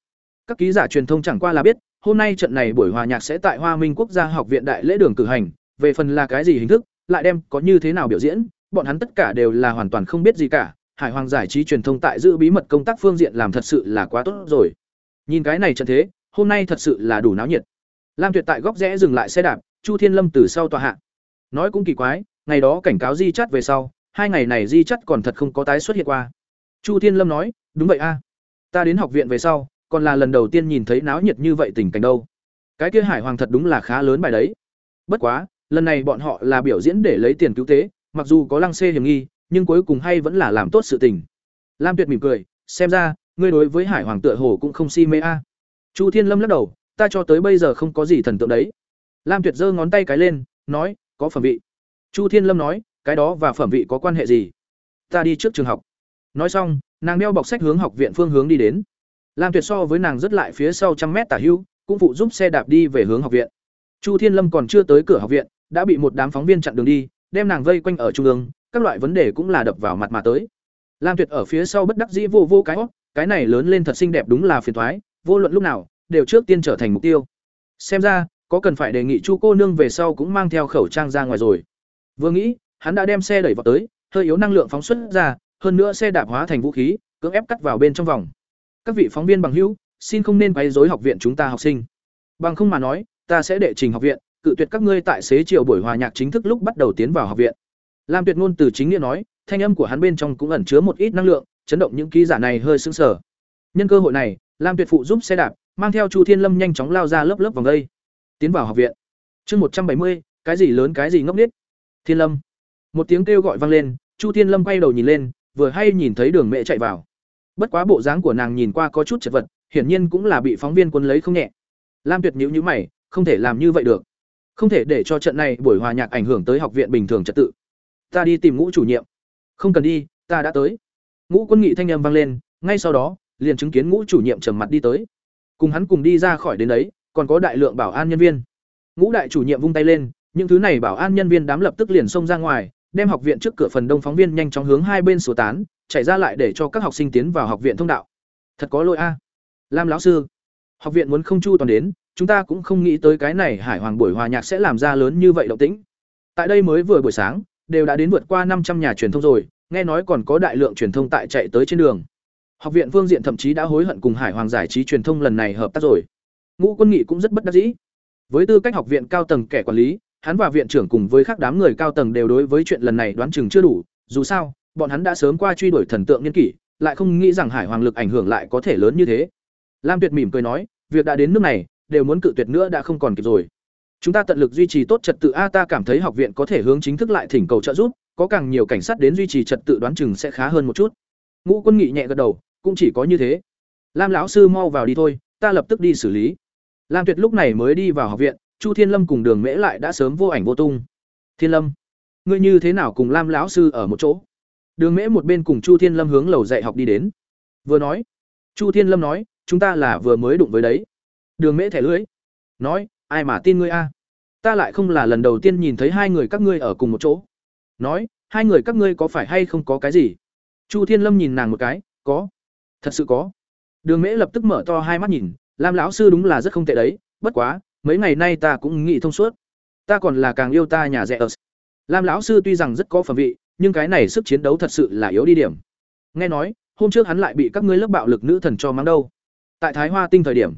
các ký giả truyền thông chẳng qua là biết, hôm nay trận này buổi hòa nhạc sẽ tại hoa minh quốc gia học viện đại lễ đường cử hành, về phần là cái gì hình thức, lại đem có như thế nào biểu diễn, bọn hắn tất cả đều là hoàn toàn không biết gì cả. Hải hoàng giải trí truyền thông tại giữ bí mật công tác phương diện làm thật sự là quá tốt rồi. Nhìn cái này trận thế, hôm nay thật sự là đủ náo nhiệt. Lam tuyệt tại góc rẽ dừng lại xe đạp, chu thiên lâm từ sau tòa hạ. Nói cũng kỳ quái, ngày đó cảnh cáo di chắt về sau, hai ngày này di chắt còn thật không có tái xuất hiện qua. Chu thiên lâm nói, đúng vậy a, ta đến học viện về sau còn là lần đầu tiên nhìn thấy náo nhiệt như vậy tình cảnh đâu. Cái kia hải hoàng thật đúng là khá lớn bài đấy. Bất quá, lần này bọn họ là biểu diễn để lấy tiền cứu tế, mặc dù có lăng xê hiểm nghi, nhưng cuối cùng hay vẫn là làm tốt sự tình. Lam tuyệt mỉm cười, xem ra, ngươi đối với hải hoàng tựa hồ cũng không si mê a. Chu thiên lâm lắc đầu, ta cho tới bây giờ không có gì thần tượng đấy. Lam tuyệt giơ ngón tay cái lên, nói, có phẩm vị. Chu thiên lâm nói, cái đó và phẩm vị có quan hệ gì? Ta đi trước trường học. Nói xong, nàng đeo bọc sách hướng học viện phương hướng đi đến lam tuyệt so với nàng rất lại phía sau trăm mét tả hữu cũng phụ giúp xe đạp đi về hướng học viện. Chu thiên lâm còn chưa tới cửa học viện, đã bị một đám phóng viên chặn đường đi, đem nàng vây quanh ở trung ương, các loại vấn đề cũng là đập vào mặt mà tới. Lam tuyệt ở phía sau bất đắc dĩ vô vô cái cái này lớn lên thật xinh đẹp đúng là phiền thoái, vô luận lúc nào, đều trước tiên trở thành mục tiêu. Xem ra, có cần phải đề nghị chu cô nương về sau cũng mang theo khẩu trang ra ngoài rồi. Vừa nghĩ, hắn đã đem xe đẩy vào tới, hơi yếu năng lượng phóng xuất ra, hơn nữa xe đạp hóa thành vũ khí, cưỡng ép cắt vào bên trong vòng các vị phóng viên bằng hữu, xin không nên quấy rối học viện chúng ta học sinh. Bằng không mà nói, ta sẽ đệ trình học viện, cự tuyệt các ngươi tại xế chiều buổi hòa nhạc chính thức lúc bắt đầu tiến vào học viện. Lam tuyệt ngôn từ chính nghĩa nói, thanh âm của hắn bên trong cũng ẩn chứa một ít năng lượng, chấn động những ký giả này hơi sững sờ. Nhân cơ hội này, lam tuyệt phụ giúp xe đạp, mang theo chu thiên lâm nhanh chóng lao ra lớp lớp vòng đây. Tiến vào học viện. Chương một trăm bảy mươi, cái gì lớn cái gì ngốc nghếch? Thiên lâm. Một tiếng kêu gọi vang lên, chu thiên lâm quay đầu nhìn lên, vừa hay nhìn thấy đường mẹ chạy vào bất quá bộ dáng của nàng nhìn qua có chút chật vật, hiển nhiên cũng là bị phóng viên quân lấy không nhẹ. Lam tuyệt nhíu nhíu mày, không thể làm như vậy được. Không thể để cho trận này buổi hòa nhạc ảnh hưởng tới học viện bình thường trật tự. Ta đi tìm ngũ chủ nhiệm. Không cần đi, ta đã tới. Ngũ quân nghị thanh âm vang lên, ngay sau đó, liền chứng kiến ngũ chủ nhiệm trầm mặt đi tới. Cùng hắn cùng đi ra khỏi đến đấy, còn có đại lượng bảo an nhân viên. Ngũ đại chủ nhiệm vung tay lên, những thứ này bảo an nhân viên đám lập tức liền xông ra ngoài đem học viện trước cửa phần đông phóng viên nhanh chóng hướng hai bên sổ tán, chạy ra lại để cho các học sinh tiến vào học viện thông đạo. Thật có lỗi a. Lam lão sư, học viện muốn không chu toàn đến, chúng ta cũng không nghĩ tới cái này hải hoàng buổi hòa nhạc sẽ làm ra lớn như vậy động tĩnh. Tại đây mới vừa buổi sáng, đều đã đến vượt qua năm trăm nhà truyền thông rồi, nghe nói còn có đại lượng truyền thông tại chạy tới trên đường. Học viện phương diện thậm chí đã hối hận cùng hải hoàng giải trí truyền thông lần này hợp tác rồi. Ngũ quân nghị cũng rất bất đắc dĩ. Với tư cách học viện cao tầng kẻ quản lý hắn và viện trưởng cùng với các đám người cao tầng đều đối với chuyện lần này đoán chừng chưa đủ, dù sao, bọn hắn đã sớm qua truy đuổi thần tượng niên kỷ, lại không nghĩ rằng hải hoàng lực ảnh hưởng lại có thể lớn như thế. Lam tuyệt mỉm cười nói, việc đã đến nước này, đều muốn cự tuyệt nữa đã không còn kịp rồi. Chúng ta tận lực duy trì tốt trật tự a, ta cảm thấy học viện có thể hướng chính thức lại thỉnh cầu trợ giúp, có càng nhiều cảnh sát đến duy trì trật tự đoán chừng sẽ khá hơn một chút. Ngũ quân nghị nhẹ gật đầu, cũng chỉ có như thế. Lam lão sư mau vào đi thôi, ta lập tức đi xử lý. Lam tuyệt lúc này mới đi vào học viện chu thiên lâm cùng đường mễ lại đã sớm vô ảnh vô tung. Thiên lâm, ngươi như thế nào cùng lam lão sư ở một chỗ? Đường mễ một bên cùng chu thiên lâm hướng lầu dạy học đi đến. Vừa nói, chu thiên lâm nói, chúng ta là vừa mới đụng với đấy. Đường mễ thẻ lưới nói, ai mà tin ngươi a? Ta lại không là lần đầu tiên nhìn thấy hai người các ngươi ở cùng một chỗ. Nói, hai người các ngươi có phải hay không có cái gì? Chu thiên lâm nhìn nàng một cái, có, thật sự có. Đường mễ lập tức mở to hai mắt nhìn, lam lão sư đúng là rất không tệ đấy, bất quá mấy ngày nay ta cũng nghĩ thông suốt. Ta còn là càng yêu ta nhà rẻ ở. Lam lão sư tuy rằng rất có phẩm vị, nhưng cái này sức chiến đấu thật sự là yếu đi điểm. Nghe nói, hôm trước hắn lại bị các ngươi lớp bạo lực nữ thần cho mang đâu. Tại thái hoa tinh thời điểm.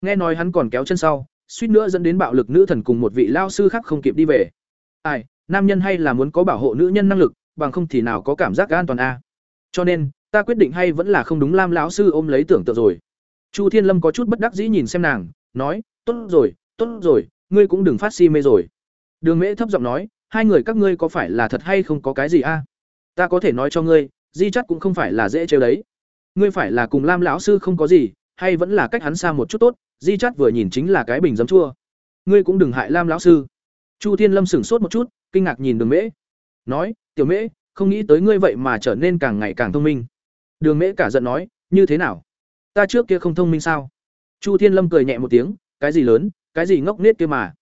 Nghe nói hắn còn kéo chân sau, suýt nữa dẫn đến bạo lực nữ thần cùng một vị lao sư khác không kịp đi về. Ai, nam nhân hay là muốn có bảo hộ nữ nhân năng lực, bằng không thì nào có cảm giác an toàn a. Cho nên, ta quyết định hay vẫn là không đúng lam lão sư ôm lấy tưởng tượng rồi. Chu thiên lâm có chút bất đắc dĩ nhìn xem nàng, nói, tốt rồi tốt rồi, ngươi cũng đừng phát si mê rồi. Đường mễ thấp giọng nói, hai người các ngươi có phải là thật hay không có cái gì a? Ta có thể nói cho ngươi, di chắc cũng không phải là dễ chơi đấy. Ngươi phải là cùng lam lão sư không có gì, hay vẫn là cách hắn xa một chút tốt, di chắt vừa nhìn chính là cái bình giấm chua. Ngươi cũng đừng hại lam lão sư. Chu thiên lâm sửng sốt một chút, kinh ngạc nhìn đường mễ. Nói, tiểu mễ, không nghĩ tới ngươi vậy mà trở nên càng ngày càng thông minh. Đường mễ cả giận nói, như thế nào? Ta trước kia không thông minh sao? Chu thiên lâm cười nhẹ một tiếng, cái gì lớn? Cái gì ngốc nết kia mà?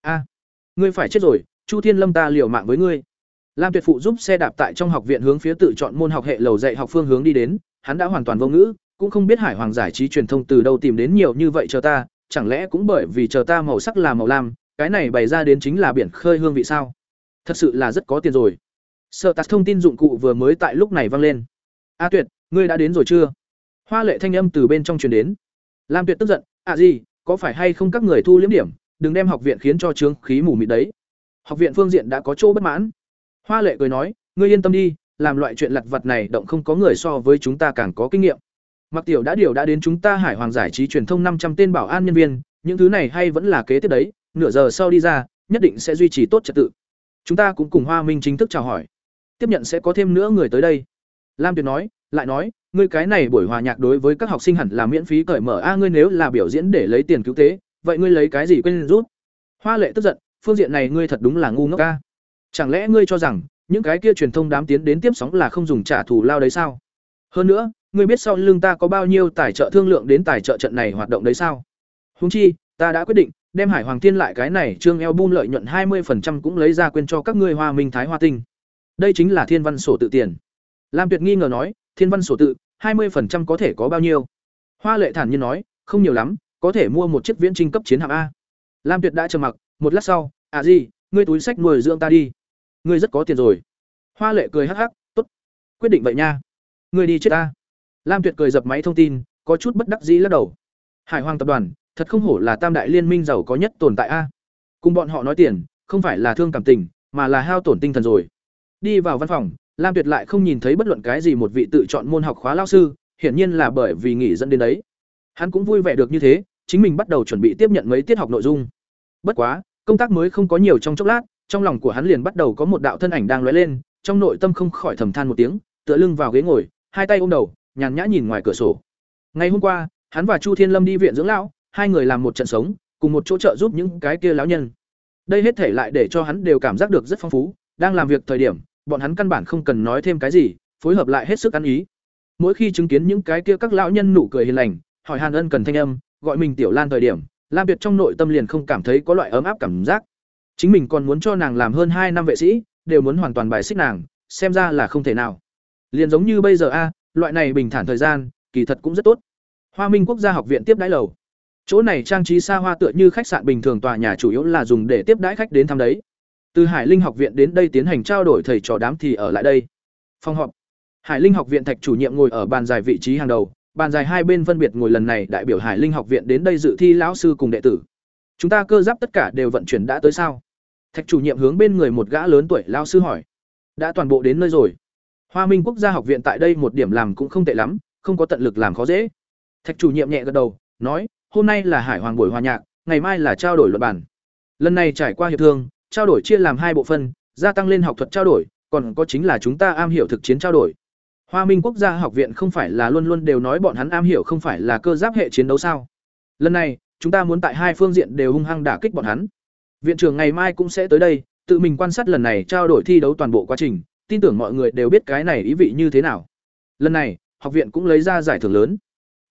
A, ngươi phải chết rồi, chu thiên lâm ta liều mạng với ngươi. Lam tuyệt phụ giúp xe đạp tại trong học viện hướng phía tự chọn môn học hệ lầu dạy học phương hướng đi đến, hắn đã hoàn toàn vô ngữ, cũng không biết hải hoàng giải trí truyền thông từ đâu tìm đến nhiều như vậy chờ ta, chẳng lẽ cũng bởi vì chờ ta màu sắc là màu lam, cái này bày ra đến chính là biển khơi hương vị sao? Thật sự là rất có tiền rồi. Sợ tạt thông tin dụng cụ vừa mới tại lúc này vang lên. A tuyệt, ngươi đã đến rồi chưa? Hoa lệ thanh âm từ bên trong truyền đến. Lam tuyệt tức giận à gì có phải hay không các người thu liếm điểm, đừng đem học viện khiến cho trướng khí mù mịt đấy. Học viện phương diện đã có chỗ bất mãn. Hoa lệ cười nói, ngươi yên tâm đi, làm loại chuyện lặt vặt này động không có người so với chúng ta càng có kinh nghiệm. Mặc tiểu đã điều đã đến chúng ta hải hoàng giải trí truyền thông năm trăm tên bảo an nhân viên, những thứ này hay vẫn là kế tiếp đấy, nửa giờ sau đi ra, nhất định sẽ duy trì tốt trật tự. Chúng ta cũng cùng hoa minh chính thức chào hỏi. Tiếp nhận sẽ có thêm nữa người tới đây. Lam tuyệt nói, lại nói ngươi cái này buổi hòa nhạc đối với các học sinh hẳn là miễn phí cởi mở. A, ngươi nếu là biểu diễn để lấy tiền cứu tế, vậy ngươi lấy cái gì quên rút? Hoa lệ tức giận, phương diện này ngươi thật đúng là ngu ngốc ca chẳng lẽ ngươi cho rằng, những cái kia truyền thông đám tiến đến tiếp sóng là không dùng trả thù lao đấy sao? Hơn nữa, ngươi biết sau lưng ta có bao nhiêu tài trợ thương lượng đến tài trợ trận này hoạt động đấy sao? Húng chi, ta đã quyết định, đem hải hoàng thiên lại cái này trương eo bun lợi nhuận hai 20% cũng lấy ra quên cho các ngươi hoa minh thái hoa tinh. Đây chính là thiên văn sổ tự tiền. Lam tuyệt nghi ngờ nói, thiên văn sổ tự 20% có thể có bao nhiêu? Hoa lệ thản nhiên nói, không nhiều lắm, có thể mua một chiếc viễn trinh cấp chiến hạm a. Lam tuyệt đã trầm mặc, một lát sau à gì, ngươi túi sách nuôi dưỡng ta đi. Ngươi rất có tiền rồi. Hoa lệ cười hắc hắc, tốt, quyết định vậy nha. Ngươi đi chết ta. Lam tuyệt cười dập máy thông tin, có chút bất đắc dĩ lắc đầu. Hải hoàng tập đoàn, thật không hổ là tam đại liên minh giàu có nhất tồn tại a. Cùng bọn họ nói tiền, không phải là thương cảm tình, mà là hao tổn tinh thần rồi. Đi vào văn phòng lam tuyệt lại không nhìn thấy bất luận cái gì một vị tự chọn môn học khóa lao sư, hiển nhiên là bởi vì nghỉ dẫn đến đấy. Hắn cũng vui vẻ được như thế, chính mình bắt đầu chuẩn bị tiếp nhận mấy tiết học nội dung. Bất quá, công tác mới không có nhiều trong chốc lát, trong lòng của hắn liền bắt đầu có một đạo thân ảnh đang lóe lên, trong nội tâm không khỏi thầm than một tiếng, tựa lưng vào ghế ngồi, hai tay ôm đầu, nhàn nhã nhìn ngoài cửa sổ. Ngày hôm qua, hắn và chu thiên lâm đi viện dưỡng lão, hai người làm một trận sống, cùng một chỗ trợ giúp những cái kia lão nhân. Đây hết thể lại để cho hắn đều cảm giác được rất phong phú, đang làm việc thời điểm bọn hắn căn bản không cần nói thêm cái gì, phối hợp lại hết sức ăn ý. Mỗi khi chứng kiến những cái kia các lão nhân nụ cười hiền lành, hỏi hàn ân cần thanh âm, gọi mình tiểu lan thời điểm, lam tuyệt trong nội tâm liền không cảm thấy có loại ấm áp cảm giác. Chính mình còn muốn cho nàng làm hơn hai năm vệ sĩ, đều muốn hoàn toàn bài xích nàng, xem ra là không thể nào. Liền giống như bây giờ a, loại này bình thản thời gian, kỳ thật cũng rất tốt. Hoa minh quốc gia học viện tiếp đãi lầu. Chỗ này trang trí xa hoa tựa như khách sạn bình thường tòa nhà chủ yếu là dùng để tiếp đãi khách đến thăm đấy từ hải linh học viện đến đây tiến hành trao đổi thầy trò đám thì ở lại đây. Phòng họp. Hải linh học viện thạch chủ nhiệm ngồi ở bàn dài vị trí hàng đầu. Bàn dài hai bên phân biệt ngồi lần này đại biểu hải linh học viện đến đây dự thi lão sư cùng đệ tử. Chúng ta cơ giáp tất cả đều vận chuyển đã tới sao? Thạch chủ nhiệm hướng bên người một gã lớn tuổi lão sư hỏi. Đã toàn bộ đến nơi rồi. Hoa minh quốc gia học viện tại đây một điểm làm cũng không tệ lắm, không có tận lực làm khó dễ. Thạch chủ nhiệm nhẹ gật đầu, nói, hôm nay là hải hoàng buổi hòa nhạc, ngày mai là trao đổi luật bản lần này trải qua hiệp thương trao đổi chia làm hai bộ phân, gia tăng lên học thuật trao đổi, còn có chính là chúng ta am hiểu thực chiến trao đổi. Hoa minh quốc gia học viện không phải là luôn luôn đều nói bọn hắn am hiểu không phải là cơ giáp hệ chiến đấu sao? Lần này, chúng ta muốn tại hai phương diện đều hung hăng đả kích bọn hắn. Viện trưởng ngày mai cũng sẽ tới đây, tự mình quan sát lần này trao đổi thi đấu toàn bộ quá trình, tin tưởng mọi người đều biết cái này ý vị như thế nào. Lần này, học viện cũng lấy ra giải thưởng lớn.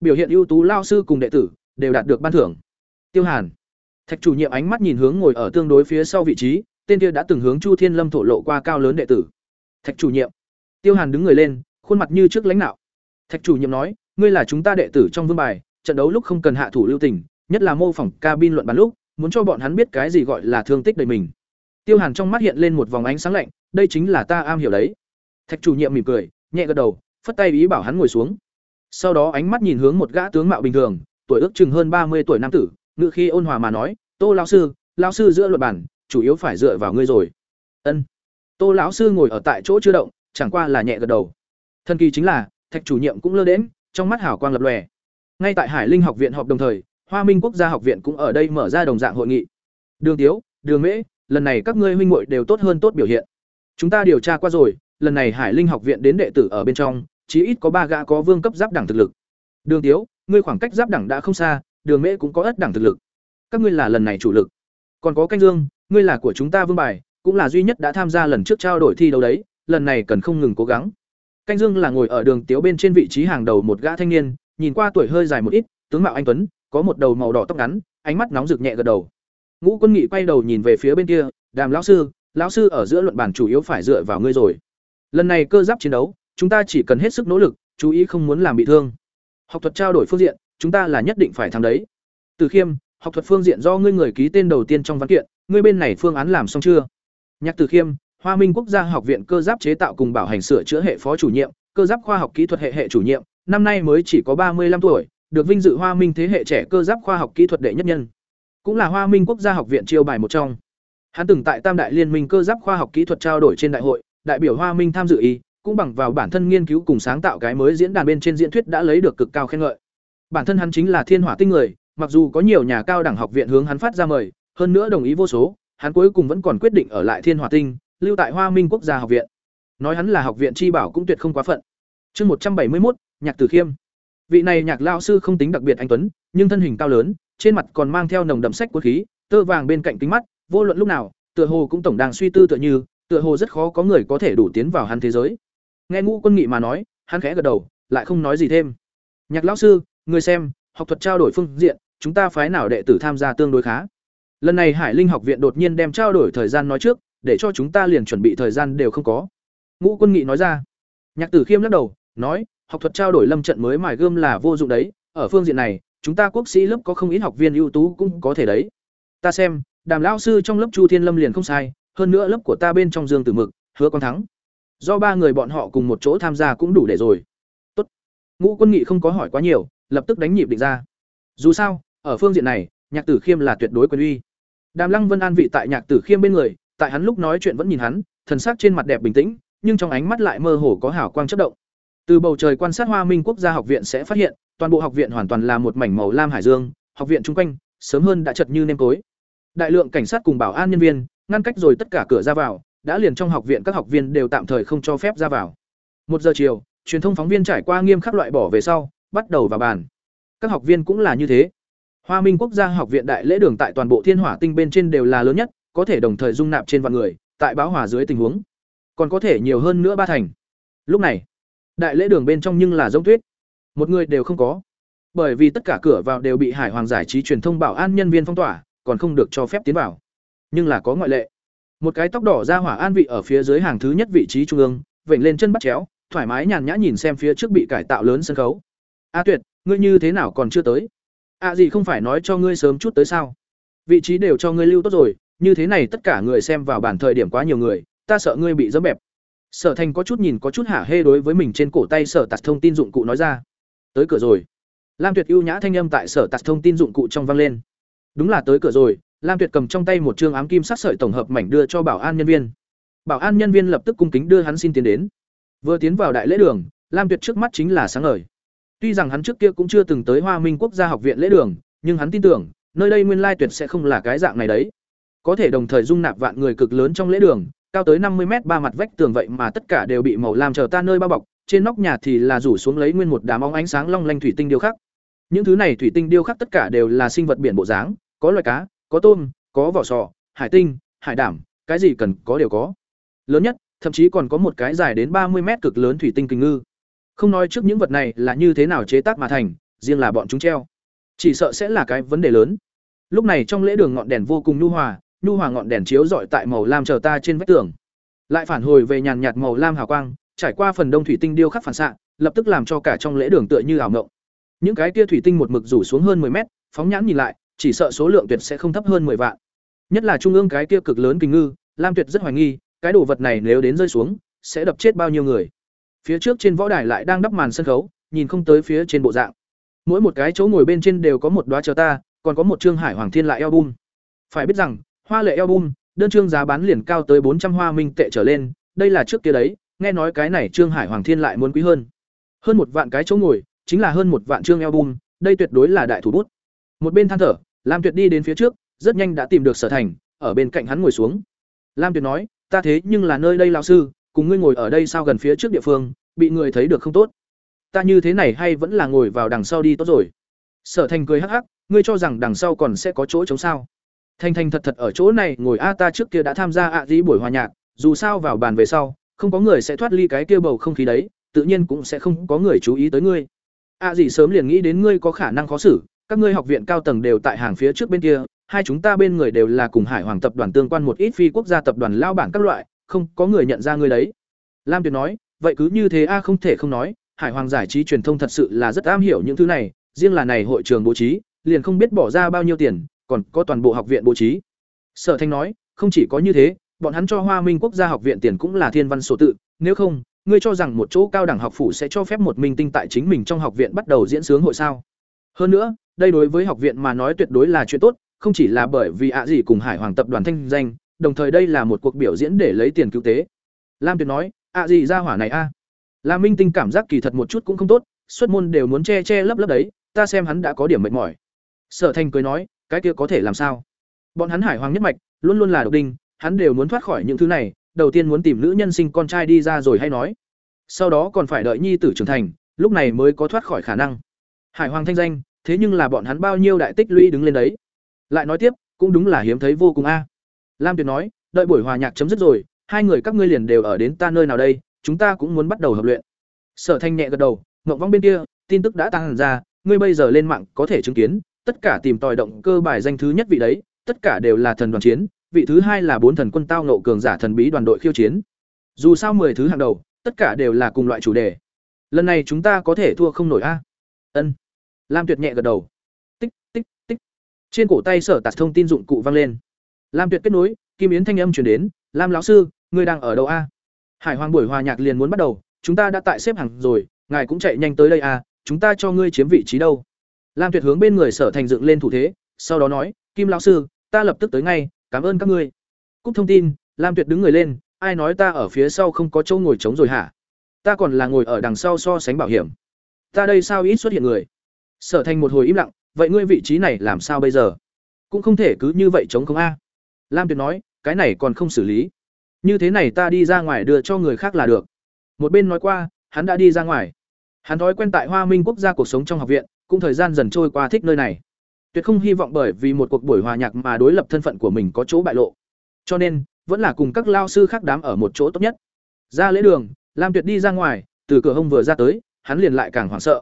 Biểu hiện ưu tú lao sư cùng đệ tử, đều đạt được ban thưởng. Tiêu hàn thạch chủ nhiệm ánh mắt nhìn hướng ngồi ở tương đối phía sau vị trí, tên kia đã từng hướng chu thiên lâm thổ lộ qua cao lớn đệ tử. Thạch chủ nhiệm. Tiêu hàn đứng người lên, khuôn mặt như trước lãnh đạo. Thạch chủ nhiệm nói, ngươi là chúng ta đệ tử trong vương bài, trận đấu lúc không cần hạ thủ lưu tình, nhất là mô phỏng cabin luận bàn lúc, muốn cho bọn hắn biết cái gì gọi là thương tích đời mình. Tiêu hàn trong mắt hiện lên một vòng ánh sáng lạnh, đây chính là ta am hiểu đấy. Thạch chủ nhiệm mỉm cười, nhẹ gật đầu, phất tay ý bảo hắn ngồi xuống. Sau đó ánh mắt nhìn hướng một gã tướng mạo bình thường, tuổi ước chừng hơn ba mươi tuổi nam tử ngự khi ôn hòa mà nói, tô lão sư lão sư giữa luật bản, chủ yếu phải dựa vào ngươi rồi. Ân. Tô lão sư ngồi ở tại chỗ chưa động, chẳng qua là nhẹ gật đầu. Thần kỳ chính là, thạch chủ nhiệm cũng lơ đễm trong mắt hảo quang lập lòe. Ngay tại hải linh học viện họp đồng thời, hoa minh quốc gia học viện cũng ở đây mở ra đồng dạng hội nghị. Đường tiếu, đường mễ, lần này các ngươi huynh muội đều tốt hơn tốt biểu hiện. Chúng ta điều tra qua rồi, lần này hải linh học viện đến đệ tử ở bên trong, chí ít có ba gã có vương cấp giáp đẳng thực lực. Đường tiếu, ngươi khoảng cách giáp đẳng đã không xa đường mễ cũng có ất đẳng thực lực. Các ngươi là lần này chủ lực. Còn có canh dương, ngươi là của chúng ta vương bài, cũng là duy nhất đã tham gia lần trước trao đổi thi đấu đấy, lần này cần không ngừng cố gắng. Canh dương là ngồi ở đường tiếu bên trên vị trí hàng đầu một gã thanh niên, nhìn qua tuổi hơi dài một ít, tướng mạo anh tuấn, có một đầu màu đỏ tóc ngắn, ánh mắt nóng rực nhẹ gật đầu. Ngũ quân nghị quay đầu nhìn về phía bên kia, đàm lão sư lão sư ở giữa luận bản chủ yếu phải dựa vào ngươi rồi. Lần này cơ giáp chiến đấu, chúng ta chỉ cần hết sức nỗ lực, chú ý không muốn làm bị thương. Học thuật trao đổi phương diện chúng ta là nhất định phải thắng đấy. Từ khiêm, học thuật phương diện do ngươi người ký tên đầu tiên trong văn kiện, ngươi bên này phương án làm xong chưa? Nhạc từ khiêm, hoa minh quốc gia học viện cơ giáp chế tạo cùng bảo hành sửa chữa hệ phó chủ nhiệm, cơ giáp khoa học kỹ thuật hệ hệ chủ nhiệm, năm nay mới chỉ có ba mươi năm tuổi, được vinh dự hoa minh thế hệ trẻ cơ giáp khoa học kỹ thuật đệ nhất nhân. Cũng là hoa minh quốc gia học viện chiêu bài một trong. Hắn từng tại tam đại liên minh cơ giáp khoa học kỹ thuật trao đổi trên đại hội, đại biểu hoa minh tham dự y cũng bằng vào bản thân nghiên cứu cùng sáng tạo cái mới diễn đàn bên trên diễn thuyết đã lấy được cực cao khen ngợi bản thân hắn chính là thiên hỏa tinh người, mặc dù có nhiều nhà cao đẳng học viện hướng hắn phát ra mời, hơn nữa đồng ý vô số, hắn cuối cùng vẫn còn quyết định ở lại thiên hỏa tinh, lưu tại hoa minh quốc gia học viện. Nói hắn là học viện chi bảo cũng tuyệt không quá phận. Chương một trăm bảy mươi một nhạc tử khiêm. Vị này nhạc lão sư không tính đặc biệt anh tuấn, nhưng thân hình cao lớn, trên mặt còn mang theo nồng đậm sách cuốn khí, tơ vàng bên cạnh kính mắt, vô luận lúc nào, tựa hồ cũng tổng đang suy tư tựa như, tựa hồ rất khó có người có thể đủ tiến vào hắn thế giới. Nghe ngũ quân nghị mà nói, hắn khẽ gật đầu, lại không nói gì thêm. Nhạc lão sư người xem, học thuật trao đổi phương diện, chúng ta phái nào đệ tử tham gia tương đối khá. Lần này hải linh học viện đột nhiên đem trao đổi thời gian nói trước, để cho chúng ta liền chuẩn bị thời gian đều không có. Ngũ quân nghị nói ra. Nhạc tử khiêm lắc đầu, nói, học thuật trao đổi lâm trận mới mài gươm là vô dụng đấy, ở phương diện này, chúng ta quốc sĩ lớp có không ít học viên ưu tú cũng có thể đấy. Ta xem, đàm lão sư trong lớp chu thiên lâm liền không sai, hơn nữa lớp của ta bên trong dương tử mực, hứa con thắng. Do ba người bọn họ cùng một chỗ tham gia cũng đủ để rồi. Tốt. ngũ quân nghị không có hỏi quá nhiều lập tức đánh nhịp định ra. Dù sao, ở phương diện này, nhạc tử khiêm là tuyệt đối quyền uy. Đàm lăng vân an vị tại nhạc tử khiêm bên người, tại hắn lúc nói chuyện vẫn nhìn hắn, thần sắc trên mặt đẹp bình tĩnh, nhưng trong ánh mắt lại mơ hồ có hào quang chất động. Từ bầu trời quan sát hoa minh quốc gia học viện sẽ phát hiện, toàn bộ học viện hoàn toàn là một mảnh màu lam hải dương, học viện chung quanh, sớm hơn đã chật như nêm tối đại lượng cảnh sát cùng bảo an nhân viên, ngăn cách rồi tất cả cửa ra vào, đã liền trong học viện các học viên đều tạm thời không cho phép ra vào. Một giờ chiều, truyền thông phóng viên trải qua nghiêm khắc loại bỏ về sau bắt đầu vào bàn. Các học viên cũng là như thế. Hoa minh quốc gia học viện đại lễ đường tại toàn bộ thiên hỏa tinh bên trên đều là lớn nhất, có thể đồng thời dung nạp trên vạn người, tại báo hòa dưới tình huống, còn có thể nhiều hơn nữa ba thành. Lúc này, đại lễ đường bên trong nhưng là giống tuyết. Một người đều không có. Bởi vì tất cả cửa vào đều bị hải hoàng giải trí truyền thông bảo an nhân viên phong tỏa, còn không được cho phép tiến vào. Nhưng là có ngoại lệ. Một cái tóc đỏ ra hỏa an vị ở phía dưới hàng thứ nhất vị trí trung ương, vểnh lên chân bắt chéo, thoải mái nhàn nhã nhìn xem phía trước bị cải tạo lớn sân khấu a tuyệt, ngươi như thế nào còn chưa tới? A gì không phải nói cho ngươi sớm chút tới sao? Vị trí đều cho ngươi lưu tốt rồi, như thế này tất cả người xem vào bản thời điểm quá nhiều người, ta sợ ngươi bị dẫm bẹp. Sở thành có chút nhìn, có chút hả hê đối với mình trên cổ tay sở tạt thông tin dụng cụ nói ra. Tới cửa rồi. Lam tuyệt ưu nhã thanh âm tại sở tạt thông tin dụng cụ trong vang lên. Đúng là tới cửa rồi, lam tuyệt cầm trong tay một chương ám kim sắc sợi tổng hợp mảnh đưa cho bảo an nhân viên. Bảo an nhân viên lập tức cung kính đưa hắn xin tiến đến. Vừa tiến vào đại lễ đường, lam tuyệt trước mắt chính là sáng ngời tuy rằng hắn trước kia cũng chưa từng tới hoa minh quốc gia học viện lễ đường, nhưng hắn tin tưởng, nơi đây nguyên lai tuyệt sẽ không là cái dạng này đấy. Có thể đồng thời dung nạp vạn người cực lớn trong lễ đường, cao tới năm mươi mét ba mặt vách tường vậy mà tất cả đều bị màu lam chờ ta nơi bao bọc, trên nóc nhà thì là rủ xuống lấy nguyên một đám óng ánh sáng long lanh thủy tinh điêu khắc. Những thứ này thủy tinh điêu khắc tất cả đều là sinh vật biển bộ dáng, có loài cá, có tôm, có vỏ sò, hải tinh, hải đảm, cái gì cần có đều có. Lớn nhất, thậm chí còn có một cái dài đến ba mươi mét cực lớn thủy tinh kình ngư không nói trước những vật này là như thế nào chế tác mà thành, riêng là bọn chúng treo. Chỉ sợ sẽ là cái vấn đề lớn. Lúc này trong lễ đường ngọn đèn vô cùng nhu hòa nhu hòa ngọn đèn chiếu rọi tại màu lam chờ ta trên vách tường. Lại phản hồi về nhàn nhạt màu lam hào quang, trải qua phần đông thủy tinh điêu khắc phản xạ, lập tức làm cho cả trong lễ đường tựa như ảo ngộng những cái kia thủy tinh một mực rủ xuống hơn 10 mét, phóng nhãn nhìn lại, chỉ sợ số lượng tuyệt sẽ không thấp hơn 10 vạn. Nhất là trung ương cái kia cực lớn kình ngư, lam tuyệt rất hoài nghi, cái đồ vật này nếu đến rơi xuống, sẽ đập chết bao nhiêu người phía trước trên võ đài lại đang đắp màn sân khấu, nhìn không tới phía trên bộ dạng. Mỗi một cái chỗ ngồi bên trên đều có một đoá chờ ta, còn có một trương hải hoàng thiên lại album. Phải biết rằng, hoa lệ album, đơn trương giá bán liền cao tới bốn trăm hoa minh tệ trở lên, đây là trước kia đấy, nghe nói cái này trương hải hoàng thiên lại muốn quý hơn. Hơn một vạn cái chỗ ngồi, chính là hơn một vạn trương album, đây tuyệt đối là đại thủ bút. Một bên than thở, lam tuyệt đi đến phía trước, rất nhanh đã tìm được sở thành, ở bên cạnh hắn ngồi xuống. Lam tuyệt nói, ta thế nhưng là nơi đây lão sư cùng ngươi ngồi ở đây sao gần phía trước địa phương, bị người thấy được không tốt. Ta như thế này hay vẫn là ngồi vào đằng sau đi tốt rồi. Sở thành cười hắc hắc, ngươi cho rằng đằng sau còn sẽ có chỗ chống sao? Thành thành thật thật ở chỗ này ngồi a, ta trước kia đã tham gia ạ dĩ buổi hòa nhạc, dù sao vào bàn về sau, không có người sẽ thoát ly cái kia bầu không khí đấy, tự nhiên cũng sẽ không có người chú ý tới ngươi. Ạ dĩ sớm liền nghĩ đến ngươi có khả năng khó xử, các ngươi học viện cao tầng đều tại hàng phía trước bên kia, hai chúng ta bên người đều là cùng hải hoàng tập đoàn tương quan một ít phi quốc gia tập đoàn lao bản các loại không có người nhận ra ngươi đấy. Lam tuyệt nói, vậy cứ như thế a, không thể không nói, hải hoàng giải trí truyền thông thật sự là rất am hiểu những thứ này, riêng là này hội trường bố trí, liền không biết bỏ ra bao nhiêu tiền, còn có toàn bộ học viện bố trí. Sở thanh nói, không chỉ có như thế, bọn hắn cho hoa minh quốc gia học viện tiền cũng là thiên văn sổ tự, nếu không, ngươi cho rằng một chỗ cao đẳng học phủ sẽ cho phép một minh tinh tại chính mình trong học viện bắt đầu diễn sướng hội sao? Hơn nữa, đây đối với học viện mà nói tuyệt đối là chuyện tốt, không chỉ là bởi vì ạ gì cùng hải hoàng tập đoàn thanh danh đồng thời đây là một cuộc biểu diễn để lấy tiền cứu tế. Lam tuyệt nói ạ gì ra hỏa này a? Lam minh tinh cảm giác kỳ thật một chút cũng không tốt, xuất môn đều muốn che che lấp lấp đấy, ta xem hắn đã có điểm mệt mỏi. Sở thành cười nói, cái kia có thể làm sao? Bọn hắn hải hoàng nhất mạch, luôn luôn là độc đinh, hắn đều muốn thoát khỏi những thứ này, đầu tiên muốn tìm nữ nhân sinh con trai đi ra rồi hay nói. Sau đó còn phải đợi nhi tử trưởng thành, lúc này mới có thoát khỏi khả năng. Hải hoàng thanh danh, thế nhưng là bọn hắn bao nhiêu đại tích lũy đứng lên đấy. Lại nói tiếp, cũng đúng là hiếm thấy vô cùng a lam tuyệt nói, đợi buổi hòa nhạc chấm dứt rồi, hai người các ngươi liền đều ở đến ta nơi nào đây, chúng ta cũng muốn bắt đầu hợp luyện. Sở thanh nhẹ gật đầu ngộng vong bên kia, tin tức đã tăng ra, ngươi bây giờ lên mạng có thể chứng kiến, tất cả tìm tòi động cơ bài danh thứ nhất vị đấy, tất cả đều là thần đoàn chiến, vị thứ hai là bốn thần quân tao nộ cường giả thần bí đoàn đội khiêu chiến. Dù sao mười thứ hàng đầu, tất cả đều là cùng loại chủ đề. Lần này chúng ta có thể thua không nổi a? Ân. Lam tuyệt nhẹ gật đầu. Tích tích tích. Trên cổ tay sở tạt thông tin dụng cụ vang lên lam tuyệt kết nối, kim yến thanh âm chuyển đến, lam lão sư, ngươi đang ở đâu a? Hải hoàng buổi hòa nhạc liền muốn bắt đầu, chúng ta đã tại xếp hàng rồi, ngài cũng chạy nhanh tới đây a, chúng ta cho ngươi chiếm vị trí đâu. Lam tuyệt hướng bên người sở thành dựng lên thủ thế, sau đó nói, kim lão sư, ta lập tức tới ngay, cảm ơn các ngươi. Cúc thông tin, lam tuyệt đứng người lên, ai nói ta ở phía sau không có chỗ ngồi trống rồi hả? Ta còn là ngồi ở đằng sau so sánh bảo hiểm. Ta đây sao ít xuất hiện người? Sở thành một hồi im lặng, vậy ngươi vị trí này làm sao bây giờ? Cũng không thể cứ như vậy chống không a lam tuyệt nói cái này còn không xử lý. Như thế này ta đi ra ngoài đưa cho người khác là được. Một bên nói qua hắn đã đi ra ngoài. Hắn thói quen tại hoa minh quốc gia cuộc sống trong học viện cũng thời gian dần trôi qua thích nơi này. Tuyệt không hy vọng bởi vì một cuộc buổi hòa nhạc mà đối lập thân phận của mình có chỗ bại lộ. Cho nên vẫn là cùng các lao sư khác đám ở một chỗ tốt nhất. Ra lễ đường lam tuyệt đi ra ngoài từ cửa hông vừa ra tới hắn liền lại càng hoảng sợ.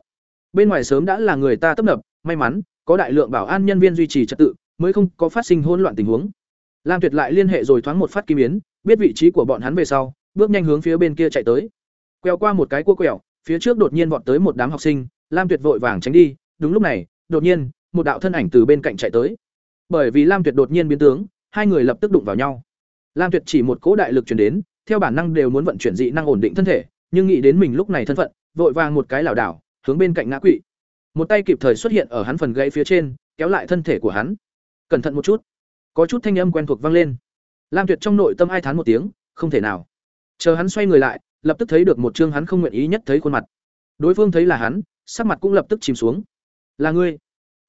Bên ngoài sớm đã là người ta tấp nập, may mắn có đại lượng bảo an nhân viên duy trì trật tự, mới không có phát sinh hỗn loạn tình huống. Lam Tuyệt lại liên hệ rồi thoáng một phát kim yến, biết vị trí của bọn hắn về sau, bước nhanh hướng phía bên kia chạy tới. Quẹo qua một cái cua quẹo, phía trước đột nhiên vọt tới một đám học sinh, Lam Tuyệt vội vàng tránh đi, đúng lúc này, đột nhiên, một đạo thân ảnh từ bên cạnh chạy tới. Bởi vì Lam Tuyệt đột nhiên biến tướng, hai người lập tức đụng vào nhau. Lam Tuyệt chỉ một cỗ đại lực truyền đến, theo bản năng đều muốn vận chuyển dị năng ổn định thân thể, nhưng nghĩ đến mình lúc này thân phận, vội vàng một cái lảo đảo, hướng bên cạnh ngã quỵ. Một tay kịp thời xuất hiện ở hắn phần gãy phía trên, kéo lại thân thể của hắn. Cẩn thận một chút. Có chút thanh âm quen thuộc vang lên. Lam Tuyệt trong nội tâm ai thán một tiếng, không thể nào. Chờ hắn xoay người lại, lập tức thấy được một trương hắn không nguyện ý nhất thấy khuôn mặt. Đối phương thấy là hắn, sắc mặt cũng lập tức chìm xuống. "Là ngươi?"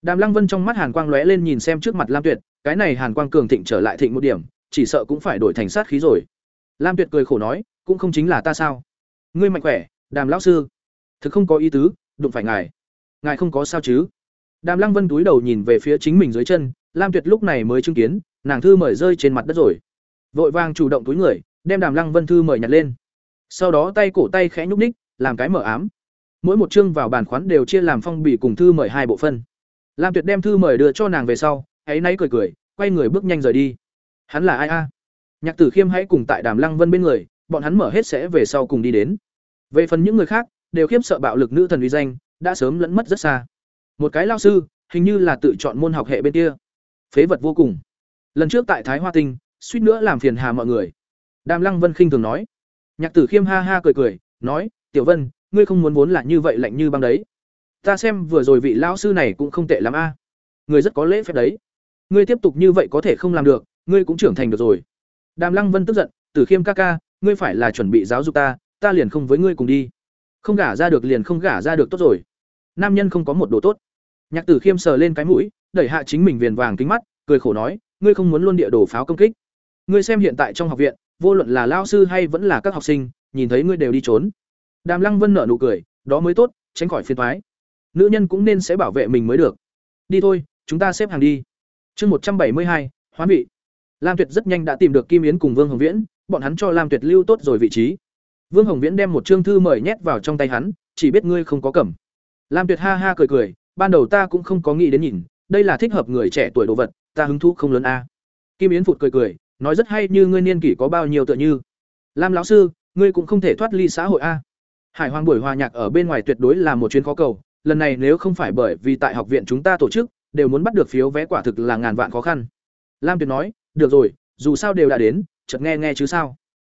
Đàm Lăng Vân trong mắt hàn quang lóe lên nhìn xem trước mặt Lam Tuyệt, cái này hàn quang cường thịnh trở lại thịnh một điểm, chỉ sợ cũng phải đổi thành sát khí rồi. Lam Tuyệt cười khổ nói, cũng không chính là ta sao? Ngươi mạnh khỏe, Đàm lão sư. Thực không có ý tứ, đụng phải ngài. Ngài không có sao chứ? Đàm Lăng Vân túi đầu nhìn về phía chính mình dưới chân, Lam Tuyệt lúc này mới chứng kiến, nàng thư mời rơi trên mặt đất rồi. Vội vàng chủ động túi người, đem Đàm Lăng Vân thư mời nhặt lên. Sau đó tay cổ tay khẽ nhúc nhích, làm cái mở ám. Mỗi một chương vào bàn khoán đều chia làm phong bì cùng thư mời hai bộ phân. Lam Tuyệt đem thư mời đưa cho nàng về sau, ấy nãy cười cười, quay người bước nhanh rời đi. Hắn là ai a? Nhạc Tử Khiêm hãy cùng tại Đàm Lăng Vân bên người, bọn hắn mở hết sẽ về sau cùng đi đến. Về phần những người khác, đều khiếp sợ bạo lực nữ thần uy danh, đã sớm lẫn mất rất xa. Một cái lao sư, hình như là tự chọn môn học hệ bên kia. Phế vật vô cùng. Lần trước tại Thái Hoa Tinh, suýt nữa làm phiền hà mọi người. Đàm Lăng Vân khinh thường nói. Nhạc Tử Khiêm ha ha cười cười, nói, "Tiểu Vân, ngươi không muốn vốn là như vậy lạnh như băng đấy. Ta xem vừa rồi vị lão sư này cũng không tệ lắm a. À. Người rất có lễ phép đấy. Ngươi tiếp tục như vậy có thể không làm được, ngươi cũng trưởng thành được rồi." Đàm Lăng Vân tức giận, "Tử Khiêm ca ca, ngươi phải là chuẩn bị giáo dục ta, ta liền không với ngươi cùng đi. Không gả ra được liền không gả ra được tốt rồi." Nam nhân không có một đồ tốt. Nhạc Tử Khiêm sờ lên cái mũi, đẩy hạ chính mình viền vàng kính mắt, cười khổ nói, ngươi không muốn luôn địa đồ pháo công kích. Ngươi xem hiện tại trong học viện, vô luận là lao sư hay vẫn là các học sinh, nhìn thấy ngươi đều đi trốn. Đàm Lăng Vân nở nụ cười, đó mới tốt, tránh khỏi phiền toái. Nữ nhân cũng nên sẽ bảo vệ mình mới được. Đi thôi, chúng ta xếp hàng đi. Chương một trăm bảy mươi hai, hoán vị. Lam Tuyệt rất nhanh đã tìm được Kim Yến cùng Vương Hồng Viễn, bọn hắn cho Lam Tuyệt lưu tốt rồi vị trí. Vương Hồng Viễn đem một chương thư mời nhét vào trong tay hắn, chỉ biết ngươi không có cầm. Lam Tuyệt ha ha cười cười, ban đầu ta cũng không có nghĩ đến nhìn, đây là thích hợp người trẻ tuổi đồ vật, ta hứng thú không lớn a. Kim Yến phụt cười cười, nói rất hay như ngươi niên kỷ có bao nhiêu tựa như. Lam lão sư, ngươi cũng không thể thoát ly xã hội a. Hải Hoàng buổi hòa nhạc ở bên ngoài tuyệt đối là một chuyến khó cầu, lần này nếu không phải bởi vì tại học viện chúng ta tổ chức, đều muốn bắt được phiếu vé quả thực là ngàn vạn khó khăn. Lam Tuyệt nói, được rồi, dù sao đều đã đến, chợt nghe nghe chứ sao.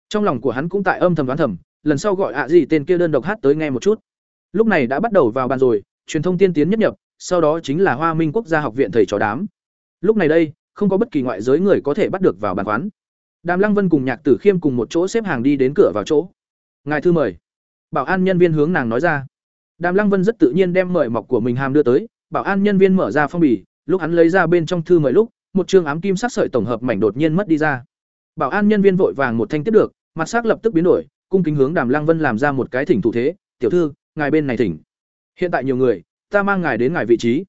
Trong lòng của hắn cũng tại âm thầm đoán thầm, lần sau gọi ạ gì tên kia đơn độc hát tới nghe một chút. Lúc này đã bắt đầu vào bàn rồi, truyền thông tiên tiến nhất nhập, sau đó chính là Hoa Minh Quốc gia học viện thầy trò đám. Lúc này đây, không có bất kỳ ngoại giới người có thể bắt được vào bàn quán. Đàm Lăng Vân cùng Nhạc Tử Khiêm cùng một chỗ xếp hàng đi đến cửa vào chỗ. "Ngài thư mời." Bảo an nhân viên hướng nàng nói ra. Đàm Lăng Vân rất tự nhiên đem mời mọc của mình hàm đưa tới, bảo an nhân viên mở ra phong bì, lúc hắn lấy ra bên trong thư mời lúc, một chương ám kim sắc sợi tổng hợp mảnh đột nhiên mất đi ra. Bảo an nhân viên vội vàng một thanh tiếp được, mặt sắc lập tức biến đổi, cung kính hướng Đàm Lăng Vân làm ra một cái thỉnh thủ thế, "Tiểu thư, ngài bên này thỉnh." Hiện tại nhiều người, ta mang ngài đến ngài vị trí.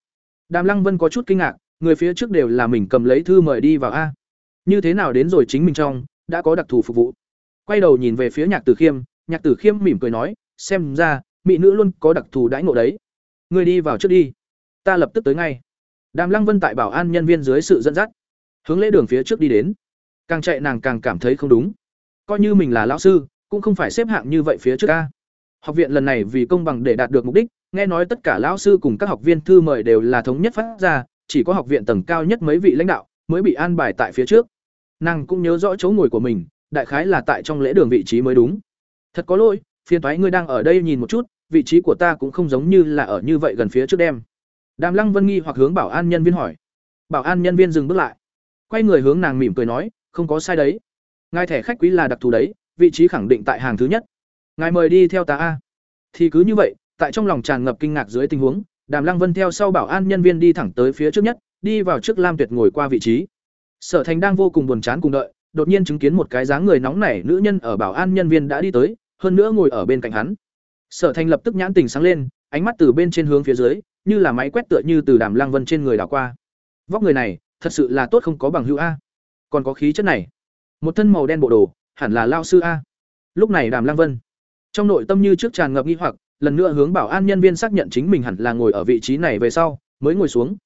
Đàm Lăng Vân có chút kinh ngạc, người phía trước đều là mình cầm lấy thư mời đi vào a. Như thế nào đến rồi chính mình trong, đã có đặc thù phục vụ. Quay đầu nhìn về phía Nhạc Tử Khiêm, Nhạc Tử Khiêm mỉm cười nói, xem ra, mỹ nữ luôn có đặc thù đãi ngộ đấy. Người đi vào trước đi, ta lập tức tới ngay. Đàm Lăng Vân tại bảo an nhân viên dưới sự dẫn dắt, hướng lễ đường phía trước đi đến. Càng chạy nàng càng cảm thấy không đúng. Coi như mình là lão sư, cũng không phải xếp hạng như vậy phía trước a. Học viện lần này vì công bằng để đạt được mục đích, nghe nói tất cả lão sư cùng các học viên thư mời đều là thống nhất phát ra, chỉ có học viện tầng cao nhất mấy vị lãnh đạo mới bị an bài tại phía trước. Nàng cũng nhớ rõ chỗ ngồi của mình, đại khái là tại trong lễ đường vị trí mới đúng. Thật có lỗi, phiền thoái ngươi đang ở đây nhìn một chút, vị trí của ta cũng không giống như là ở như vậy gần phía trước đêm Đàm Lăng Vân nghi hoặc hướng bảo an nhân viên hỏi. Bảo an nhân viên dừng bước lại, quay người hướng nàng mỉm cười nói, không có sai đấy. Ngài thẻ khách quý là đặc thù đấy, vị trí khẳng định tại hàng thứ nhất. Ngài mời đi theo ta a. Thì cứ như vậy, tại trong lòng tràn ngập kinh ngạc dưới tình huống, Đàm Lăng Vân theo sau bảo an nhân viên đi thẳng tới phía trước nhất, đi vào trước Lam Tuyệt ngồi qua vị trí. Sở Thành đang vô cùng buồn chán cùng đợi, đột nhiên chứng kiến một cái dáng người nóng nảy nữ nhân ở bảo an nhân viên đã đi tới, hơn nữa ngồi ở bên cạnh hắn. Sở Thành lập tức nhãn tình sáng lên, ánh mắt từ bên trên hướng phía dưới, như là máy quét tựa như từ Đàm Lăng Vân trên người đảo qua. Vóc người này, thật sự là tốt không có bằng hữu a. Còn có khí chất này, một thân màu đen bộ đồ, hẳn là lao sư a. Lúc này Đàm Lăng Vân, trong nội tâm như trước tràn ngập nghi hoặc, lần nữa hướng bảo an nhân viên xác nhận chính mình hẳn là ngồi ở vị trí này về sau mới ngồi xuống.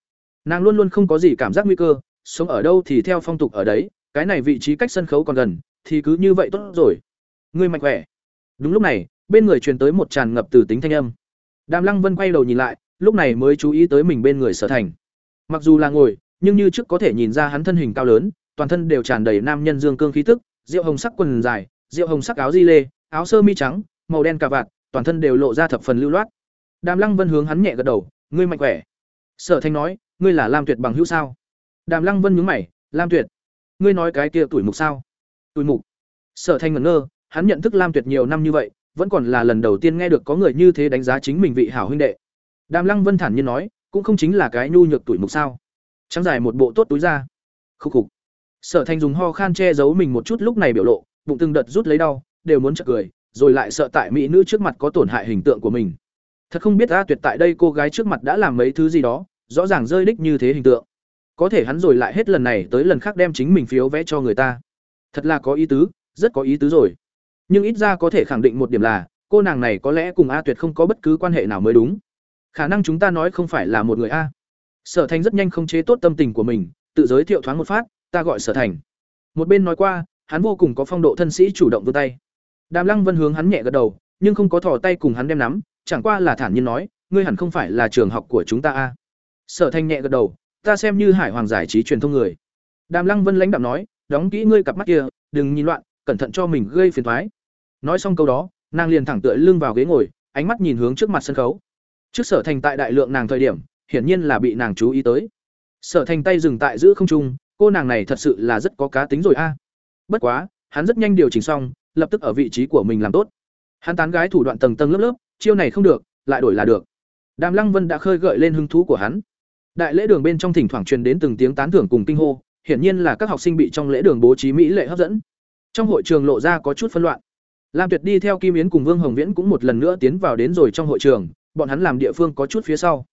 Nàng luôn luôn không có gì cảm giác nguy cơ sống ở đâu thì theo phong tục ở đấy cái này vị trí cách sân khấu còn gần thì cứ như vậy tốt rồi. Ngươi mạnh khỏe. Đúng lúc này bên người truyền tới một tràn ngập từ tính thanh âm. Đàm lăng vân quay đầu nhìn lại lúc này mới chú ý tới mình bên người sở thành. Mặc dù là ngồi nhưng như trước có thể nhìn ra hắn thân hình cao lớn toàn thân đều tràn đầy nam nhân dương cương khí tức rượu hồng sắc quần dài rượu hồng sắc áo di lê áo sơ mi trắng màu đen cà vạt, toàn thân đều lộ ra thập phần lưu loát. Đàm lăng vân hướng hắn nhẹ gật đầu, ngươi mạnh khỏe. Sở thanh nói, ngươi là lam tuyệt bằng hữu sao? Đàm lăng vân nhướng mày, lam tuyệt, ngươi nói cái kia tuổi mục sao? Tuổi mục? Sở thanh ngẩn ngơ, hắn nhận thức lam tuyệt nhiều năm như vậy, vẫn còn là lần đầu tiên nghe được có người như thế đánh giá chính mình vị hảo huynh đệ. Đàm lăng vân thản nhiên nói, cũng không chính là cái nhu nhược tuổi mục sao? Trắng dài một bộ tốt túi ra khúc khục. Sở thanh dùng ho khan che giấu mình một chút lúc này biểu lộ, bụng từng đợt rút lấy đau, đều muốn chật cười rồi lại sợ tại mỹ nữ trước mặt có tổn hại hình tượng của mình. Thật không biết a tuyệt tại đây cô gái trước mặt đã làm mấy thứ gì đó, rõ ràng rơi đích như thế hình tượng. Có thể hắn rồi lại hết lần này tới lần khác đem chính mình phiếu vẽ cho người ta. Thật là có ý tứ, rất có ý tứ rồi. Nhưng ít ra có thể khẳng định một điểm là, cô nàng này có lẽ cùng a tuyệt không có bất cứ quan hệ nào mới đúng. Khả năng chúng ta nói không phải là một người a. Sở thành rất nhanh không chế tốt tâm tình của mình, tự giới thiệu thoáng một phát, ta gọi sở thành. Một bên nói qua, hắn vô cùng có phong độ thân sĩ chủ động vươn tay đàm lăng vân hướng hắn nhẹ gật đầu, nhưng không có thò tay cùng hắn đem nắm, chẳng qua là thản nhiên nói, ngươi hẳn không phải là trường học của chúng ta a. Sở Thanh nhẹ gật đầu, ta xem như hải hoàng giải trí truyền thông người. Đàm lăng vân lãnh đạm nói, đóng kỹ ngươi cặp mắt kia, đừng nhìn loạn, cẩn thận cho mình gây phiền toái. nói xong câu đó, nàng liền thẳng tựa lưng vào ghế ngồi, ánh mắt nhìn hướng trước mặt sân khấu. Trước sở thành tại đại lượng nàng thời điểm, hiển nhiên là bị nàng chú ý tới. Sở thành tay dừng tại giữ không trung, cô nàng này thật sự là rất có cá tính rồi a. Bất quá, hắn rất nhanh điều chỉnh xong lập tức ở vị trí của mình làm tốt. Hắn tán gái thủ đoạn tầng tầng lớp lớp, chiêu này không được, lại đổi là được. Đàm lăng vân đã khơi gợi lên hứng thú của hắn. Đại lễ đường bên trong thỉnh thoảng truyền đến từng tiếng tán thưởng cùng kinh hô, hiển nhiên là các học sinh bị trong lễ đường bố trí mỹ lệ hấp dẫn. Trong hội trường lộ ra có chút phân loạn. Lam tuyệt đi theo kim yến cùng vương hồng viễn cũng một lần nữa tiến vào đến rồi trong hội trường, bọn hắn làm địa phương có chút phía sau.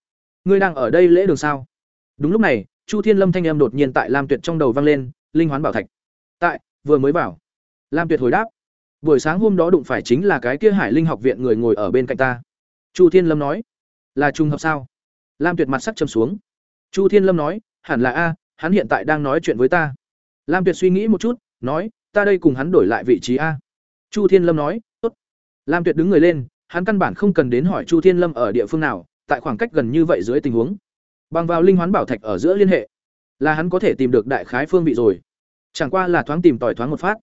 Ngươi đang ở đây lễ đường sao? Đúng lúc này, chu thiên lâm thanh em đột nhiên tại lam tuyệt trong đầu vang lên, linh hoán bảo thạch. Tại, vừa mới bảo lam tuyệt hồi đáp buổi sáng hôm đó đụng phải chính là cái kia hải linh học viện người ngồi ở bên cạnh ta. Chu thiên lâm nói, là trùng hợp sao? Lam tuyệt mặt sắc châm xuống. Chu thiên lâm nói, hẳn là a, hắn hiện tại đang nói chuyện với ta. Lam tuyệt suy nghĩ một chút, nói, ta đây cùng hắn đổi lại vị trí a. Chu thiên lâm nói, tốt. Lam tuyệt đứng người lên, hắn căn bản không cần đến hỏi chu thiên lâm ở địa phương nào, tại khoảng cách gần như vậy dưới tình huống. Bằng vào linh hoán bảo thạch ở giữa liên hệ, là hắn có thể tìm được đại khái phương vị rồi. Chẳng qua là thoáng tìm tỏi thoáng một phát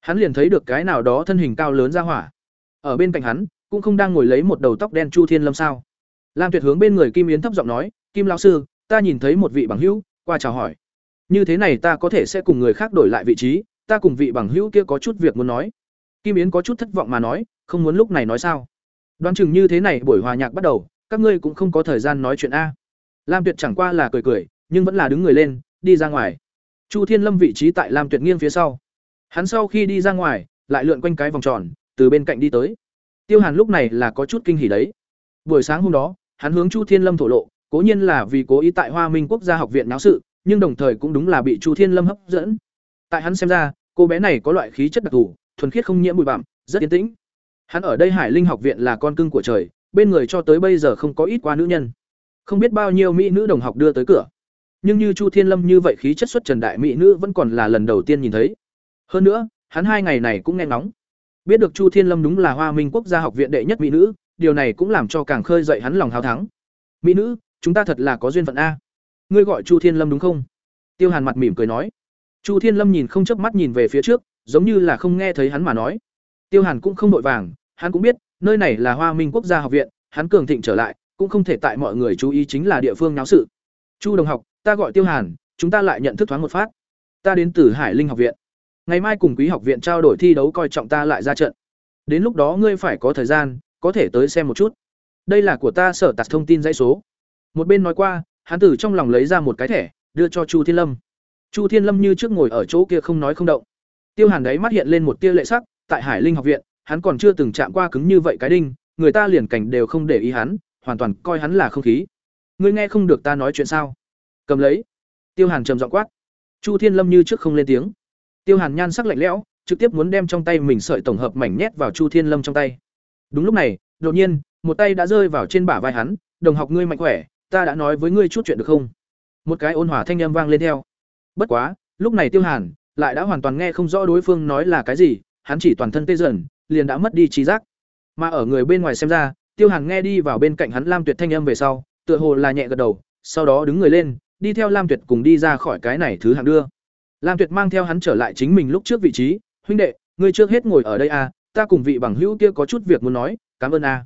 hắn liền thấy được cái nào đó thân hình cao lớn ra hỏa. Ở bên cạnh hắn, cũng không đang ngồi lấy một đầu tóc đen chu thiên lâm sao? Lam tuyệt hướng bên người kim yến thấp giọng nói, kim lão sư, ta nhìn thấy một vị bằng hữu, qua chào hỏi. Như thế này ta có thể sẽ cùng người khác đổi lại vị trí, ta cùng vị bằng hữu kia có chút việc muốn nói. Kim yến có chút thất vọng mà nói, không muốn lúc này nói sao? Đoán chừng như thế này buổi hòa nhạc bắt đầu, các ngươi cũng không có thời gian nói chuyện a. Lam tuyệt chẳng qua là cười cười, nhưng vẫn là đứng người lên, đi ra ngoài. Chu thiên lâm vị trí tại lam tuyệt nghiêng phía sau hắn sau khi đi ra ngoài, lại lượn quanh cái vòng tròn, từ bên cạnh đi tới. Tiêu hàn lúc này là có chút kinh hỉ đấy. Buổi sáng hôm đó, hắn hướng chu thiên lâm thổ lộ, cố nhiên là vì cố ý tại hoa minh quốc gia học viện náo sự, nhưng đồng thời cũng đúng là bị chu thiên lâm hấp dẫn. Tại hắn xem ra, cô bé này có loại khí chất đặc thù, thuần khiết không nhiễm bụi bặm, rất yên tĩnh. Hắn ở đây hải linh học viện là con cưng của trời, bên người cho tới bây giờ không có ít qua nữ nhân. Không biết bao nhiêu mỹ nữ đồng học đưa tới cửa. Nhưng như chu thiên lâm như vậy khí chất xuất trần đại mỹ nữ vẫn còn là lần đầu tiên nhìn thấy hơn nữa, hắn hai ngày này cũng nghe ngóng. Biết được chu thiên lâm đúng là hoa minh quốc gia học viện đệ nhất mỹ nữ, điều này cũng làm cho càng khơi dậy hắn lòng hào thắng. Mỹ nữ, chúng ta thật là có duyên phận a. Ngươi gọi chu thiên lâm đúng không? Tiêu hàn mặt mỉm cười nói. Chu thiên lâm nhìn không chớp mắt nhìn về phía trước, giống như là không nghe thấy hắn mà nói. Tiêu hàn cũng không đội vàng, hắn cũng biết, nơi này là hoa minh quốc gia học viện, hắn cường thịnh trở lại, cũng không thể tại mọi người chú ý chính là địa phương náo sự. Chu đồng học, ta gọi tiêu hàn, chúng ta lại nhận thức thoáng một phát. Ta đến từ hải linh học viện ngày mai cùng quý học viện trao đổi thi đấu coi trọng ta lại ra trận. Đến lúc đó ngươi phải có thời gian, có thể tới xem một chút. Đây là của ta sở tạt thông tin dãy số. Một bên nói qua, hắn từ trong lòng lấy ra một cái thẻ, đưa cho chu thiên lâm. Chu thiên lâm như trước ngồi ở chỗ kia không nói không động. Tiêu hàn đấy mắt hiện lên một tia lệ sắc, tại hải linh học viện, hắn còn chưa từng chạm qua cứng như vậy cái đinh, người ta liền cảnh đều không để ý hắn, hoàn toàn coi hắn là không khí. Ngươi nghe không được ta nói chuyện sao? Cầm lấy. Tiêu hàn trầm giọng quát. Chu thiên lâm như trước không lên tiếng tiêu hàn nhan sắc lạnh lẽo trực tiếp muốn đem trong tay mình sợi tổng hợp mảnh nhét vào chu thiên lâm trong tay đúng lúc này đột nhiên một tay đã rơi vào trên bả vai hắn, "Đồng học ngươi mạnh khỏe, ta đã nói với ngươi chút chuyện được không?" Một cái ôn hòa thanh âm vang lên theo. Bất quá, lúc này Tiêu Hàn lại đã hoàn toàn nghe không rõ đối phương nói là cái gì, hắn chỉ toàn thân tê dần, liền đã mất đi trí giác. Mà ở người bên ngoài xem ra, Tiêu Hàn nghe đi vào bên cạnh hắn Lam Tuyệt thanh âm về sau, tựa hồ là nhẹ gật đầu, sau đó đứng người lên, đi theo Lam Tuyệt cùng đi ra khỏi cái này thứ hạng đưa. Lam Tuyệt mang theo hắn trở lại chính mình lúc trước vị trí, "Huynh đệ, ngươi trước hết ngồi ở đây a, à, ta cùng vị bằng hữu kia có chút việc muốn nói, cảm ơn a." À.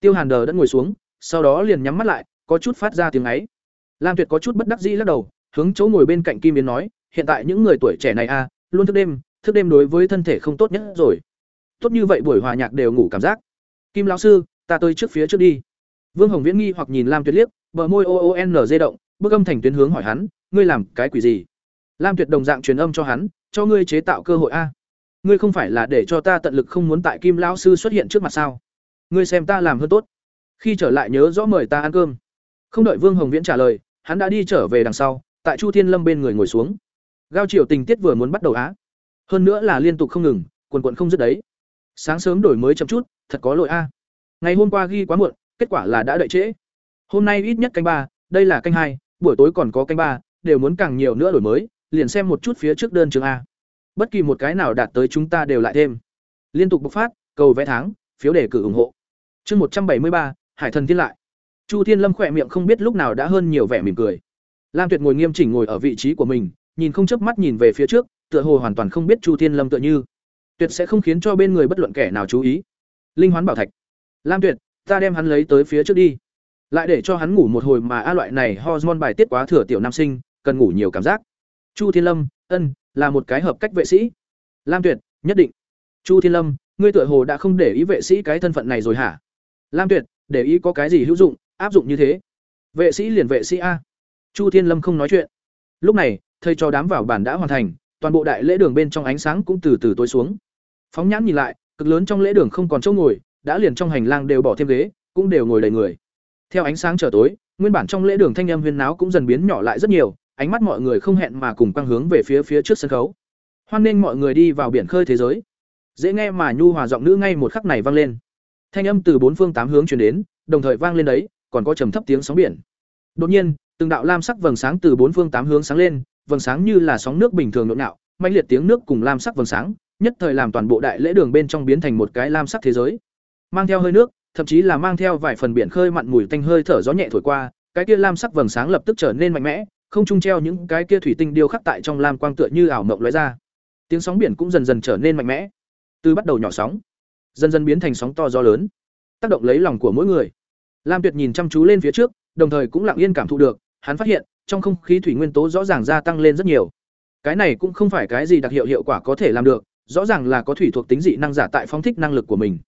Tiêu Hàn đờ đã ngồi xuống, sau đó liền nhắm mắt lại, có chút phát ra tiếng ấy. Lam Tuyệt có chút bất đắc dĩ lắc đầu, hướng chỗ ngồi bên cạnh Kim Yến nói, "Hiện tại những người tuổi trẻ này a, à, luôn thức đêm, thức đêm đối với thân thể không tốt nhất rồi. Tốt như vậy buổi hòa nhạc đều ngủ cảm giác." Kim lão sư, ta tới trước phía trước đi. Vương Hồng Viễn nghi hoặc nhìn Lam Tuyệt liếc, bờ môi o o n dê động, bước âm thành tuyến hướng hỏi hắn, ngươi làm cái quỷ gì? Lam Tuyệt đồng dạng truyền âm cho hắn, cho ngươi chế tạo cơ hội a. Ngươi không phải là để cho ta tận lực không muốn tại Kim lão sư xuất hiện trước mặt sao? Ngươi xem ta làm hơn tốt. Khi trở lại nhớ rõ mời ta ăn cơm. Không đợi Vương Hồng Viễn trả lời, hắn đã đi trở về đằng sau, tại Chu Thiên Lâm bên người ngồi xuống. Gao triều tình tiết vừa muốn bắt đầu á. Hơn nữa là liên tục không ngừng, quần quần không dứt đấy. Sáng sớm đổi mới chậm chút, thật có lỗi a. Ngày hôm qua ghi quá muộn, kết quả là đã đợi trễ. Hôm nay ít nhất canh ba, đây là canh hai, buổi tối còn có canh ba, đều muốn càng nhiều nữa đổi mới, liền xem một chút phía trước đơn chương a. Bất kỳ một cái nào đạt tới chúng ta đều lại thêm. Liên tục bộc phát, cầu vẽ tháng, phiếu đề cử ủng hộ. Chương một trăm bảy mươi ba, Hải thần thiên lại. Chu Thiên Lâm khỏe miệng không biết lúc nào đã hơn nhiều vẻ mỉm cười. Lam Tuyệt ngồi nghiêm chỉnh ngồi ở vị trí của mình, nhìn không chớp mắt nhìn về phía trước, tựa hồ hoàn toàn không biết Chu Thiên Lâm tựa như. Tuyệt sẽ không khiến cho bên người bất luận kẻ nào chú ý. Linh Hoán Bảo Thạch. Lam Tuyệt, ta đem hắn lấy tới phía trước đi. Lại để cho hắn ngủ một hồi mà a loại này hormone bài tiết quá thừa tiểu nam sinh, cần ngủ nhiều cảm giác. Chu Thiên Lâm, ân, là một cái hợp cách vệ sĩ. Lam Tuyệt, nhất định. Chu Thiên Lâm, ngươi tựa hồ đã không để ý vệ sĩ cái thân phận này rồi hả? Lam Tuyệt, để ý có cái gì hữu dụng, áp dụng như thế. Vệ sĩ liền vệ sĩ a. Chu Thiên Lâm không nói chuyện. Lúc này, thầy cho đám vào bản đã hoàn thành, toàn bộ đại lễ đường bên trong ánh sáng cũng từ từ tối xuống. Phóng nhãn nhìn lại, cực lớn trong lễ đường không còn chỗ ngồi, đã liền trong hành lang đều bỏ thêm ghế, cũng đều ngồi đầy người. Theo ánh sáng trở tối, nguyên bản trong lễ đường thanh âm huyên náo cũng dần biến nhỏ lại rất nhiều, ánh mắt mọi người không hẹn mà cùng quang hướng về phía phía trước sân khấu. Hoan nghênh mọi người đi vào biển khơi thế giới. Dễ nghe mà nhu hòa giọng nữ ngay một khắc này vang lên. Thanh âm từ bốn phương tám hướng truyền đến, đồng thời vang lên đấy, còn có trầm thấp tiếng sóng biển. Đột nhiên, từng đạo lam sắc vầng sáng từ bốn phương tám hướng sáng lên, vầng sáng như là sóng nước bình thường nhộn nhạo, mãnh liệt tiếng nước cùng lam sắc vầng sáng, nhất thời làm toàn bộ đại lễ đường bên trong biến thành một cái lam sắc thế giới. Mang theo hơi nước, thậm chí là mang theo vài phần biển khơi mặn mùi tanh hơi thở gió nhẹ thổi qua, cái kia lam sắc vầng sáng lập tức trở nên mạnh mẽ, không trung treo những cái kia thủy tinh điêu khắc tại trong lam quang tựa như ảo mộng lóe ra. Tiếng sóng biển cũng dần dần trở nên mạnh mẽ. Từ bắt đầu nhỏ sóng, dần dần biến thành sóng to gió lớn, tác động lấy lòng của mỗi người. Lam Tuyệt nhìn chăm chú lên phía trước, đồng thời cũng lặng yên cảm thụ được, hắn phát hiện, trong không khí thủy nguyên tố rõ ràng gia tăng lên rất nhiều. Cái này cũng không phải cái gì đặc hiệu hiệu quả có thể làm được, rõ ràng là có thủy thuộc tính dị năng giả tại phóng thích năng lực của mình.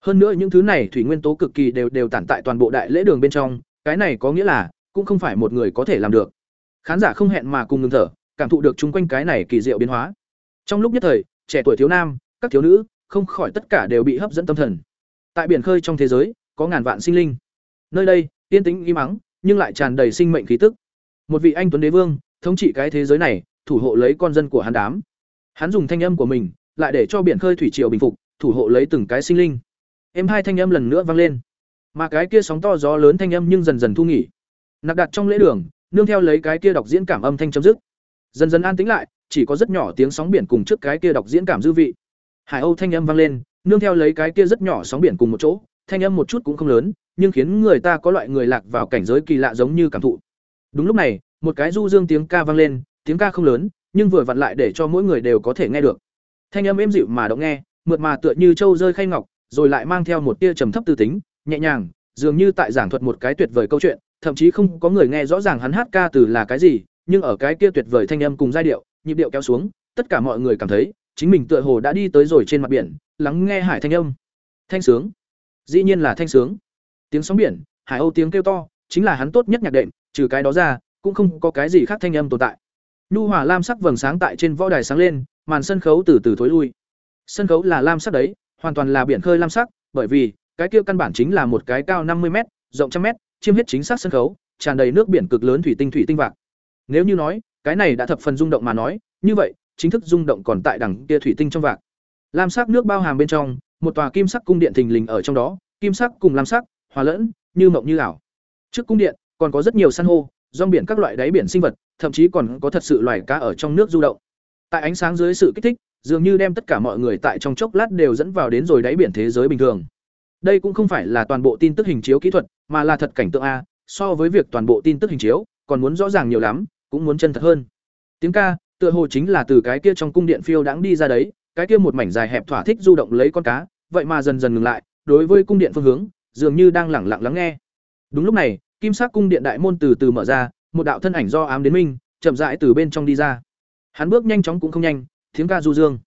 Hơn nữa những thứ này thủy nguyên tố cực kỳ đều đều tản tại toàn bộ đại lễ đường bên trong, cái này có nghĩa là cũng không phải một người có thể làm được. Khán giả không hẹn mà cùng ngừng thở, cảm thụ được chung quanh cái này kỳ diệu biến hóa. Trong lúc nhất thời, trẻ tuổi thiếu nam, các thiếu nữ, không khỏi tất cả đều bị hấp dẫn tâm thần. Tại biển khơi trong thế giới, có ngàn vạn sinh linh. Nơi đây, tiên tĩnh im mắng, nhưng lại tràn đầy sinh mệnh khí tức. Một vị anh tuấn đế vương, thống trị cái thế giới này, thủ hộ lấy con dân của hắn đám. Hắn dùng thanh âm của mình, lại để cho biển khơi thủy triều bình phục, thủ hộ lấy từng cái sinh linh. Em hai thanh âm lần nữa vang lên. Mà cái kia sóng to gió lớn thanh âm nhưng dần dần thu nghỉ. Nặc đặt trong lễ đường, nương theo lấy cái kia đọc diễn cảm âm thanh chấm dứt. Dần dần an tĩnh lại, chỉ có rất nhỏ tiếng sóng biển cùng trước cái kia đọc diễn cảm dư vị. Hải Âu thanh âm vang lên, nương theo lấy cái kia rất nhỏ sóng biển cùng một chỗ, thanh âm một chút cũng không lớn, nhưng khiến người ta có loại người lạc vào cảnh giới kỳ lạ giống như cảm thụ. Đúng lúc này, một cái du dương tiếng ca vang lên, tiếng ca không lớn, nhưng vừa vặn lại để cho mỗi người đều có thể nghe được. Thanh âm êm dịu mà động nghe, mượt mà tựa như châu rơi khay ngọc, rồi lại mang theo một tia trầm thấp tư tính, nhẹ nhàng, dường như tại giảng thuật một cái tuyệt vời câu chuyện, thậm chí không có người nghe rõ ràng hắn hát ca từ là cái gì, nhưng ở cái kia tuyệt vời thanh âm cùng giai điệu, nhịp điệu kéo xuống, tất cả mọi người cảm thấy, chính mình tựa hồ đã đi tới rồi trên mặt biển, lắng nghe hải thanh âm. Thanh sướng. Dĩ nhiên là thanh sướng. Tiếng sóng biển, hải âu tiếng kêu to, chính là hắn tốt nhất nhạc đệm, trừ cái đó ra, cũng không có cái gì khác thanh âm tồn tại. Nhu hòa lam sắc vầng sáng tại trên võ đài sáng lên, màn sân khấu từ từ thối lui. Sân khấu là lam sắc đấy, hoàn toàn là biển khơi lam sắc, bởi vì cái kia căn bản chính là một cái cao năm mươi m rộng trăm mét, chiếm hết chính xác sân khấu, tràn đầy nước biển cực lớn thủy tinh thủy tinh vạc. Nếu như nói, cái này đã thập phần rung động mà nói, như vậy, chính thức rung động còn tại đằng kia thủy tinh trong vạc. Lam sắc nước bao hàm bên trong, một tòa kim sắc cung điện thình lình ở trong đó, kim sắc cùng lam sắc, hòa lẫn như mộng như ảo trước cung điện còn có rất nhiều san hô rong biển các loại đáy biển sinh vật thậm chí còn có thật sự loài cá ở trong nước du động tại ánh sáng dưới sự kích thích dường như đem tất cả mọi người tại trong chốc lát đều dẫn vào đến rồi đáy biển thế giới bình thường đây cũng không phải là toàn bộ tin tức hình chiếu kỹ thuật mà là thật cảnh tượng a, so với việc toàn bộ tin tức hình chiếu, còn muốn rõ ràng nhiều lắm, cũng muốn chân thật hơn. Tiếng ca, tựa hồ chính là từ cái kia trong cung điện phiêu đãng đi ra đấy, cái kia một mảnh dài hẹp thỏa thích du động lấy con cá, vậy mà dần dần ngừng lại, đối với cung điện phương hướng, dường như đang lẳng lặng lắng nghe. Đúng lúc này, kim sắc cung điện đại môn từ từ mở ra, một đạo thân ảnh do ám đến minh, chậm rãi từ bên trong đi ra. Hắn bước nhanh chóng cũng không nhanh, tiếng ca du dương.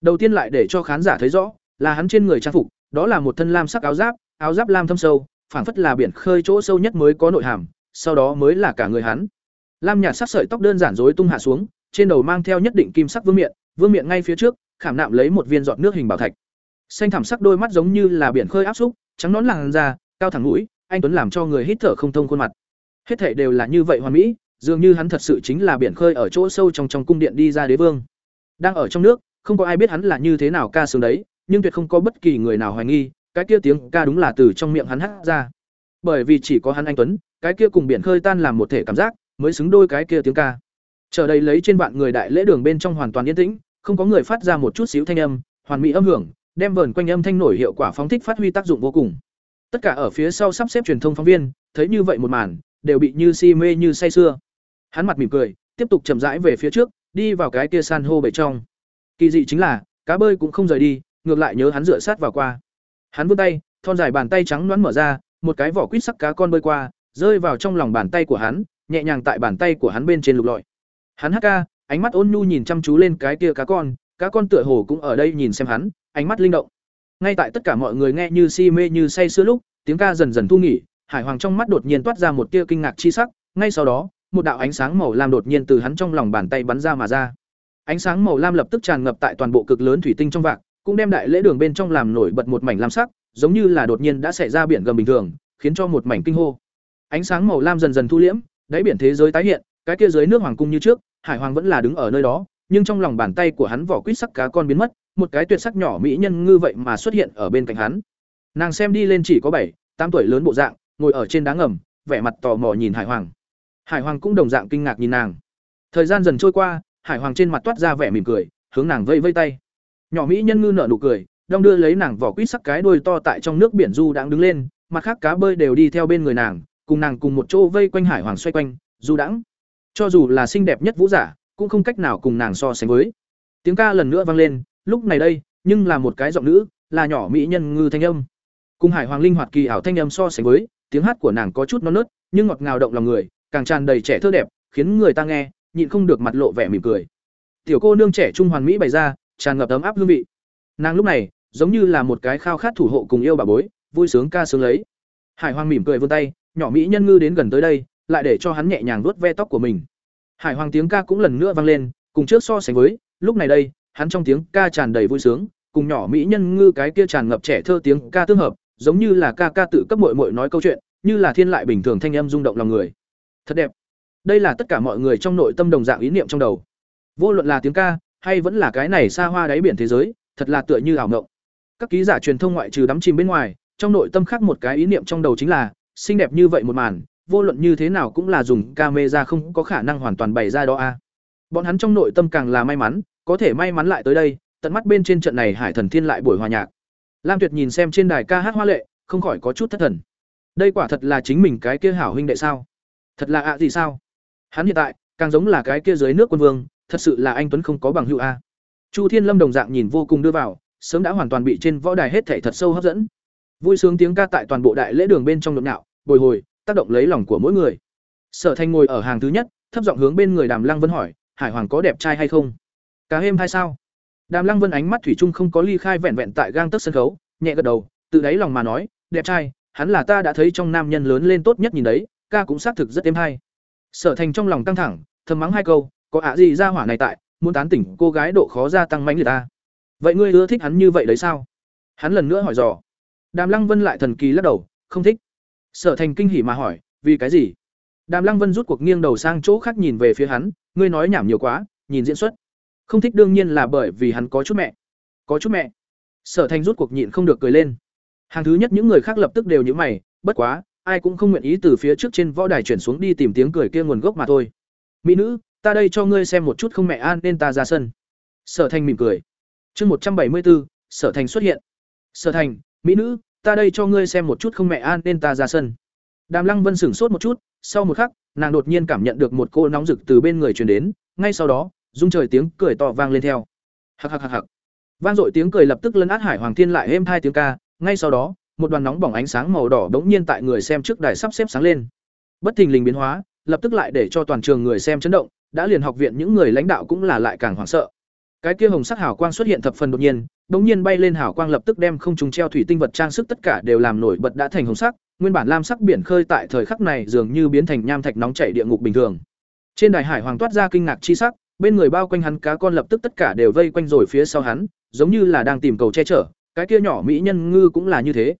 Đầu tiên lại để cho khán giả thấy rõ, là hắn trên người trang phục, đó là một thân lam sắc áo giáp áo giáp lam thâm sâu phảng phất là biển khơi chỗ sâu nhất mới có nội hàm, sau đó mới là cả người hắn. Lam nhạt sắc sợi tóc đơn giản rối tung hạ xuống, trên đầu mang theo nhất định kim sắc vương miện vương miện ngay phía trước, khảm nạm lấy một viên giọt nước hình bảo thạch. Xanh thảm sắc đôi mắt giống như là biển khơi áp xúc, trắng nón làn da, cao thẳng mũi, anh tuấn làm cho người hít thở không thông khuôn mặt. Hết thảy đều là như vậy hoàn mỹ, dường như hắn thật sự chính là biển khơi ở chỗ sâu trong trong cung điện đi ra đế vương. Đang ở trong nước, không có ai biết hắn là như thế nào ca sướng đấy, nhưng tuyệt không có bất kỳ người nào hoài nghi cái kia tiếng ca đúng là từ trong miệng hắn hát ra. Bởi vì chỉ có hắn anh tuấn, cái kia cùng biển khơi tan làm một thể cảm giác, mới xứng đôi cái kia tiếng ca. Chờ đây lấy trên vạn người đại lễ đường bên trong hoàn toàn yên tĩnh, không có người phát ra một chút xíu thanh âm, hoàn mỹ âm hưởng, đem vờn quanh âm thanh nổi hiệu quả phóng thích phát huy tác dụng vô cùng. Tất cả ở phía sau sắp xếp truyền thông phóng viên, thấy như vậy một màn, đều bị như si mê như say sưa. Hắn mặt mỉm cười, tiếp tục chậm rãi về phía trước, đi vào cái kia san hô bể trong. Kỳ dị chính là, cá bơi cũng không rời đi, ngược lại nhớ hắn dựa sát vào qua hắn vươn tay, thon dài bàn tay trắng loãng mở ra, một cái vỏ quýt sắc cá con bơi qua, rơi vào trong lòng bàn tay của hắn, nhẹ nhàng tại bàn tay của hắn bên trên lục lọi. Hắn hắc ca, ánh mắt ôn nhu nhìn chăm chú lên cái kia cá con cá con tựa hồ cũng ở đây nhìn xem hắn, ánh mắt linh động. Ngay tại tất cả mọi người nghe như si mê như say sưa lúc, tiếng ca dần dần thu nghỉ, hải hoàng trong mắt đột nhiên toát ra một tia kinh ngạc chi sắc, ngay sau đó, một đạo ánh sáng màu lam đột nhiên từ hắn trong lòng bàn tay bắn ra mà ra. Ánh sáng màu lam lập tức tràn ngập tại toàn bộ cực lớn thủy tinh trong vạc cũng đem đại lễ đường bên trong làm nổi bật một mảnh lam sắc, giống như là đột nhiên đã xảy ra biển gầm bình thường, khiến cho một mảnh kinh hô. Ánh sáng màu lam dần dần thu liễm, đáy biển thế giới tái hiện, cái kia dưới nước hoàng cung như trước, hải hoàng vẫn là đứng ở nơi đó, nhưng trong lòng bàn tay của hắn vỏ quýt sắc cá con biến mất, một cái tuyệt sắc nhỏ mỹ nhân ngư vậy mà xuất hiện ở bên cạnh hắn. Nàng xem đi lên chỉ có bảy, tám tuổi lớn bộ dạng, ngồi ở trên đá ngầm, vẻ mặt tò mò nhìn hải hoàng. Hải hoàng cũng đồng dạng kinh ngạc nhìn nàng. Thời gian dần trôi qua, hải hoàng trên mặt toát ra vẻ mỉm cười, hướng nàng vây vây tay nhỏ mỹ nhân ngư nở nụ cười, đong đưa lấy nàng vỏ quýt sắc cái đuôi to tại trong nước biển du đang đứng lên, mặt khác cá bơi đều đi theo bên người nàng, cùng nàng cùng một chỗ vây quanh hải hoàng xoay quanh, du đãng. Cho dù là xinh đẹp nhất vũ giả, cũng không cách nào cùng nàng so sánh với. Tiếng ca lần nữa vang lên, lúc này đây, nhưng là một cái giọng nữ, là nhỏ mỹ nhân ngư thanh âm. Cùng hải hoàng linh hoạt kỳ ảo thanh âm so sánh với, tiếng hát của nàng có chút non nớt, nhưng ngọt ngào động lòng người, càng tràn đầy trẻ thơ đẹp, khiến người ta nghe, nhịn không được mặt lộ vẻ mỉm cười. Tiểu cô nương trẻ trung hoàn mỹ bày ra tràn ngập ấm áp hương vị. Nàng lúc này, giống như là một cái khao khát thủ hộ cùng yêu bà bối, vui sướng ca sướng lấy. Hải hoàng mỉm cười vươn tay, nhỏ mỹ nhân ngư đến gần tới đây, lại để cho hắn nhẹ nhàng vuốt ve tóc của mình. Hải hoàng tiếng ca cũng lần nữa vang lên, cùng trước so sánh với, lúc này đây, hắn trong tiếng ca tràn đầy vui sướng, cùng nhỏ mỹ nhân ngư cái kia tràn ngập trẻ thơ tiếng ca tương hợp, giống như là ca ca tự cấp mội mội nói câu chuyện, như là thiên lại bình thường thanh âm rung động lòng người. Thật đẹp. Đây là tất cả mọi người trong nội tâm đồng dạng ý niệm trong đầu. Vô luận là tiếng ca hay vẫn là cái này xa hoa đáy biển thế giới, thật là tựa như ảo ngộng. Các ký giả truyền thông ngoại trừ đắm chìm bên ngoài, trong nội tâm khác một cái ý niệm trong đầu chính là, xinh đẹp như vậy một màn, vô luận như thế nào cũng là dùng camera không có khả năng hoàn toàn bày ra đó a. Bọn hắn trong nội tâm càng là may mắn, có thể may mắn lại tới đây, tận mắt bên trên trận này hải thần thiên lại buổi hòa nhạc. Lam tuyệt nhìn xem trên đài ca hát hoa lệ, không khỏi có chút thất thần. Đây quả thật là chính mình cái kia hảo huynh đệ sao? Thật là ạ gì sao? Hắn hiện tại, càng giống là cái kia dưới nước quân vương thật sự là anh tuấn không có bằng hữu a. Chu thiên lâm đồng dạng nhìn vô cùng đưa vào, sớm đã hoàn toàn bị trên võ đài hết thể thật sâu hấp dẫn. Vui sướng tiếng ca tại toàn bộ đại lễ đường bên trong nhộn nhạo bồi hồi, tác động lấy lòng của mỗi người. Sở thanh ngồi ở hàng thứ nhất, thấp giọng hướng bên người đàm lăng vân hỏi, hải hoàng có đẹp trai hay không? Cá êm hay sao? Đàm lăng vân ánh mắt thủy chung không có ly khai vẹn vẹn tại gang tấc sân khấu, nhẹ gật đầu, tự đáy lòng mà nói, đẹp trai, hắn là ta đã thấy trong nam nhân lớn lên tốt nhất nhìn đấy, ca cũng xác thực rất êm hay. Sở thành trong lòng căng thẳng, thầm mắng hai câu có ạ gì ra hỏa này tại, muốn tán tỉnh cô gái độ khó gia tăng mãnh liệt ta. Vậy ngươi ưa thích hắn như vậy đấy sao? Hắn lần nữa hỏi dò. Đàm lăng vân lại thần kỳ lắc đầu, không thích. Sở thành kinh hỉ mà hỏi, vì cái gì? Đàm lăng vân rút cuộc nghiêng đầu sang chỗ khác nhìn về phía hắn, ngươi nói nhảm nhiều quá, nhìn diễn xuất. Không thích đương nhiên là bởi vì hắn có chút mẹ. Có chút mẹ. Sở thành rút cuộc nhịn không được cười lên. Hàng thứ nhất những người khác lập tức đều nhữ mày, bất quá, ai cũng không nguyện ý từ phía trước trên võ đài chuyển xuống đi tìm tiếng cười kia nguồn gốc mà thôi. Mỹ nữ ta đây cho ngươi xem một chút không mẹ an nên ta ra sân. Sở thành mỉm cười. Chương một trăm bảy mươi bốn sở thành xuất hiện. Sở thành, mỹ nữ, ta đây cho ngươi xem một chút không mẹ an nên ta ra sân. Đàm lăng vân sửng sốt một chút, sau một khắc, nàng đột nhiên cảm nhận được một cô nóng rực từ bên người truyền đến, ngay sau đó dung trời tiếng cười to vang lên theo. Hạc hạc hạc hạc vang dội tiếng cười lập tức lấn át hải hoàng thiên lại êm hai tiếng ca, ngay sau đó, một đoàn nóng bỏng ánh sáng màu đỏ đống nhiên tại người xem trước đài sắp xếp sáng lên. Bất thình lình biến hóa, lập tức lại để cho toàn trường người xem chấn động đã liền học viện những người lãnh đạo cũng là lại càng hoảng sợ. Cái kia hồng sắc hào quang xuất hiện thập phần đột nhiên đống nhiên bay lên hào quang lập tức đem không trùng treo thủy tinh vật trang sức tất cả đều làm nổi bật đã thành hồng sắc, nguyên bản lam sắc biển khơi tại thời khắc này dường như biến thành nham thạch nóng chảy địa ngục bình thường. Trên đài hải hoàng toát ra kinh ngạc chi sắc, bên người bao quanh hắn cá con lập tức tất cả đều vây quanh rồi phía sau hắn, giống như là đang tìm cầu che chở, cái kia nhỏ mỹ nhân ngư cũng là như thế.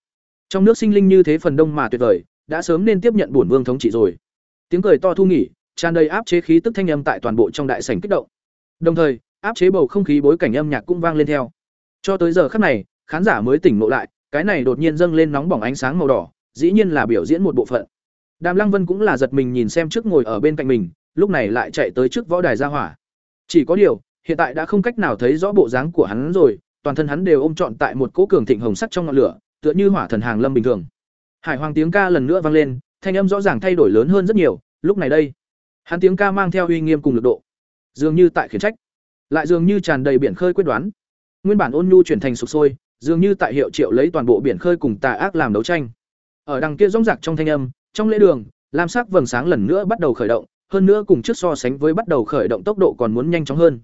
Trong nước sinh linh như thế phần đông mà tuyệt vời, đã sớm nên tiếp nhận bổn vương thống trị rồi. Tiếng cười to thu nghỉ tràn đầy áp chế khí tức thanh âm tại toàn bộ trong đại sảnh kích động. Đồng thời, áp chế bầu không khí bối cảnh âm nhạc cũng vang lên theo. Cho tới giờ khắc này, khán giả mới tỉnh ngộ lại, cái này đột nhiên dâng lên nóng bỏng ánh sáng màu đỏ, dĩ nhiên là biểu diễn một bộ phận. Đàm lăng vân cũng là giật mình nhìn xem trước ngồi ở bên cạnh mình, lúc này lại chạy tới trước võ đài ra hỏa. Chỉ có điều, hiện tại đã không cách nào thấy rõ bộ dáng của hắn rồi, toàn thân hắn đều ôm trọn tại một cỗ cường thịnh hồng sắt trong ngọn lửa, tựa như hỏa thần hàng lâm bình thường. Hải hoàng tiếng ca lần nữa vang lên, thanh âm rõ ràng thay đổi lớn hơn rất nhiều, lúc này đây hắn tiếng ca mang theo uy nghiêm cùng lực độ, dường như tại khiển trách, lại dường như tràn đầy biển khơi quyết đoán. Nguyên bản ôn nhu chuyển thành sụp sôi, dường như tại hiệu triệu lấy toàn bộ biển khơi cùng tà ác làm đấu tranh. Ở đằng kia rong rạc trong thanh âm, trong lễ đường, lam sắc vầng sáng lần nữa bắt đầu khởi động, hơn nữa cùng trước so sánh với bắt đầu khởi động tốc độ còn muốn nhanh chóng hơn.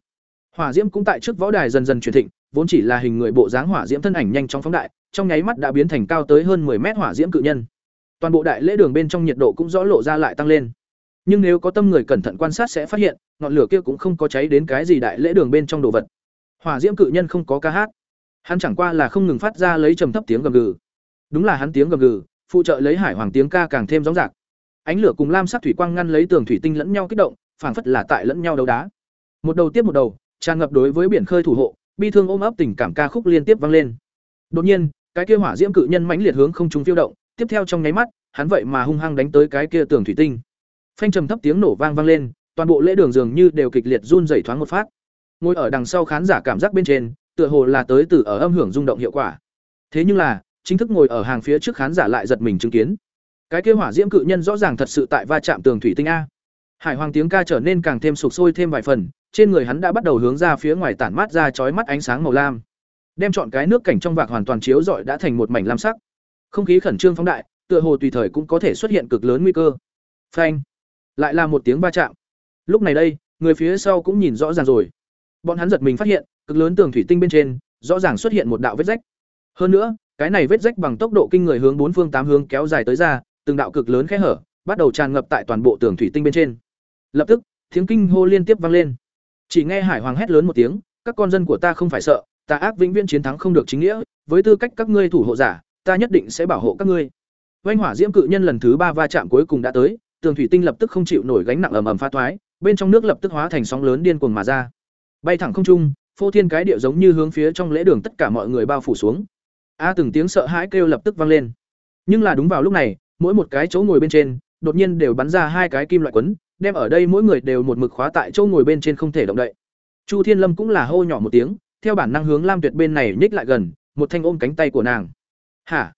Hỏa diễm cũng tại trước võ đài dần dần chuyển thịnh, vốn chỉ là hình người bộ dáng hỏa diễm thân ảnh nhanh chóng phóng đại, trong nháy mắt đã biến thành cao tới hơn 10 mét hỏa diễm cự nhân. Toàn bộ đại lễ đường bên trong nhiệt độ cũng rõ lộ ra lại tăng lên nhưng nếu có tâm người cẩn thận quan sát sẽ phát hiện, ngọn lửa kia cũng không có cháy đến cái gì đại lễ đường bên trong đồ vật. Hỏa diễm cự nhân không có ca hát. Hắn chẳng qua là không ngừng phát ra lấy trầm thấp tiếng gầm gừ. Đúng là hắn tiếng gầm gừ, phụ trợ lấy hải hoàng tiếng ca càng thêm rõ rạc ánh lửa cùng lam sắc thủy quang ngăn lấy tường thủy tinh lẫn nhau kích động, phảng phất là tại lẫn nhau đấu đá. Một đầu tiếp một đầu, tràn ngập đối với biển khơi thủ hộ, bi thương ôm ấp tình cảm ca khúc liên tiếp vang lên. Đột nhiên, cái kia hỏa diễm cự nhân mãnh liệt hướng không trung phiêu động, tiếp theo trong nháy mắt, hắn vậy mà hung hăng đánh tới cái kia tường thủy tinh phanh trầm thấp tiếng nổ vang vang lên, toàn bộ lễ đường dường như đều kịch liệt run rẩy thoáng một phát. Ngồi ở đằng sau khán giả cảm giác bên trên, tựa hồ là tới từ ở âm hưởng rung động hiệu quả. Thế nhưng là, chính thức ngồi ở hàng phía trước khán giả lại giật mình chứng kiến. Cái kia hỏa diễm cự nhân rõ ràng thật sự tại va chạm tường thủy tinh a. Hải hoàng tiếng ca trở nên càng thêm sụp sôi thêm vài phần, trên người hắn đã bắt đầu hướng ra phía ngoài tản mát ra chói mắt ánh sáng màu lam. Đem chọn cái nước cảnh trong vạc hoàn toàn chiếu rọi đã thành một mảnh lam sắc. Không khí khẩn trương phóng đại, tựa hồ tùy thời cũng có thể xuất hiện cực lớn nguy cơ. Phanh lại là một tiếng va chạm. Lúc này đây, người phía sau cũng nhìn rõ ràng rồi. Bọn hắn giật mình phát hiện, cực lớn tường thủy tinh bên trên, rõ ràng xuất hiện một đạo vết rách. Hơn nữa, cái này vết rách bằng tốc độ kinh người hướng bốn phương tám hướng kéo dài tới ra, từng đạo cực lớn khe hở, bắt đầu tràn ngập tại toàn bộ tường thủy tinh bên trên. Lập tức, tiếng kinh hô liên tiếp vang lên. Chỉ nghe hải hoàng hét lớn một tiếng, các con dân của ta không phải sợ, ta ác vĩnh viễn chiến thắng không được chính nghĩa, với tư cách các ngươi thủ hộ giả, ta nhất định sẽ bảo hộ các ngươi. Vanh hỏa diễm cự nhân lần thứ ba va chạm cuối cùng đã tới tường thủy tinh lập tức không chịu nổi gánh nặng ầm ầm phá thoái, bên trong nước lập tức hóa thành sóng lớn điên cuồng mà ra. Bay thẳng không trung, phô thiên cái điệu giống như hướng phía trong lễ đường tất cả mọi người bao phủ xuống. A từng tiếng sợ hãi kêu lập tức vang lên. Nhưng là đúng vào lúc này, mỗi một cái chỗ ngồi bên trên, đột nhiên đều bắn ra hai cái kim loại quấn, đem ở đây mỗi người đều một mực khóa tại chỗ ngồi bên trên không thể động đậy. Chu thiên lâm cũng là hô nhỏ một tiếng, theo bản năng hướng lam tuyệt bên này nhích lại gần, một thanh ôm cánh tay của nàng. Hả?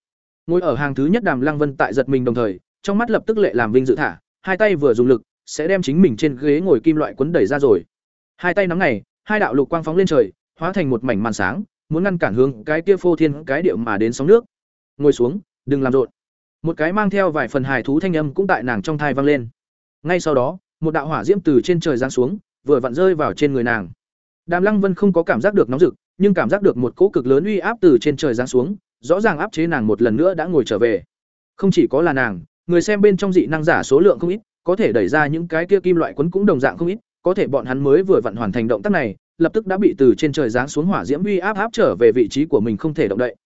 Ngồi ở hàng thứ nhất đàm lăng vân tại giật mình đồng thời trong mắt lập tức lệ làm vinh dự thả, hai tay vừa dùng lực, sẽ đem chính mình trên ghế ngồi kim loại quấn đẩy ra rồi. Hai tay nắm này hai đạo lục quang phóng lên trời, hóa thành một mảnh màn sáng, muốn ngăn cản hướng cái kia phô thiên cái điệu mà đến sóng nước. Ngồi xuống, đừng làm rộn. Một cái mang theo vài phần hài thú thanh âm cũng tại nàng trong thai vang lên. Ngay sau đó, một đạo hỏa diễm từ trên trời giáng xuống, vừa vặn rơi vào trên người nàng. Đàm lăng vân không có cảm giác được nóng rực, nhưng cảm giác được một cỗ cực lớn uy áp từ trên trời giáng xuống, rõ ràng áp chế nàng một lần nữa đã ngồi trở về. Không chỉ có là nàng người xem bên trong dị năng giả số lượng không ít, có thể đẩy ra những cái kia kim loại quấn cũng đồng dạng không ít, có thể bọn hắn mới vừa vặn hoàn thành động tác này, lập tức đã bị từ trên trời giáng xuống hỏa diễm uy áp áp trở về vị trí của mình không thể động đậy.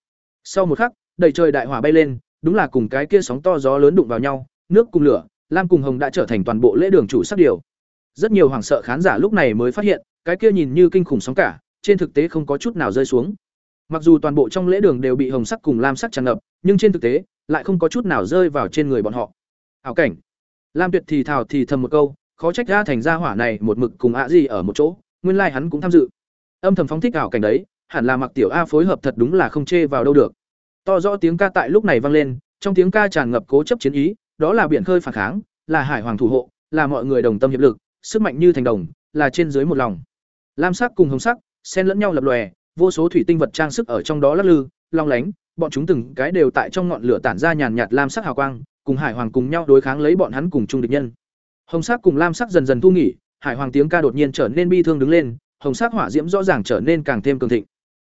Sau một khắc, đầy trời đại hỏa bay lên, đúng là cùng cái kia sóng to gió lớn đụng vào nhau, nước cùng lửa, lam cùng hồng đã trở thành toàn bộ lễ đường chủ sắc điều. Rất nhiều hoảng sợ khán giả lúc này mới phát hiện, cái kia nhìn như kinh khủng sóng cả, trên thực tế không có chút nào rơi xuống. Mặc dù toàn bộ trong lễ đường đều bị hồng sắc cùng lam sắc tràn ngập, nhưng trên thực tế lại không có chút nào rơi vào trên người bọn họ. Ảo cảnh. Lam tuyệt thì thào thì thầm một câu, khó trách ra thành ra hỏa này một mực cùng ạ gì ở một chỗ, nguyên lai hắn cũng tham dự. Âm thầm phóng thích ảo cảnh đấy, hẳn là mặc tiểu a phối hợp thật đúng là không chê vào đâu được. To rõ tiếng ca tại lúc này vang lên, trong tiếng ca tràn ngập cố chấp chiến ý, đó là biển khơi phản kháng, là hải hoàng thủ hộ, là mọi người đồng tâm hiệp lực, sức mạnh như thành đồng, là trên dưới một lòng. Lam sắc cùng hồng sắc, xen lẫn nhau lập lòe, vô số thủy tinh vật trang sức ở trong đó lắc lư, long lánh bọn chúng từng cái đều tại trong ngọn lửa tản ra nhàn nhạt lam sắc hào quang, cùng hải hoàng cùng nhau đối kháng lấy bọn hắn cùng chung địch nhân. Hồng sắc cùng lam sắc dần dần thu nghỉ, hải hoàng tiếng ca đột nhiên trở nên bi thương đứng lên, hồng sắc hỏa diễm rõ ràng trở nên càng thêm cường thịnh.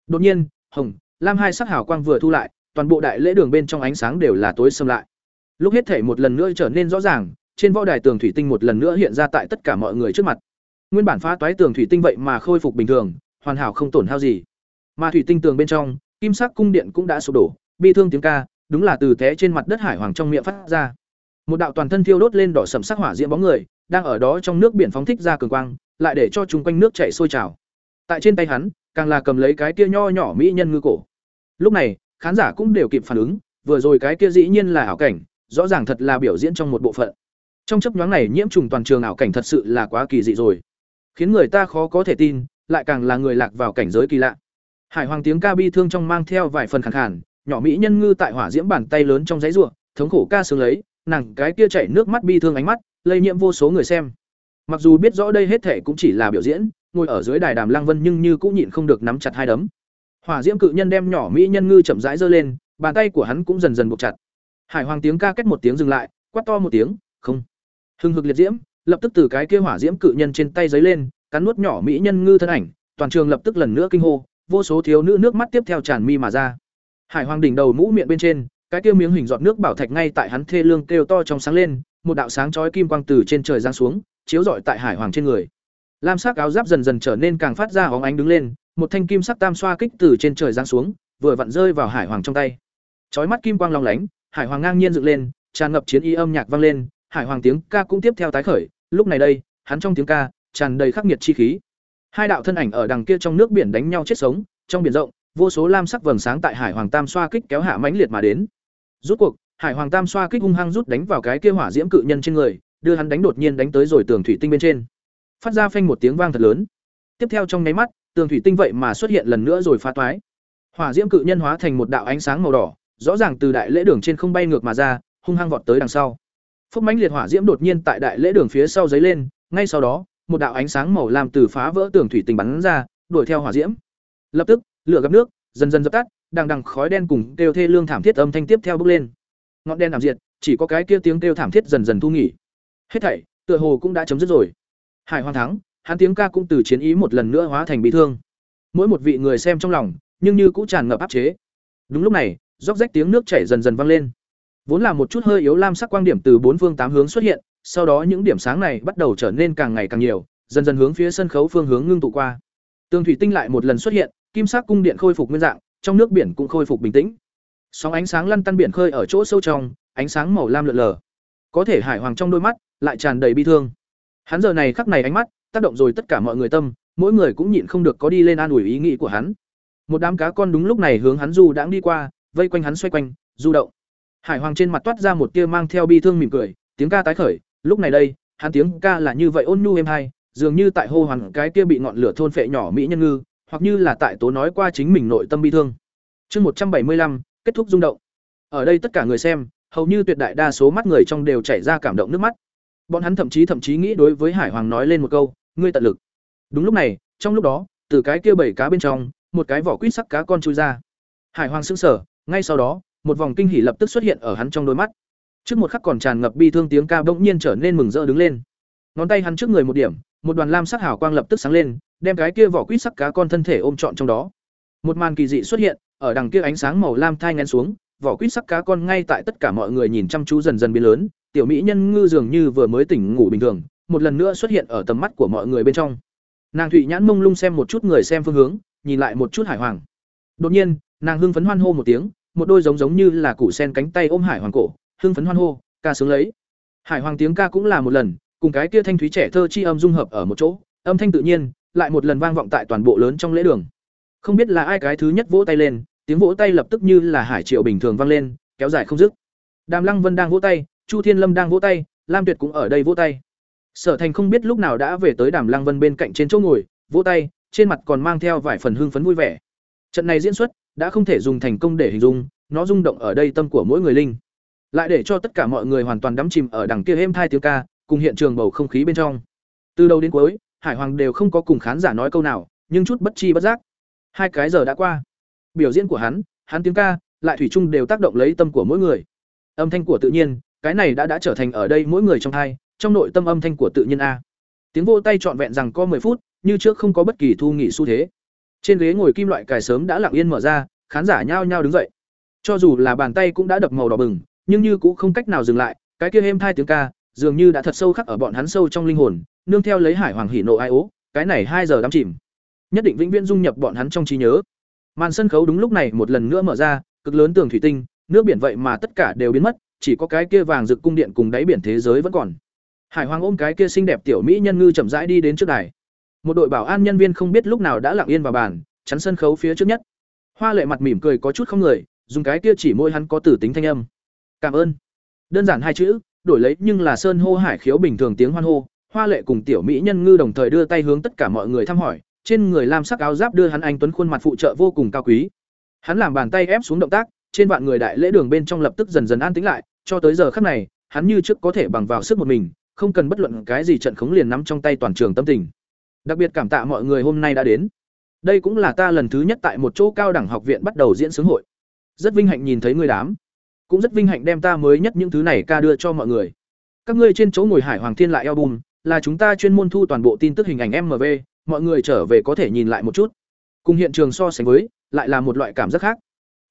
Đột nhiên, hồng, lam hai sắc hào quang vừa thu lại, toàn bộ đại lễ đường bên trong ánh sáng đều là tối xâm lại. Lúc hết thể một lần nữa trở nên rõ ràng, trên võ đài tường thủy tinh một lần nữa hiện ra tại tất cả mọi người trước mặt. Nguyên bản phá toái tường thủy tinh vậy mà khôi phục bình thường, hoàn hảo không tổn hao gì. Mà thủy tinh tường bên trong kim sắc cung điện cũng đã sụp đổ, bi thương tiếng ca, đúng là từ té trên mặt đất hải hoàng trong miệng phát ra. Một đạo toàn thân thiêu đốt lên đỏ sẫm sắc hỏa diễm bóng người, đang ở đó trong nước biển phóng thích ra cường quang, lại để cho chúng quanh nước chảy sôi trào. Tại trên tay hắn, càng là cầm lấy cái kia nho nhỏ mỹ nhân ngư cổ. Lúc này, khán giả cũng đều kịp phản ứng, vừa rồi cái kia dĩ nhiên là ảo cảnh, rõ ràng thật là biểu diễn trong một bộ phận. Trong chấp nhoáng này nhiễm trùng toàn trường ảo cảnh thật sự là quá kỳ dị rồi. Khiến người ta khó có thể tin, lại càng là người lạc vào cảnh giới kỳ lạ hải hoàng tiếng ca bi thương trong mang theo vài phần khẳng khản nhỏ mỹ nhân ngư tại hỏa diễm bàn tay lớn trong giấy ruộng thống khổ ca sướng lấy, nàng cái kia chảy nước mắt bi thương ánh mắt, lây nhiễm vô số người xem. Mặc dù biết rõ đây hết thể cũng chỉ là biểu diễn, ngồi ở dưới đài đàm lang vân nhưng như cũng nhịn không được nắm chặt hai đấm. Hỏa diễm cự nhân đem nhỏ mỹ nhân ngư chậm rãi giơ lên, bàn tay của hắn cũng dần dần buộc chặt. Hải hoàng tiếng ca kết một tiếng dừng lại, quát to một tiếng, không. Hừng hực liệt diễm, lập tức từ cái kia hỏa diễm cự nhân trên tay giấy lên, cắn nuốt nhỏ mỹ nhân ngư thân ảnh, toàn trường lập tức lần nữa kinh hô vô số thiếu nữ nước mắt tiếp theo tràn mi mà ra. Hải hoàng đỉnh đầu mũ miệng bên trên, cái kia miếng hình giọt nước bảo thạch ngay tại hắn thê lương kêu to trong sáng lên, một đạo sáng chói kim quang từ trên trời giáng xuống, chiếu rọi tại hải hoàng trên người. Lam sắc áo giáp dần dần trở nên càng phát ra hóng ánh đứng lên, một thanh kim sắc tam xoa kích từ trên trời giáng xuống, vừa vặn rơi vào hải hoàng trong tay. Chói mắt kim quang long lánh, hải hoàng ngang nhiên dựng lên, tràn ngập chiến y âm nhạc vang lên, hải hoàng tiếng ca cũng tiếp theo tái khởi, lúc này đây, hắn trong tiếng ca, tràn đầy khắc nghiệt chi khí hai đạo thân ảnh ở đằng kia trong nước biển đánh nhau chết sống, trong biển rộng, vô số lam sắc vầng sáng tại hải hoàng tam xoa kích kéo hạ mãnh liệt mà đến. Rút cuộc, hải hoàng tam xoa kích hung hăng rút đánh vào cái kia hỏa diễm cự nhân trên người, đưa hắn đánh đột nhiên đánh tới rồi tường thủy tinh bên trên. Phát ra phanh một tiếng vang thật lớn. Tiếp theo trong nháy mắt, tường thủy tinh vậy mà xuất hiện lần nữa rồi phá toái. Hỏa diễm cự nhân hóa thành một đạo ánh sáng màu đỏ, rõ ràng từ đại lễ đường trên không bay ngược mà ra, hung hăng vọt tới đằng sau. Phúc mãnh liệt hỏa diễm đột nhiên tại đại lễ đường phía sau giấy lên, ngay sau đó một đạo ánh sáng màu lam từ phá vỡ tường thủy tinh bắn ra, đuổi theo hỏa diễm. Lập tức, lửa gặp nước, dần dần dập tắt, đằng đằng khói đen cùng kêu thê lương thảm thiết âm thanh tiếp theo bốc lên. Ngọn đen làm diệt, chỉ có cái kia tiếng kêu thảm thiết dần dần thu nghỉ. Hết thảy, tựa hồ cũng đã chấm dứt rồi. Hải hoan thắng, hắn tiếng ca cũng từ chiến ý một lần nữa hóa thành bị thương. Mỗi một vị người xem trong lòng, nhưng như cũng tràn ngập áp chế. Đúng lúc này, róc rách tiếng nước chảy dần dần vang lên. Vốn là một chút hơi yếu lam sắc quang điểm từ bốn phương tám hướng xuất hiện sau đó những điểm sáng này bắt đầu trở nên càng ngày càng nhiều, dần dần hướng phía sân khấu phương hướng ngưng tụ qua. Tường thủy tinh lại một lần xuất hiện, kim sắc cung điện khôi phục nguyên dạng, trong nước biển cũng khôi phục bình tĩnh. Sóng ánh sáng lăn tăn biển khơi ở chỗ sâu trong, ánh sáng màu lam lượn lờ. Có thể hải hoàng trong đôi mắt, lại tràn đầy bi thương. Hắn giờ này khắc này ánh mắt, tác động rồi tất cả mọi người tâm, mỗi người cũng nhịn không được có đi lên an ủi ý nghĩ của hắn. Một đám cá con đúng lúc này hướng hắn du đãng đi qua, vây quanh hắn xoay quanh, du động. Hải hoàng trên mặt toát ra một tia mang theo bi thương mỉm cười, tiếng ca tái khởi lúc này đây, hắn tiếng ca là như vậy ôn nhu êm hay, dường như tại hô hoàn cái kia bị ngọn lửa thôn phệ nhỏ mỹ nhân ngư, hoặc như là tại tố nói qua chính mình nội tâm bi thương. Chương một trăm bảy mươi lăm, kết thúc rung động. Ở đây tất cả người xem, hầu như tuyệt đại đa số mắt người trong đều chảy ra cảm động nước mắt. Bọn hắn thậm chí thậm chí nghĩ đối với hải hoàng nói lên một câu, ngươi tận lực. Đúng lúc này, trong lúc đó, từ cái kia bảy cá bên trong, một cái vỏ quýt sắc cá con chui ra. Hải hoàng sững sờ, ngay sau đó, một vòng kinh hỉ lập tức xuất hiện ở hắn trong đôi mắt trước một khắc còn tràn ngập bi thương tiếng ca bỗng nhiên trở nên mừng rỡ đứng lên. Ngón tay hắn trước người một điểm, một đoàn lam sắc hảo quang lập tức sáng lên, đem cái kia vỏ quýt sắc cá con thân thể ôm trọn trong đó. Một màn kỳ dị xuất hiện, ở đằng kia ánh sáng màu lam thai ngén xuống, vỏ quýt sắc cá con ngay tại tất cả mọi người nhìn chăm chú dần dần biến lớn, tiểu mỹ nhân ngư dường như vừa mới tỉnh ngủ bình thường, một lần nữa xuất hiện ở tầm mắt của mọi người bên trong. Nàng thụy nhãn mông lung xem một chút người xem phương hướng, nhìn lại một chút hải hoàng. Đột nhiên, nàng hưng phấn hoan hô một tiếng, một đôi giống giống như là củ sen cánh tay ôm hải hoàng cổ hưng phấn hoan hô ca sướng lấy hải hoàng tiếng ca cũng là một lần cùng cái kia thanh thúy trẻ thơ chi âm dung hợp ở một chỗ âm thanh tự nhiên lại một lần vang vọng tại toàn bộ lớn trong lễ đường không biết là ai cái thứ nhất vỗ tay lên tiếng vỗ tay lập tức như là hải triệu bình thường vang lên kéo dài không dứt Đàm Lăng Vân đang vỗ tay, Chu Thiên Lâm đang vỗ tay, Lam Tuyệt cũng ở đây vỗ tay. Sở Thành không biết lúc nào đã về tới Đàm Lăng Vân bên cạnh trên chỗ ngồi, vỗ tay, trên mặt còn mang theo vài phần hưng phấn vui vẻ. Trận này diễn xuất đã không thể dùng thành công để hình dung, nó rung động ở đây tâm của mỗi người linh. Lại để cho tất cả mọi người hoàn toàn đắm chìm ở đằng kia êm thai tiếng ca, cùng hiện trường bầu không khí bên trong. Từ đầu đến cuối, Hải Hoàng đều không có cùng khán giả nói câu nào, nhưng chút bất chi bất giác. Hai cái giờ đã qua. Biểu diễn của hắn, hắn tiếng ca, lại thủy chung đều tác động lấy tâm của mỗi người. Âm thanh của tự nhiên, cái này đã đã trở thành ở đây mỗi người trong thai trong nội tâm âm thanh của tự nhiên a. Tiếng vô tay trọn vẹn rằng có 10 phút, như trước không có bất kỳ thu nghỉ xu thế. Trên ghế ngồi kim loại cài sớm đã lặng yên mở ra, khán giả nhao nhao đứng dậy. Cho dù là bàn tay cũng đã đập màu đỏ bừng, nhưng như cũng không cách nào dừng lại, cái kia êm thai tiếng ca, dường như đã thật sâu khắc ở bọn hắn sâu trong linh hồn, nương theo lấy Hải Hoàng hỉ nộ ai ố, cái này hai giờ đắm chìm. Nhất định vĩnh viễn dung nhập bọn hắn trong trí nhớ. Màn sân khấu đúng lúc này một lần nữa mở ra, cực lớn tường thủy tinh, nước biển vậy mà tất cả đều biến mất, chỉ có cái kia vàng rực cung điện cùng đáy biển thế giới vẫn còn. Hải Hoàng ôm cái kia xinh đẹp tiểu mỹ nhân ngư chậm rãi đi đến trước đài. Một đội bảo an nhân viên không biết lúc nào đã lặng yên vào bàn, chắn sân khấu phía trước nhất. Hoa Lệ mặt mỉm cười có chút không người, dùng cái kia chỉ môi hắn có tử tính thanh âm. "Cảm ơn." Đơn giản hai chữ, đổi lấy nhưng là sơn hô hải khiếu bình thường tiếng hoan hô. Hoa Lệ cùng tiểu mỹ nhân ngư đồng thời đưa tay hướng tất cả mọi người thăm hỏi, trên người lam sắc áo giáp đưa hắn anh tuấn khuôn mặt phụ trợ vô cùng cao quý. Hắn làm bàn tay ép xuống động tác, trên vạn người đại lễ đường bên trong lập tức dần dần an tĩnh lại, cho tới giờ khắc này, hắn như trước có thể bằng vào sức một mình, không cần bất luận cái gì trận khống liền nắm trong tay toàn trường tâm tình. Đặc biệt cảm tạ mọi người hôm nay đã đến. Đây cũng là ta lần thứ nhất tại một chỗ cao đẳng học viện bắt đầu diễn sướng hội. Rất vinh hạnh nhìn thấy người đám, cũng rất vinh hạnh đem ta mới nhất những thứ này ca đưa cho mọi người. Các ngươi trên chỗ ngồi Hải Hoàng Thiên lại album, là chúng ta chuyên môn thu toàn bộ tin tức hình ảnh MV, mọi người trở về có thể nhìn lại một chút. Cùng hiện trường so sánh với, lại là một loại cảm giác khác.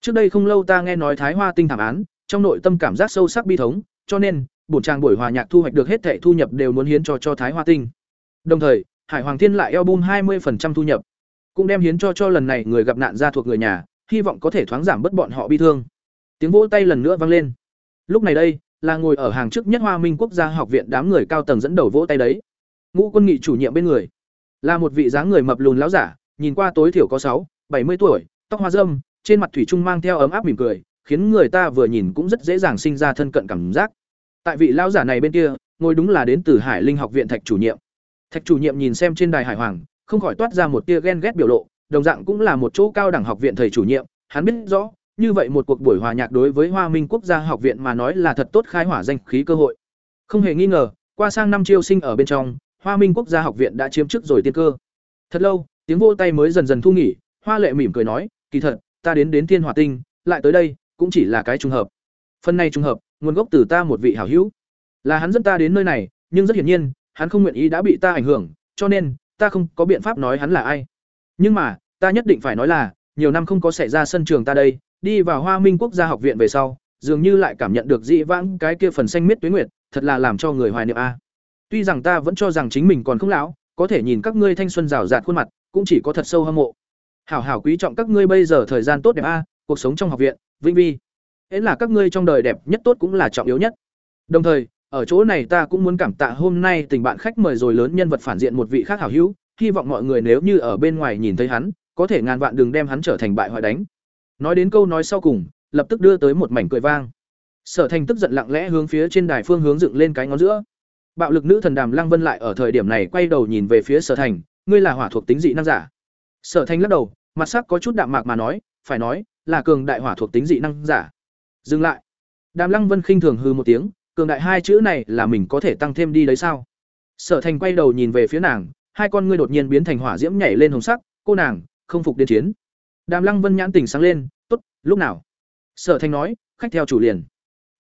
Trước đây không lâu ta nghe nói Thái Hoa tinh thảm án, trong nội tâm cảm giác sâu sắc bi thống, cho nên, bổn trang buổi hòa nhạc thu hoạch được hết thảy thu nhập đều muốn hiến cho cho Thái Hoa tinh. Đồng thời, Hải Hoàng Thiên lại album 20% thu nhập, cũng đem hiến cho cho lần này người gặp nạn gia thuộc người nhà, hy vọng có thể thoáng giảm bớt bọn họ bi thương. Tiếng vỗ tay lần nữa vang lên. Lúc này đây, là ngồi ở hàng trước nhất Hoa Minh Quốc gia học viện đám người cao tầng dẫn đầu vỗ tay đấy. Ngũ Quân Nghị chủ nhiệm bên người, là một vị dáng người mập lùn lão giả, nhìn qua tối thiểu có sáu, bảy mươi tuổi, tóc hoa râm, trên mặt thủy chung mang theo ấm áp mỉm cười, khiến người ta vừa nhìn cũng rất dễ dàng sinh ra thân cận cảm giác. Tại vị lão giả này bên kia, ngồi đúng là đến từ Hải Linh học viện Thạch chủ nhiệm. Thạch chủ nhiệm nhìn xem trên đài Hải Hoàng, không khỏi toát ra một tia ghen ghét biểu lộ, đồng dạng cũng là một chỗ cao đẳng học viện thầy chủ nhiệm, hắn biết rõ, như vậy một cuộc buổi hòa nhạc đối với Hoa Minh Quốc gia học viện mà nói là thật tốt khai hỏa danh khí cơ hội. Không hề nghi ngờ, qua sang năm chiêu sinh ở bên trong, Hoa Minh Quốc gia học viện đã chiếm trước rồi tiên cơ. Thật lâu, tiếng vô tay mới dần dần thu nghỉ, Hoa Lệ mỉm cười nói, kỳ thật, ta đến đến Thiên Hỏa Tinh, lại tới đây, cũng chỉ là cái trùng hợp. Phần này trùng hợp, nguồn gốc từ ta một vị hảo hữu. Là hắn dẫn ta đến nơi này, nhưng rất hiển nhiên, hắn không nguyện ý đã bị ta ảnh hưởng, cho nên ta không có biện pháp nói hắn là ai. Nhưng mà, ta nhất định phải nói là, nhiều năm không có xảy ra sân trường ta đây, đi vào Hoa Minh Quốc gia học viện về sau, dường như lại cảm nhận được dị vãng cái kia phần xanh miết tuyết nguyệt, thật là làm cho người hoài niệm a. Tuy rằng ta vẫn cho rằng chính mình còn không lão, có thể nhìn các ngươi thanh xuân rào rạt khuôn mặt, cũng chỉ có thật sâu hâm mộ. Hảo hảo quý trọng các ngươi bây giờ thời gian tốt đẹp a, cuộc sống trong học viện, vinh vi. thế là các ngươi trong đời đẹp nhất tốt cũng là trọng yếu nhất. Đồng thời, ở chỗ này ta cũng muốn cảm tạ hôm nay tình bạn khách mời rồi lớn nhân vật phản diện một vị khác hảo hữu, hy vọng mọi người nếu như ở bên ngoài nhìn thấy hắn, có thể ngàn vạn đừng đem hắn trở thành bại hoại đánh. Nói đến câu nói sau cùng, lập tức đưa tới một mảnh cười vang. Sở Thành tức giận lặng lẽ hướng phía trên đài phương hướng dựng lên cái ngón giữa. Bạo lực nữ thần Đàm Lăng Vân lại ở thời điểm này quay đầu nhìn về phía Sở Thành, ngươi là hỏa thuộc tính dị năng giả. Sở Thành lắc đầu, mặt sắc có chút đạm mạc mà nói, phải nói, là cường đại hỏa thuộc tính dị năng giả. Dừng lại. Đàm Lăng Vân khinh thường hư một tiếng, cường đại hai chữ này là mình có thể tăng thêm đi đấy sao? Sở Thành quay đầu nhìn về phía nàng, hai con ngươi đột nhiên biến thành hỏa diễm nhảy lên hồng sắc, cô nàng, không phục điên chiến. Đàm Lăng Vân nhãn tỉnh sáng lên, "Tốt, lúc nào?" Sở Thành nói, "Khách theo chủ liền."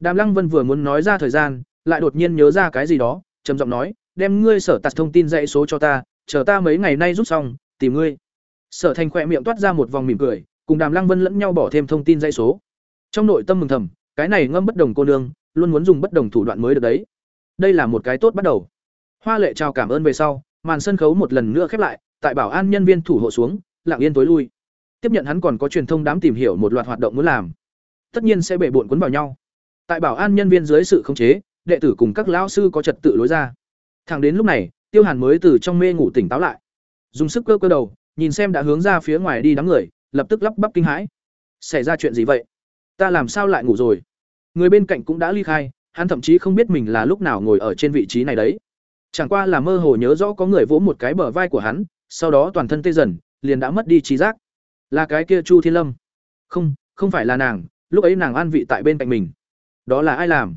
Đàm Lăng Vân vừa muốn nói ra thời gian, lại đột nhiên nhớ ra cái gì đó, trầm giọng nói, "Đem ngươi sở tạt thông tin dãy số cho ta, chờ ta mấy ngày nay rút xong, tìm ngươi." Sở Thành khỏe miệng toát ra một vòng mỉm cười, cùng Đàm Lăng Vân lẫn nhau bỏ thêm thông tin dãy số. Trong nội tâm mừng thầm, cái này ngâm bất đồng cô nương, luôn muốn dùng bất đồng thủ đoạn mới được đấy. Đây là một cái tốt bắt đầu. Hoa Lệ chào cảm ơn về sau, màn sân khấu một lần nữa khép lại, tại bảo an nhân viên thủ hộ xuống, lặng yên tối lui. Tiếp nhận hắn còn có truyền thông đám tìm hiểu một loạt hoạt động muốn làm. Tất nhiên sẽ bể bộn cuốn vào nhau. Tại bảo an nhân viên dưới sự khống chế, đệ tử cùng các lão sư có trật tự lối ra. Thẳng đến lúc này, Tiêu Hàn mới từ trong mê ngủ tỉnh táo lại. Dùng sức cơ cơ đầu, nhìn xem đã hướng ra phía ngoài đi đám người, lập tức lắp bắp kinh hãi. Xảy ra chuyện gì vậy? Ta làm sao lại ngủ rồi? người bên cạnh cũng đã ly khai hắn thậm chí không biết mình là lúc nào ngồi ở trên vị trí này đấy chẳng qua là mơ hồ nhớ rõ có người vỗ một cái bờ vai của hắn sau đó toàn thân tê dần liền đã mất đi trí giác là cái kia chu thiên lâm. Không không phải là nàng, lúc ấy nàng an vị tại bên cạnh mình. Đó là ai làm?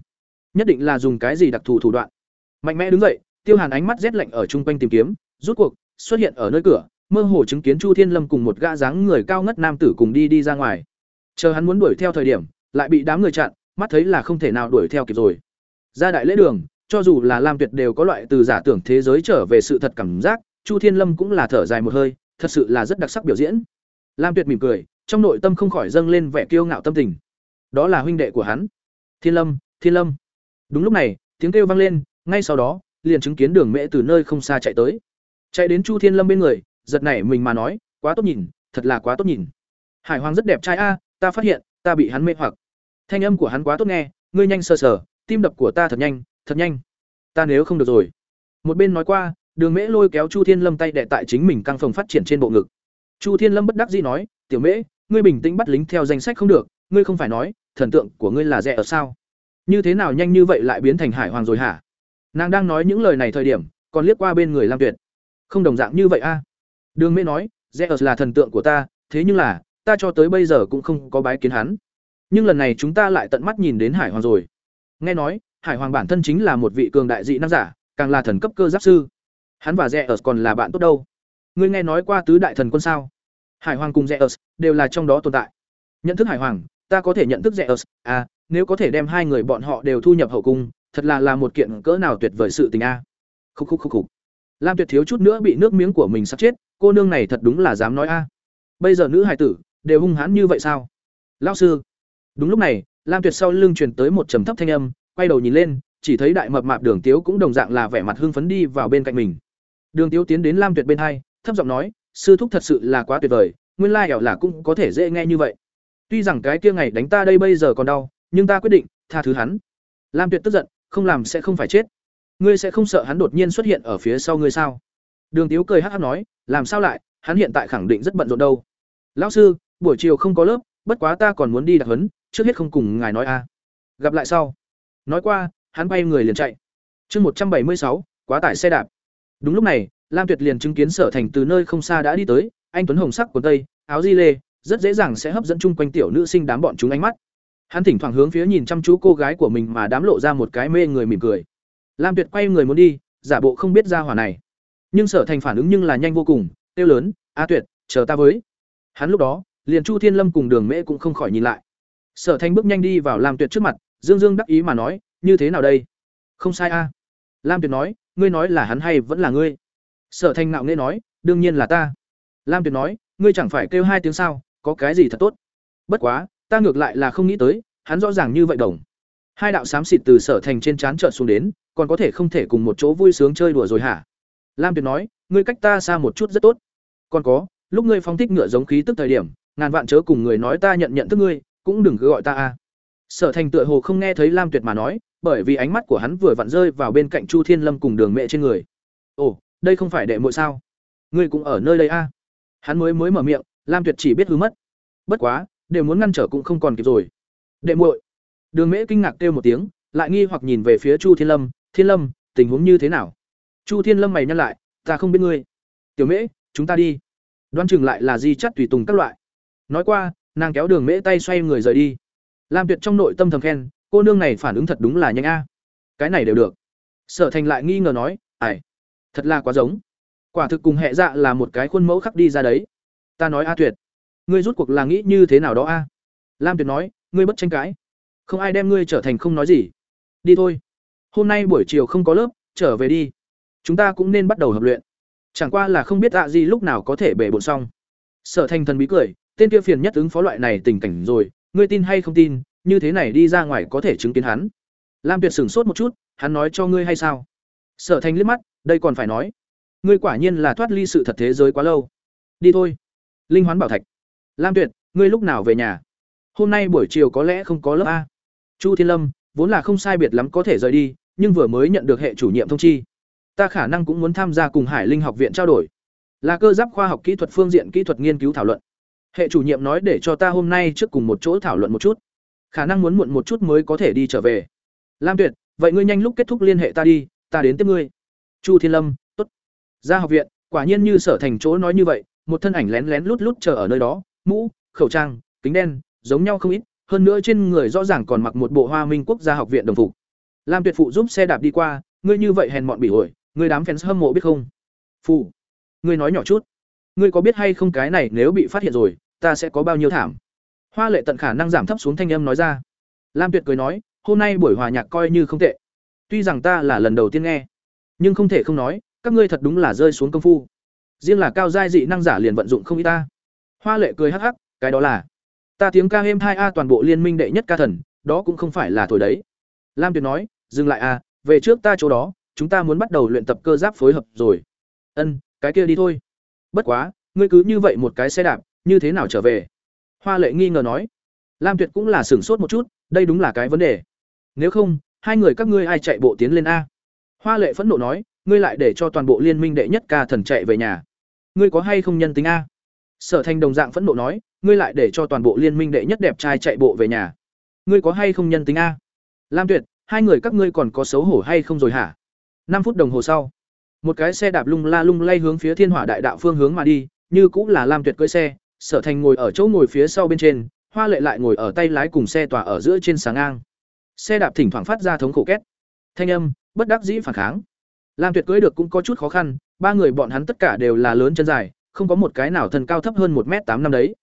Nhất định là dùng cái gì đặc thù thủ đoạn? Mạnh mẽ đứng dậy, tiêu hàn ánh mắt rét lạnh ở chung quanh tìm kiếm rút cuộc, xuất hiện ở nơi cửa, mơ hồ chứng kiến chu thiên lâm cùng một gã dáng người cao ngất nam tử cùng đi đi ra ngoài. Chờ hắn muốn đuổi theo thời điểm, lại bị đám người chặn, mắt thấy là không thể nào đuổi theo kịp rồi. Ra đại lễ đường, cho dù là lam tuyệt đều có loại từ giả tưởng thế giới trở về sự thật cảm giác, chu thiên lâm cũng là thở dài một hơi, thật sự là rất đặc sắc biểu diễn lam tuyệt mỉm cười, trong nội tâm không khỏi dâng lên vẻ kiêu ngạo tâm tình. Đó là huynh đệ của hắn. Thiên lâm thiên lâm. Đúng lúc này, tiếng kêu vang lên, ngay sau đó, liền chứng kiến đường mễ từ nơi không xa chạy tới. Chạy đến chu thiên lâm bên người, giật nảy mình mà nói, quá tốt nhìn, thật là quá tốt nhìn. Hải hoàng rất đẹp trai a, ta phát hiện, ta bị hắn mê hoặc. Thanh âm của hắn quá tốt nghe, ngươi nhanh sờ sờ, tim đập của ta thật nhanh thật nhanh. Ta nếu không được rồi. Một bên nói qua, đường mễ lôi kéo chu thiên lâm tay đệ tại chính mình căng phòng phát triển trên bộ ngực chu thiên lâm bất đắc dĩ nói, tiểu mễ, ngươi bình tĩnh bắt lính theo danh sách không được, ngươi không phải nói, thần tượng của ngươi là rẻ ở sao? Như thế nào nhanh như vậy lại biến thành hải hoàng rồi hả? Nàng đang nói những lời này thời điểm, còn liếc qua bên người lam tuyệt. Không đồng dạng như vậy a. Đường mễ nói, rẻ là thần tượng của ta, thế nhưng là, ta cho tới bây giờ cũng không có bái kiến hắn. Nhưng lần này chúng ta lại tận mắt nhìn đến hải hoàng rồi. Nghe nói, hải hoàng bản thân chính là một vị cường đại dị năng giả, càng là thần cấp cơ giáp sư. Hắn và rẻ còn là bạn tốt đâu? Ngươi nghe nói qua tứ đại thần quân sao? Hải hoàng cùng rẻ đều là trong đó tồn tại. Nhận thức hải hoàng, ta có thể nhận thức rẻ à nếu có thể đem hai người bọn họ đều thu nhập hậu cung, thật là là một kiện cỡ nào tuyệt vời sự tình a. Khúc khúc khúc khúc. Lam tuyệt thiếu chút nữa bị nước miếng của mình sắp chết, cô nương này thật đúng là dám nói a. Bây giờ nữ hải tử đều hung hãn như vậy sao? Lao sư. Đúng lúc này, lam tuyệt sau lưng truyền tới một trầm thấp thanh âm, quay đầu nhìn lên, chỉ thấy đại mập mạp đường tiếu cũng đồng dạng là vẻ mặt hưng phấn đi vào bên cạnh mình. Đường tiếu tiến đến lam tuyệt bên hai thấp giọng nói, sư thúc thật sự là quá tuyệt vời, nguyên lai ẻo là cũng có thể dễ nghe như vậy. Tuy rằng cái kia ngày đánh ta đây bây giờ còn đau, nhưng ta quyết định, tha thứ hắn. Lam tuyệt tức giận, không làm sẽ không phải chết. Ngươi sẽ không sợ hắn đột nhiên xuất hiện ở phía sau ngươi sao? Đường tiếu cười hắc hắc nói, làm sao lại, hắn hiện tại khẳng định rất bận rộn đâu. Lão sư, buổi chiều không có lớp, bất quá ta còn muốn đi đặc huấn, trước hết không cùng ngài nói a. Gặp lại sau. Nói qua, hắn bay người liền chạy. Chương một trăm bảy mươi sáu, quá tải xe đạp. Đúng lúc này lam tuyệt liền chứng kiến sở thành từ nơi không xa đã đi tới, anh tuấn hồng sắc quần tây, áo di lê, rất dễ dàng sẽ hấp dẫn chung quanh tiểu nữ sinh đám bọn chúng ánh mắt. Hắn thỉnh thoảng hướng phía nhìn chăm chú cô gái của mình mà đám lộ ra một cái mê người mỉm cười. Lam tuyệt quay người muốn đi, giả bộ không biết ra hỏa này. Nhưng sở thành phản ứng nhưng là nhanh vô cùng tiêu lớn, a tuyệt, chờ ta với. Hắn lúc đó, liền chu thiên lâm cùng đường mễ cũng không khỏi nhìn lại. Sở thành bước nhanh đi vào lam tuyệt trước mặt, dương dương đắc ý mà nói, như thế nào đây? Không sai a. Lam tuyệt nói, ngươi nói là hắn hay vẫn là ngươi? Sở Thanh nạo nghễ nói, đương nhiên là ta. Lam tuyệt nói, ngươi chẳng phải kêu hai tiếng sao, có cái gì thật tốt? Bất quá, ta ngược lại là không nghĩ tới, hắn rõ ràng như vậy đồng. Hai đạo xám xịt từ sở thành trên trán trợn xuống đến, còn có thể không thể cùng một chỗ vui sướng chơi đùa rồi hả? Lam tuyệt nói, ngươi cách ta xa một chút rất tốt. Còn có, lúc ngươi phóng thích ngựa giống khí tức thời điểm, ngàn vạn chớ cùng người nói ta nhận nhận thức ngươi, cũng đừng cứ gọi ta a. Sở thành tựa hồ không nghe thấy lam tuyệt mà nói, bởi vì ánh mắt của hắn vừa vặn rơi vào bên cạnh chu thiên lâm cùng đường mẹ trên người. Ồ đây không phải đệ muội sao? Ngươi cũng ở nơi đây a? Hắn mới mới mở miệng, lam tuyệt chỉ biết hư mất. Bất quá, đều muốn ngăn trở cũng không còn kịp rồi. Đệ muội. Đường mễ kinh ngạc kêu một tiếng, lại nghi hoặc nhìn về phía chu thiên lâm. Thiên lâm, tình huống như thế nào? Chu thiên lâm mày nhăn lại, ta không biết ngươi. Tiểu mễ, chúng ta đi. Đoan chừng lại là di chất tùy tùng các loại. Nói qua, nàng kéo đường mễ tay xoay người rời đi. Lam tuyệt trong nội tâm thầm khen, cô nương này phản ứng thật đúng là nhanh a. Cái này đều được. Sở thành lại nghi ngờ nói ải thật là quá giống. Quả thực cùng hệ dạ là một cái khuôn mẫu khắc đi ra đấy. Ta nói a tuyệt, ngươi rút cuộc là nghĩ như thế nào đó a? Lam tuyệt nói, ngươi bất tranh cãi. Không ai đem ngươi trở thành không nói gì. Đi thôi. Hôm nay buổi chiều không có lớp, trở về đi. Chúng ta cũng nên bắt đầu hợp luyện. Chẳng qua là không biết dạ gì lúc nào có thể bể bộn xong. Sở thành thần bí cười, tên kia phiền nhất ứng phó loại này tình cảnh rồi, ngươi tin hay không tin, như thế này đi ra ngoài có thể chứng kiến hắn. Lam tuyệt sửng sốt một chút, hắn nói cho ngươi hay sao? Sở thành liếc mắt đây còn phải nói. Ngươi quả nhiên là thoát ly sự thật thế giới quá lâu. Đi thôi. Linh hoán bảo thạch. Lam tuyệt, ngươi lúc nào về nhà? Hôm nay buổi chiều có lẽ không có lớp a. Chu thiên lâm, vốn là không sai biệt lắm có thể rời đi, nhưng vừa mới nhận được hệ chủ nhiệm thông chi. Ta khả năng cũng muốn tham gia cùng hải linh học viện trao đổi. Là cơ giáp khoa học kỹ thuật phương diện kỹ thuật nghiên cứu thảo luận. Hệ chủ nhiệm nói để cho ta hôm nay trước cùng một chỗ thảo luận một chút. Khả năng muốn muộn một chút mới có thể đi trở về. Lam tuyệt, vậy ngươi nhanh lúc kết thúc liên hệ ta đi, ta đến tiếp ngươi chu thiên lâm t ố t ra học viện, quả nhiên như sở thành chỗ nói như vậy, một thân ảnh lén lén lút lút chờ ở nơi đó, mũ, khẩu trang, kính đen, giống nhau không ít, hơn nữa trên người rõ ràng còn mặc một bộ hoa minh quốc gia học viện đồng phục. Lam tuyệt phụ giúp xe đạp đi qua, ngươi như vậy hèn mọn bỉ ổi ngươi đám fans hâm mộ biết không? Phụ, ngươi nói nhỏ chút, ngươi có biết hay không cái này nếu bị phát hiện rồi, ta sẽ có bao nhiêu thảm? Hoa lệ tận khả năng giảm thấp xuống thanh âm nói ra. Lam tuyệt cười nói, hôm nay buổi hòa nhạc coi như không tệ. Tuy rằng ta là lần đầu tiên nghe nhưng không thể không nói, các ngươi thật đúng là rơi xuống công phu. Riêng là cao giai dị năng giả liền vận dụng không ít ta. Hoa lệ cười hắc hắc, cái đó là, ta tiếng ca êm hai a toàn bộ liên minh đệ nhất ca thần, đó cũng không phải là thổi đấy. Lam tuyệt nói, dừng lại a, về trước ta chỗ đó, chúng ta muốn bắt đầu luyện tập cơ giáp phối hợp rồi. Ân, cái kia đi thôi. Bất quá, ngươi cứ như vậy một cái xe đạp, như thế nào trở về? Hoa lệ nghi ngờ nói. Lam tuyệt cũng là sửng sốt một chút, đây đúng là cái vấn đề. Nếu không, hai người các ngươi ai chạy bộ tiến lên a? Hoa lệ phẫn nộ nói, ngươi lại để cho toàn bộ liên minh đệ nhất ca thần chạy về nhà. Ngươi có hay không nhân tính a? Sở thành đồng dạng phẫn nộ nói, ngươi lại để cho toàn bộ liên minh đệ nhất đẹp trai chạy bộ về nhà. Ngươi có hay không nhân tính a? Lam tuyệt, hai người các ngươi còn có xấu hổ hay không rồi hả? Năm phút đồng hồ sau, một cái xe đạp lung la lung lay hướng phía thiên hỏa đại đạo phương hướng mà đi, như cũng là lam tuyệt cưỡi xe. Sở thành ngồi ở chỗ ngồi phía sau bên trên, hoa lệ lại ngồi ở tay lái cùng xe tòa ở giữa trên sáng ngang. Xe đạp thỉnh thoảng phát ra thống khổ két. Thanh âm bất đắc dĩ phản kháng. Lam tuyệt cưới được cũng có chút khó khăn, ba người bọn hắn tất cả đều là lớn chân dài, không có một cái nào thân cao thấp hơn một m tám năm đấy.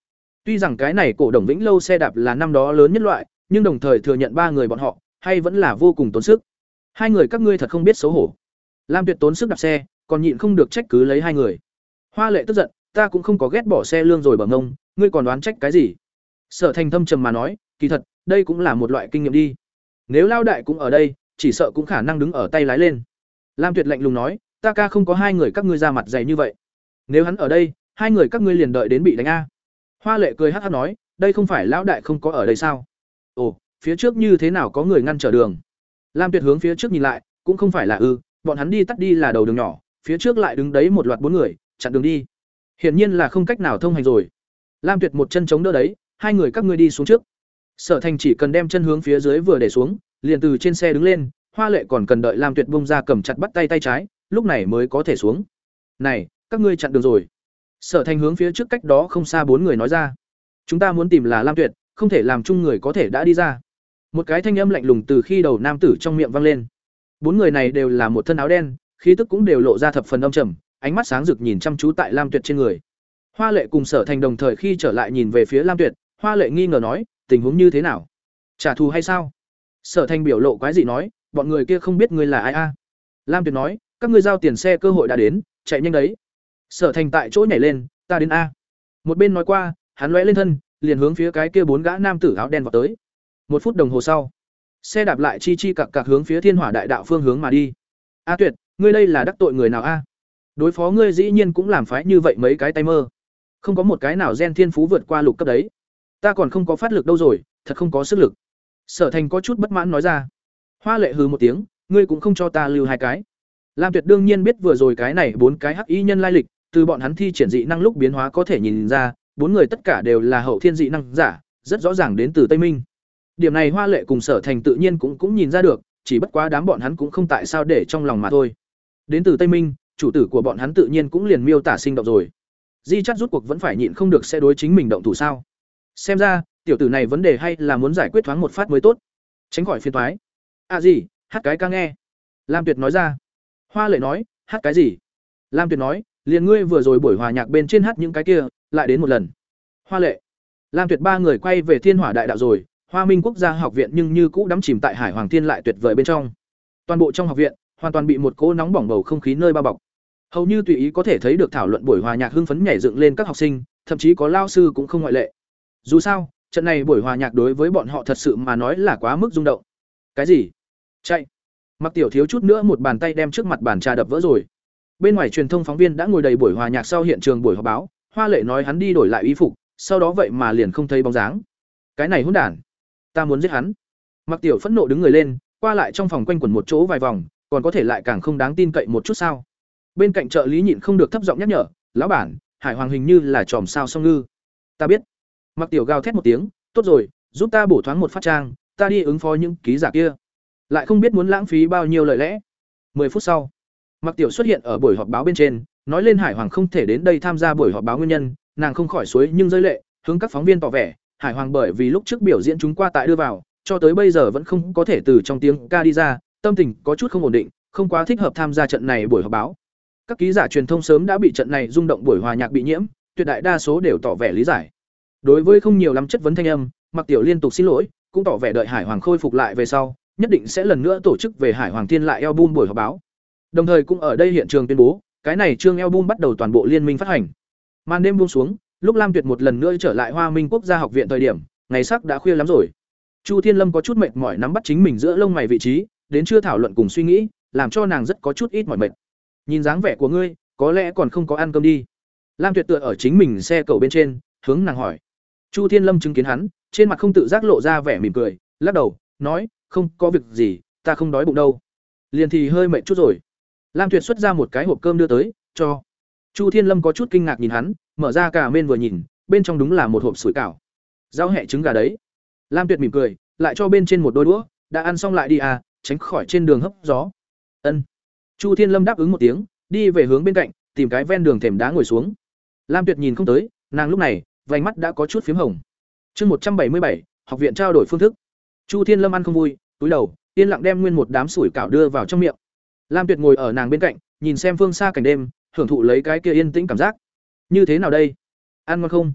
Tuy rằng cái này cổ đồng vĩnh lâu xe đạp là năm đó lớn nhất loại, nhưng đồng thời thừa nhận ba người bọn họ, hay vẫn là vô cùng tốn sức. Hai người các ngươi thật không biết xấu hổ. Lam tuyệt tốn sức đạp xe, còn nhịn không được trách cứ lấy hai người. Hoa lệ tức giận, ta cũng không có ghét bỏ xe lương rồi bằng ngông ngươi còn đoán trách cái gì? Sở thành thâm trầm mà nói, kỳ thật, đây cũng là một loại kinh nghiệm đi. Nếu lao đại cũng ở đây chỉ sợ cũng khả năng đứng ở tay lái lên. Lam tuyệt lạnh lùng nói, ta ca không có hai người các ngươi ra mặt dày như vậy. Nếu hắn ở đây, hai người các ngươi liền đợi đến bị đánh a. Hoa lệ cười hát hát nói, đây không phải lão đại không có ở đây sao? Ồ, phía trước như thế nào có người ngăn trở đường? Lam tuyệt hướng phía trước nhìn lại, cũng không phải là ư, bọn hắn đi tắt đi là đầu đường nhỏ, phía trước lại đứng đấy một loạt bốn người, chặn đường đi. Hiển nhiên là không cách nào thông hành rồi. Lam tuyệt một chân chống đỡ đấy, hai người các ngươi đi xuống trước. Sở thành chỉ cần đem chân hướng phía dưới vừa để xuống liền từ trên xe đứng lên, hoa lệ còn cần đợi lam tuyệt bông ra cầm chặt bắt tay tay trái, lúc này mới có thể xuống. Này, các ngươi chặn đường rồi. Sở thành hướng phía trước cách đó không xa bốn người nói ra. Chúng ta muốn tìm là lam tuyệt, không thể làm chung người có thể đã đi ra. Một cái thanh âm lạnh lùng từ khi đầu nam tử trong miệng vang lên. Bốn người này đều là một thân áo đen, khí tức cũng đều lộ ra thập phần âm trầm, ánh mắt sáng rực nhìn chăm chú tại lam tuyệt trên người. Hoa lệ cùng sở thành đồng thời khi trở lại nhìn về phía lam tuyệt, hoa lệ nghi ngờ nói, tình huống như thế nào? Trả thù hay sao? Sở thành biểu lộ quái dị nói, bọn người kia không biết ngươi là ai a. Lam tuyệt nói, các ngươi giao tiền xe cơ hội đã đến, chạy nhanh đấy. Sở thành tại chỗ nhảy lên, ta đến a. Một bên nói qua, hắn lóe lên thân, liền hướng phía cái kia bốn gã nam tử áo đen vào tới. Một phút đồng hồ sau, xe đạp lại chi chi cặc cặc hướng phía thiên hỏa đại đạo phương hướng mà đi. A tuyệt, ngươi đây là đắc tội người nào a? Đối phó ngươi dĩ nhiên cũng làm phái như vậy mấy cái tay mơ. Không có một cái nào gen thiên phú vượt qua lục cấp đấy. Ta còn không có phát lực đâu rồi, thật không có sức lực sở thành có chút bất mãn nói ra. Hoa lệ hừ một tiếng, ngươi cũng không cho ta lưu hai cái. Lam tuyệt đương nhiên biết vừa rồi cái này bốn cái hắc y nhân lai lịch, từ bọn hắn thi triển dị năng lúc biến hóa có thể nhìn ra, bốn người tất cả đều là hậu thiên dị năng giả, rất rõ ràng đến từ tây minh. Điểm này hoa lệ cùng sở thành tự nhiên cũng cũng nhìn ra được, chỉ bất quá đám bọn hắn cũng không tại sao để trong lòng mà thôi. Đến từ tây minh, chủ tử của bọn hắn tự nhiên cũng liền miêu tả sinh động rồi. Di chắc rút cuộc vẫn phải nhịn không được sẽ đối chính mình động thủ sao? Xem ra tiểu tử này vấn đề hay là muốn giải quyết thoáng một phát mới tốt. Tránh khỏi phiền thoái à gì, hát cái ca nghe. Lam tuyệt nói ra. Hoa lệ nói, hát cái gì? Lam tuyệt nói, liền ngươi vừa rồi buổi hòa nhạc bên trên hát những cái kia, lại đến một lần. Hoa lệ. Lam tuyệt ba người quay về thiên hỏa đại đạo rồi, hoa minh quốc gia học viện nhưng như cũ đắm chìm tại hải hoàng thiên lại tuyệt vời bên trong. Toàn bộ trong học viện, hoàn toàn bị một cỗ nóng bỏng bầu không khí nơi bao bọc. Hầu như tùy ý có thể thấy được thảo luận buổi hòa nhạc hưng phấn nhảy dựng lên các học sinh, thậm chí có lao sư cũng không ngoại lệ. Dù sao trận này buổi hòa nhạc đối với bọn họ thật sự mà nói là quá mức rung động. Cái gì? Chạy. Mặc tiểu thiếu chút nữa một bàn tay đem trước mặt bàn trà đập vỡ rồi. Bên ngoài truyền thông phóng viên đã ngồi đầy buổi hòa nhạc sau hiện trường buổi họp báo, hoa lệ nói hắn đi đổi lại y phục, sau đó vậy mà liền không thấy bóng dáng. Cái này hỗn đản. Ta muốn giết hắn. Mặc tiểu phẫn nộ đứng người lên, qua lại trong phòng quanh quẩn một chỗ vài vòng, còn có thể lại càng không đáng tin cậy một chút sao? Bên cạnh trợ lý nhịn không được thấp giọng nhắc nhở, lão bản, hải hoàng hình như là chòm sao song ngư. Ta biết mặc tiểu gào thét một tiếng tốt rồi giúp ta bổ thoáng một phát trang, ta đi ứng phó những ký giả kia. Lại không biết muốn lãng phí bao nhiêu lời lẽ. 10 phút sau, Mặc Tiểu xuất hiện ở buổi họp báo bên trên, nói lên Hải Hoàng không thể đến đây tham gia buổi họp báo nguyên nhân, nàng không khỏi suối nhưng rơi lệ, hướng các phóng viên tỏ vẻ, Hải Hoàng bởi vì lúc trước biểu diễn chúng qua tại đưa vào, cho tới bây giờ vẫn không có thể từ trong tiếng ca đi ra, tâm tình có chút không ổn định, không quá thích hợp tham gia trận này buổi họp báo. Các ký giả truyền thông sớm đã bị trận này rung động buổi hòa nhạc bị nhiễm, tuyệt đại đa số đều tỏ vẻ lý giải. Đối với không nhiều lắm chất vấn thanh âm, Mặc Tiểu liên tục xin lỗi, cũng tỏ vẻ đợi Hải Hoàng khôi phục lại về sau, nhất định sẽ lần nữa tổ chức về Hải Hoàng Thiên lại album buổi họp báo. Đồng thời cũng ở đây hiện trường tuyên bố, cái này chương album bắt đầu toàn bộ liên minh phát hành. Màn đêm buông xuống, lúc Lam Tuyệt một lần nữa trở lại Hoa Minh Quốc gia học viện thời điểm, ngày sắc đã khuya lắm rồi. Chu Thiên Lâm có chút mệt mỏi nắm bắt chính mình giữa lông mày vị trí, đến chưa thảo luận cùng suy nghĩ, làm cho nàng rất có chút ít mỏi mệt. Nhìn dáng vẻ của ngươi, có lẽ còn không có ăn cơm đi. Lam Tuyệt tựa ở chính mình xe cầu bên trên, hướng nàng hỏi. Chu Thiên Lâm chứng kiến hắn, trên mặt không tự giác lộ ra vẻ mỉm cười, lắc đầu, nói, "Không, có việc gì, ta không đói bụng đâu." Liền thì hơi mệt chút rồi. Lam Tuyệt xuất ra một cái hộp cơm đưa tới, cho. Chu Thiên Lâm có chút kinh ngạc nhìn hắn, mở ra cả bên vừa nhìn, bên trong đúng là một hộp sủi cảo. Rau hẹ trứng gà đấy. Lam Tuyệt mỉm cười, lại cho bên trên một đôi đũa, đã ăn xong lại đi à, tránh khỏi trên đường hấp gió. Ân. Chu Thiên Lâm đáp ứng một tiếng, đi về hướng bên cạnh, tìm cái ven đường thềm đá ngồi xuống. Lam Tuyệt nhìn không tới, nàng lúc này, vành mắt đã có chút phím hồng. Chương một trăm bảy mươi bảy, học viện trao đổi phương thức. Chu Thiên Lâm ăn không vui, túi đầu, yên lặng đem nguyên một đám sủi cảo đưa vào trong miệng. Lam Tuyệt ngồi ở nàng bên cạnh, nhìn xem phương xa cảnh đêm, hưởng thụ lấy cái kia yên tĩnh cảm giác. Như thế nào đây? Ăn ngon không?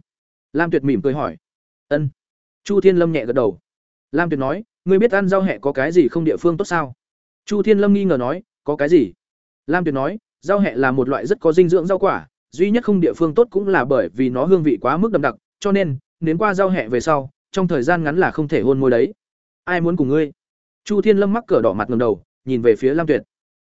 Lam Tuyệt mỉm cười hỏi. Ân. Chu Thiên Lâm nhẹ gật đầu. Lam Tuyệt nói, ngươi biết ăn rau hẹ có cái gì không địa phương tốt sao? Chu Thiên Lâm nghi ngờ nói, có cái gì? Lam Tuyệt nói, rau hẹ là một loại rất có dinh dưỡng rau quả, duy nhất không địa phương tốt cũng là bởi vì nó hương vị quá mức đậm đặc, cho nên, nếm qua rau hẹ về sau, trong thời gian ngắn là không thể hôn môi đấy. Ai muốn cùng ngươi? Chu Thiên Lâm mắc cửa đỏ mặt ngẩng đầu, nhìn về phía Lam Tuyệt.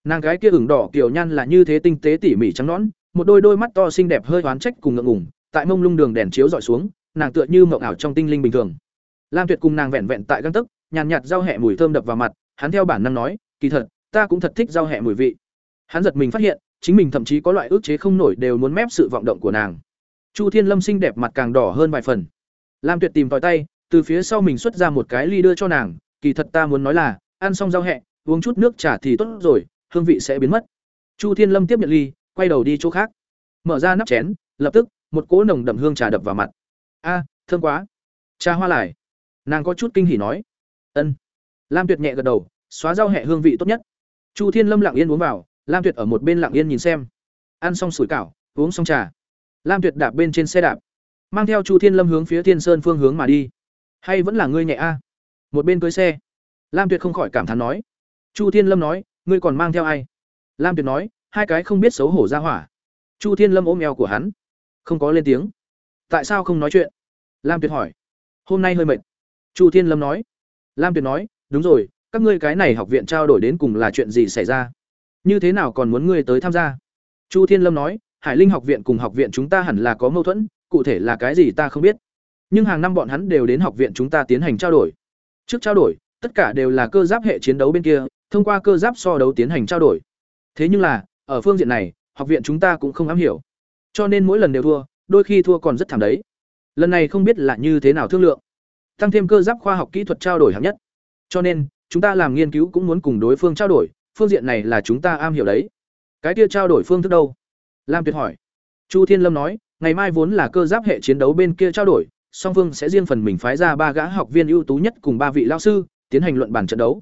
Nàng gái kia ửng đỏ kiểu nhan là như thế tinh tế tỉ mỉ trắng nõn, một đôi đôi mắt to xinh đẹp hơi oán trách cùng ngượng ngùng, tại mông lung đường đèn chiếu dọi xuống, nàng tựa như mộng ảo trong tinh linh bình thường. Lam Tuyệt cùng nàng vẹn vẹn tại găng tức, nhàn nhạt rau hẹ mùi thơm đập vào mặt, hắn theo bản năng nói, kỳ thật, ta cũng thật thích rau hẹ mùi vị. Hắn giật mình phát hiện, chính mình thậm chí có loại ước chế không nổi đều muốn mép sự vọng động của nàng. Chu Thiên Lâm xinh đẹp mặt càng đỏ hơn vài phần. Lam Tuyệt tìm tòi tay, từ phía sau mình xuất ra một cái ly đưa cho nàng, kỳ thật ta muốn nói là, ăn xong rau hẹ, uống chút nước trà thì tốt rồi, hương vị sẽ biến mất. Chu Thiên Lâm tiếp nhận ly, quay đầu đi chỗ khác. Mở ra nắp chén, lập tức, một cỗ nồng đậm hương trà đập vào mặt. A, thơm quá. Trà hoa lại. Nàng có chút kinh hỉ nói. Ân. Lam Tuyệt nhẹ gật đầu, xóa rau hẹ hương vị tốt nhất. Chu Thiên Lâm lặng yên uống vào, Lam Tuyệt ở một bên lặng yên nhìn xem. Ăn xong sủi cảo, uống xong trà. Lam Tuyệt đạp bên trên xe đạp, mang theo Chu Thiên Lâm hướng phía Thiên Sơn phương hướng mà đi. Hay vẫn là ngươi nhẹ a? Một bên cưới xe. Lam Tuyệt không khỏi cảm thán nói. Chu Thiên Lâm nói, ngươi còn mang theo ai? Lam Tuyệt nói, hai cái không biết xấu hổ ra hỏa. Chu Thiên Lâm ôm eo của hắn, không có lên tiếng. Tại sao không nói chuyện? Lam Tuyệt hỏi. Hôm nay hơi mệt. Chu Thiên Lâm nói. Lam Tuyệt nói, đúng rồi, các ngươi cái này học viện trao đổi đến cùng là chuyện gì xảy ra? Như thế nào còn muốn ngươi tới tham gia? Chu Thiên Lâm nói, Hải Linh học viện cùng học viện chúng ta hẳn là có mâu thuẫn, cụ thể là cái gì ta không biết. Nhưng hàng năm bọn hắn đều đến học viện chúng ta tiến hành trao đổi. Trước trao đổi, tất cả đều là cơ giáp hệ chiến đấu bên kia, thông qua cơ giáp so đấu tiến hành trao đổi. Thế nhưng là, ở phương diện này, học viện chúng ta cũng không am hiểu. Cho nên mỗi lần đều thua, đôi khi thua còn rất thảm đấy. Lần này không biết là như thế nào thương lượng. Tăng thêm cơ giáp khoa học kỹ thuật trao đổi hạng nhất. Cho nên, chúng ta làm nghiên cứu cũng muốn cùng đối phương trao đổi, phương diện này là chúng ta am hiểu đấy. Cái kia trao đổi phương thức đâu? Lam Tuyệt hỏi. Chu Thiên Lâm nói, ngày mai vốn là cơ giáp hệ chiến đấu bên kia trao đổi, song phương sẽ riêng phần mình phái ra ba gã học viên ưu tú nhất cùng ba vị lao sư, tiến hành luận bàn trận đấu.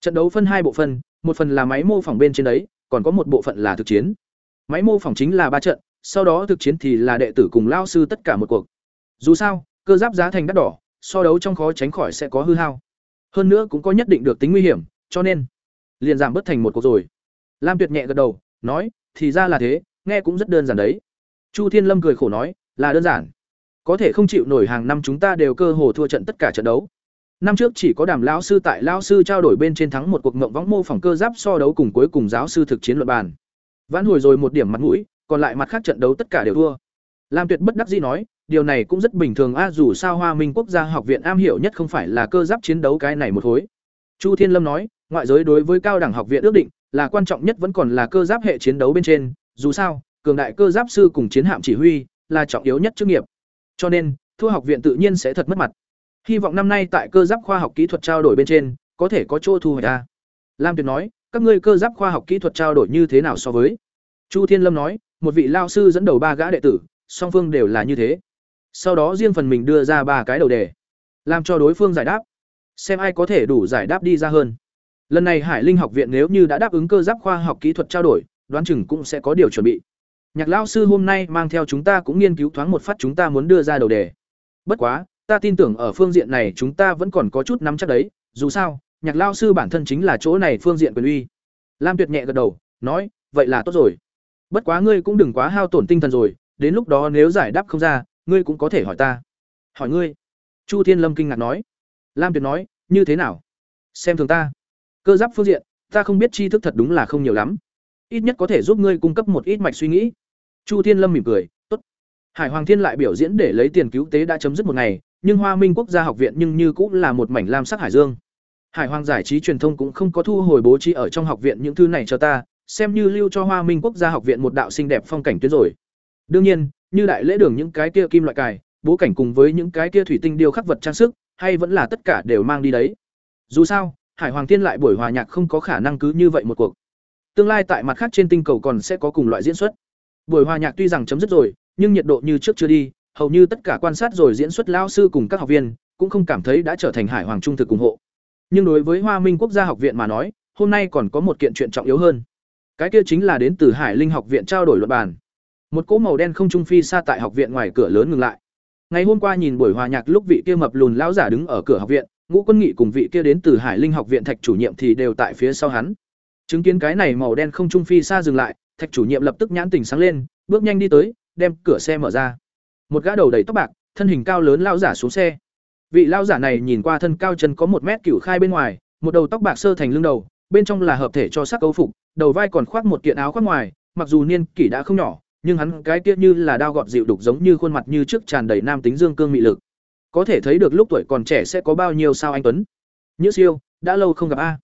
Trận đấu phân hai bộ phận, một phần là máy mô phỏng bên trên đấy, còn có một bộ phận là thực chiến. Máy mô phỏng chính là ba trận, sau đó thực chiến thì là đệ tử cùng lao sư tất cả một cuộc. Dù sao, cơ giáp giá thành đắt đỏ, so đấu trong khó tránh khỏi sẽ có hư hao. Hơn nữa cũng có nhất định được tính nguy hiểm, cho nên liền giảm bớt thành một cuộc rồi. Lam Tuyệt nhẹ gật đầu, nói, thì ra là thế, nghe cũng rất đơn giản đấy. Chu Thiên Lâm cười khổ nói, là đơn giản. Có thể không chịu nổi hàng năm chúng ta đều cơ hồ thua trận tất cả trận đấu. Năm trước chỉ có Đàm lão sư tại lão sư trao đổi bên trên thắng một cuộc ngộng võng mô phỏng cơ giáp so đấu cùng cuối cùng giáo sư thực chiến luận bàn. Vãn hồi rồi một điểm mặt mũi, còn lại mặt khác trận đấu tất cả đều thua. Lam Tuyệt bất đắc dĩ nói, điều này cũng rất bình thường a dù sao Hoa Minh Quốc gia học viện am hiểu nhất không phải là cơ giáp chiến đấu cái này một khối. Chu Thiên Lâm nói, ngoại giới đối với cao đẳng học viện ước định là quan trọng nhất vẫn còn là cơ giáp hệ chiến đấu bên trên, dù sao, cường đại cơ giáp sư cùng chiến hạm chỉ huy là trọng yếu nhất chức nghiệp. Cho nên, thua học viện tự nhiên sẽ thật mất mặt. Hy vọng năm nay tại cơ giáp khoa học kỹ thuật trao đổi bên trên, có thể có chỗ thu hồi ta. Lam Tuyệt nói, các ngươi cơ giáp khoa học kỹ thuật trao đổi như thế nào so với? Chu Thiên Lâm nói, một vị lao sư dẫn đầu ba gã đệ tử, song phương đều là như thế. Sau đó riêng phần mình đưa ra ba cái đầu đề, làm cho đối phương giải đáp, xem ai có thể đủ giải đáp đi ra hơn. Lần này Hải Linh học viện nếu như đã đáp ứng cơ giáp khoa học kỹ thuật trao đổi, đoán chừng cũng sẽ có điều chuẩn bị. Nhạc lão sư hôm nay mang theo chúng ta cũng nghiên cứu thoáng một phát chúng ta muốn đưa ra đầu đề. Bất quá, ta tin tưởng ở phương diện này chúng ta vẫn còn có chút nắm chắc đấy, dù sao, Nhạc lão sư bản thân chính là chỗ này phương diện quyền uy. Lam Tuyệt nhẹ gật đầu, nói, vậy là tốt rồi. Bất quá ngươi cũng đừng quá hao tổn tinh thần rồi, đến lúc đó nếu giải đáp không ra, ngươi cũng có thể hỏi ta. Hỏi ngươi? Chu Thiên Lâm kinh ngạc nói. Lam Tuyệt nói, như thế nào? Xem thường ta. Cơ giáp phương diện, ta không biết tri thức thật đúng là không nhiều lắm. Ít nhất có thể giúp ngươi cung cấp một ít mạch suy nghĩ. Chu Thiên Lâm mỉm cười, "Tốt." Hải Hoàng Thiên lại biểu diễn để lấy tiền cứu tế đã chấm dứt một ngày, nhưng Hoa Minh Quốc gia học viện nhưng như cũng là một mảnh lam sắc hải dương. Hải Hoàng giải trí truyền thông cũng không có thu hồi bố trí ở trong học viện những thứ này cho ta, xem như lưu cho Hoa Minh Quốc gia học viện một đạo xinh đẹp phong cảnh tuyến rồi. Đương nhiên, như đại lễ đường những cái kia kim loại cài, bố cảnh cùng với những cái kia thủy tinh điêu khắc vật trang sức, hay vẫn là tất cả đều mang đi đấy. Dù sao, Hải Hoàng Thiên lại buổi hòa nhạc không có khả năng cứ như vậy một cuộc. Tương lai tại mặt khác trên tinh cầu còn sẽ có cùng loại diễn xuất. Buổi hòa nhạc tuy rằng chấm dứt rồi, nhưng nhiệt độ như trước chưa đi, hầu như tất cả quan sát rồi diễn xuất lão sư cùng các học viên cũng không cảm thấy đã trở thành Hải Hoàng trung thực ủng hộ. Nhưng đối với Hoa Minh Quốc gia học viện mà nói, hôm nay còn có một kiện chuyện trọng yếu hơn. Cái kia chính là đến từ Hải Linh học viện trao đổi luận bàn. Một cỗ màu đen không trung phi xa tại học viện ngoài cửa lớn ngừng lại. Ngày hôm qua nhìn buổi hòa nhạc lúc vị kia mập lùn lão giả đứng ở cửa học viện, Ngũ Quân Nghị cùng vị kia đến từ Hải Linh học viện thạch chủ nhiệm thì đều tại phía sau hắn. Chứng kiến cái này màu đen không trung phi xa dừng lại, thạch chủ nhiệm lập tức nhãn tỉnh sáng lên, bước nhanh đi tới, đem cửa xe mở ra. Một gã đầu đầy tóc bạc, thân hình cao lớn lao giả xuống xe. Vị lao giả này nhìn qua thân cao chân có một mét cửu khai bên ngoài, một đầu tóc bạc sơ thành lưng đầu, bên trong là hợp thể cho sắc cấu phục, đầu vai còn khoác một kiện áo khoác ngoài, mặc dù niên kỷ đã không nhỏ, nhưng hắn cái kia như là đao gọt dịu đục giống như khuôn mặt như trước tràn đầy nam tính dương cương mị lực. Có thể thấy được lúc tuổi còn trẻ sẽ có bao nhiêu sao anh tuấn. Nhữ Siêu, đã lâu không gặp a.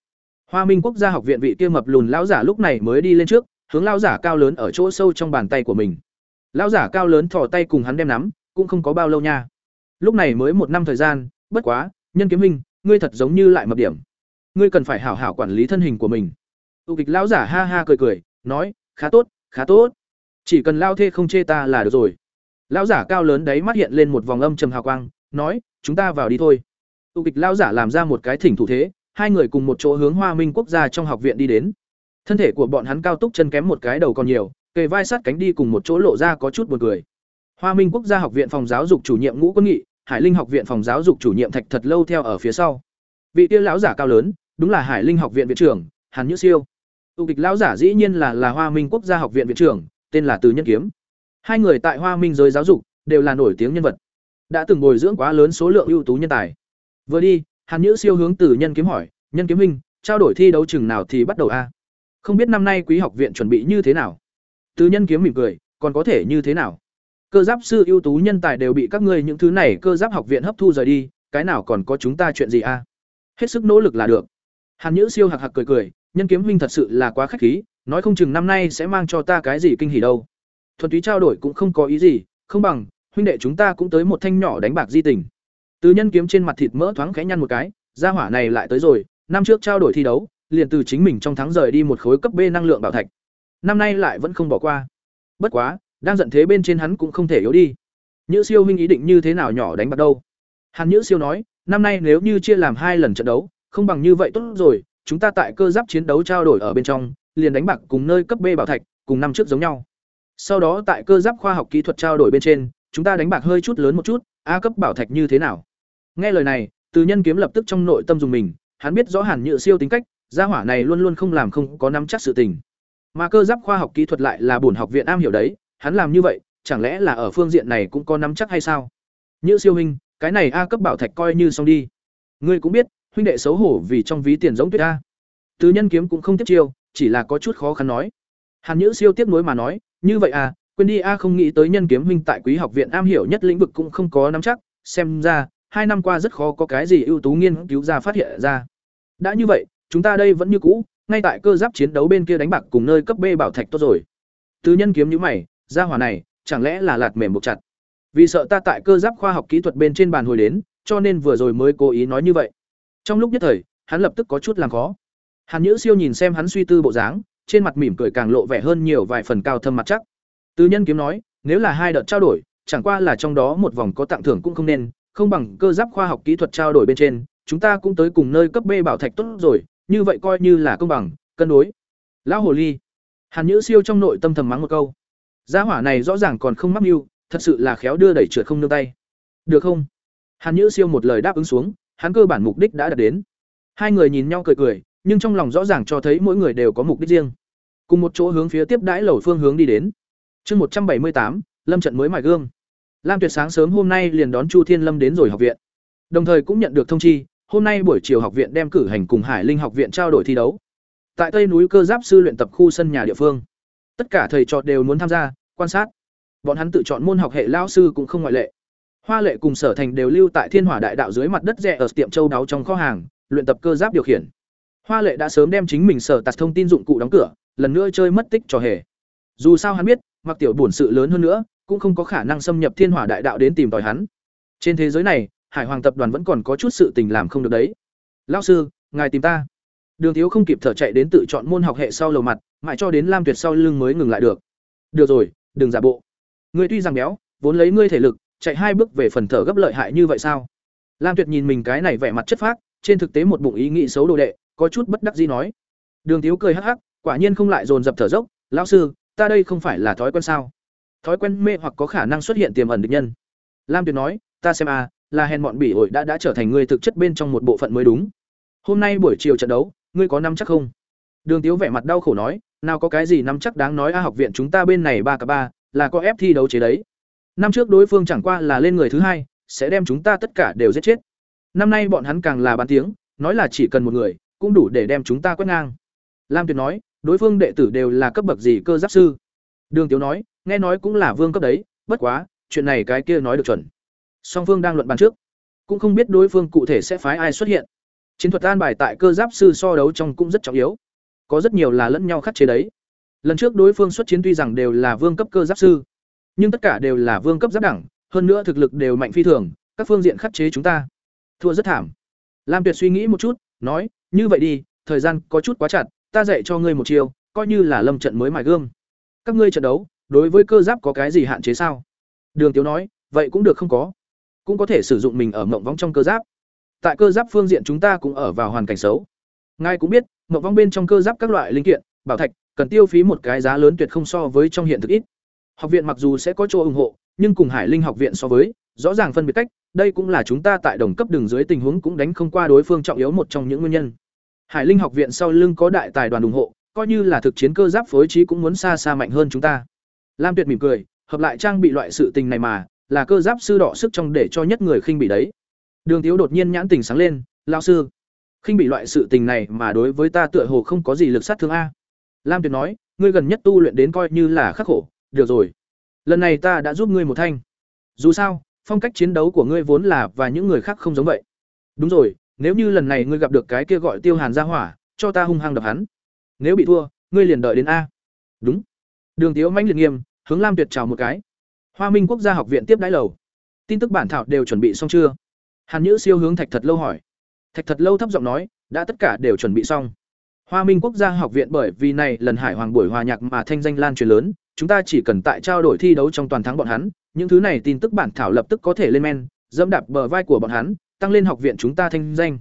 Hoa Minh Quốc gia học viện vị kia mập lùn lão giả lúc này mới đi lên trước, hướng lão giả cao lớn ở chỗ sâu trong bàn tay của mình. Lão giả cao lớn thò tay cùng hắn đem nắm, cũng không có bao lâu nha. Lúc này mới một năm thời gian, bất quá, nhân kiếm minh, ngươi thật giống như lại mập điểm. Ngươi cần phải hảo hảo quản lý thân hình của mình. Tu kịch lão giả ha ha cười cười, nói, khá tốt, khá tốt. Chỉ cần lao thê không chê ta là được rồi. Lão giả cao lớn đấy mắt hiện lên một vòng âm trầm hào quang, nói, chúng ta vào đi thôi. Tu kịch lão giả làm ra một cái thỉnh thủ thế, hai người cùng một chỗ hướng Hoa Minh quốc gia trong học viện đi đến. Thân thể của bọn hắn cao túc chân kém một cái đầu còn nhiều, kề vai sát cánh đi cùng một chỗ lộ ra có chút buồn cười. Hoa Minh quốc gia học viện phòng giáo dục chủ nhiệm Ngũ Quân Nghị, Hải Linh học viện phòng giáo dục chủ nhiệm Thạch Thật Lâu theo ở phía sau. Vị tiêu lão giả cao lớn, đúng là Hải Linh học viện viện trưởng, Hàn Nhữ Siêu. Tu kịch lão giả dĩ nhiên là là Hoa Minh quốc gia học viện viện trưởng, tên là Từ Nhân Kiếm. Hai người tại Hoa Minh giới giáo dục đều là nổi tiếng nhân vật, đã từng bồi dưỡng quá lớn số lượng ưu tú nhân tài. Vừa đi, Hàn Nhữ Siêu hướng Từ Nhân Kiếm hỏi, "Nhân Kiếm huynh, trao đổi thi đấu chừng nào thì bắt đầu a? Không biết năm nay Quý học viện chuẩn bị như thế nào?" Từ Nhân Kiếm mỉm cười, "Còn có thể như thế nào? Cơ giáp sư ưu tú nhân tài đều bị các ngươi những thứ này cơ giáp học viện hấp thu rời đi, cái nào còn có chúng ta chuyện gì a? Hết sức nỗ lực là được." Hàn Nhữ Siêu hạc hạc cười cười, "Nhân Kiếm huynh thật sự là quá khách khí, nói không chừng năm nay sẽ mang cho ta cái gì kinh hỉ đâu." thuần túy trao đổi cũng không có ý gì không bằng huynh đệ chúng ta cũng tới một thanh nhỏ đánh bạc di tình. Từ nhân kiếm trên mặt thịt mỡ thoáng khẽ nhăn một cái gia hỏa này lại tới rồi năm trước trao đổi thi đấu liền từ chính mình trong tháng rời đi một khối cấp b năng lượng bảo thạch. Năm nay lại vẫn không bỏ qua. Bất quá đang giận thế bên trên hắn cũng không thể yếu đi. Nhữ siêu huynh ý định như thế nào nhỏ đánh bạc đâu? Hàn nhữ siêu nói năm nay nếu như chia làm hai lần trận đấu không bằng như vậy tốt rồi chúng ta tại cơ giáp chiến đấu trao đổi ở bên trong liền đánh bạc cùng nơi cấp b bảo thạch cùng năm trước giống nhau. Sau đó tại cơ giáp khoa học kỹ thuật trao đổi bên trên, chúng ta đánh bạc hơi chút lớn một chút, A cấp bảo thạch như thế nào? Nghe lời này, Từ Nhân kiếm lập tức trong nội tâm dùng mình, hắn biết rõ Hàn nhựa Siêu tính cách, gia hỏa này luôn luôn không làm không có nắm chắc sự tình. Mà cơ giáp khoa học kỹ thuật lại là bổn học viện am hiểu đấy, hắn làm như vậy, chẳng lẽ là ở phương diện này cũng có nắm chắc hay sao? nhữ Siêu huynh, cái này A cấp bảo thạch coi như xong đi. Ngươi cũng biết, huynh đệ xấu hổ vì trong ví tiền giống tuyết a. Từ Nhân kiếm cũng không tiếp chiêu, chỉ là có chút khó khăn nói. Hàn Nhữ Siêu tiếp nối mà nói, như vậy à, quên đi a không nghĩ tới nhân kiếm huynh tại quý học viện am hiểu nhất lĩnh vực cũng không có nắm chắc, xem ra, hai năm qua rất khó có cái gì ưu tú nghiên cứu ra phát hiện ra. Đã như vậy, chúng ta đây vẫn như cũ, ngay tại cơ giáp chiến đấu bên kia đánh bạc cùng nơi cấp B bảo thạch tốt rồi. Từ nhân kiếm như mày, ra hỏa này, chẳng lẽ là lạt mềm buộc chặt. Vì sợ ta tại cơ giáp khoa học kỹ thuật bên trên bàn hồi đến, cho nên vừa rồi mới cố ý nói như vậy. Trong lúc nhất thời, hắn lập tức có chút làm khó. Hàn Nhữ Siêu nhìn xem hắn suy tư bộ dáng, trên mặt mỉm cười càng lộ vẻ hơn nhiều vài phần cao thâm mặt chắc. Tư Nhân kiếm nói, nếu là hai đợt trao đổi, chẳng qua là trong đó một vòng có tặng thưởng cũng không nên, không bằng cơ giáp khoa học kỹ thuật trao đổi bên trên, chúng ta cũng tới cùng nơi cấp B bảo thạch tốt rồi, như vậy coi như là công bằng, cân đối. Lão hồ ly. Hàn Nhữ Siêu trong nội tâm thầm mắng một câu. Gia hỏa này rõ ràng còn không mắc mưu, thật sự là khéo đưa đẩy trượt không nương tay. Được không? Hàn Nhữ Siêu một lời đáp ứng xuống, hắn cơ bản mục đích đã đạt đến. Hai người nhìn nhau cười cười, nhưng trong lòng rõ ràng cho thấy mỗi người đều có mục đích riêng. Cùng một chỗ hướng phía tiếp đãi lầu phương hướng đi đến. Chương một trăm bảy mươi tám, Lâm trận mới mài gương. Lam Tuyệt sáng sớm hôm nay liền đón Chu Thiên Lâm đến rồi học viện. Đồng thời cũng nhận được thông chi, hôm nay buổi chiều học viện đem cử hành cùng Hải Linh học viện trao đổi thi đấu. Tại Tây núi cơ giáp sư luyện tập khu sân nhà địa phương, tất cả thầy trò đều muốn tham gia, quan sát. Bọn hắn tự chọn môn học hệ lao sư cũng không ngoại lệ. Hoa Lệ cùng Sở Thành đều lưu tại Thiên Hỏa Đại Đạo dưới mặt đất rẻ ở tiệm châu đáo trong kho hàng, luyện tập cơ giáp điều khiển. Hoa Lệ đã sớm đem chính mình sở tạt thông tin dụng cụ đóng cửa, lần nữa chơi mất tích trò hề. Dù sao hắn biết, mặc tiểu buồn sự lớn hơn nữa, cũng không có khả năng xâm nhập Thiên Hỏa Đại Đạo đến tìm tòi hắn. Trên thế giới này, Hải Hoàng tập đoàn vẫn còn có chút sự tình làm không được đấy. "Lão sư, ngài tìm ta." Đường Thiếu không kịp thở chạy đến tự chọn môn học hệ sau lầu mặt, mãi cho đến Lam Tuyệt sau lưng mới ngừng lại được. "Được rồi, đừng giả bộ. Ngươi tuy rằng béo, vốn lấy ngươi thể lực, chạy hai bước về phần thở gấp lợi hại như vậy sao?" Lam Tuyệt nhìn mình cái này vẻ mặt chất phác, trên thực tế một bụng ý nghĩ xấu đồ đệ, có chút bất đắc dĩ nói. Đường Thiếu cười hắc hắc, quả nhiên không lại dồn dập thở dốc, "Lão sư, ta đây không phải là thói quen sao? Thói quen mê hoặc có khả năng xuất hiện tiềm ẩn địch nhân." Lam Tuyệt nói, "Ta xem a, là hèn mọn bỉ ổi đã đã trở thành người thực chất bên trong một bộ phận mới đúng. Hôm nay buổi chiều trận đấu, ngươi có năm chắc không?" Đường Tiếu vẻ mặt đau khổ nói, "Nào có cái gì năm chắc đáng nói a học viện chúng ta bên này ba cả ba, là có ép thi đấu chế đấy. Năm trước đối phương chẳng qua là lên người thứ hai, sẽ đem chúng ta tất cả đều giết chết. Năm nay bọn hắn càng là bán tiếng, nói là chỉ cần một người, cũng đủ để đem chúng ta quét ngang." Lam Tuyệt nói, đối phương đệ tử đều là cấp bậc gì cơ giáp sư. Đường Tiếu nói, nghe nói cũng là vương cấp đấy, bất quá, chuyện này cái kia nói được chuẩn. Song phương đang luận bàn trước, cũng không biết đối phương cụ thể sẽ phái ai xuất hiện. Chiến thuật an bài tại cơ giáp sư so đấu trong cũng rất trọng yếu. Có rất nhiều là lẫn nhau khắc chế đấy. Lần trước đối phương xuất chiến tuy rằng đều là vương cấp cơ giáp sư, nhưng tất cả đều là vương cấp giáp đẳng, hơn nữa thực lực đều mạnh phi thường, các phương diện khắc chế chúng ta. Thua rất thảm. Lam Tuyệt suy nghĩ một chút, nói, như vậy đi, thời gian có chút quá chặt, ta dạy cho ngươi một chiêu, coi như là lâm trận mới mài gương. Các ngươi trận đấu, đối với cơ giáp có cái gì hạn chế sao? Đường Tiếu nói, vậy cũng được không có. Cũng có thể sử dụng mình ở mộng vong trong cơ giáp. Tại cơ giáp phương diện chúng ta cũng ở vào hoàn cảnh xấu. Ngài cũng biết mộng vong bên trong cơ giáp các loại linh kiện bảo thạch cần tiêu phí một cái giá lớn tuyệt không so với trong hiện thực ít. Học viện mặc dù sẽ có chỗ ủng hộ nhưng cùng hải linh học viện so với rõ ràng phân biệt cách đây cũng là chúng ta tại đồng cấp đường dưới tình huống cũng đánh không qua đối phương trọng yếu một trong những nguyên nhân hải linh học viện sau lưng có đại tài đoàn ủng hộ, coi như là thực chiến cơ giáp phối trí cũng muốn xa xa mạnh hơn chúng ta. Lam tuyệt mỉm cười, hợp lại trang bị loại sự tình này mà, là cơ giáp sư đỏ sức trong để cho nhất người khinh bị đấy. Đường tiếu đột nhiên nhãn tình sáng lên, lão sư, khinh bị loại sự tình này mà đối với ta tựa hồ không có gì lực sát thương a. Lam tuyệt nói, ngươi gần nhất tu luyện đến coi như là khắc khổ, được rồi. Lần này ta đã giúp ngươi một thanh. Dù sao, phong cách chiến đấu của ngươi vốn là và những người khác không giống vậy. Đúng rồi nếu như lần này ngươi gặp được cái kia gọi tiêu hàn ra hỏa cho ta hung hăng đập hắn nếu bị thua ngươi liền đợi đến a đúng đường tiếu mãnh liệt nghiêm hướng lam tuyệt chào một cái Hoa Minh Quốc gia học viện tiếp đãi lầu. Tin tức bản thảo đều chuẩn bị xong chưa? Hàn Nhữ siêu hướng Thạch Thật Lâu hỏi. Thạch Thật Lâu thấp giọng nói, đã tất cả đều chuẩn bị xong. Hoa Minh Quốc gia học viện bởi vì này lần Hải Hoàng buổi hòa nhạc mà thanh danh lan truyền lớn, chúng ta chỉ cần tại trao đổi thi đấu trong toàn thắng bọn hắn, những thứ này tin tức bản thảo lập tức có thể lên men, dẫm đạp bờ vai của bọn hắn, tăng lên học viện chúng ta thanh danh.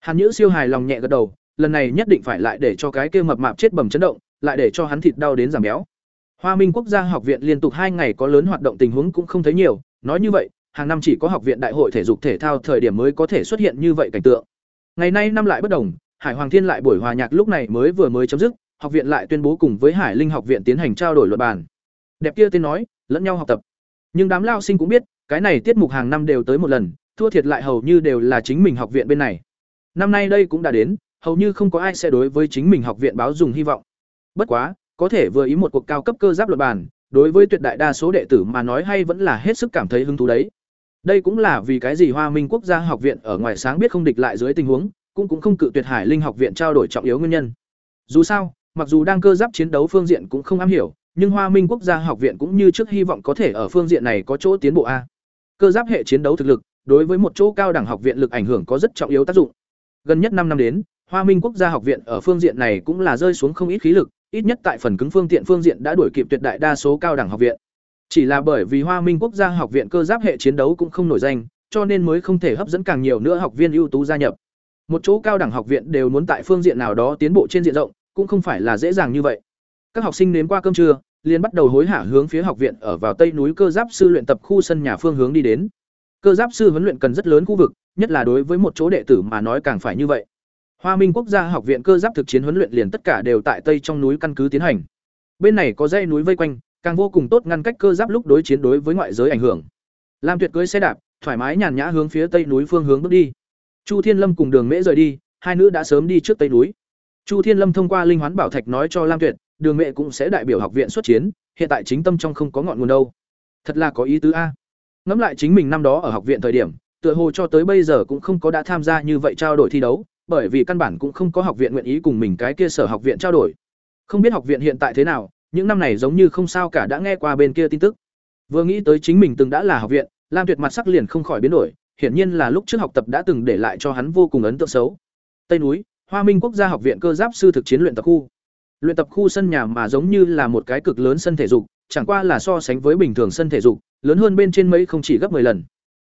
Hàn Nhữ siêu hài lòng nhẹ gật đầu, lần này nhất định phải lại để cho cái kia mập mạp chết bầm chấn động, lại để cho hắn thịt đau đến giảm béo. Hoa Minh Quốc gia học viện liên tục hai ngày có lớn hoạt động tình huống cũng không thấy nhiều, nói như vậy, hàng năm chỉ có học viện đại hội thể dục thể thao thời điểm mới có thể xuất hiện như vậy cảnh tượng. Ngày nay năm lại bất đồng, Hải Hoàng Thiên lại buổi hòa nhạc lúc này mới vừa mới chấm dứt, học viện lại tuyên bố cùng với Hải Linh học viện tiến hành trao đổi luận bàn. Đẹp kia tên nói, lẫn nhau học tập. Nhưng đám lao sinh cũng biết, cái này tiết mục hàng năm đều tới một lần, thua thiệt lại hầu như đều là chính mình học viện bên này. Năm nay đây cũng đã đến, hầu như không có ai sẽ đối với chính mình học viện báo dùng hy vọng. Bất quá, có thể vừa ý một cuộc cao cấp cơ giáp luật bàn, đối với tuyệt đại đa số đệ tử mà nói hay vẫn là hết sức cảm thấy hứng thú đấy. Đây cũng là vì cái gì Hoa Minh Quốc gia học viện ở ngoài sáng biết không địch lại dưới tình huống, cũng cũng không cự tuyệt Hải Linh học viện trao đổi trọng yếu nguyên nhân. Dù sao, mặc dù đang cơ giáp chiến đấu phương diện cũng không am hiểu, nhưng Hoa Minh Quốc gia học viện cũng như trước hy vọng có thể ở phương diện này có chỗ tiến bộ a. Cơ giáp hệ chiến đấu thực lực, đối với một chỗ cao đẳng học viện lực ảnh hưởng có rất trọng yếu tác dụng. Gần nhất năm năm đến, Hoa Minh Quốc gia học viện ở phương diện này cũng là rơi xuống không ít khí lực, ít nhất tại phần cứng phương tiện phương diện đã đuổi kịp tuyệt đại đa số cao đẳng học viện. Chỉ là bởi vì Hoa Minh Quốc gia học viện cơ giáp hệ chiến đấu cũng không nổi danh, cho nên mới không thể hấp dẫn càng nhiều nữa học viên ưu tú gia nhập. Một chỗ cao đẳng học viện đều muốn tại phương diện nào đó tiến bộ trên diện rộng, cũng không phải là dễ dàng như vậy. Các học sinh đến qua cơm trưa, liền bắt đầu hối hả hướng phía học viện ở vào tây núi cơ giáp sư luyện tập khu sân nhà phương hướng đi đến. Cơ giáp sư huấn luyện cần rất lớn khu vực, nhất là đối với một chỗ đệ tử mà nói càng phải như vậy. Hoa Minh Quốc gia học viện cơ giáp thực chiến huấn luyện liền tất cả đều tại tây trong núi căn cứ tiến hành. Bên này có dãy núi vây quanh, càng vô cùng tốt ngăn cách cơ giáp lúc đối chiến đối với ngoại giới ảnh hưởng. Lam Tuyệt cưỡi xe đạp, thoải mái nhàn nhã hướng phía tây núi phương hướng bước đi. Chu Thiên Lâm cùng Đường Mễ rời đi, hai nữ đã sớm đi trước tây núi. Chu Thiên Lâm thông qua linh hoán bảo thạch nói cho Lam Tuyệt, Đường Mễ cũng sẽ đại biểu học viện xuất chiến, hiện tại chính tâm trong không có ngọn nguồn đâu. Thật là có ý tứ a. Ngẫm lại chính mình năm đó ở học viện thời điểm, tựa hồ cho tới bây giờ cũng không có đã tham gia như vậy trao đổi thi đấu, bởi vì căn bản cũng không có học viện nguyện ý cùng mình cái kia sở học viện trao đổi. Không biết học viện hiện tại thế nào, những năm này giống như không sao cả đã nghe qua bên kia tin tức. Vừa nghĩ tới chính mình từng đã là học viện, Lam Tuyệt mặt sắc liền không khỏi biến đổi, hiển nhiên là lúc trước học tập đã từng để lại cho hắn vô cùng ấn tượng xấu. Tây núi, Hoa Minh Quốc gia học viện cơ giáp sư thực chiến luyện tập khu. Luyện tập khu sân nhà mà giống như là một cái cực lớn sân thể dục, chẳng qua là so sánh với bình thường sân thể dục, lớn hơn bên trên mấy không chỉ gấp 10 lần.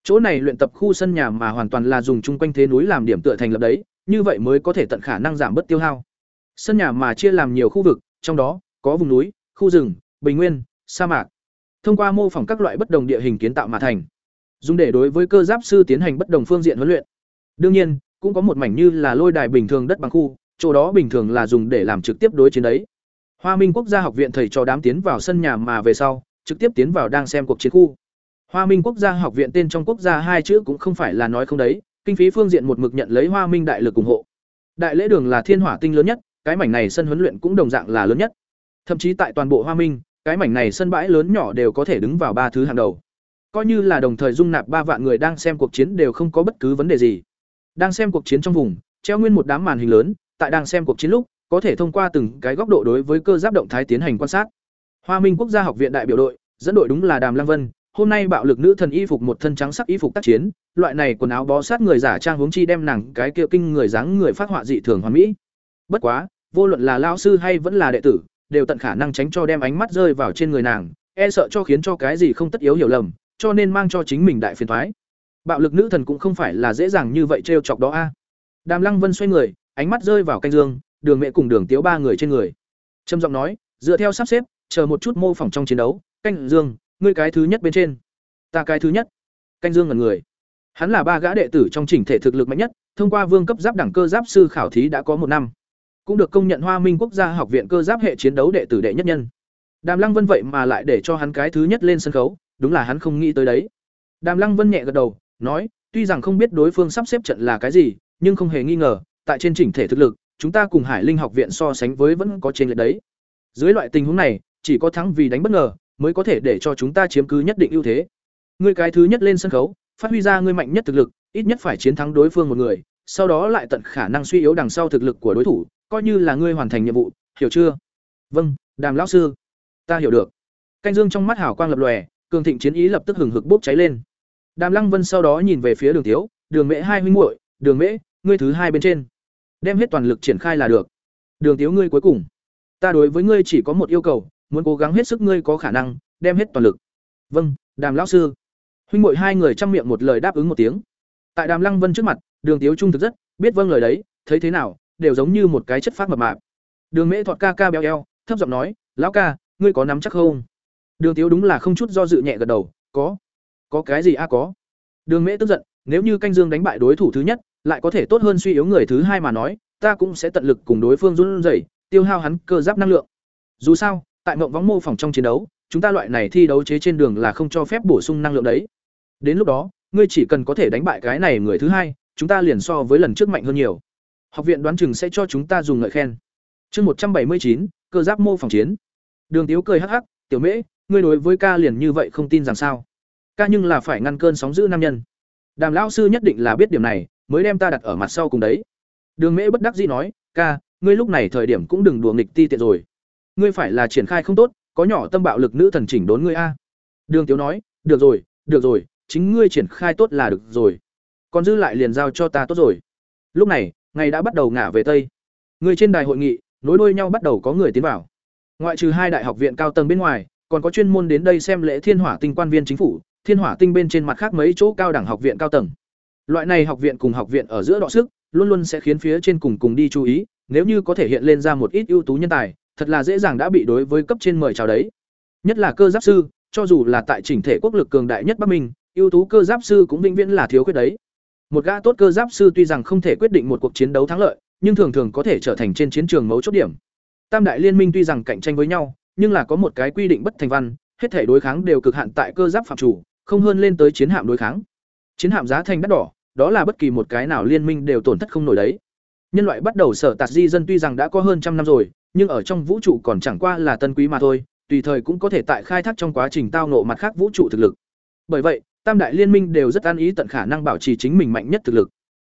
Chỗ này luyện tập khu sân nhà mà hoàn toàn là dùng chung quanh thế núi làm điểm tựa thành lập đấy, như vậy mới có thể tận khả năng giảm bớt tiêu hao. Sân nhà mà chia làm nhiều khu vực, trong đó có vùng núi, khu rừng, bình nguyên, sa mạc. Thông qua mô phỏng các loại bất đồng địa hình kiến tạo mà thành, dùng để đối với cơ giáp sư tiến hành bất đồng phương diện huấn luyện. Đương nhiên, cũng có một mảnh như là lôi đài bình thường đất bằng khu, chỗ đó bình thường là dùng để làm trực tiếp đối chiến đấy. Hoa Minh Quốc gia học viện thầy trò đám tiến vào sân nhà mà về sau, trực tiếp tiến vào đang xem cuộc chiến khu. Hoa Minh Quốc gia học viện tên trong quốc gia hai chữ cũng không phải là nói không đấy, kinh phí phương diện một mực nhận lấy Hoa Minh đại lực ủng hộ. Đại lễ đường là thiên hỏa tinh lớn nhất, cái mảnh này sân huấn luyện cũng đồng dạng là lớn nhất. Thậm chí tại toàn bộ Hoa Minh, cái mảnh này sân bãi lớn nhỏ đều có thể đứng vào ba thứ hàng đầu. Coi như là đồng thời dung nạp ba vạn người đang xem cuộc chiến đều không có bất cứ vấn đề gì. Đang xem cuộc chiến trong vùng, treo nguyên một đám màn hình lớn, tại đang xem cuộc chiến lúc, có thể thông qua từng cái góc độ đối với cơ giáp động thái tiến hành quan sát. Hoa Minh Quốc gia học viện đại biểu đội, dẫn đội đúng là Đàm Lăng Vân, hôm nay bạo lực nữ thần y phục một thân trắng sắc y phục tác chiến, loại này quần áo bó sát người giả trang huống chi đem nàng cái kia kinh người dáng người phát họa dị thường hoàn mỹ. Bất quá, vô luận là lão sư hay vẫn là đệ tử, đều tận khả năng tránh cho đem ánh mắt rơi vào trên người nàng, e sợ cho khiến cho cái gì không tất yếu hiểu lầm, cho nên mang cho chính mình đại phiền toái. Bạo lực nữ thần cũng không phải là dễ dàng như vậy trêu chọc đó a. À. Đàm Lăng Vân xoay người, ánh mắt rơi vào canh dương, Đường Mẹ cùng Đường Tiếu ba người trên người. Trầm giọng nói, dựa theo sắp xếp, chờ một chút mô phỏng trong chiến đấu, canh dương, ngươi cái thứ nhất bên trên. Ta cái thứ nhất. Canh dương ngẩn người. Hắn là ba gã đệ tử trong chỉnh thể thực lực mạnh nhất, thông qua vương cấp giáp đẳng cơ giáp sư khảo thí đã có một năm. Cũng được công nhận Hoa Minh Quốc gia học viện cơ giáp hệ chiến đấu đệ tử đệ nhất nhân. Đàm Lăng Vân vậy mà lại để cho hắn cái thứ nhất lên sân khấu, đúng là hắn không nghĩ tới đấy. Đàm Lăng Vân nhẹ gật đầu, nói, tuy rằng không biết đối phương sắp xếp trận là cái gì, nhưng không hề nghi ngờ, tại trên chỉnh thể thực lực, chúng ta cùng Hải Linh học viện so sánh với vẫn có trên lệch đấy. Dưới loại tình huống này, chỉ có thắng vì đánh bất ngờ, mới có thể để cho chúng ta chiếm cứ nhất định ưu thế. Ngươi cái thứ nhất lên sân khấu, phát huy ra ngươi mạnh nhất thực lực, ít nhất phải chiến thắng đối phương một người, sau đó lại tận khả năng suy yếu đằng sau thực lực của đối thủ, coi như là ngươi hoàn thành nhiệm vụ, hiểu chưa? Vâng, Đàm lão sư, ta hiểu được. Canh Dương trong mắt hào quang lập lòe, cường thịnh chiến ý lập tức hừng hực bốc cháy lên. Đàm Lăng Vân sau đó nhìn về phía Đường thiếu Đường Mễ hai huynh muội, Đường Mễ, ngươi thứ hai bên trên, đem hết toàn lực triển khai là được. Đường thiếu ngươi cuối cùng, ta đối với ngươi chỉ có một yêu cầu, muốn cố gắng hết sức ngươi có khả năng, đem hết toàn lực. Vâng, Đàm lão sư. Huynh mội hai người trong miệng một lời đáp ứng một tiếng. Tại Đàm Lăng Vân trước mặt, Đường Tiếu trung thực rất, biết vâng lời đấy, thấy thế nào, đều giống như một cái chất phát mập mạp. Đường Mễ thọt ca ca béo eo, thấp giọng nói, "Lão ca, ngươi có nắm chắc không?" Đường Tiếu đúng là không chút do dự nhẹ gật đầu, "Có." "Có cái gì a có?" Đường Mễ tức giận, nếu như canh dương đánh bại đối thủ thứ nhất, lại có thể tốt hơn suy yếu người thứ hai mà nói, ta cũng sẽ tận lực cùng đối phương run rẩy, tiêu hao hắn cơ giáp năng lượng. Dù sao, tại mộng võng mô phỏng trong chiến đấu, chúng ta loại này thi đấu chế trên đường là không cho phép bổ sung năng lượng đấy. Đến lúc đó, ngươi chỉ cần có thể đánh bại cái này người thứ hai, chúng ta liền so với lần trước mạnh hơn nhiều. Học viện đoán chừng sẽ cho chúng ta dùng ngợi khen. Chương một trăm bảy mươi chín, cơ giáp mô phỏng chiến. Đường Tiếu cười hắc hắc, "Tiểu Mễ, ngươi đối với ca liền như vậy không tin rằng sao? Ca nhưng là phải ngăn cơn sóng dữ nam nhân. Đàm lão sư nhất định là biết điểm này, mới đem ta đặt ở mặt sau cùng đấy." Đường Mễ bất đắc dĩ nói, "Ca, ngươi lúc này thời điểm cũng đừng đùa nghịch ti tiện rồi. Ngươi phải là triển khai không tốt, có nhỏ tâm bạo lực nữ thần chỉnh đốn ngươi a." Đường Tiếu nói, "Được rồi, được rồi, chính ngươi triển khai tốt là được rồi. Còn dư lại liền giao cho ta tốt rồi. Lúc này ngày đã bắt đầu ngả về tây. Người trên đài hội nghị nối đuôi nhau bắt đầu có người tiến vào. Ngoại trừ hai đại học viện cao tầng bên ngoài còn có chuyên môn đến đây xem lễ thiên hỏa tinh quan viên chính phủ thiên hỏa tinh bên trên mặt khác mấy chỗ cao đẳng học viện cao tầng. Loại này học viện cùng học viện ở giữa đọ sức luôn luôn sẽ khiến phía trên cùng cùng đi chú ý nếu như có thể hiện lên ra một ít ưu tú nhân tài thật là dễ dàng đã bị đối với cấp trên mời chào đấy. Nhất là cơ giáp sư, cho dù là tại chỉnh thể quốc lực cường đại nhất bắc minh, ưu tú cơ giáp sư cũng vĩnh viễn là thiếu khuyết đấy. Một gã tốt cơ giáp sư tuy rằng không thể quyết định một cuộc chiến đấu thắng lợi, nhưng thường thường có thể trở thành trên chiến trường mấu chốt điểm. Tam đại liên minh tuy rằng cạnh tranh với nhau, nhưng là có một cái quy định bất thành văn, hết thể đối kháng đều cực hạn tại cơ giáp phạm chủ, không hơn lên tới chiến hạm đối kháng. Chiến hạm giá thành đắt đỏ, đó là bất kỳ một cái nào liên minh đều tổn thất không nổi đấy. Nhân loại bắt đầu sở tạt di dân tuy rằng đã có hơn trăm năm rồi nhưng ở trong vũ trụ còn chẳng qua là tân quý mà thôi, tùy thời cũng có thể tại khai thác trong quá trình tao nộ mặt khác vũ trụ thực lực. Bởi vậy, tam đại liên minh đều rất an ý tận khả năng bảo trì chính mình mạnh nhất thực lực.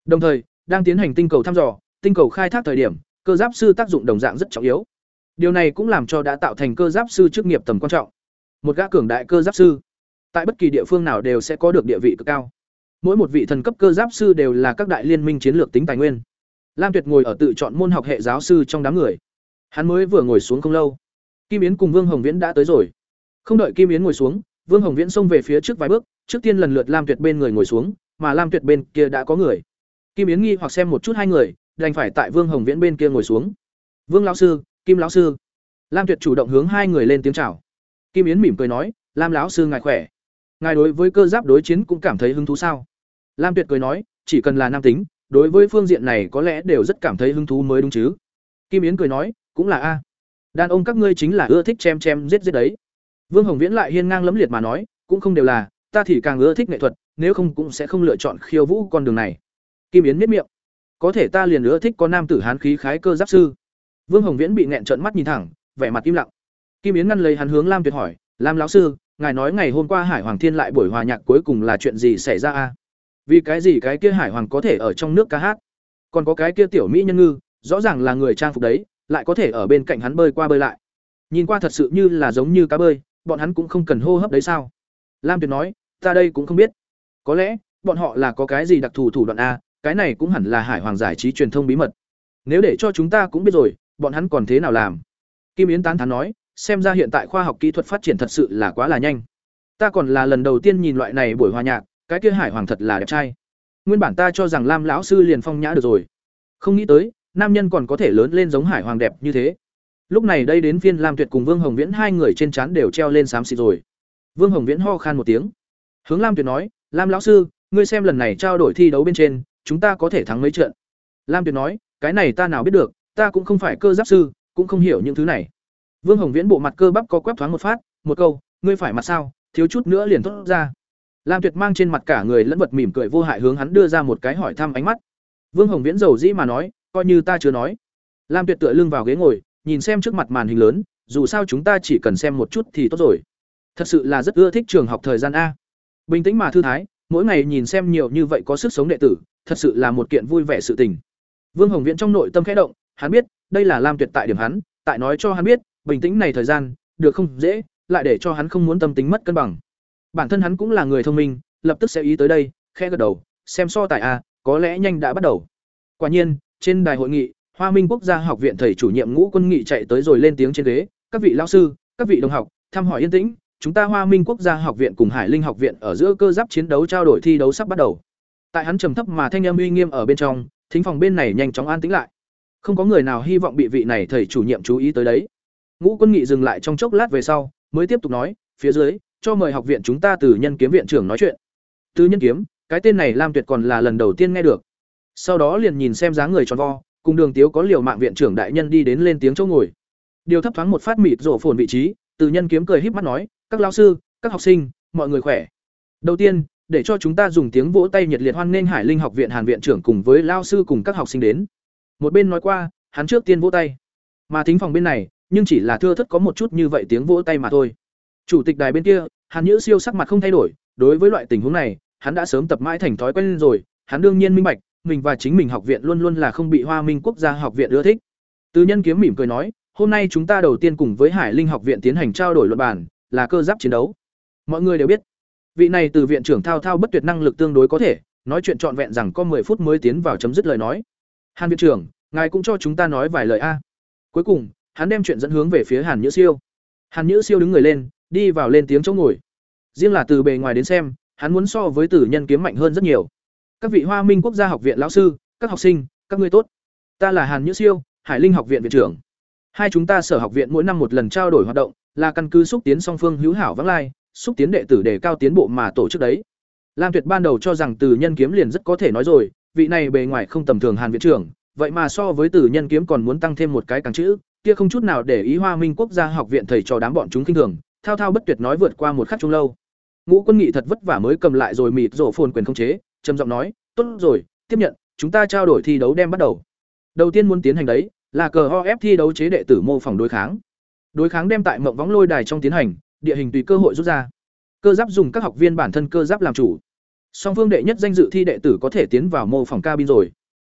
Đồng thời, đang tiến hành tinh cầu thăm dò, tinh cầu khai thác thời điểm, cơ giáp sư tác dụng đồng dạng rất trọng yếu. Điều này cũng làm cho đã tạo thành cơ giáp sư chức nghiệp tầm quan trọng. Một gã cường đại cơ giáp sư, tại bất kỳ địa phương nào đều sẽ có được địa vị cực cao. Mỗi một vị thần cấp cơ giáp sư đều là các đại liên minh chiến lược tính tài nguyên. Lam tuyệt ngồi ở tự chọn môn học hệ giáo sư trong đám người hắn mới vừa ngồi xuống không lâu. Kim yến cùng vương hồng viễn đã tới rồi. Không đợi kim yến ngồi xuống, vương hồng viễn xông về phía trước vài bước, trước tiên lần lượt lam tuyệt bên người ngồi xuống, mà lam tuyệt bên kia đã có người. Kim yến nghi hoặc xem một chút hai người, đành phải tại vương hồng viễn bên kia ngồi xuống. Vương lão sư, kim lão sư. Lam tuyệt chủ động hướng hai người lên tiếng chào. Kim yến mỉm cười nói, lam lão sư ngài khỏe. Ngài đối với cơ giáp đối chiến cũng cảm thấy hứng thú sao? Lam tuyệt cười nói, chỉ cần là nam tính, đối với phương diện này có lẽ đều rất cảm thấy hứng thú mới đúng chứ. Kim yến cười nói cũng là a. Đàn ông các ngươi chính là ưa thích chém chém giết giết đấy. Vương hồng viễn lại hiên ngang lẫm liệt mà nói, cũng không đều là, ta thì càng ưa thích nghệ thuật, nếu không cũng sẽ không lựa chọn khiêu vũ con đường này. Kim yến miết miệng. Có thể ta liền ưa thích có nam tử hán khí khái cơ giáp sư. Vương hồng viễn bị nẹn trợn mắt nhìn thẳng, vẻ mặt im lặng. Kim yến ngăn lấy hắn hướng lam tuyệt hỏi, lam lão sư, ngài nói ngày hôm qua hải hoàng thiên lại buổi hòa nhạc cuối cùng là chuyện gì xảy ra a? Vì cái gì cái kia hải hoàng có thể ở trong nước ca hát? Còn có cái kia tiểu mỹ nhân ngư, rõ ràng là người trang phục đấy lại có thể ở bên cạnh hắn bơi qua bơi lại. Nhìn qua thật sự như là giống như cá bơi, bọn hắn cũng không cần hô hấp đấy sao? Lam tuyệt nói, ta đây cũng không biết. Có lẽ, bọn họ là có cái gì đặc thù thủ đoạn a cái này cũng hẳn là hải hoàng giải trí truyền thông bí mật. Nếu để cho chúng ta cũng biết rồi, bọn hắn còn thế nào làm? Kim yến tán thán nói, xem ra hiện tại khoa học kỹ thuật phát triển thật sự là quá là nhanh. Ta còn là lần đầu tiên nhìn loại này buổi hòa nhạc, cái kia hải hoàng thật là đẹp trai. Nguyên bản ta cho rằng lam lão sư liền phong nhã được rồi. Không nghĩ tới nam nhân còn có thể lớn lên giống hải hoàng đẹp như thế. Lúc này đây đến phiên lam tuyệt cùng vương hồng viễn hai người trên trán đều treo lên xám xịt rồi. Vương hồng viễn ho khan một tiếng. Hướng lam tuyệt nói, lam lão sư, ngươi xem lần này trao đổi thi đấu bên trên, chúng ta có thể thắng mấy trận? Lam tuyệt nói, cái này ta nào biết được, ta cũng không phải cơ giáp sư, cũng không hiểu những thứ này. Vương hồng viễn bộ mặt cơ bắp có quắp thoáng một phát, một câu, ngươi phải mặt sao, thiếu chút nữa liền thốt ra. Lam tuyệt mang trên mặt cả người lẫn vật mỉm cười vô hại hướng hắn đưa ra một cái hỏi thăm ánh mắt. Vương hồng viễn giàu dĩ mà nói coi như ta chưa nói. Lam tuyệt tựa lưng vào ghế ngồi, nhìn xem trước mặt màn hình lớn, dù sao chúng ta chỉ cần xem một chút thì tốt rồi. Thật sự là rất ưa thích trường học thời gian a. Bình tĩnh mà thư thái, mỗi ngày nhìn xem nhiều như vậy có sức sống đệ tử, thật sự là một kiện vui vẻ sự tình. Vương hồng viễn trong nội tâm khẽ động, hắn biết, đây là lam tuyệt tại điểm hắn, tại nói cho hắn biết, bình tĩnh này thời gian, được không, dễ, lại để cho hắn không muốn tâm tính mất cân bằng. Bản thân hắn cũng là người thông minh, lập tức sẽ ý tới đây, khẽ gật đầu, xem so tài a, có lẽ nhanh đã bắt đầu. Quả nhiên trên đài hội nghị, hoa minh quốc gia học viện thầy chủ nhiệm ngũ quân nghị chạy tới rồi lên tiếng trên ghế, các vị lao sư, các vị đồng học, thăm hỏi yên tĩnh, chúng ta hoa minh quốc gia học viện cùng hải linh học viện ở giữa cơ giáp chiến đấu trao đổi thi đấu sắp bắt đầu. Tại hắn trầm thấp mà thanh âm uy nghiêm ở bên trong, thính phòng bên này nhanh chóng an tĩnh lại. Không có người nào hy vọng bị vị này thầy chủ nhiệm chú ý tới đấy. Ngũ quân nghị dừng lại trong chốc lát về sau, mới tiếp tục nói, phía dưới, cho mời học viện chúng ta từ nhân kiếm viện trưởng nói chuyện. Từ nhân kiếm, cái tên này lam tuyệt còn là lần đầu tiên nghe được sau đó liền nhìn xem dáng người tròn vo, cùng đường tiếu có liều mạng viện trưởng đại nhân đi đến lên tiếng chỗ ngồi. Điều thấp thoáng một phát mịt rổ phồn vị trí, từ nhân kiếm cười híp mắt nói, các lao sư, các học sinh, mọi người khỏe? Đầu tiên, để cho chúng ta dùng tiếng vỗ tay nhiệt liệt hoan nghênh hải linh học viện hàn viện trưởng cùng với lao sư cùng các học sinh đến. Một bên nói qua, hắn trước tiên vỗ tay. Mà thính phòng bên này, nhưng chỉ là thưa thất có một chút như vậy tiếng vỗ tay mà thôi. Chủ tịch đài bên kia, hàn nhữ siêu sắc mặt không thay đổi, đối với loại tình huống này, hắn đã sớm tập mãi thành thói quen rồi, hắn đương nhiên minh bạch mình và chính mình học viện luôn luôn là không bị hoa minh quốc gia học viện ưa thích. Từ nhân kiếm mỉm cười nói, hôm nay chúng ta đầu tiên cùng với hải linh học viện tiến hành trao đổi luận bản là cơ giáp chiến đấu. Mọi người đều biết, vị này từ viện trưởng thao thao bất tuyệt năng lực tương đối có thể, nói chuyện trọn vẹn rằng có 10 phút mới tiến vào chấm dứt lời nói. Hàn viện trưởng, ngài cũng cho chúng ta nói vài lời a. Cuối cùng, hắn đem chuyện dẫn hướng về phía hàn nhữ siêu. Hàn nhữ siêu đứng người lên, đi vào lên tiếng chỗ ngồi. Riêng là từ bề ngoài đến xem, hắn muốn so với tử nhân kiếm mạnh hơn rất nhiều các vị hoa minh quốc gia học viện lão sư, các học sinh, các ngươi tốt. Ta là hàn nhữ siêu, hải linh học viện viện trưởng. Hai chúng ta sở học viện mỗi năm một lần trao đổi hoạt động, là căn cứ xúc tiến song phương hữu hảo vắng lai, xúc tiến đệ tử để cao tiến bộ mà tổ chức đấy. Lam tuyệt ban đầu cho rằng từ nhân kiếm liền rất có thể nói rồi, vị này bề ngoài không tầm thường hàn viện trưởng, vậy mà so với tử nhân kiếm còn muốn tăng thêm một cái càng chữ, kia không chút nào để ý hoa minh quốc gia học viện thầy trò đám bọn chúng kinh thường, thao thao bất tuyệt nói vượt qua một khắc chung lâu. Ngũ quân nghị thật vất vả mới cầm lại rồi mịt rổ phồn quyền không chế trầm giọng nói, tốt rồi, tiếp nhận, chúng ta trao đổi thi đấu đem bắt đầu. Đầu tiên muốn tiến hành đấy, là cờ ho ép thi đấu chế đệ tử mô phỏng đối kháng. Đối kháng đem tại mộng võng lôi đài trong tiến hành, địa hình tùy cơ hội rút ra. Cơ giáp dùng các học viên bản thân cơ giáp làm chủ. Song phương đệ nhất danh dự thi đệ tử có thể tiến vào mô phỏng cabin rồi.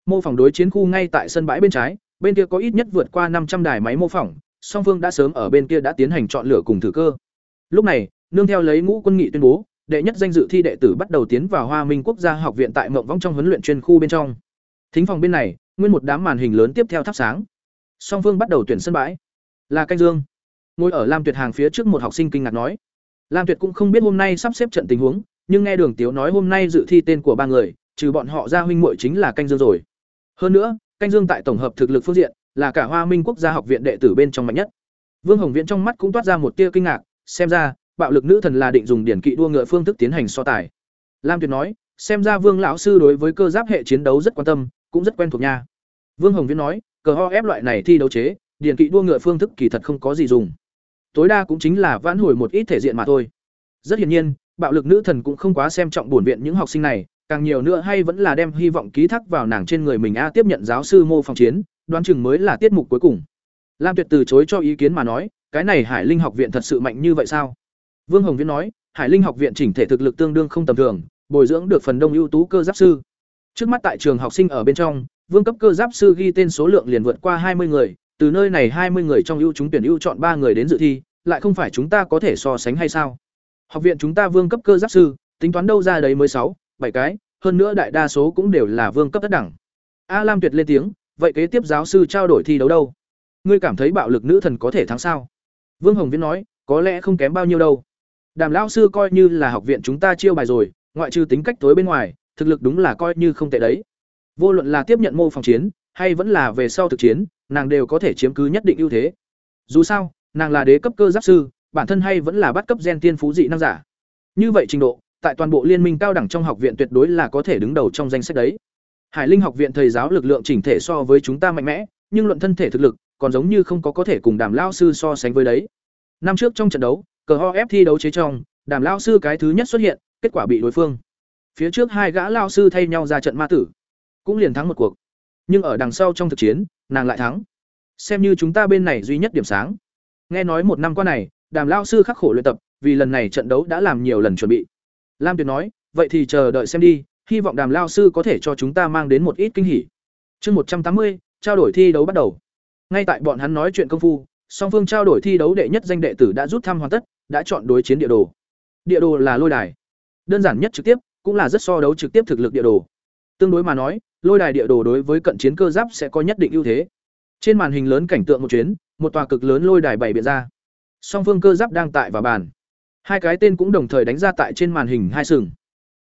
Mô phỏng đối chiến khu ngay tại sân bãi bên trái, bên kia có ít nhất vượt qua năm trăm đài máy mô phỏng, song phương đã sớm ở bên kia đã tiến hành chọn lựa cùng thử cơ. Lúc này, nương theo lấy ngũ quân nghị tuyên bố đệ nhất danh dự thi đệ tử bắt đầu tiến vào hoa minh quốc gia học viện tại mộng vong trong huấn luyện chuyên khu bên trong. Thính phòng bên này, nguyên một đám màn hình lớn tiếp theo thắp sáng. Song vương bắt đầu tuyển sân bãi. Là canh dương. Ngồi ở lam tuyệt hàng phía trước một học sinh kinh ngạc nói. Lam tuyệt cũng không biết hôm nay sắp xếp trận tình huống, nhưng nghe đường tiếu nói hôm nay dự thi tên của ba người, trừ bọn họ ra huynh muội chính là canh dương rồi. Hơn nữa, canh dương tại tổng hợp thực lực phương diện, là cả hoa minh quốc gia học viện đệ tử bên trong mạnh nhất. Vương hồng viễn trong mắt cũng toát ra một tia kinh ngạc, xem ra bạo lực nữ thần là định dùng điển kỵ đua ngựa phương thức tiến hành so tài. Lam tuyệt nói, xem ra vương lão sư đối với cơ giáp hệ chiến đấu rất quan tâm, cũng rất quen thuộc nha. Vương hồng viễn nói, cờ ho ép loại này thi đấu chế, điển kỵ đua ngựa phương thức kỳ thật không có gì dùng. Tối đa cũng chính là vãn hồi một ít thể diện mà thôi. Rất hiển nhiên, bạo lực nữ thần cũng không quá xem trọng bổn viện những học sinh này, càng nhiều nữa hay vẫn là đem hy vọng ký thác vào nàng trên người mình a tiếp nhận giáo sư mô phòng chiến, đoán chừng mới là tiết mục cuối cùng. Lam tuyệt từ chối cho ý kiến mà nói, cái này hải linh học viện thật sự mạnh như vậy sao? Vương hồng viễn nói, hải linh học viện chỉnh thể thực lực tương đương không tầm thường, bồi dưỡng được phần đông ưu tú cơ giáp sư. Trước mắt tại trường học sinh ở bên trong, vương cấp cơ giáp sư ghi tên số lượng liền vượt qua hai mươi người, từ nơi này hai mươi người trong ưu chúng tuyển ưu chọn ba người đến dự thi, lại không phải chúng ta có thể so sánh hay sao? Học viện chúng ta vương cấp cơ giáp sư, tính toán đâu ra đấy mới sáu, bảy cái, hơn nữa đại đa số cũng đều là vương cấp tất đẳng. A lam tuyệt lên tiếng, vậy kế tiếp giáo sư trao đổi thi đấu đâu? Ngươi cảm thấy bạo lực nữ thần có thể thắng sao? Vương hồng viễn nói, có lẽ không kém bao nhiêu đâu đàm lão sư coi như là học viện chúng ta chiêu bài rồi, ngoại trừ tính cách tối bên ngoài, thực lực đúng là coi như không tệ đấy. Vô luận là tiếp nhận mô phòng chiến, hay vẫn là về sau thực chiến, nàng đều có thể chiếm cứ nhất định ưu thế. Dù sao, nàng là đế cấp cơ giáp sư, bản thân hay vẫn là bắt cấp gen tiên phú dị năng giả. Như vậy trình độ, tại toàn bộ liên minh cao đẳng trong học viện tuyệt đối là có thể đứng đầu trong danh sách đấy. Hải linh học viện thầy giáo lực lượng chỉnh thể so với chúng ta mạnh mẽ, nhưng luận thân thể thực lực, còn giống như không có có thể cùng đàm lao sư so sánh với đấy. Năm trước trong trận đấu cờ ho ép thi đấu chế trong, đàm lao sư cái thứ nhất xuất hiện, kết quả bị đối phương. Phía trước hai gã lao sư thay nhau ra trận ma tử, cũng liền thắng một cuộc. Nhưng ở đằng sau trong thực chiến, nàng lại thắng. Xem như chúng ta bên này duy nhất điểm sáng. Nghe nói một năm qua này, đàm lao sư khắc khổ luyện tập, vì lần này trận đấu đã làm nhiều lần chuẩn bị. Lam tuyệt nói, vậy thì chờ đợi xem đi, hy vọng đàm lao sư có thể cho chúng ta mang đến một ít kinh hỉ. Chương một trăm tám mươi, trao đổi thi đấu bắt đầu. Ngay tại bọn hắn nói chuyện công phu, song phương trao đổi thi đấu đệ nhất danh đệ tử đã rút thăm hoàn tất đã chọn đối chiến địa đồ. Địa đồ là lôi đài. Đơn giản nhất trực tiếp, cũng là rất so đấu trực tiếp thực lực địa đồ. Tương đối mà nói, lôi đài địa đồ đối với cận chiến cơ giáp sẽ có nhất định ưu thế. Trên màn hình lớn cảnh tượng một chuyến, một tòa cực lớn lôi đài bày biện ra. Song phương cơ giáp đang tại và bàn. Hai cái tên cũng đồng thời đánh ra tại trên màn hình hai sừng.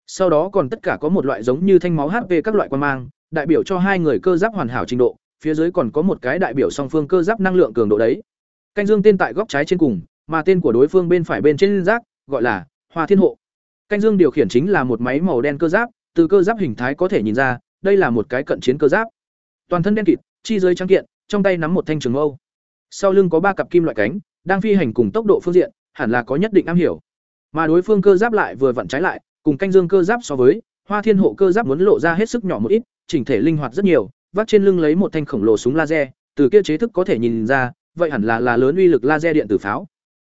Sau đó còn tất cả có một loại giống như thanh máu hp các loại quan mang, đại biểu cho hai người cơ giáp hoàn hảo trình độ, phía dưới còn có một cái đại biểu song phương cơ giáp năng lượng cường độ đấy. Canh dương tên tại góc trái trên cùng mà tên của đối phương bên phải bên trên giáp gọi là hoa thiên hộ. Canh dương điều khiển chính là một máy màu đen cơ giáp, từ cơ giáp hình thái có thể nhìn ra, đây là một cái cận chiến cơ giáp. Toàn thân đen kịt, chi dưới trắng kiện, trong tay nắm một thanh trường mâu. Sau lưng có ba cặp kim loại cánh, đang phi hành cùng tốc độ phương diện, hẳn là có nhất định am hiểu. Mà đối phương cơ giáp lại vừa vặn trái lại, cùng canh dương cơ giáp so với, hoa thiên hộ cơ giáp muốn lộ ra hết sức nhỏ một ít, chỉnh thể linh hoạt rất nhiều, vác trên lưng lấy một thanh khổng lồ súng laser, từ kia chế thức có thể nhìn ra, vậy hẳn là là lớn uy lực laser điện tử pháo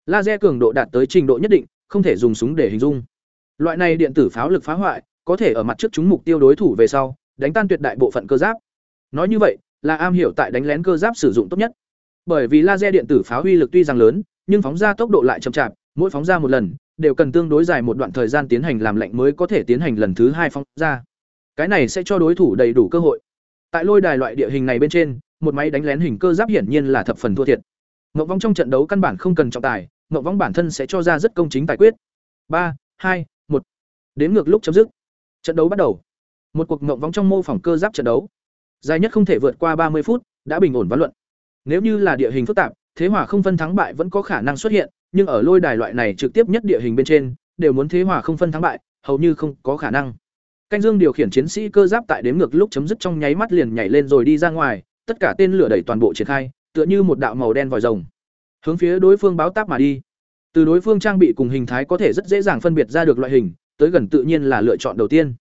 laser cường độ đạt tới trình độ nhất định, không thể dùng súng để hình dung. Loại này điện tử pháo lực phá hoại, có thể ở mặt trước chúng mục tiêu đối thủ về sau, đánh tan tuyệt đại bộ phận cơ giáp. Nói như vậy, là am hiểu tại đánh lén cơ giáp sử dụng tốt nhất. Bởi vì laser điện tử pháo uy lực tuy rằng lớn, nhưng phóng ra tốc độ lại chậm chạp, mỗi phóng ra một lần, đều cần tương đối dài một đoạn thời gian tiến hành làm lạnh mới có thể tiến hành lần thứ hai phóng ra. Cái này sẽ cho đối thủ đầy đủ cơ hội. Tại lôi đài loại địa hình này bên trên, một máy đánh lén hình cơ giáp hiển nhiên là thập phần thua thiệt ngộng vong trong trận đấu căn bản không cần trọng tài ngộng vong bản thân sẽ cho ra rất công chính tài quyết. Ba, hai, một. Đến ngược lúc chấm dứt. Trận đấu bắt đầu. Một cuộc ngộng vong trong mô phỏng cơ giáp trận đấu. Dài nhất không thể vượt qua ba mươi phút, đã bình ổn ván luận. Nếu như là địa hình phức tạp, thế hỏa không phân thắng bại vẫn có khả năng xuất hiện, nhưng ở lôi đài loại này trực tiếp nhất địa hình bên trên, đều muốn thế hỏa không phân thắng bại, hầu như không có khả năng. Canh dương điều khiển chiến sĩ cơ giáp tại đếm ngược lúc chấm dứt trong nháy mắt liền nhảy lên rồi đi ra ngoài, tất cả tên lửa đẩy toàn bộ triển khai tựa như một đạo màu đen vòi rồng, hướng phía đối phương báo táp mà đi. Từ đối phương trang bị cùng hình thái có thể rất dễ dàng phân biệt ra được loại hình, tới gần tự nhiên là lựa chọn đầu tiên.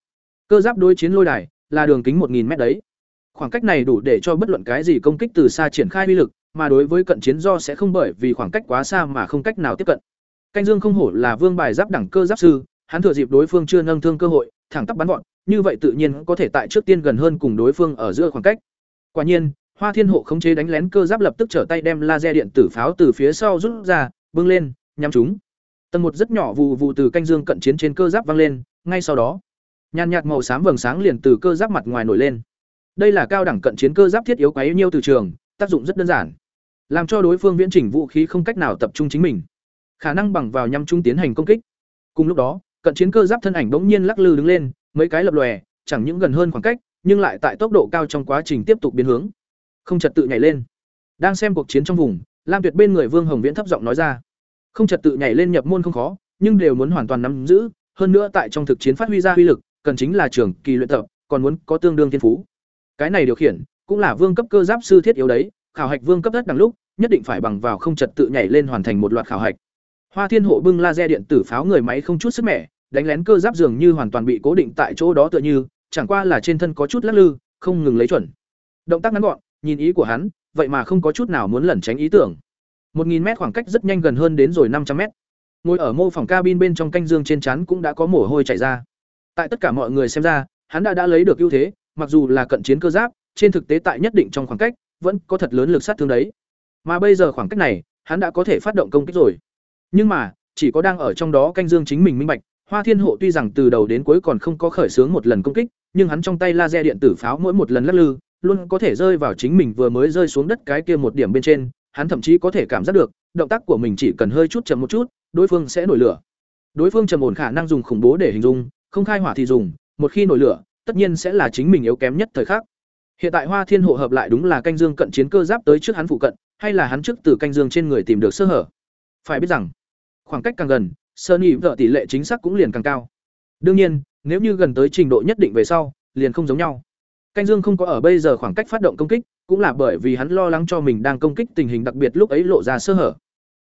Cơ giáp đối chiến lôi đài là đường kính một 1000 m đấy. Khoảng cách này đủ để cho bất luận cái gì công kích từ xa triển khai uy lực, mà đối với cận chiến do sẽ không bởi vì khoảng cách quá xa mà không cách nào tiếp cận. Canh dương không hổ là vương bài giáp đẳng cơ giáp sư, hắn thừa dịp đối phương chưa nâng thương cơ hội, thẳng tắp bắn gọn như vậy tự nhiên có thể tại trước tiên gần hơn cùng đối phương ở giữa khoảng cách. Quả nhiên hoa thiên hộ khống chế đánh lén cơ giáp lập tức trở tay đem laser điện tử pháo từ phía sau rút ra, bưng lên, nhắm chúng. Tầng một rất nhỏ vụ vụ từ canh dương cận chiến trên cơ giáp văng lên, ngay sau đó, nhàn nhạt màu xám vầng sáng liền từ cơ giáp mặt ngoài nổi lên. Đây là cao đẳng cận chiến cơ giáp thiết yếu quá nhiêu từ trường, tác dụng rất đơn giản, làm cho đối phương viễn chỉnh vũ khí không cách nào tập trung chính mình. Khả năng bằng vào nhắm trung tiến hành công kích. Cùng lúc đó, cận chiến cơ giáp thân ảnh bỗng nhiên lắc lư đứng lên, mấy cái lập lòe, chẳng những gần hơn khoảng cách, nhưng lại tại tốc độ cao trong quá trình tiếp tục biến hướng không trật tự nhảy lên. Đang xem cuộc chiến trong vùng, lam tuyệt bên người vương hồng viễn thấp giọng nói ra, không trật tự nhảy lên nhập môn không khó, nhưng đều muốn hoàn toàn nắm giữ, hơn nữa tại trong thực chiến phát huy ra uy lực, cần chính là trường kỳ luyện tập, còn muốn có tương đương thiên phú. Cái này điều khiển, cũng là vương cấp cơ giáp sư thiết yếu đấy, khảo hạch vương cấp đất đằng lúc, nhất định phải bằng vào không trật tự nhảy lên hoàn thành một loạt khảo hạch. Hoa thiên hộ bưng laser điện tử pháo người máy không chút sức mẻ, đánh lén cơ giáp dường như hoàn toàn bị cố định tại chỗ đó tựa như, chẳng qua là trên thân có chút lắc lư, không ngừng lấy chuẩn. Động tác ngắn gọn nhìn ý của hắn, vậy mà không có chút nào muốn lẩn tránh ý tưởng. Một nghìn mét khoảng cách rất nhanh gần hơn đến rồi năm trăm mét. Ngồi ở mô phòng cabin bên trong canh dương trên chắn cũng đã có mồ hôi chảy ra. Tại tất cả mọi người xem ra, hắn đã đã lấy được ưu thế, mặc dù là cận chiến cơ giáp, trên thực tế tại nhất định trong khoảng cách, vẫn có thật lớn lực sát thương đấy. Mà bây giờ khoảng cách này, hắn đã có thể phát động công kích rồi. Nhưng mà, chỉ có đang ở trong đó canh dương chính mình minh bạch, hoa thiên hộ tuy rằng từ đầu đến cuối còn không có khởi xướng một lần công kích, nhưng hắn trong tay laser điện tử pháo mỗi một lần lắc lư luôn có thể rơi vào chính mình vừa mới rơi xuống đất cái kia một điểm bên trên, hắn thậm chí có thể cảm giác được, động tác của mình chỉ cần hơi chút chậm một chút, đối phương sẽ nổi lửa. Đối phương trầm ổn khả năng dùng khủng bố để hình dung, không khai hỏa thì dùng, một khi nổi lửa, tất nhiên sẽ là chính mình yếu kém nhất thời khắc. Hiện tại hoa thiên hộ hợp lại đúng là canh dương cận chiến cơ giáp tới trước hắn phụ cận, hay là hắn trước từ canh dương trên người tìm được sơ hở? Phải biết rằng, khoảng cách càng gần sơn y vợ tỷ lệ chính xác cũng liền càng cao. Đương nhiên, nếu như gần tới trình độ nhất định về sau, liền không giống nhau canh dương không có ở bây giờ khoảng cách phát động công kích, cũng là bởi vì hắn lo lắng cho mình đang công kích tình hình đặc biệt lúc ấy lộ ra sơ hở.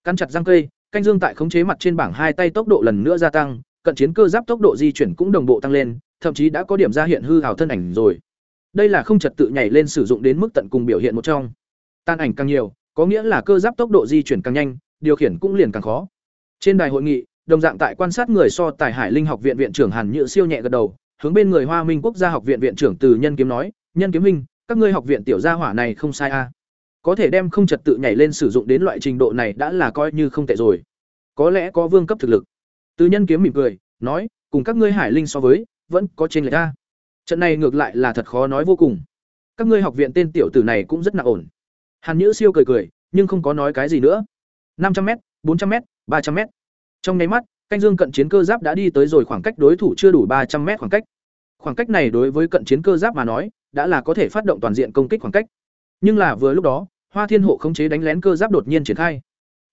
Căn chặt răng cây, canh dương tại khống chế mặt trên bảng hai tay tốc độ lần nữa gia tăng, cận chiến cơ giáp tốc độ di chuyển cũng đồng bộ tăng lên, thậm chí đã có điểm ra hiện hư hào thân ảnh rồi. Đây là không trật tự nhảy lên sử dụng đến mức tận cùng biểu hiện một trong. Tan ảnh càng nhiều, có nghĩa là cơ giáp tốc độ di chuyển càng nhanh, điều khiển cũng liền càng khó. Trên đài hội nghị, đồng dạng tại quan sát người so tài hải linh học viện viện trưởng hàn nhự siêu nhẹ gật đầu hướng bên người hoa minh quốc gia học viện viện trưởng từ nhân kiếm nói, nhân kiếm minh các ngươi học viện tiểu gia hỏa này không sai a có thể đem không trật tự nhảy lên sử dụng đến loại trình độ này đã là coi như không tệ rồi. Có lẽ có vương cấp thực lực. Từ nhân kiếm mỉm cười, nói, cùng các ngươi hải linh so với, vẫn có trên lệch a. Trận này ngược lại là thật khó nói vô cùng. Các ngươi học viện tên tiểu tử này cũng rất nặng ổn. Hàn nhữ siêu cười cười, nhưng không có nói cái gì nữa. năm trăm m bốn trăm m ba trăm m trong nháy mắt, canh dương cận chiến cơ giáp đã đi tới rồi khoảng cách đối thủ chưa đủ ba trăm m khoảng cách khoảng cách này đối với cận chiến cơ giáp mà nói, đã là có thể phát động toàn diện công kích khoảng cách. Nhưng là vừa lúc đó, hoa thiên hộ khống chế đánh lén cơ giáp đột nhiên triển khai.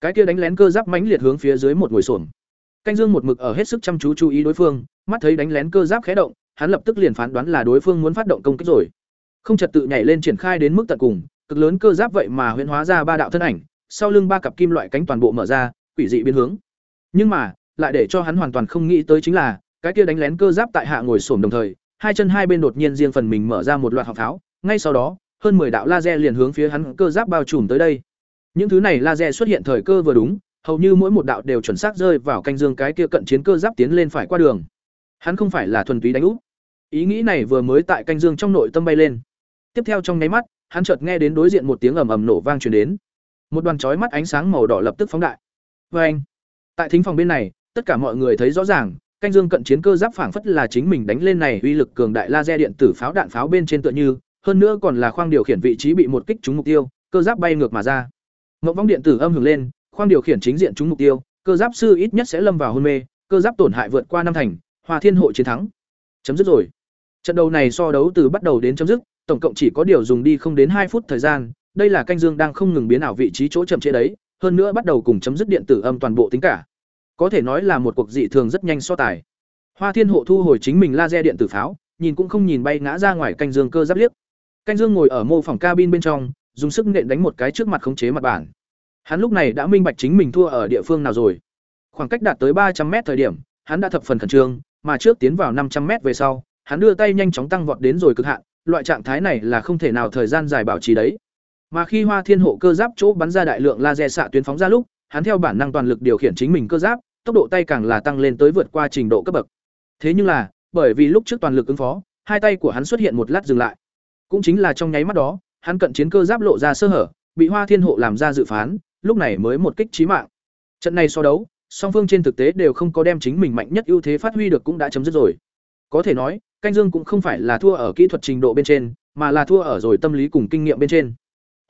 Cái kia đánh lén cơ giáp mãnh liệt hướng phía dưới một ngồi xổm. Canh dương một mực ở hết sức chăm chú chú ý đối phương, mắt thấy đánh lén cơ giáp khé động, hắn lập tức liền phán đoán là đối phương muốn phát động công kích rồi. Không trật tự nhảy lên triển khai đến mức tận cùng, cực lớn cơ giáp vậy mà huyễn hóa ra ba đạo thân ảnh, sau lưng ba cặp kim loại cánh toàn bộ mở ra, quỷ dị biến hướng. Nhưng mà, lại để cho hắn hoàn toàn không nghĩ tới chính là cái kia đánh lén cơ giáp tại hạ ngồi xổm đồng thời hai chân hai bên đột nhiên riêng phần mình mở ra một loạt họng pháo ngay sau đó hơn 10 đạo laser liền hướng phía hắn cơ giáp bao trùm tới đây. Những thứ này laser xuất hiện thời cơ vừa đúng hầu như mỗi một đạo đều chuẩn xác rơi vào canh dương cái kia cận chiến cơ giáp tiến lên phải qua đường. Hắn không phải là thuần túy đánh úp. Ý nghĩ này vừa mới tại canh dương trong nội tâm bay lên. Tiếp theo trong nháy mắt hắn chợt nghe đến đối diện một tiếng ầm ầm nổ vang truyền đến. Một đoàn chói mắt ánh sáng màu đỏ lập tức phóng đại. Vê anh Tại thính phòng bên này, tất cả mọi người thấy rõ ràng, canh dương cận chiến cơ giáp phảng phất là chính mình đánh lên này uy lực cường đại laser điện tử pháo đạn pháo bên trên tựa như, hơn nữa còn là khoang điều khiển vị trí bị một kích trúng mục tiêu, cơ giáp bay ngược mà ra. Ngọc vong điện tử âm hưởng lên, khoang điều khiển chính diện trúng mục tiêu, cơ giáp sư ít nhất sẽ lâm vào hôn mê, cơ giáp tổn hại vượt qua năm thành, Hòa Thiên hộ chiến thắng. Chấm dứt rồi. Trận đấu này so đấu từ bắt đầu đến chấm dứt, tổng cộng chỉ có điều dùng đi không đến hai phút thời gian, đây là canh dương đang không ngừng biến ảo vị trí chỗ chậm chế đấy, hơn nữa bắt đầu cùng chấm dứt điện tử âm toàn bộ tính cả. Có thể nói là một cuộc dị thường rất nhanh so tài. Hoa Thiên hộ thu hồi chính mình laser điện tử pháo, nhìn cũng không nhìn bay ngã ra ngoài canh dương cơ giáp liếc. Canh dương ngồi ở mô phòng cabin bên trong, dùng sức nện đánh một cái trước mặt khống chế mặt bản. Hắn lúc này đã minh bạch chính mình thua ở địa phương nào rồi. Khoảng cách đạt tới ba trăm m thời điểm, hắn đã thập phần khẩn trương, mà trước tiến vào năm trăm m về sau, hắn đưa tay nhanh chóng tăng vọt đến rồi cực hạn, loại trạng thái này là không thể nào thời gian dài bảo trì đấy. Mà khi Hoa Thiên hộ cơ giáp chỗ bắn ra đại lượng laser xạ tuyến phóng ra lúc, hắn theo bản năng toàn lực điều khiển chính mình cơ giáp, tốc độ tay càng là tăng lên tới vượt qua trình độ cấp bậc. Thế nhưng là, bởi vì lúc trước toàn lực ứng phó, hai tay của hắn xuất hiện một lát dừng lại. Cũng chính là trong nháy mắt đó, hắn cận chiến cơ giáp lộ ra sơ hở, bị Hoa Thiên hộ làm ra dự phán, lúc này mới một kích chí mạng. Trận này so đấu, song phương trên thực tế đều không có đem chính mình mạnh nhất ưu thế phát huy được cũng đã chấm dứt rồi. Có thể nói, canh dương cũng không phải là thua ở kỹ thuật trình độ bên trên, mà là thua ở rồi tâm lý cùng kinh nghiệm bên trên.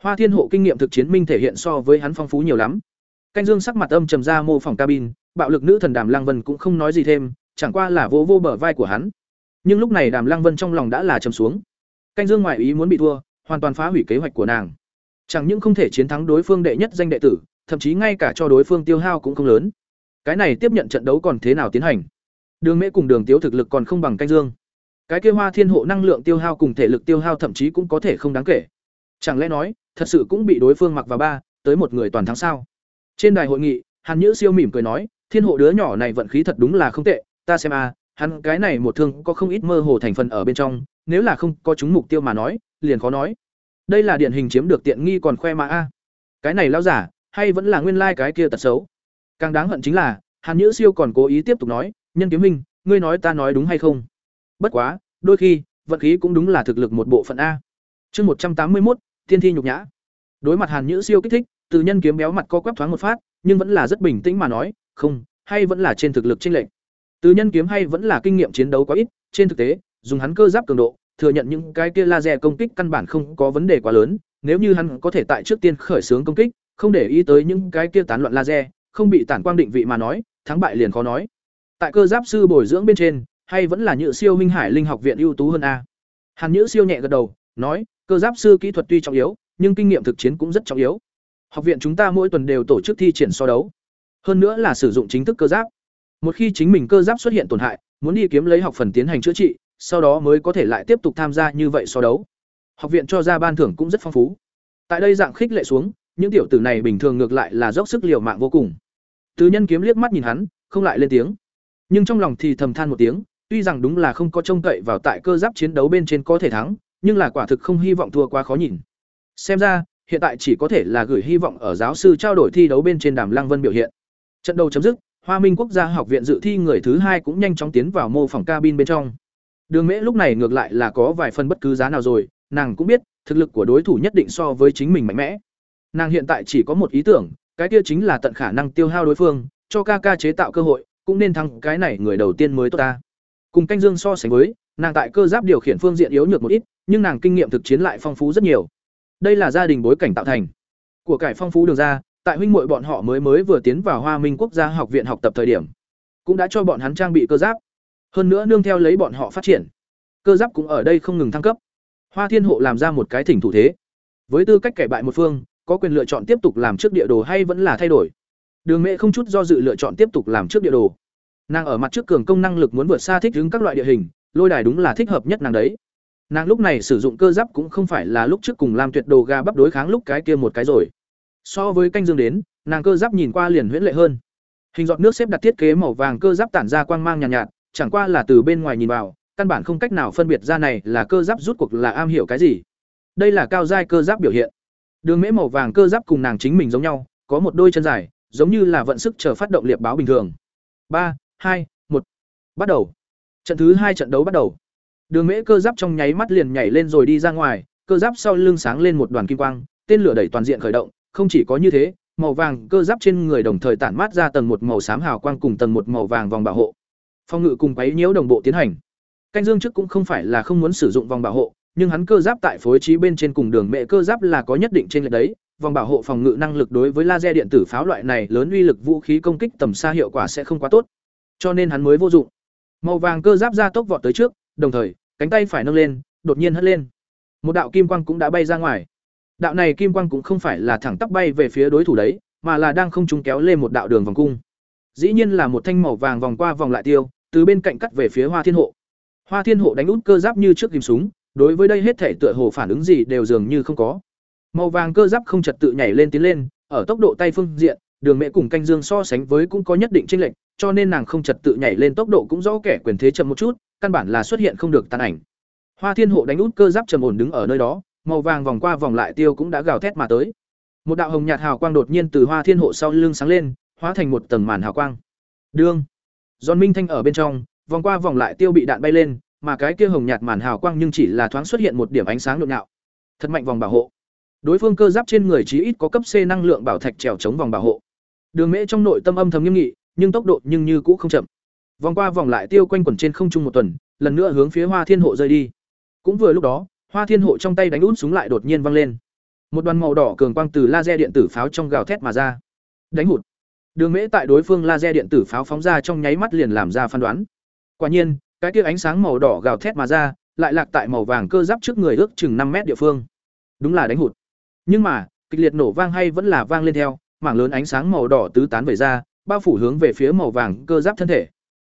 Hoa Thiên hộ kinh nghiệm thực chiến minh thể hiện so với hắn phong phú nhiều lắm. Canh Dương sắc mặt âm trầm ra mô phỏng cabin, bạo lực nữ thần Đàm Lăng Vân cũng không nói gì thêm, chẳng qua là vỗ vô bờ vai của hắn. Nhưng lúc này Đàm Lăng Vân trong lòng đã là trầm xuống. Canh Dương ngoại ý muốn bị thua, hoàn toàn phá hủy kế hoạch của nàng. Chẳng những không thể chiến thắng đối phương đệ nhất danh đệ tử, thậm chí ngay cả cho đối phương tiêu hao cũng không lớn. Cái này tiếp nhận trận đấu còn thế nào tiến hành? Đường Mễ cùng Đường Tiếu thực lực còn không bằng Canh Dương. Cái kia Hoa Thiên hộ năng lượng tiêu hao cùng thể lực tiêu hao thậm chí cũng có thể không đáng kể. Chẳng lẽ nói, thật sự cũng bị đối phương mặc vào ba, tới một người toàn thắng sao? Trên đài hội nghị, Hàn Nhữ Siêu mỉm cười nói, Thiên hộ đứa nhỏ này vận khí thật đúng là không tệ, ta xem a, hắn cái này một thương có không ít mơ hồ thành phần ở bên trong, nếu là không có chúng mục tiêu mà nói, liền khó nói. Đây là điển hình chiếm được tiện nghi còn khoe mà a. Cái này lão giả, hay vẫn là nguyên lai cái kia tật xấu. Càng đáng hận chính là, Hàn Nhữ Siêu còn cố ý tiếp tục nói, "Nhân kiếm minh, ngươi nói ta nói đúng hay không?" Bất quá, đôi khi, vận khí cũng đúng là thực lực một bộ phận a. Chương một trăm tám mươi một, tiên thi nhục nhã. Đối mặt Hàn Nhữ Siêu kích thích, từ nhân kiếm béo mặt co quắp thoáng một phát, nhưng vẫn là rất bình tĩnh mà nói, "Không, hay vẫn là trên thực lực chênh lệch." Từ nhân kiếm hay vẫn là kinh nghiệm chiến đấu quá ít, trên thực tế, dùng hắn cơ giáp cường độ, thừa nhận những cái kia laser công kích căn bản không có vấn đề quá lớn, nếu như hắn có thể tại trước tiên khởi xướng công kích, không để ý tới những cái kia tán loạn laser, không bị tản quang định vị mà nói, thắng bại liền khó nói. Tại cơ giáp sư bồi dưỡng bên trên, hay vẫn là Nhự Siêu Minh Hải Linh học viện ưu tú hơn a. Hàn Nhữ Siêu nhẹ gật đầu, nói, cơ giáp sư kỹ thuật tuy trọng yếu, nhưng kinh nghiệm thực chiến cũng rất trọng yếu. Học viện chúng ta mỗi tuần đều tổ chức thi triển so đấu. Hơn nữa là sử dụng chính thức cơ giáp. Một khi chính mình cơ giáp xuất hiện tổn hại, muốn đi kiếm lấy học phần tiến hành chữa trị, sau đó mới có thể lại tiếp tục tham gia như vậy so đấu. Học viện cho ra ban thưởng cũng rất phong phú. Tại đây dạng khích lệ xuống, những tiểu tử này bình thường ngược lại là dốc sức liều mạng vô cùng. tứ Nhân kiếm liếc mắt nhìn hắn, không lại lên tiếng. Nhưng trong lòng thì thầm than một tiếng, tuy rằng đúng là không có trông cậy vào tại cơ giáp chiến đấu bên trên có thể thắng, nhưng là quả thực không hy vọng thua quá khó nhìn. Xem ra, hiện tại chỉ có thể là gửi hy vọng ở giáo sư trao đổi thi đấu bên trên Đàm Lăng Vân biểu hiện. Trận đấu chấm dứt, Hoa Minh Quốc gia học viện dự thi người thứ hai cũng nhanh chóng tiến vào mô phỏng cabin bên trong. Đường Mễ lúc này ngược lại là có vài phần bất cứ giá nào rồi, nàng cũng biết, thực lực của đối thủ nhất định so với chính mình mạnh mẽ. Nàng hiện tại chỉ có một ý tưởng, cái kia chính là tận khả năng tiêu hao đối phương, cho ca ca chế tạo cơ hội, cũng nên thắng cái này người đầu tiên mới tốt ta. Cùng canh dương so sánh với, nàng tại cơ giáp điều khiển phương diện yếu nhược một ít, nhưng nàng kinh nghiệm thực chiến lại phong phú rất nhiều. Đây là gia đình bối cảnh tạo thành. Của cải phong phú đường ra, tại huynh muội bọn họ mới mới vừa tiến vào Hoa Minh Quốc gia học viện học tập thời điểm, cũng đã cho bọn hắn trang bị cơ giáp. Hơn nữa nương theo lấy bọn họ phát triển, cơ giáp cũng ở đây không ngừng thăng cấp. Hoa Thiên Hộ làm ra một cái thỉnh thủ thế. Với tư cách kẻ bại một phương, có quyền lựa chọn tiếp tục làm trước địa đồ hay vẫn là thay đổi. Đường Mẹ không chút do dự lựa chọn tiếp tục làm trước địa đồ. Nàng ở mặt trước cường công năng lực muốn vượt xa thích ứng các loại địa hình, lôi đài đúng là thích hợp nhất nàng đấy. Nàng lúc này sử dụng cơ giáp cũng không phải là lúc trước cùng làm tuyệt đồ ga bắp đối kháng lúc cái kia một cái rồi. So với canh dương đến, nàng cơ giáp nhìn qua liền huyễn lệ hơn. Hình giọt nước xếp đặt thiết kế màu vàng cơ giáp tản ra quang mang nhàn nhạt, nhạt, chẳng qua là từ bên ngoài nhìn vào, căn bản không cách nào phân biệt ra này là cơ giáp rút cuộc là am hiểu cái gì. Đây là cao giai cơ giáp biểu hiện. Đường mễ màu vàng cơ giáp cùng nàng chính mình giống nhau, có một đôi chân dài, giống như là vận sức chờ phát động liệp báo bình thường. ba hai một Bắt đầu. Trận thứ hai trận đấu bắt đầu. Đường mễ cơ giáp trong nháy mắt liền nhảy lên rồi đi ra ngoài, cơ giáp sau lưng sáng lên một đoàn kim quang, tên lửa đẩy toàn diện khởi động, không chỉ có như thế, màu vàng cơ giáp trên người đồng thời tản mát ra tầng một màu xám hào quang cùng tầng một màu vàng vòng bảo hộ. Phong ngự cùng quấy nhiễu đồng bộ tiến hành. Canh Dương trước cũng không phải là không muốn sử dụng vòng bảo hộ, nhưng hắn cơ giáp tại phối trí bên trên cùng đường mẹ cơ giáp là có nhất định trên lệch đấy, vòng bảo hộ phòng ngự năng lực đối với laser điện tử pháo loại này lớn uy lực vũ khí công kích tầm xa hiệu quả sẽ không quá tốt. Cho nên hắn mới vô dụng. Màu vàng cơ giáp ra tốc vọt tới trước, đồng thời, cánh tay phải nâng lên, đột nhiên hất lên. Một đạo kim quang cũng đã bay ra ngoài. Đạo này kim quang cũng không phải là thẳng tắp bay về phía đối thủ đấy, mà là đang không trung kéo lên một đạo đường vòng cung. Dĩ nhiên là một thanh màu vàng vòng qua vòng lại tiêu, từ bên cạnh cắt về phía Hoa Thiên Hộ. Hoa Thiên Hộ đánh út cơ giáp như trước kìm súng, đối với đây hết thể tựa hồ phản ứng gì đều dường như không có. Màu vàng cơ giáp không trật tự nhảy lên tiến lên, ở tốc độ tay phương diện, Đường Mẹ cùng canh dương so sánh với cũng có nhất định chênh lệch, cho nên nàng không trật tự nhảy lên tốc độ cũng rõ kẻ quyền thế chậm một chút, căn bản là xuất hiện không được tàn ảnh. Hoa Thiên Hộ đánh út cơ giáp trầm ổn đứng ở nơi đó, màu vàng vòng qua vòng lại tiêu cũng đã gào thét mà tới. Một đạo hồng nhạt hào quang đột nhiên từ Hoa Thiên Hộ sau lưng sáng lên, hóa thành một tầng màn hào quang. Đương, Giòn Minh Thanh ở bên trong, vòng qua vòng lại tiêu bị đạn bay lên, mà cái kia hồng nhạt màn hào quang nhưng chỉ là thoáng xuất hiện một điểm ánh sáng nhộn nhạo. Thật mạnh vòng bảo hộ. Đối phương cơ giáp trên người chí ít có cấp C năng lượng bảo thạch trèo chống vòng bảo hộ. Đường Mễ trong nội tâm âm thầm nghiêm nghị, nhưng tốc độ nhưng như cũ không chậm. Vòng qua vòng lại tiêu quanh quẩn trên không trung một tuần, lần nữa hướng phía Hoa Thiên Hộ rơi đi. Cũng vừa lúc đó, Hoa Thiên Hộ trong tay đánh út súng lại đột nhiên văng lên. Một đoàn màu đỏ cường quang từ laser điện tử pháo trong gào thét mà ra. Đánh hụt. Đường Mễ tại đối phương laser điện tử pháo phóng ra trong nháy mắt liền làm ra phán đoán. Quả nhiên, cái kia ánh sáng màu đỏ gào thét mà ra, lại lạc tại màu vàng cơ giáp trước người ước chừng năm mét địa phương. Đúng là đánh hụt. Nhưng mà, kịch liệt nổ vang hay vẫn là vang lên theo, mảng lớn ánh sáng màu đỏ tứ tán về ra, bao phủ hướng về phía màu vàng cơ giáp thân thể.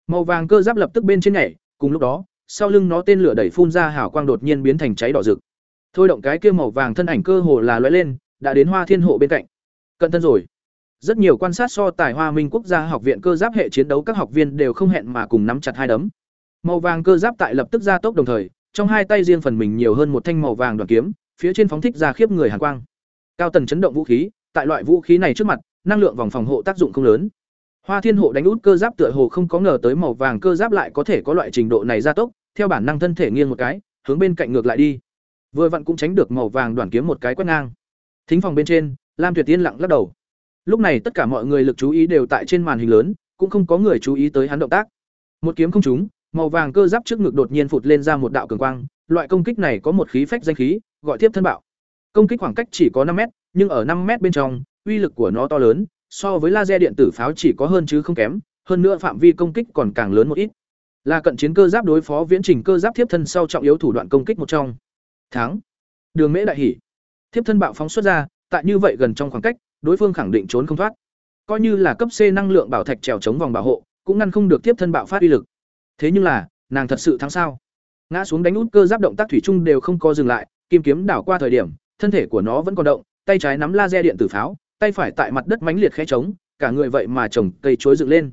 Màu vàng cơ giáp lập tức bên trên nhảy, cùng lúc đó, sau lưng nó tên lửa đẩy phun ra hào quang đột nhiên biến thành cháy đỏ rực. Thôi động cái kia màu vàng thân ảnh cơ hồ là lóe lên, đã đến Hoa Thiên Hộ bên cạnh. Cận thân rồi. Rất nhiều quan sát so tài Hoa Minh Quốc gia học viện cơ giáp hệ chiến đấu các học viên đều không hẹn mà cùng nắm chặt hai đấm. Màu vàng cơ giáp tại lập tức ra tốc đồng thời, trong hai tay riêng phần mình nhiều hơn một thanh màu vàng đoàn kiếm, phía trên phóng thích ra khiếp người hàn quang. Cao tần chấn động vũ khí, tại loại vũ khí này trước mặt, năng lượng vòng phòng hộ tác dụng không lớn. Hoa Thiên Hộ đánh út cơ giáp tựa hồ không có ngờ tới màu vàng cơ giáp lại có thể có loại trình độ này gia tốc, theo bản năng thân thể nghiêng một cái, hướng bên cạnh ngược lại đi. Vừa vặn cũng tránh được màu vàng đoàn kiếm một cái quét ngang. Thính phòng bên trên, Lam Tuyệt Tiên lặng lắc đầu. Lúc này tất cả mọi người lực chú ý đều tại trên màn hình lớn, cũng không có người chú ý tới hắn động tác. Một kiếm không trúng, màu vàng cơ giáp trước ngực đột nhiên phụt lên ra một đạo cường quang, loại công kích này có một khí phách danh khí, gọi tiếp thân bạo. Công kích khoảng cách chỉ có năm mét, nhưng ở năm mét bên trong, uy lực của nó to lớn, so với laser điện tử pháo chỉ có hơn chứ không kém, hơn nữa phạm vi công kích còn càng lớn một ít. Là cận chiến cơ giáp đối phó viễn trình cơ giáp tiếp thân sau trọng yếu thủ đoạn công kích một trong. Thắng. Đường Mễ đại hỉ. Tiếp thân bạo phóng xuất ra, tại như vậy gần trong khoảng cách, đối phương khẳng định trốn không thoát. Coi như là cấp C năng lượng bảo thạch trèo chống vòng bảo hộ, cũng ngăn không được tiếp thân bạo phát uy lực. Thế nhưng là, nàng thật sự thắng sao? Ngã xuống đánh út cơ giáp động tác thủy chung đều không có dừng lại, kim kiếm đảo qua thời điểm, thân thể của nó vẫn còn động, tay trái nắm laser điện tử pháo, tay phải tại mặt đất mãnh liệt khẽ trống, cả người vậy mà trồng cây chuối dựng lên.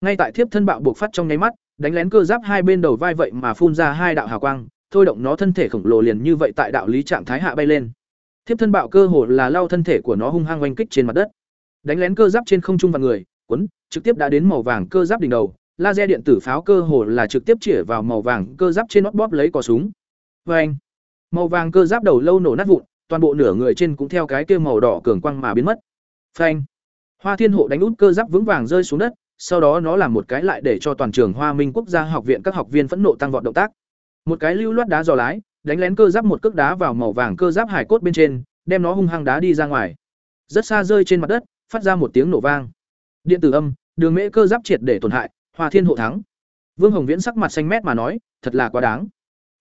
Ngay tại thiếp thân bạo buộc phát trong nháy mắt, đánh lén cơ giáp hai bên đầu vai vậy mà phun ra hai đạo hào quang, thôi động nó thân thể khổng lồ liền như vậy tại đạo lý trạng thái hạ bay lên. Thiếp thân bạo cơ hồ là lao thân thể của nó hung hăng oanh kích trên mặt đất. Đánh lén cơ giáp trên không trung và người, quấn, trực tiếp đã đến màu vàng cơ giáp đỉnh đầu, laser điện tử pháo cơ hồ là trực tiếp chĩa vào màu vàng cơ giáp trên nót bóp lấy cò súng. Oeng. Màu vàng cơ giáp đầu lâu nổ nát vụn, toàn bộ nửa người trên cũng theo cái kia màu đỏ cường quang mà biến mất. Phanh. Hoa Thiên Hộ đánh út cơ giáp vững vàng rơi xuống đất, sau đó nó làm một cái lại để cho toàn trường Hoa Minh Quốc gia học viện các học viên phẫn nộ tăng vọt động tác. Một cái lưu loát đá dò lái, đánh lén cơ giáp một cước đá vào màu vàng cơ giáp hải cốt bên trên, đem nó hung hăng đá đi ra ngoài. Rất xa rơi trên mặt đất, phát ra một tiếng nổ vang. Điện tử âm, đường mễ cơ giáp triệt để tổn hại, Hoa Thiên hộ thắng. Vương Hồng Viễn sắc mặt xanh mét mà nói, thật là quá đáng.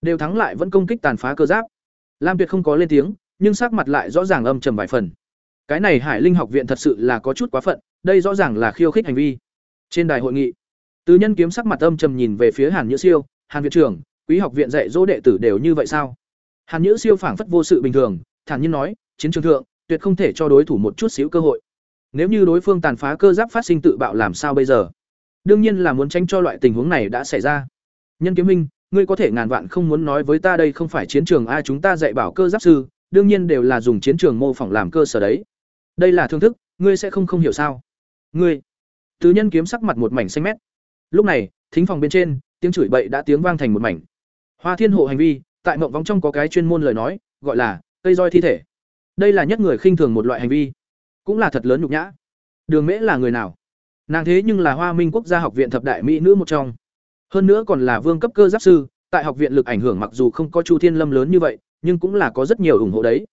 Đều thắng lại vẫn công kích tàn phá cơ giáp. Lam Tuyệt không có lên tiếng, nhưng sắc mặt lại rõ ràng âm trầm vài phần. Cái này Hải Linh học viện thật sự là có chút quá phận, đây rõ ràng là khiêu khích hành vi. Trên đài hội nghị, Tứ Nhân kiếm sắc mặt âm trầm nhìn về phía Hàn Nhữ Siêu, "Hàn viện trưởng, quý học viện dạy dỗ đệ tử đều như vậy sao?" Hàn Nhữ Siêu phảng phất vô sự bình thường, thản nhiên nói, "Chiến trường thượng, tuyệt không thể cho đối thủ một chút xíu cơ hội. Nếu như đối phương tàn phá cơ giáp phát sinh tự bạo làm sao bây giờ?" Đương nhiên là muốn tránh cho loại tình huống này đã xảy ra. Nhân kiếm minh, ngươi có thể ngàn vạn không muốn nói với ta đây không phải chiến trường a chúng ta dạy bảo cơ giáp sư, đương nhiên đều là dùng chiến trường mô phỏng làm cơ sở đấy. Đây là thương thức, ngươi sẽ không không hiểu sao? Ngươi. Tứ nhân kiếm sắc mặt một mảnh xanh mét. Lúc này, thính phòng bên trên, tiếng chửi bậy đã tiếng vang thành một mảnh. Hoa Thiên hộ hành vi, tại mộng vong trong có cái chuyên môn lời nói, gọi là cây roi thi thể. Đây là nhất người khinh thường một loại hành vi. cũng là thật lớn nhục nhã. Đường Mễ là người nào? Nàng thế nhưng là Hoa Minh Quốc gia học viện thập đại mỹ nữ một trong. Hơn nữa còn là vương cấp cơ giáp sư, tại học viện lực ảnh hưởng mặc dù không có Chu Thiên Lâm lớn như vậy, nhưng cũng là có rất nhiều ủng hộ đấy.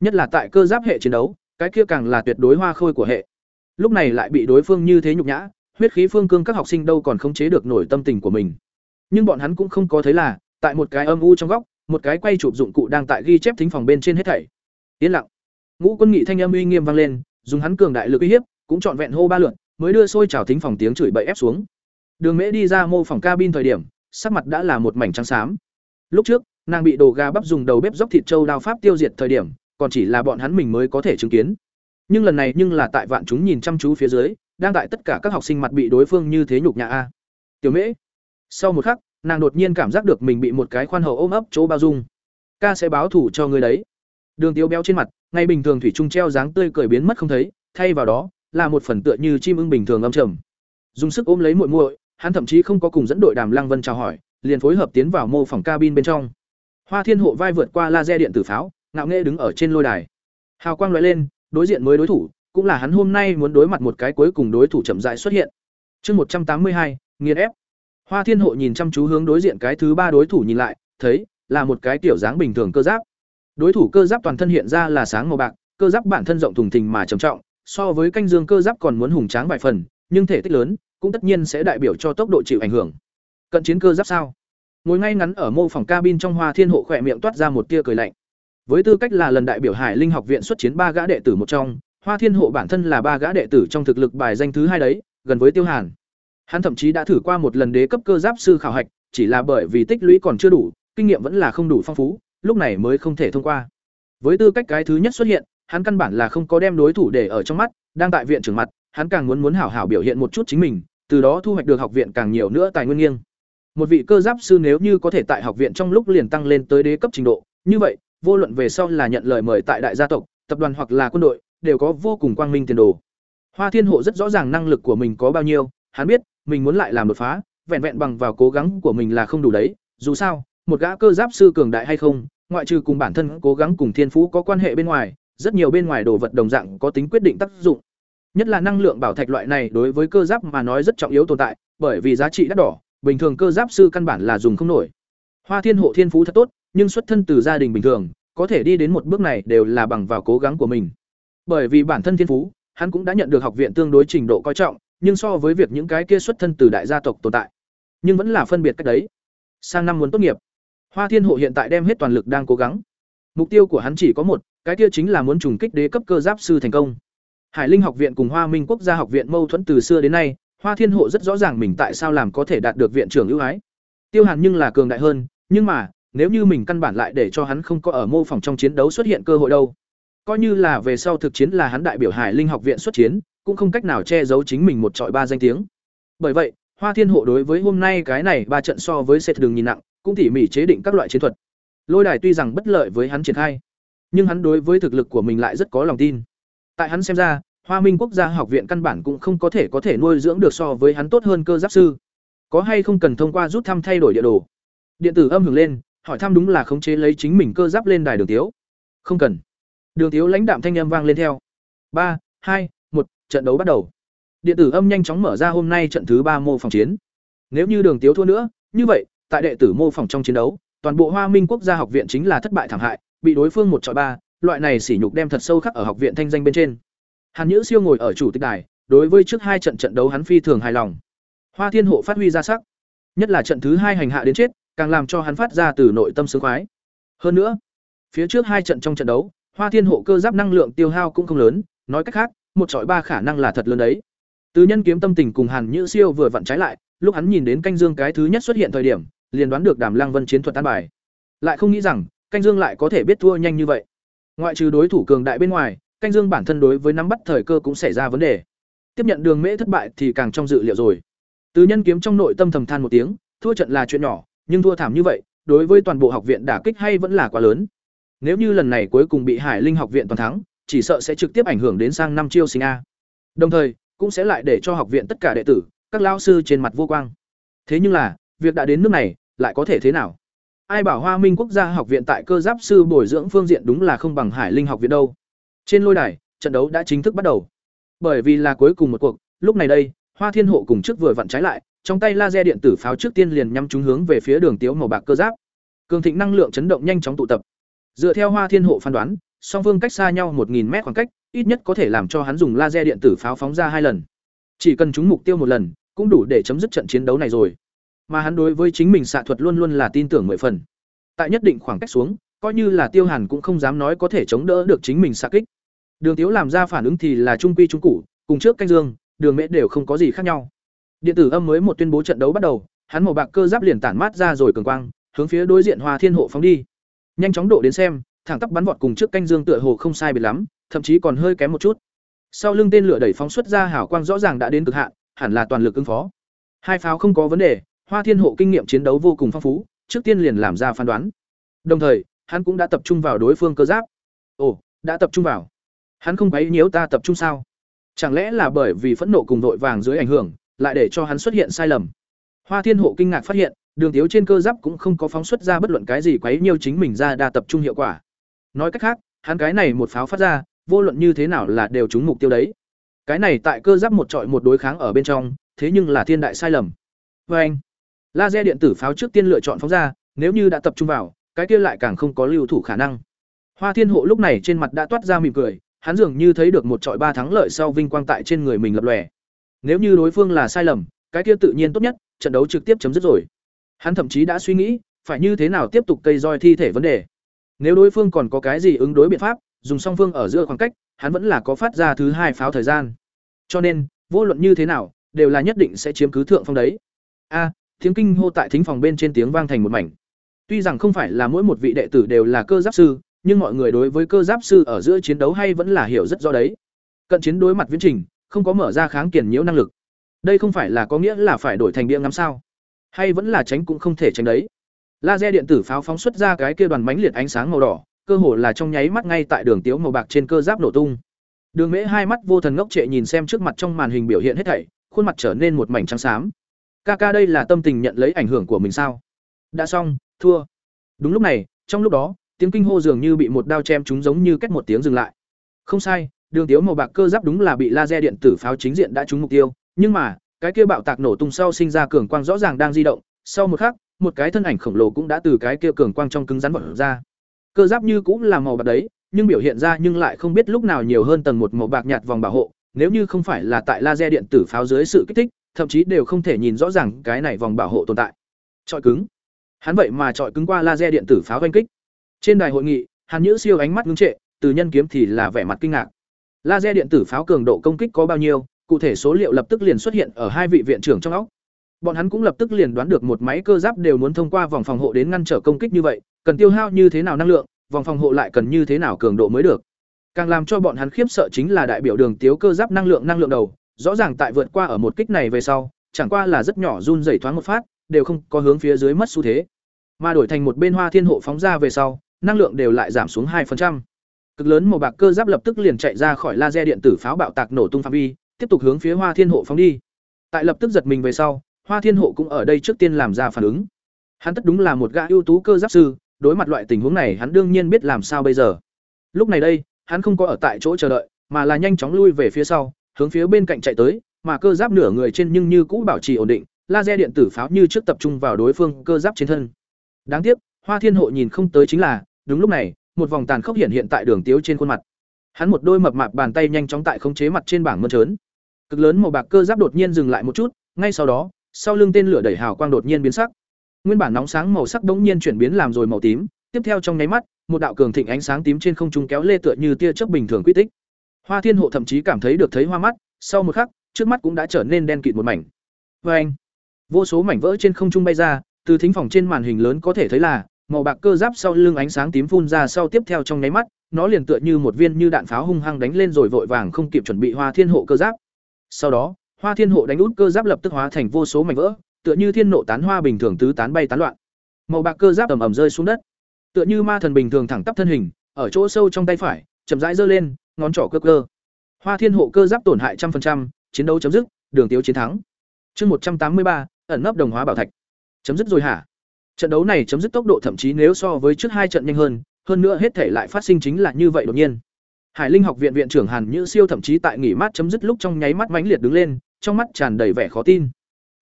Nhất là tại cơ giáp hệ chiến đấu, cái kia càng là tuyệt đối hoa khôi của hệ. Lúc này lại bị đối phương như thế nhục nhã, huyết khí phương cương các học sinh đâu còn khống chế được nổi tâm tình của mình. Nhưng bọn hắn cũng không có thấy là, tại một cái âm u trong góc, một cái quay chụp dụng cụ đang tại ghi chép thính phòng bên trên hết thảy. Yên lặng. Ngũ Quân Nghị thanh âm uy nghiêm vang lên, dùng hắn cường đại lực uy hiếp, cũng trọn vẹn hô ba lượt, mới đưa sôi trào thính phòng tiếng chửi bậy ép xuống. Đường Mễ đi ra mô phòng cabin thời điểm, sắc mặt đã là một mảnh trắng xám. Lúc trước, nàng bị đồ gà bắp dùng đầu bếp dốc thịt trâu đao pháp tiêu diệt thời điểm, còn chỉ là bọn hắn mình mới có thể chứng kiến. Nhưng lần này nhưng là tại vạn chúng nhìn chăm chú phía dưới, đang tại tất cả các học sinh mặt bị đối phương như thế nhục nhã a. Tiểu Mễ. Sau một khắc, nàng đột nhiên cảm giác được mình bị một cái khoan hậu ôm ấp chỗ bao dung. Ca sẽ báo thủ cho người đấy. Đường Tiếu béo trên mặt, ngay bình thường thủy trung treo dáng tươi cười biến mất không thấy, thay vào đó là một phần tựa như chim ưng bình thường âm trầm. Dùng sức ôm lấy muội muội, hắn thậm chí không có cùng dẫn đội Đàm Lăng Vân chào hỏi, liền phối hợp tiến vào mô phòng cabin bên trong. Hoa Thiên Hộ vai vượt qua laser điện tử pháo, ngạo nghễ đứng ở trên lôi đài. Hào quang lóe lên, đối diện mới đối thủ, cũng là hắn hôm nay muốn đối mặt một cái cuối cùng đối thủ chậm rãi xuất hiện. Chương một trăm tám mươi hai, nghiền ép. Hoa Thiên Hộ nhìn chăm chú hướng đối diện cái thứ ba đối thủ nhìn lại, thấy là một cái tiểu dáng bình thường cơ giáp. Đối thủ cơ giáp toàn thân hiện ra là sáng màu bạc, cơ giáp bản thân rộng thùng thình mà trầm trọng, so với canh dương cơ giáp còn muốn hùng tráng vài phần, nhưng thể tích lớn, cũng tất nhiên sẽ đại biểu cho tốc độ chịu ảnh hưởng. Cận chiến cơ giáp sao? Ngồi ngay ngắn ở mô phòng cabin trong Hoa Thiên Hộ khỏe miệng toát ra một tia cười lạnh. Với tư cách là lần đại biểu Hải Linh học viện xuất chiến ba gã đệ tử một trong, Hoa Thiên Hộ bản thân là ba gã đệ tử trong thực lực bài danh thứ hai đấy, gần với Tiêu Hàn. Hắn thậm chí đã thử qua một lần đế cấp cơ giáp sư khảo hạch, chỉ là bởi vì tích lũy còn chưa đủ, kinh nghiệm vẫn là không đủ phong phú, lúc này mới không thể thông qua. Với tư cách cái thứ nhất xuất hiện, hắn căn bản là không có đem đối thủ để ở trong mắt, đang tại viện trưởng mặt, hắn càng muốn muốn hảo hảo biểu hiện một chút chính mình, từ đó thu hoạch được học viện càng nhiều nữa tài nguyên nghiêng. Một vị cơ giáp sư nếu như có thể tại học viện trong lúc liền tăng lên tới đế cấp trình độ, như vậy, vô luận về sau là nhận lời mời tại đại gia tộc, tập đoàn hoặc là quân đội, đều có vô cùng quang minh tiền đồ. Hoa Thiên Hộ rất rõ ràng năng lực của mình có bao nhiêu, hắn biết, mình muốn lại làm đột phá, vẹn vẹn bằng vào cố gắng của mình là không đủ đấy, dù sao, một gã cơ giáp sư cường đại hay không, ngoại trừ cùng bản thân cố gắng cùng thiên phú có quan hệ bên ngoài, rất nhiều bên ngoài đồ vật đồng dạng có tính quyết định tác dụng. Nhất là năng lượng bảo thạch loại này đối với cơ giáp mà nói rất trọng yếu tồn tại, bởi vì giá trị đắt đỏ, bình thường cơ giáp sư căn bản là dùng không nổi. Hoa Thiên Hộ thiên phú thật tốt, nhưng xuất thân từ gia đình bình thường, có thể đi đến một bước này đều là bằng vào cố gắng của mình. Bởi vì bản thân thiên phú, hắn cũng đã nhận được học viện tương đối trình độ coi trọng, nhưng so với việc những cái kia xuất thân từ đại gia tộc tồn tại, nhưng vẫn là phân biệt cách đấy. Sang năm muốn tốt nghiệp, Hoa Thiên Hộ hiện tại đem hết toàn lực đang cố gắng. Mục tiêu của hắn chỉ có một, cái kia chính là muốn trùng kích đế cấp cơ giáp sư thành công. Hải Linh học viện cùng Hoa Minh quốc gia học viện mâu thuẫn từ xưa đến nay, Hoa Thiên Hộ rất rõ ràng mình tại sao làm có thể đạt được viện trưởng ưu ái. Tiêu Hàn nhưng là cường đại hơn, nhưng mà, nếu như mình căn bản lại để cho hắn không có ở mô phỏng trong chiến đấu xuất hiện cơ hội đâu. Coi như là về sau thực chiến là hắn đại biểu Hải Linh học viện xuất chiến, cũng không cách nào che giấu chính mình một trọi ba danh tiếng. Bởi vậy, Hoa Thiên Hộ đối với hôm nay cái này ba trận so với sệt đường nhìn nặng, cũng tỉ mỉ chế định các loại chiến thuật. Lôi đài tuy rằng bất lợi với hắn triển khai, nhưng hắn đối với thực lực của mình lại rất có lòng tin. Tại hắn xem ra, Hoa Minh Quốc gia học viện căn bản cũng không có thể có thể nuôi dưỡng được so với hắn tốt hơn cơ giáp sư. Có hay không cần thông qua rút thăm thay đổi địa đồ. Điện tử âm hưởng lên, hỏi thăm đúng là khống chế lấy chính mình cơ giáp lên đài đường tiếu. Không cần. Đường tiếu lãnh đạm thanh âm vang lên theo. ba hai một trận đấu bắt đầu. Điện tử âm nhanh chóng mở ra hôm nay trận thứ ba mô phỏng chiến. Nếu như đường tiếu thua nữa, như vậy, tại đệ tử mô phỏng trong chiến đấu, toàn bộ Hoa Minh Quốc gia học viện chính là thất bại thảm hại, bị đối phương một trọi ba, loại này sỉ nhục đem thật sâu khắc ở học viện thanh danh bên trên. Hàn Nhữ Siêu ngồi ở chủ tịch đài, đối với trước hai trận trận đấu hắn phi thường hài lòng. Hoa Thiên Hộ phát huy ra sắc, nhất là trận thứ hai hành hạ đến chết, càng làm cho hắn phát ra từ nội tâm sướng khoái. Hơn nữa, phía trước hai trận trong trận đấu, Hoa Thiên Hộ cơ giáp năng lượng tiêu hao cũng không lớn, nói cách khác, một chọi ba khả năng là thật lớn đấy. Từ nhân kiếm tâm tình cùng Hàn Nhữ Siêu vừa vặn trái lại, lúc hắn nhìn đến canh dương cái thứ nhất xuất hiện thời điểm, liền đoán được Đàm Lăng Vân chiến thuật tan bài. Lại không nghĩ rằng, canh dương lại có thể biết thua nhanh như vậy. Ngoại trừ đối thủ cường đại bên ngoài, canh dương bản thân đối với nắm bắt thời cơ cũng xảy ra vấn đề. Tiếp nhận đường mễ thất bại thì càng trong dự liệu rồi. Từ nhân kiếm trong nội tâm thầm than một tiếng, thua trận là chuyện nhỏ, nhưng thua thảm như vậy, đối với toàn bộ học viện đả kích hay vẫn là quá lớn. Nếu như lần này cuối cùng bị Hải Linh học viện toàn thắng, chỉ sợ sẽ trực tiếp ảnh hưởng đến sang năm chiêu sinh a. Đồng thời, cũng sẽ lại để cho học viện tất cả đệ tử, các lao sư trên mặt vô quang. Thế nhưng là, việc đã đến nước này, lại có thể thế nào? Ai bảo Hoa Minh Quốc gia học viện tại cơ giáp sư bồi dưỡng phương diện đúng là không bằng Hải Linh học viện đâu. Trên lôi đài, trận đấu đã chính thức bắt đầu. Bởi vì là cuối cùng một cuộc, lúc này đây, Hoa Thiên Hộ cùng trước vừa vặn trái lại, trong tay laser điện tử pháo trước tiên liền nhắm chúng hướng về phía đường tiếu màu bạc cơ giáp. Cường thịnh năng lượng chấn động nhanh chóng tụ tập. Dựa theo Hoa Thiên Hộ phán đoán, song phương cách xa nhau 1000 mét khoảng cách, ít nhất có thể làm cho hắn dùng laser điện tử pháo phóng ra hai lần. Chỉ cần trúng mục tiêu một lần, cũng đủ để chấm dứt trận chiến đấu này rồi. Mà hắn đối với chính mình xạ thuật luôn luôn là tin tưởng mười phần. Tại nhất định khoảng cách xuống, coi như là Tiêu Hàn cũng không dám nói có thể chống đỡ được chính mình xạ kích. Đường Tiếu làm ra phản ứng thì là trung quy trung cụ, cùng trước canh dương, Đường Mễ đều không có gì khác nhau. Điện tử âm mới một tuyên bố trận đấu bắt đầu, hắn màu bạc cơ giáp liền tản mát ra rồi cường quang, hướng phía đối diện Hoa Thiên Hộ phóng đi. Nhanh chóng độ đến xem, thẳng tắp bắn vọt cùng trước canh dương tựa hồ không sai biệt lắm, thậm chí còn hơi kém một chút. Sau lưng tên lửa đẩy phóng xuất ra hào quang rõ ràng đã đến cực hạn, hẳn là toàn lực ứng phó. Hai pháo không có vấn đề, Hoa Thiên Hộ kinh nghiệm chiến đấu vô cùng phong phú, trước tiên liền làm ra phán đoán. Đồng thời, hắn cũng đã tập trung vào đối phương cơ giáp. Ồ, đã tập trung vào. Hắn không quấy nhiễu ta tập trung sao? Chẳng lẽ là bởi vì phẫn nộ cùng vội vàng dưới ảnh hưởng, lại để cho hắn xuất hiện sai lầm? Hoa Thiên Hộ kinh ngạc phát hiện, đường thiếu trên cơ giáp cũng không có phóng xuất ra bất luận cái gì quấy nhiều chính mình ra đa tập trung hiệu quả. Nói cách khác, hắn cái này một pháo phát ra, vô luận như thế nào là đều trúng mục tiêu đấy. Cái này tại cơ giáp một trọi một đối kháng ở bên trong, thế nhưng là thiên đại sai lầm. Và anh, laser điện tử pháo trước tiên lựa chọn phóng ra, nếu như đã tập trung vào, cái kia lại càng không có lưu thủ khả năng. Hoa Thiên Hộ lúc này trên mặt đã toát ra mỉm cười, hắn dường như thấy được một trọi ba thắng lợi sau vinh quang tại trên người mình lập lòe. Nếu như đối phương là sai lầm, cái kia tự nhiên tốt nhất, trận đấu trực tiếp chấm dứt rồi. Hắn thậm chí đã suy nghĩ, phải như thế nào tiếp tục cây roi thi thể vấn đề. Nếu đối phương còn có cái gì ứng đối biện pháp, dùng song phương ở giữa khoảng cách, hắn vẫn là có phát ra thứ hai pháo thời gian. Cho nên, vô luận như thế nào, đều là nhất định sẽ chiếm cứ thượng phong đấy. A, tiếng kinh hô tại thính phòng bên trên tiếng vang thành một mảnh. Tuy rằng không phải là mỗi một vị đệ tử đều là cơ giáp sư, nhưng mọi người đối với cơ giáp sư ở giữa chiến đấu hay vẫn là hiểu rất rõ đấy. Cận chiến đối mặt viễn trình, không có mở ra kháng kiền nhiễu năng lực. Đây không phải là có nghĩa là phải đổi thành bia ngắm sao? Hay vẫn là tránh cũng không thể tránh đấy. Laser điện tử pháo phóng xuất ra cái kia đoàn mánh liệt ánh sáng màu đỏ, cơ hồ là trong nháy mắt ngay tại đường tiếu màu bạc trên cơ giáp nổ tung. Đường Mễ hai mắt vô thần ngốc trệ nhìn xem trước mặt trong màn hình biểu hiện hết thảy, khuôn mặt trở nên một mảnh trắng xám. Ca ca đây là tâm tình nhận lấy ảnh hưởng của mình sao? Đã xong, thua. Đúng lúc này, trong lúc đó, tiếng kinh hô dường như bị một đao chém trúng giống như cách một tiếng dừng lại. Không sai, đường tiếu màu bạc cơ giáp đúng là bị laser điện tử pháo chính diện đã trúng mục tiêu, nhưng mà, cái kia bạo tạc nổ tung sau sinh ra cường quang rõ ràng đang di động, sau một khắc, một cái thân ảnh khổng lồ cũng đã từ cái kia cường quang trong cứng rắn vọt ra. Cơ giáp như cũng là màu bạc đấy, nhưng biểu hiện ra nhưng lại không biết lúc nào nhiều hơn tầng một màu bạc nhạt vòng bảo hộ, nếu như không phải là tại laser điện tử pháo dưới sự kích thích, thậm chí đều không thể nhìn rõ ràng cái này vòng bảo hộ tồn tại. Trọi cứng. Hắn vậy mà trọi cứng qua laser điện tử pháo vành kích. Trên đài hội nghị, Hàn Nhữ siêu ánh mắt ngưng trệ, từ nhân kiếm thì là vẻ mặt kinh ngạc. Laser điện tử pháo cường độ công kích có bao nhiêu, cụ thể số liệu lập tức liền xuất hiện ở hai vị viện trưởng trong óc. Bọn hắn cũng lập tức liền đoán được một máy cơ giáp đều muốn thông qua vòng phòng hộ đến ngăn trở công kích như vậy, cần tiêu hao như thế nào năng lượng, vòng phòng hộ lại cần như thế nào cường độ mới được. Càng làm cho bọn hắn khiếp sợ chính là đại biểu đường tiếu cơ giáp năng lượng năng lượng đầu, rõ ràng tại vượt qua ở một kích này về sau, chẳng qua là rất nhỏ run rẩy thoáng một phát, đều không có hướng phía dưới mất xu thế. Mà đổi thành một bên Hoa Thiên hộ phóng ra về sau, năng lượng đều lại giảm xuống 2%. Cực lớn màu bạc cơ giáp lập tức liền chạy ra khỏi laser điện tử pháo bạo tạc nổ tung phạm vi, tiếp tục hướng phía Hoa Thiên hộ phóng đi. Tại lập tức giật mình về sau, Hoa Thiên hộ cũng ở đây trước tiên làm ra phản ứng. Hắn tất đúng là một gã ưu tú cơ giáp sư, đối mặt loại tình huống này hắn đương nhiên biết làm sao bây giờ. Lúc này đây, hắn không có ở tại chỗ chờ đợi, mà là nhanh chóng lui về phía sau, hướng phía bên cạnh chạy tới, mà cơ giáp nửa người trên nhưng như cũ bảo trì ổn định, laser điện tử pháo như trước tập trung vào đối phương cơ giáp trên thân. Đáng tiếc, Hoa Thiên Hộ nhìn không tới chính là, đúng lúc này, một vòng tàn khốc hiện hiện tại đường tiếu trên khuôn mặt. Hắn một đôi mập mạp bàn tay nhanh chóng tại khống chế mặt trên bảng mơn trớn. Cực lớn màu bạc cơ giáp đột nhiên dừng lại một chút, ngay sau đó, sau lưng tên lửa đẩy hào quang đột nhiên biến sắc. Nguyên bản nóng sáng màu sắc đống nhiên chuyển biến làm rồi màu tím, tiếp theo trong nháy mắt, một đạo cường thịnh ánh sáng tím trên không trung kéo lê tựa như tia chớp bình thường quy tích. Hoa Thiên Hộ thậm chí cảm thấy được thấy hoa mắt, sau một khắc, trước mắt cũng đã trở nên đen kịt một mảnh. Oeng! Vô số mảnh vỡ trên không trung bay ra, từ thính phòng trên màn hình lớn có thể thấy là màu bạc cơ giáp sau lưng ánh sáng tím phun ra sau tiếp theo trong nháy mắt, nó liền tựa như một viên như đạn pháo hung hăng đánh lên rồi vội vàng không kịp chuẩn bị Hoa Thiên Hộ cơ giáp. Sau đó, Hoa Thiên Hộ đánh út cơ giáp lập tức hóa thành vô số mảnh vỡ, tựa như thiên nộ tán hoa bình thường tứ tán bay tán loạn. Màu bạc cơ giáp ầm ầm rơi xuống đất, tựa như ma thần bình thường thẳng tắp thân hình, ở chỗ sâu trong tay phải, chậm rãi giơ lên, ngón trỏ cơ cơ. Hoa Thiên Hộ cơ giáp tổn hại trăm phần trăm, chiến đấu chấm dứt, Đường Tiếu chiến thắng. Chương một trăm tám mươi ba, ẩn nấp đồng hóa bảo thạch. Chấm dứt rồi hả? Trận đấu này chấm dứt tốc độ thậm chí nếu so với trước hai trận nhanh hơn, hơn nữa hết thể lại phát sinh chính là như vậy đột nhiên. Hải Linh học viện viện trưởng Hàn Như Siêu thậm chí tại nghỉ mát chấm dứt lúc trong nháy mắt mãnh liệt đứng lên, trong mắt tràn đầy vẻ khó tin.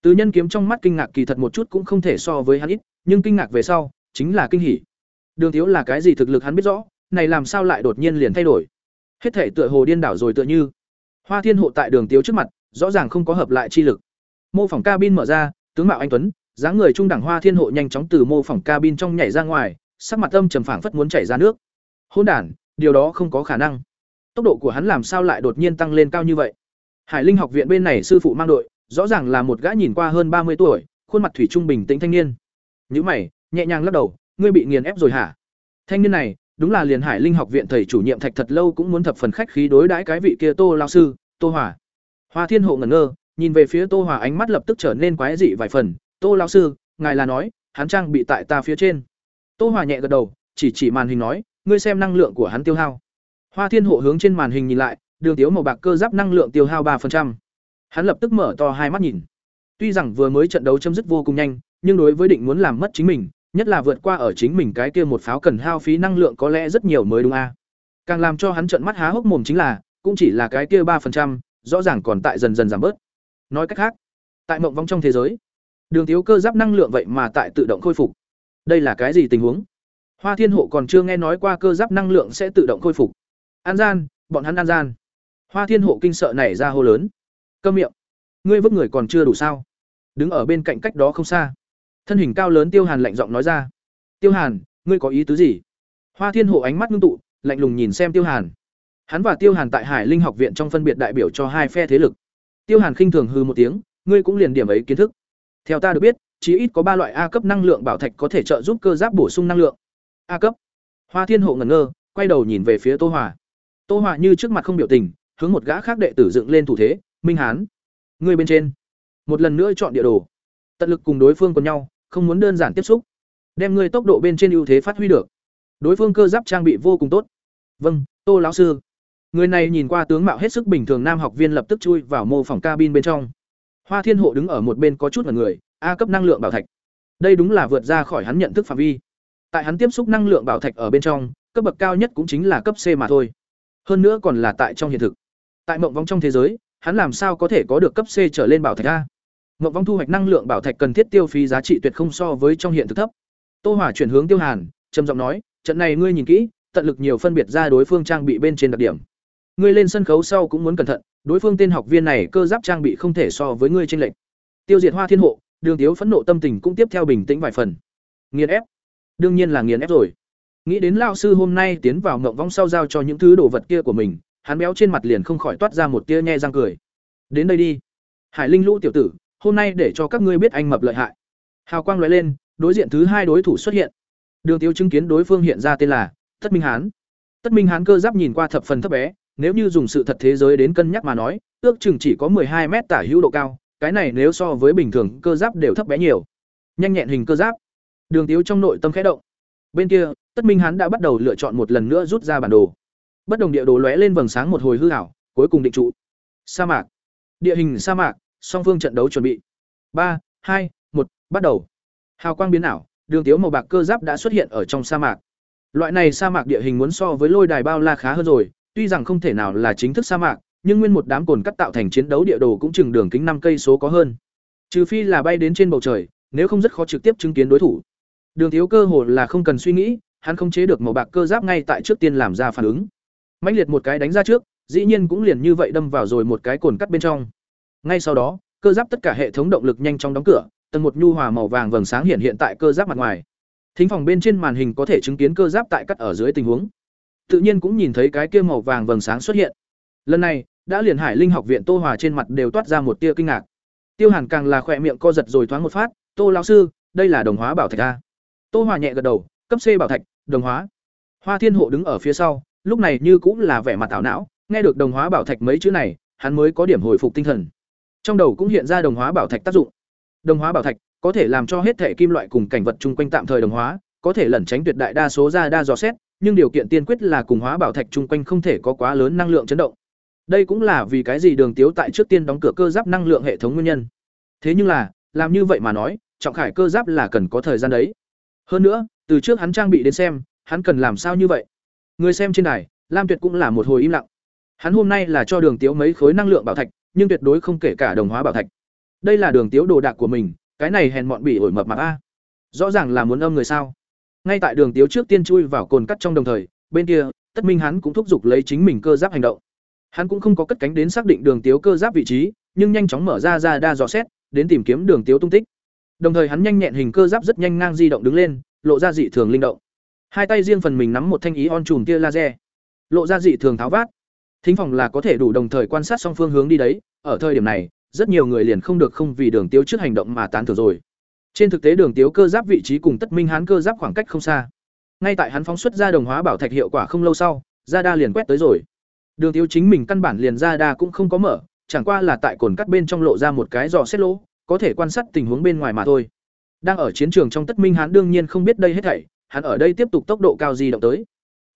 Từ nhân kiếm trong mắt kinh ngạc kỳ thật một chút cũng không thể so với hắn ít, nhưng kinh ngạc về sau, chính là kinh hỉ. Đường thiếu là cái gì thực lực hắn biết rõ, này làm sao lại đột nhiên liền thay đổi. Hết thể tựa hồ điên đảo rồi tựa như. Hoa Thiên hộ tại Đường Tiếu trước mặt, rõ ràng không có hợp lại chi lực. Mô phỏng cabin mở ra, tướng mạo anh tuấn, dáng người trung đẳng Hoa Thiên hộ nhanh chóng từ mô phỏng cabin trong nhảy ra ngoài, sắc mặt âm trầm phảng phất muốn chảy ra nước. Hỗn đản, điều đó không có khả năng. Tốc độ của hắn làm sao lại đột nhiên tăng lên cao như vậy? Hải Linh học viện bên này sư phụ mang đội, rõ ràng là một gã nhìn qua hơn ba mươi tuổi, khuôn mặt thủy trung bình tĩnh thanh niên. nhữ mày, nhẹ nhàng lắc đầu, ngươi bị nghiền ép rồi hả? Thanh niên này, đúng là liền Hải Linh học viện thầy chủ nhiệm Thạch thật lâu cũng muốn thập phần khách khí đối đãi cái vị kia Tô lão sư, Tô Hòa. Hoa Thiên Hộ ngẩn ngơ, nhìn về phía Tô Hòa ánh mắt lập tức trở nên quái dị vài phần, "Tô lão sư, ngài là nói, hắn trang bị tại ta phía trên?" Tô Hòa nhẹ gật đầu, chỉ chỉ màn hình nói, "Ngươi xem năng lượng của hắn tiêu hao." Hoa Thiên Hộ hướng trên màn hình nhìn lại, đường tiếu màu bạc cơ giáp năng lượng tiêu hao ba Hắn lập tức mở to hai mắt nhìn. Tuy rằng vừa mới trận đấu chấm dứt vô cùng nhanh, nhưng đối với định muốn làm mất chính mình, nhất là vượt qua ở chính mình cái kia một pháo cần hao phí năng lượng có lẽ rất nhiều mới đúng a. Càng làm cho hắn trợn mắt há hốc mồm chính là, cũng chỉ là cái kia ba rõ ràng còn tại dần dần giảm bớt. Nói cách khác, tại mộng vong trong thế giới, đường tiếu cơ giáp năng lượng vậy mà tại tự động khôi phục. Đây là cái gì tình huống? Hoa Thiên Hộ còn chưa nghe nói qua cơ giáp năng lượng sẽ tự động khôi phục. An gian, bọn hắn an gian. Hoa Thiên Hộ kinh sợ nảy ra hô lớn. cơ miệng. Ngươi vứt người còn chưa đủ sao? Đứng ở bên cạnh cách đó không xa. Thân hình cao lớn Tiêu Hàn lạnh giọng nói ra. Tiêu Hàn, ngươi có ý tứ gì? Hoa Thiên Hộ ánh mắt ngưng tụ, lạnh lùng nhìn xem Tiêu Hàn. Hắn và Tiêu Hàn tại Hải Linh học viện trong phân biệt đại biểu cho hai phe thế lực. Tiêu Hàn khinh thường hư một tiếng, ngươi cũng liền điểm ấy kiến thức. Theo ta được biết, chỉ ít có ba loại A cấp năng lượng bảo thạch có thể trợ giúp cơ giáp bổ sung năng lượng. A cấp. Hoa Thiên Hộ ngẩn ngơ, quay đầu nhìn về phía Tô Hòa. Tô Hòa như trước mặt không biểu tình, hướng một gã khác đệ tử dựng lên thủ thế, "Minh Hán, ngươi bên trên." Một lần nữa chọn địa đồ. Tận lực cùng đối phương cùng nhau, không muốn đơn giản tiếp xúc. Đem ngươi tốc độ bên trên ưu thế phát huy được. Đối phương cơ giáp trang bị vô cùng tốt. "Vâng, Tô lão sư." Người này nhìn qua tướng mạo hết sức bình thường nam học viên lập tức chui vào mô phỏng cabin bên trong. Hoa Thiên Hộ đứng ở một bên có chút ngẩn người, A cấp năng lượng bảo thạch. Đây đúng là vượt ra khỏi hắn nhận thức phạm vi. Tại hắn tiếp xúc năng lượng bảo thạch ở bên trong, cấp bậc cao nhất cũng chính là cấp C mà thôi. Hơn nữa còn là tại trong hiện thực. Tại mộng vong trong thế giới, hắn làm sao có thể có được cấp C trở lên bảo thạch a? Mộng vong thu hoạch năng lượng bảo thạch cần thiết tiêu phí giá trị tuyệt không so với trong hiện thực thấp. Tô Hỏa chuyển hướng Tiêu Hàn, trầm giọng nói, trận này ngươi nhìn kỹ, tận lực nhiều phân biệt ra đối phương trang bị bên trên đặc điểm. Ngươi lên sân khấu sau cũng muốn cẩn thận, đối phương tên học viên này cơ giáp trang bị không thể so với ngươi trên lệnh. Tiêu diệt Hoa Thiên Hộ, Đường Tiếu phẫn nộ tâm tình cũng tiếp theo bình tĩnh vài phần. Nghiền ép. Đương nhiên là nghiền ép rồi. Nghĩ đến lão sư hôm nay tiến vào ngộng vong sau giao cho những thứ đồ vật kia của mình, hắn béo trên mặt liền không khỏi toát ra một tia nhe răng cười. Đến đây đi. Hải Linh Lũ tiểu tử, hôm nay để cho các ngươi biết anh mập lợi hại. Hào quang loại lên, đối diện thứ hai đối thủ xuất hiện. Đường Tiêu chứng kiến đối phương hiện ra tên là Tất Minh Hán. Tất Minh Hán cơ giáp nhìn qua thập phần thấp bé, nếu như dùng sự thật thế giới đến cân nhắc mà nói, ước chừng chỉ có hai mét tả hữu độ cao, cái này nếu so với bình thường cơ giáp đều thấp bé nhiều. Nhanh nhẹn hình cơ giáp. Đường Tiếu trong nội tâm khẽ động. Bên kia, Tất Minh hắn đã bắt đầu lựa chọn một lần nữa rút ra bản đồ. Bất đồng địa đồ lóe lên vầng sáng một hồi hư ảo, cuối cùng định trụ. Sa mạc. Địa hình sa mạc, song phương trận đấu chuẩn bị. ba hai một bắt đầu. Hào quang biến ảo, đường tiếu màu bạc cơ giáp đã xuất hiện ở trong sa mạc. Loại này sa mạc địa hình muốn so với lôi đài bao la khá hơn rồi, tuy rằng không thể nào là chính thức sa mạc, nhưng nguyên một đám cồn cắt tạo thành chiến đấu địa đồ cũng chừng đường kính năm cây số có hơn. Trừ phi là bay đến trên bầu trời, nếu không rất khó trực tiếp chứng kiến đối thủ. Đường Thiếu cơ hồ là không cần suy nghĩ, hắn không chế được màu bạc cơ giáp ngay tại trước tiên làm ra phản ứng. Mãnh liệt một cái đánh ra trước, dĩ nhiên cũng liền như vậy đâm vào rồi một cái cồn cắt bên trong. Ngay sau đó, cơ giáp tất cả hệ thống động lực nhanh chóng đóng cửa, tầng một nhu hòa màu vàng vầng sáng hiện hiện tại cơ giáp mặt ngoài. Thính phòng bên trên màn hình có thể chứng kiến cơ giáp tại cắt ở dưới tình huống. Tự nhiên cũng nhìn thấy cái kia màu vàng vầng sáng xuất hiện. Lần này, đã liền Hải Linh học viện Tô Hòa trên mặt đều toát ra một tia kinh ngạc. Tiêu Hàn càng là khỏe miệng co giật rồi thoáng một phát, "Tô lão sư, đây là đồng hóa bảo thạch a?" Tô Hòa nhẹ gật đầu, cấp C bảo thạch, đồng hóa. Hoa Thiên Hộ đứng ở phía sau, lúc này như cũng là vẻ mặt ảo não, nghe được đồng hóa bảo thạch mấy chữ này, hắn mới có điểm hồi phục tinh thần. Trong đầu cũng hiện ra đồng hóa bảo thạch tác dụng. Đồng hóa bảo thạch có thể làm cho hết thể kim loại cùng cảnh vật chung quanh tạm thời đồng hóa, có thể lẩn tránh tuyệt đại đa số ra đa dò xét, nhưng điều kiện tiên quyết là cùng hóa bảo thạch chung quanh không thể có quá lớn năng lượng chấn động. Đây cũng là vì cái gì Đường Tiếu tại trước tiên đóng cửa cơ giáp năng lượng hệ thống nguyên nhân. Thế nhưng là, làm như vậy mà nói, trọng khải cơ giáp là cần có thời gian đấy. Hơn nữa, từ trước hắn trang bị đến xem, hắn cần làm sao như vậy? Người xem trên đài, Lam Tuyệt cũng là một hồi im lặng. Hắn hôm nay là cho Đường Tiếu mấy khối năng lượng bảo thạch, nhưng tuyệt đối không kể cả đồng hóa bảo thạch. Đây là Đường Tiếu đồ đạc của mình, cái này hèn mọn bị ổi mập mạp a. Rõ ràng là muốn âm người sao? Ngay tại Đường Tiếu trước tiên chui vào cồn cắt trong đồng thời, bên kia, Tất Minh hắn cũng thúc giục lấy chính mình cơ giáp hành động. Hắn cũng không có cất cánh đến xác định Đường Tiếu cơ giáp vị trí, nhưng nhanh chóng mở ra ra đa dò xét, đến tìm kiếm Đường Tiếu tung tích. Đồng thời hắn nhanh nhẹn hình cơ giáp rất nhanh ngang di động đứng lên, lộ ra dị thường linh động. Hai tay riêng phần mình nắm một thanh ý on chùm tia laser, lộ ra dị thường tháo vát. Thính phòng là có thể đủ đồng thời quan sát song phương hướng đi đấy, ở thời điểm này, rất nhiều người liền không được không vì Đường Tiếu trước hành động mà tán thưởng rồi. Trên thực tế Đường Tiếu cơ giáp vị trí cùng Tất Minh hán cơ giáp khoảng cách không xa. Ngay tại hắn phóng xuất ra đồng hóa bảo thạch hiệu quả không lâu sau, ra đa liền quét tới rồi. Đường Tiếu chính mình căn bản liền ra đa cũng không có mở, chẳng qua là tại cồn cắt bên trong lộ ra một cái dò xét lỗ, có thể quan sát tình huống bên ngoài mà thôi. Đang ở chiến trường trong Tất Minh hán đương nhiên không biết đây hết thảy, hắn ở đây tiếp tục tốc độ cao di động tới.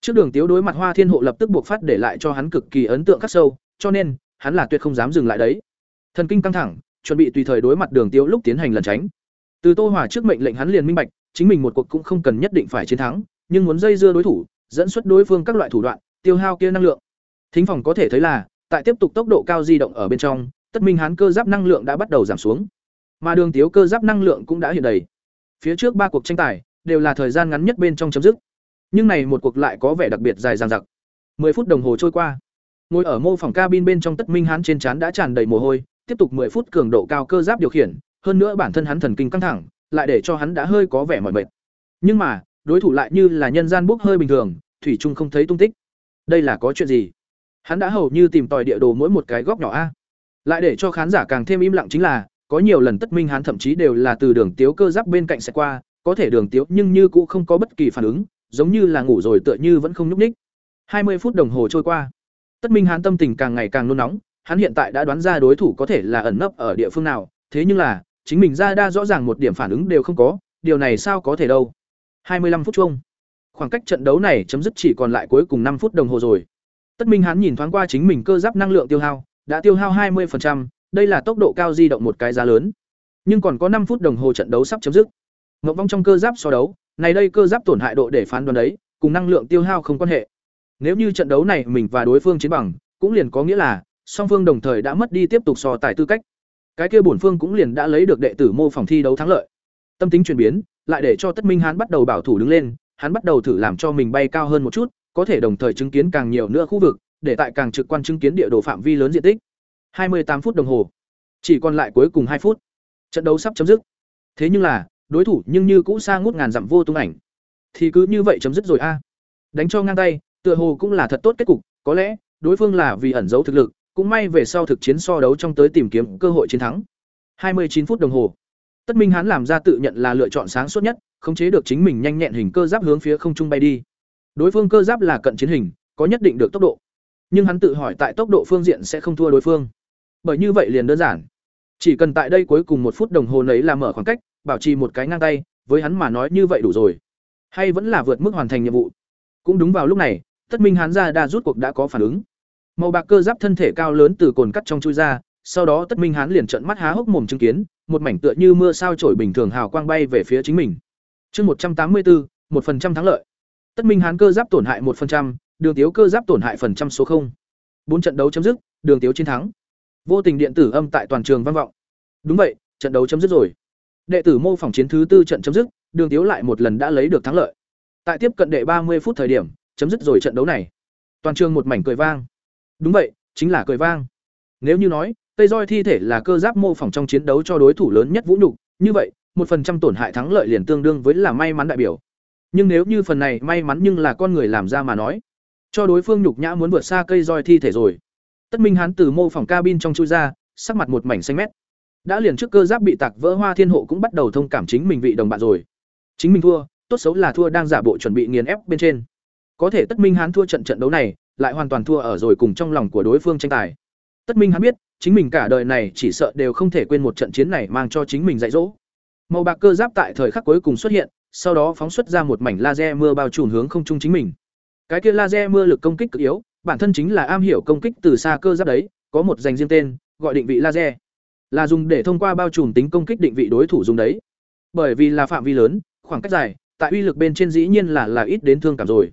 Trước Đường Tiếu đối mặt Hoa Thiên Hộ lập tức buộc phát để lại cho hắn cực kỳ ấn tượng khắc sâu, cho nên hắn là tuyệt không dám dừng lại đấy. Thần kinh căng thẳng, chuẩn bị tùy thời đối mặt Đường Tiếu lúc tiến hành lần tránh. Từ Tô Hòa trước mệnh lệnh hắn liền minh bạch, chính mình một cuộc cũng không cần nhất định phải chiến thắng, nhưng muốn dây dưa đối thủ, dẫn xuất đối phương các loại thủ đoạn, tiêu hao kia năng lượng. Thính phòng có thể thấy là, tại tiếp tục tốc độ cao di động ở bên trong, Tất Minh Hán cơ giáp năng lượng đã bắt đầu giảm xuống, mà Đường Tiếu cơ giáp năng lượng cũng đã hiện đầy. Phía trước ba cuộc tranh tài đều là thời gian ngắn nhất bên trong chấm dứt, nhưng này một cuộc lại có vẻ đặc biệt dài dằng dặc. 10 phút đồng hồ trôi qua, ngồi ở mô phòng cabin bên trong Tất Minh Hán trên trán đã tràn đầy mồ hôi, tiếp tục 10 phút cường độ cao cơ giáp điều khiển, hơn nữa bản thân hắn thần kinh căng thẳng, lại để cho hắn đã hơi có vẻ mỏi mệt. Nhưng mà, đối thủ lại như là nhân gian bốc hơi bình thường, thủy chung không thấy tung tích. Đây là có chuyện gì? Hắn đã hầu như tìm tòi địa đồ mỗi một cái góc nhỏ a. Lại để cho khán giả càng thêm im lặng chính là, có nhiều lần Tất Minh hắn thậm chí đều là từ đường tiếu cơ giáp bên cạnh sẽ qua, có thể đường tiếu nhưng như cũng không có bất kỳ phản ứng, giống như là ngủ rồi tựa như vẫn không nhúc nhích. Hai mươi phút đồng hồ trôi qua, Tất Minh hắn tâm tình càng ngày càng nôn nóng, hắn hiện tại đã đoán ra đối thủ có thể là ẩn nấp ở địa phương nào, thế nhưng là, chính mình ra đa rõ ràng một điểm phản ứng đều không có, điều này sao có thể đâu. 25 phút chung. Khoảng cách trận đấu này chấm dứt chỉ còn lại cuối cùng 5 phút đồng hồ rồi. Tất Minh hắn nhìn thoáng qua chính mình cơ giáp năng lượng tiêu hao, đã tiêu hao 20%, đây là tốc độ cao di động một cái giá lớn. Nhưng còn có 5 phút đồng hồ trận đấu sắp chấm dứt. Ngọc vong trong cơ giáp so đấu, này đây cơ giáp tổn hại độ để phán đoán đấy, cùng năng lượng tiêu hao không quan hệ. Nếu như trận đấu này mình và đối phương chiến bằng, cũng liền có nghĩa là song phương đồng thời đã mất đi tiếp tục so tài tư cách. Cái kia bổn phương cũng liền đã lấy được đệ tử mô phỏng thi đấu thắng lợi. Tâm tính chuyển biến, lại để cho Tất Minh hắn bắt đầu bảo thủ đứng lên, hắn bắt đầu thử làm cho mình bay cao hơn một chút, có thể đồng thời chứng kiến càng nhiều nữa khu vực, để tại càng trực quan chứng kiến địa đồ phạm vi lớn diện tích. 28 phút đồng hồ. Chỉ còn lại cuối cùng hai phút. Trận đấu sắp chấm dứt. Thế nhưng là, đối thủ nhưng như cũ xa ngút ngàn dặm vô tung ảnh. Thì cứ như vậy chấm dứt rồi a. Đánh cho ngang tay, tựa hồ cũng là thật tốt kết cục, có lẽ đối phương là vì ẩn giấu thực lực, cũng may về sau thực chiến so đấu trong tới tìm kiếm cơ hội chiến thắng. 29 phút đồng hồ. Tất Minh Hán làm ra tự nhận là lựa chọn sáng suốt nhất, khống chế được chính mình nhanh nhẹn hình cơ giáp hướng phía không trung bay đi. Đối phương cơ giáp là cận chiến hình, có nhất định được tốc độ. Nhưng hắn tự hỏi tại tốc độ phương diện sẽ không thua đối phương. Bởi như vậy liền đơn giản. Chỉ cần tại đây cuối cùng một phút đồng hồ nấy là mở khoảng cách, bảo trì một cái ngang tay, với hắn mà nói như vậy đủ rồi. Hay vẫn là vượt mức hoàn thành nhiệm vụ. Cũng đúng vào lúc này, Tất Minh Hán ra đa rút cuộc đã có phản ứng. Màu bạc cơ giáp thân thể cao lớn từ cồn cắt trong chui ra, sau đó Tất Minh Hán liền trợn mắt há hốc mồm chứng kiến, một mảnh tựa như mưa sao trổi bình thường hào quang bay về phía chính mình. Chương một trăm tám mươi bốn, một phần trăm thắng lợi. Tất Minh Hán cơ giáp tổn hại một phần trăm, Đường Tiếu cơ giáp tổn hại phần trăm số không. Bốn trận đấu chấm dứt, Đường Tiếu chiến thắng. Vô tình điện tử âm tại toàn trường vang vọng. Đúng vậy, trận đấu chấm dứt rồi. Đệ tử mô phỏng chiến thứ tư trận chấm dứt, Đường Tiếu lại một lần đã lấy được thắng lợi. Tại tiếp cận đệ ba mươi phút thời điểm, chấm dứt rồi trận đấu này. Toàn trường một mảnh cười vang. Đúng vậy, chính là cười vang. Nếu như nói, cây roi thi thể là cơ giáp mô phỏng trong chiến đấu cho đối thủ lớn nhất vũ nhục, như vậy, một phần trăm tổn hại thắng lợi liền tương đương với là may mắn đại biểu. Nhưng nếu như phần này may mắn nhưng là con người làm ra mà nói, cho đối phương nhục nhã muốn vượt xa cây roi thi thể rồi. Tất Minh hắn từ mô phỏng cabin trong chui ra, sắc mặt một mảnh xanh mét. Đã liền trước cơ giáp bị tạc vỡ Hoa Thiên Hộ cũng bắt đầu thông cảm chính mình vị đồng bạn rồi. Chính mình thua, tốt xấu là thua đang giả bộ chuẩn bị nghiền ép bên trên. Có thể Tất Minh hắn thua trận trận đấu này, lại hoàn toàn thua ở rồi cùng trong lòng của đối phương tranh tài. Tất Minh hắn biết, chính mình cả đời này chỉ sợ đều không thể quên một trận chiến này mang cho chính mình dạy dỗ. Màu bạc cơ giáp tại thời khắc cuối cùng xuất hiện, sau đó phóng xuất ra một mảnh laser mưa bao trùm hướng không trung chính mình. Cái kia laser mưa lực công kích cực yếu, bản thân chính là am hiểu công kích từ xa cơ giáp đấy, có một dành riêng tên, gọi định vị laser. Là dùng để thông qua bao trùm tính công kích định vị đối thủ dùng đấy. Bởi vì là phạm vi lớn, khoảng cách dài, tại uy lực bên trên dĩ nhiên là là ít đến thương cảm rồi.